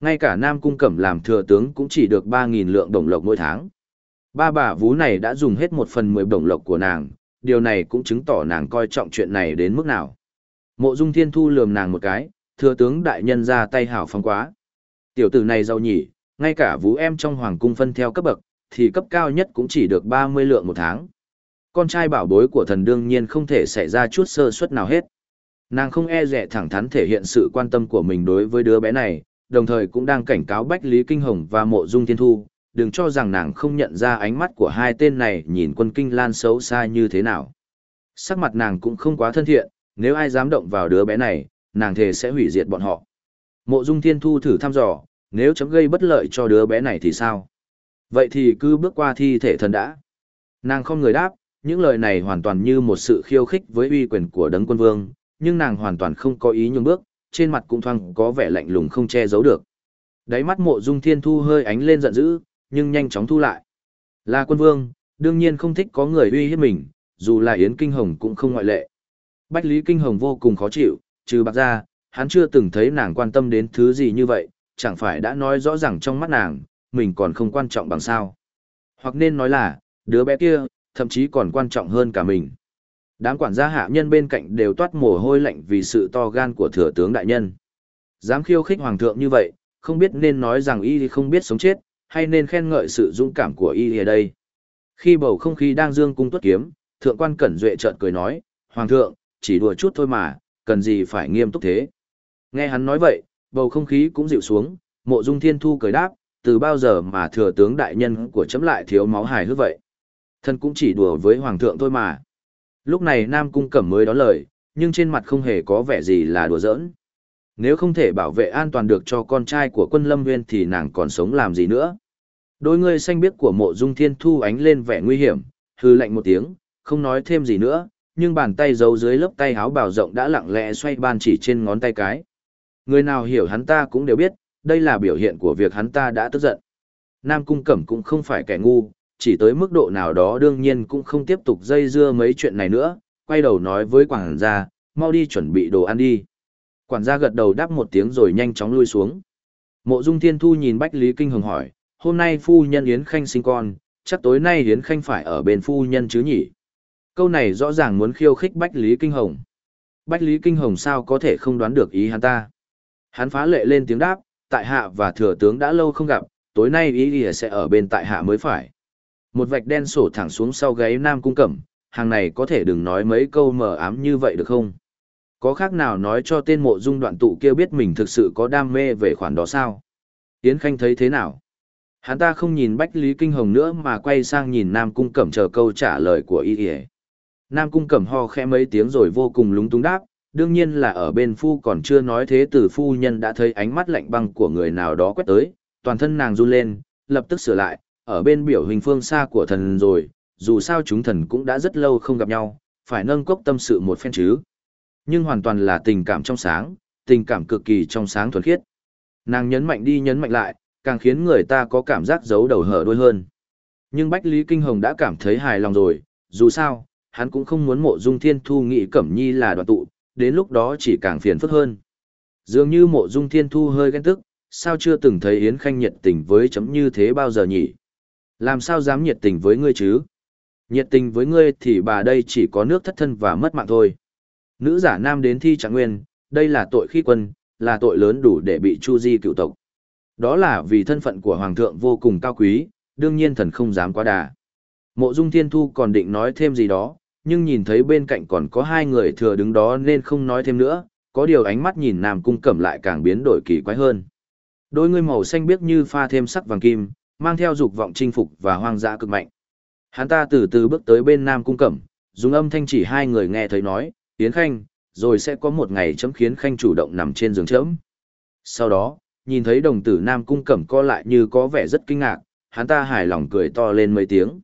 Ngay cả Nam Cung Cẩm làm thừa tướng cũng chỉ được 3.000 lượng đồng lộc mỗi tháng. Ba bà vú này đã dùng hết một phần mười đồng lộc của nàng, điều này cũng chứng tỏ nàng coi trọng chuyện này đến mức nào. Mộ Dung Thiên Thu lườm nàng một cái, thừa tướng đại nhân ra tay hảo phong quá. Tiểu tử này giàu nhỉ, ngay cả vú em trong hoàng cung phân theo cấp bậc, thì cấp cao nhất cũng chỉ được 30 lượng một tháng. Con trai bảo bối của thần đương nhiên không thể xảy ra chút sơ suất nào hết. Nàng không e dè thẳng thắn thể hiện sự quan tâm của mình đối với đứa bé này, đồng thời cũng đang cảnh cáo Bách Lý Kinh Hồng và Mộ Dung Thiên Thu, đừng cho rằng nàng không nhận ra ánh mắt của hai tên này nhìn quân kinh lan xấu xa như thế nào. Sắc mặt nàng cũng không quá thân thiện, nếu ai dám động vào đứa bé này, nàng thề sẽ hủy diệt bọn họ. Mộ Dung Thiên Thu thử thăm dò, nếu chấm gây bất lợi cho đứa bé này thì sao? Vậy thì cứ bước qua thi thể thần đã. Nàng không người đáp, những lời này hoàn toàn như một sự khiêu khích với uy quyền của đấng quân vương, nhưng nàng hoàn toàn không có ý nhường bước, trên mặt cũng thoang có vẻ lạnh lùng không che giấu được. Đáy mắt mộ dung thiên thu hơi ánh lên giận dữ, nhưng nhanh chóng thu lại. Là quân vương, đương nhiên không thích có người uy hiếp mình, dù là Yến Kinh Hồng cũng không ngoại lệ. Bách Lý Kinh Hồng vô cùng khó chịu, trừ bạc ra, hắn chưa từng thấy nàng quan tâm đến thứ gì như vậy, chẳng phải đã nói rõ ràng trong mắt nàng, mình còn không quan trọng bằng sao. Hoặc nên nói là, đứa bé kia, thậm chí còn quan trọng hơn cả mình. Đám quản gia hạ nhân bên cạnh đều toát mồ hôi lạnh vì sự to gan của thừa tướng đại nhân. Dám khiêu khích hoàng thượng như vậy, không biết nên nói rằng y không biết sống chết, hay nên khen ngợi sự dũng cảm của y ở đây. Khi bầu không khí đang dương cung tuất kiếm, thượng quan cẩn duệ trợn cười nói, Hoàng thượng, chỉ đùa chút thôi mà, cần gì phải nghiêm túc thế. Nghe hắn nói vậy, bầu không khí cũng dịu xuống, mộ dung thiên thu cười đáp, từ bao giờ mà thừa tướng đại nhân của chấm lại thiếu máu hài hước vậy. Thân cũng chỉ đùa với Hoàng thượng thôi mà. Lúc này Nam Cung Cẩm mới đón lời, nhưng trên mặt không hề có vẻ gì là đùa giỡn. Nếu không thể bảo vệ an toàn được cho con trai của quân Lâm Nguyên thì nàng còn sống làm gì nữa. Đôi người xanh biếc của mộ dung thiên thu ánh lên vẻ nguy hiểm, hư lạnh một tiếng, không nói thêm gì nữa, nhưng bàn tay giấu dưới lớp tay áo bào rộng đã lặng lẽ xoay ban chỉ trên ngón tay cái. Người nào hiểu hắn ta cũng đều biết, đây là biểu hiện của việc hắn ta đã tức giận. Nam Cung Cẩm cũng không phải kẻ ngu, chỉ tới mức độ nào đó đương nhiên cũng không tiếp tục dây dưa mấy chuyện này nữa, quay đầu nói với quản gia, mau đi chuẩn bị đồ ăn đi. Quản gia gật đầu đáp một tiếng rồi nhanh chóng lui xuống. Mộ Dung Thiên Thu nhìn Bách Lý Kinh Hồng hỏi, hôm nay phu nhân Yến Khanh sinh con, chắc tối nay Yến Khanh phải ở bên phu nhân chứ nhỉ? Câu này rõ ràng muốn khiêu khích Bách Lý Kinh Hồng. Bách Lý Kinh Hồng sao có thể không đoán được ý hắn ta? Hắn phá lệ lên tiếng đáp, tại hạ và thừa tướng đã lâu không gặp, tối nay ý ý sẽ ở bên tại hạ mới phải. Một vạch đen sổ thẳng xuống sau gáy Nam Cung Cẩm, hàng này có thể đừng nói mấy câu mờ ám như vậy được không? Có khác nào nói cho tên mộ dung đoạn tụ kia biết mình thực sự có đam mê về khoản đó sao? Yến Khanh thấy thế nào? Hắn ta không nhìn Bách Lý Kinh Hồng nữa mà quay sang nhìn Nam Cung Cẩm chờ câu trả lời của y y. Nam Cung Cẩm ho khẽ mấy tiếng rồi vô cùng lúng túng đáp, đương nhiên là ở bên phu còn chưa nói thế từ phu nhân đã thấy ánh mắt lạnh băng của người nào đó quét tới, toàn thân nàng run lên, lập tức sửa lại, ở bên biểu hình phương xa của thần rồi, dù sao chúng thần cũng đã rất lâu không gặp nhau, phải nâng cốc tâm sự một phen chứ. Nhưng hoàn toàn là tình cảm trong sáng, tình cảm cực kỳ trong sáng thuần khiết. Nàng nhấn mạnh đi nhấn mạnh lại, càng khiến người ta có cảm giác giấu đầu hở đuôi hơn. Nhưng Bách Lý Kinh Hồng đã cảm thấy hài lòng rồi, dù sao, hắn cũng không muốn mộ dung thiên thu nghĩ Cẩm Nhi là đoàn tụ, đến lúc đó chỉ càng phiền phức hơn. Dường như mộ dung thiên thu hơi ghen tức, sao chưa từng thấy Yến Khanh nhiệt tình với chấm như thế bao giờ nhỉ? Làm sao dám nhiệt tình với ngươi chứ? Nhiệt tình với ngươi thì bà đây chỉ có nước thất thân và mất mạng thôi. Nữ giả nam đến thi trạng nguyên, đây là tội khi quân, là tội lớn đủ để bị chu di cựu tộc. Đó là vì thân phận của hoàng thượng vô cùng cao quý, đương nhiên thần không dám quá đà. Mộ dung thiên thu còn định nói thêm gì đó, nhưng nhìn thấy bên cạnh còn có hai người thừa đứng đó nên không nói thêm nữa, có điều ánh mắt nhìn Nam Cung Cẩm lại càng biến đổi kỳ quái hơn. Đôi ngươi màu xanh biếc như pha thêm sắc vàng kim, mang theo dục vọng chinh phục và hoang dã cực mạnh. Hắn ta từ từ bước tới bên Nam Cung Cẩm, dùng âm thanh chỉ hai người nghe thấy nói, Yến Khanh, rồi sẽ có một ngày chấm khiến Khanh chủ động nằm trên giường chấm. Sau đó, nhìn thấy đồng tử Nam Cung Cẩm co lại như có vẻ rất kinh ngạc, hắn ta hài lòng cười to lên mấy tiếng.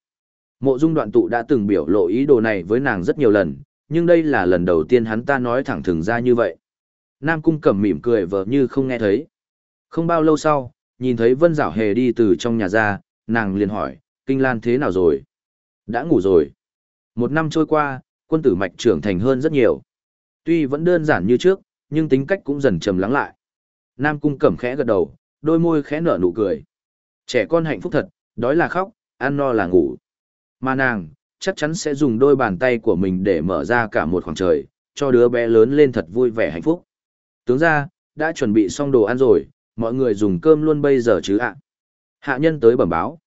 Mộ dung đoạn tụ đã từng biểu lộ ý đồ này với nàng rất nhiều lần, nhưng đây là lần đầu tiên hắn ta nói thẳng thừng ra như vậy. Nam Cung Cẩm mỉm cười vờ như không nghe thấy. Không bao lâu sau, nhìn thấy Vân Giảo Hề đi từ trong nhà ra, nàng liền hỏi, Kinh Lan thế nào rồi? Đã ngủ rồi. Một năm trôi qua, quân tử mạch trưởng thành hơn rất nhiều. Tuy vẫn đơn giản như trước, nhưng tính cách cũng dần trầm lắng lại. Nam Cung Cẩm khẽ gật đầu, đôi môi khẽ nở nụ cười. Trẻ con hạnh phúc thật, đói là khóc, ăn no là ngủ. Mà nàng, chắc chắn sẽ dùng đôi bàn tay của mình để mở ra cả một khoảng trời, cho đứa bé lớn lên thật vui vẻ hạnh phúc. Tướng ra, đã chuẩn bị xong đồ ăn rồi, mọi người dùng cơm luôn bây giờ chứ ạ. Hạ nhân tới bẩm báo.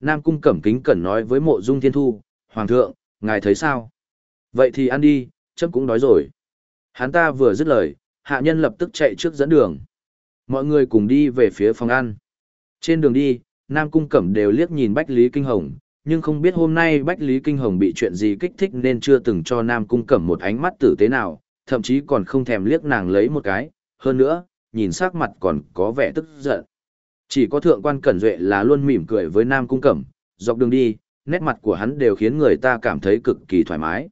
Nam Cung Cẩm kính cẩn nói với mộ dung thiên thu, Hoàng thượng, ngài thấy sao? Vậy thì ăn đi, chấm cũng đói rồi. Hắn ta vừa dứt lời, hạ nhân lập tức chạy trước dẫn đường. Mọi người cùng đi về phía phòng ăn. Trên đường đi, Nam Cung Cẩm đều liếc nhìn Bách Lý Kinh Hồng, nhưng không biết hôm nay Bách Lý Kinh Hồng bị chuyện gì kích thích nên chưa từng cho Nam Cung Cẩm một ánh mắt tử tế nào, thậm chí còn không thèm liếc nàng lấy một cái, hơn nữa, nhìn sắc mặt còn có vẻ tức giận. Chỉ có thượng quan Cẩn Duệ là luôn mỉm cười với Nam Cung Cẩm, dọc đường đi, nét mặt của hắn đều khiến người ta cảm thấy cực kỳ thoải mái.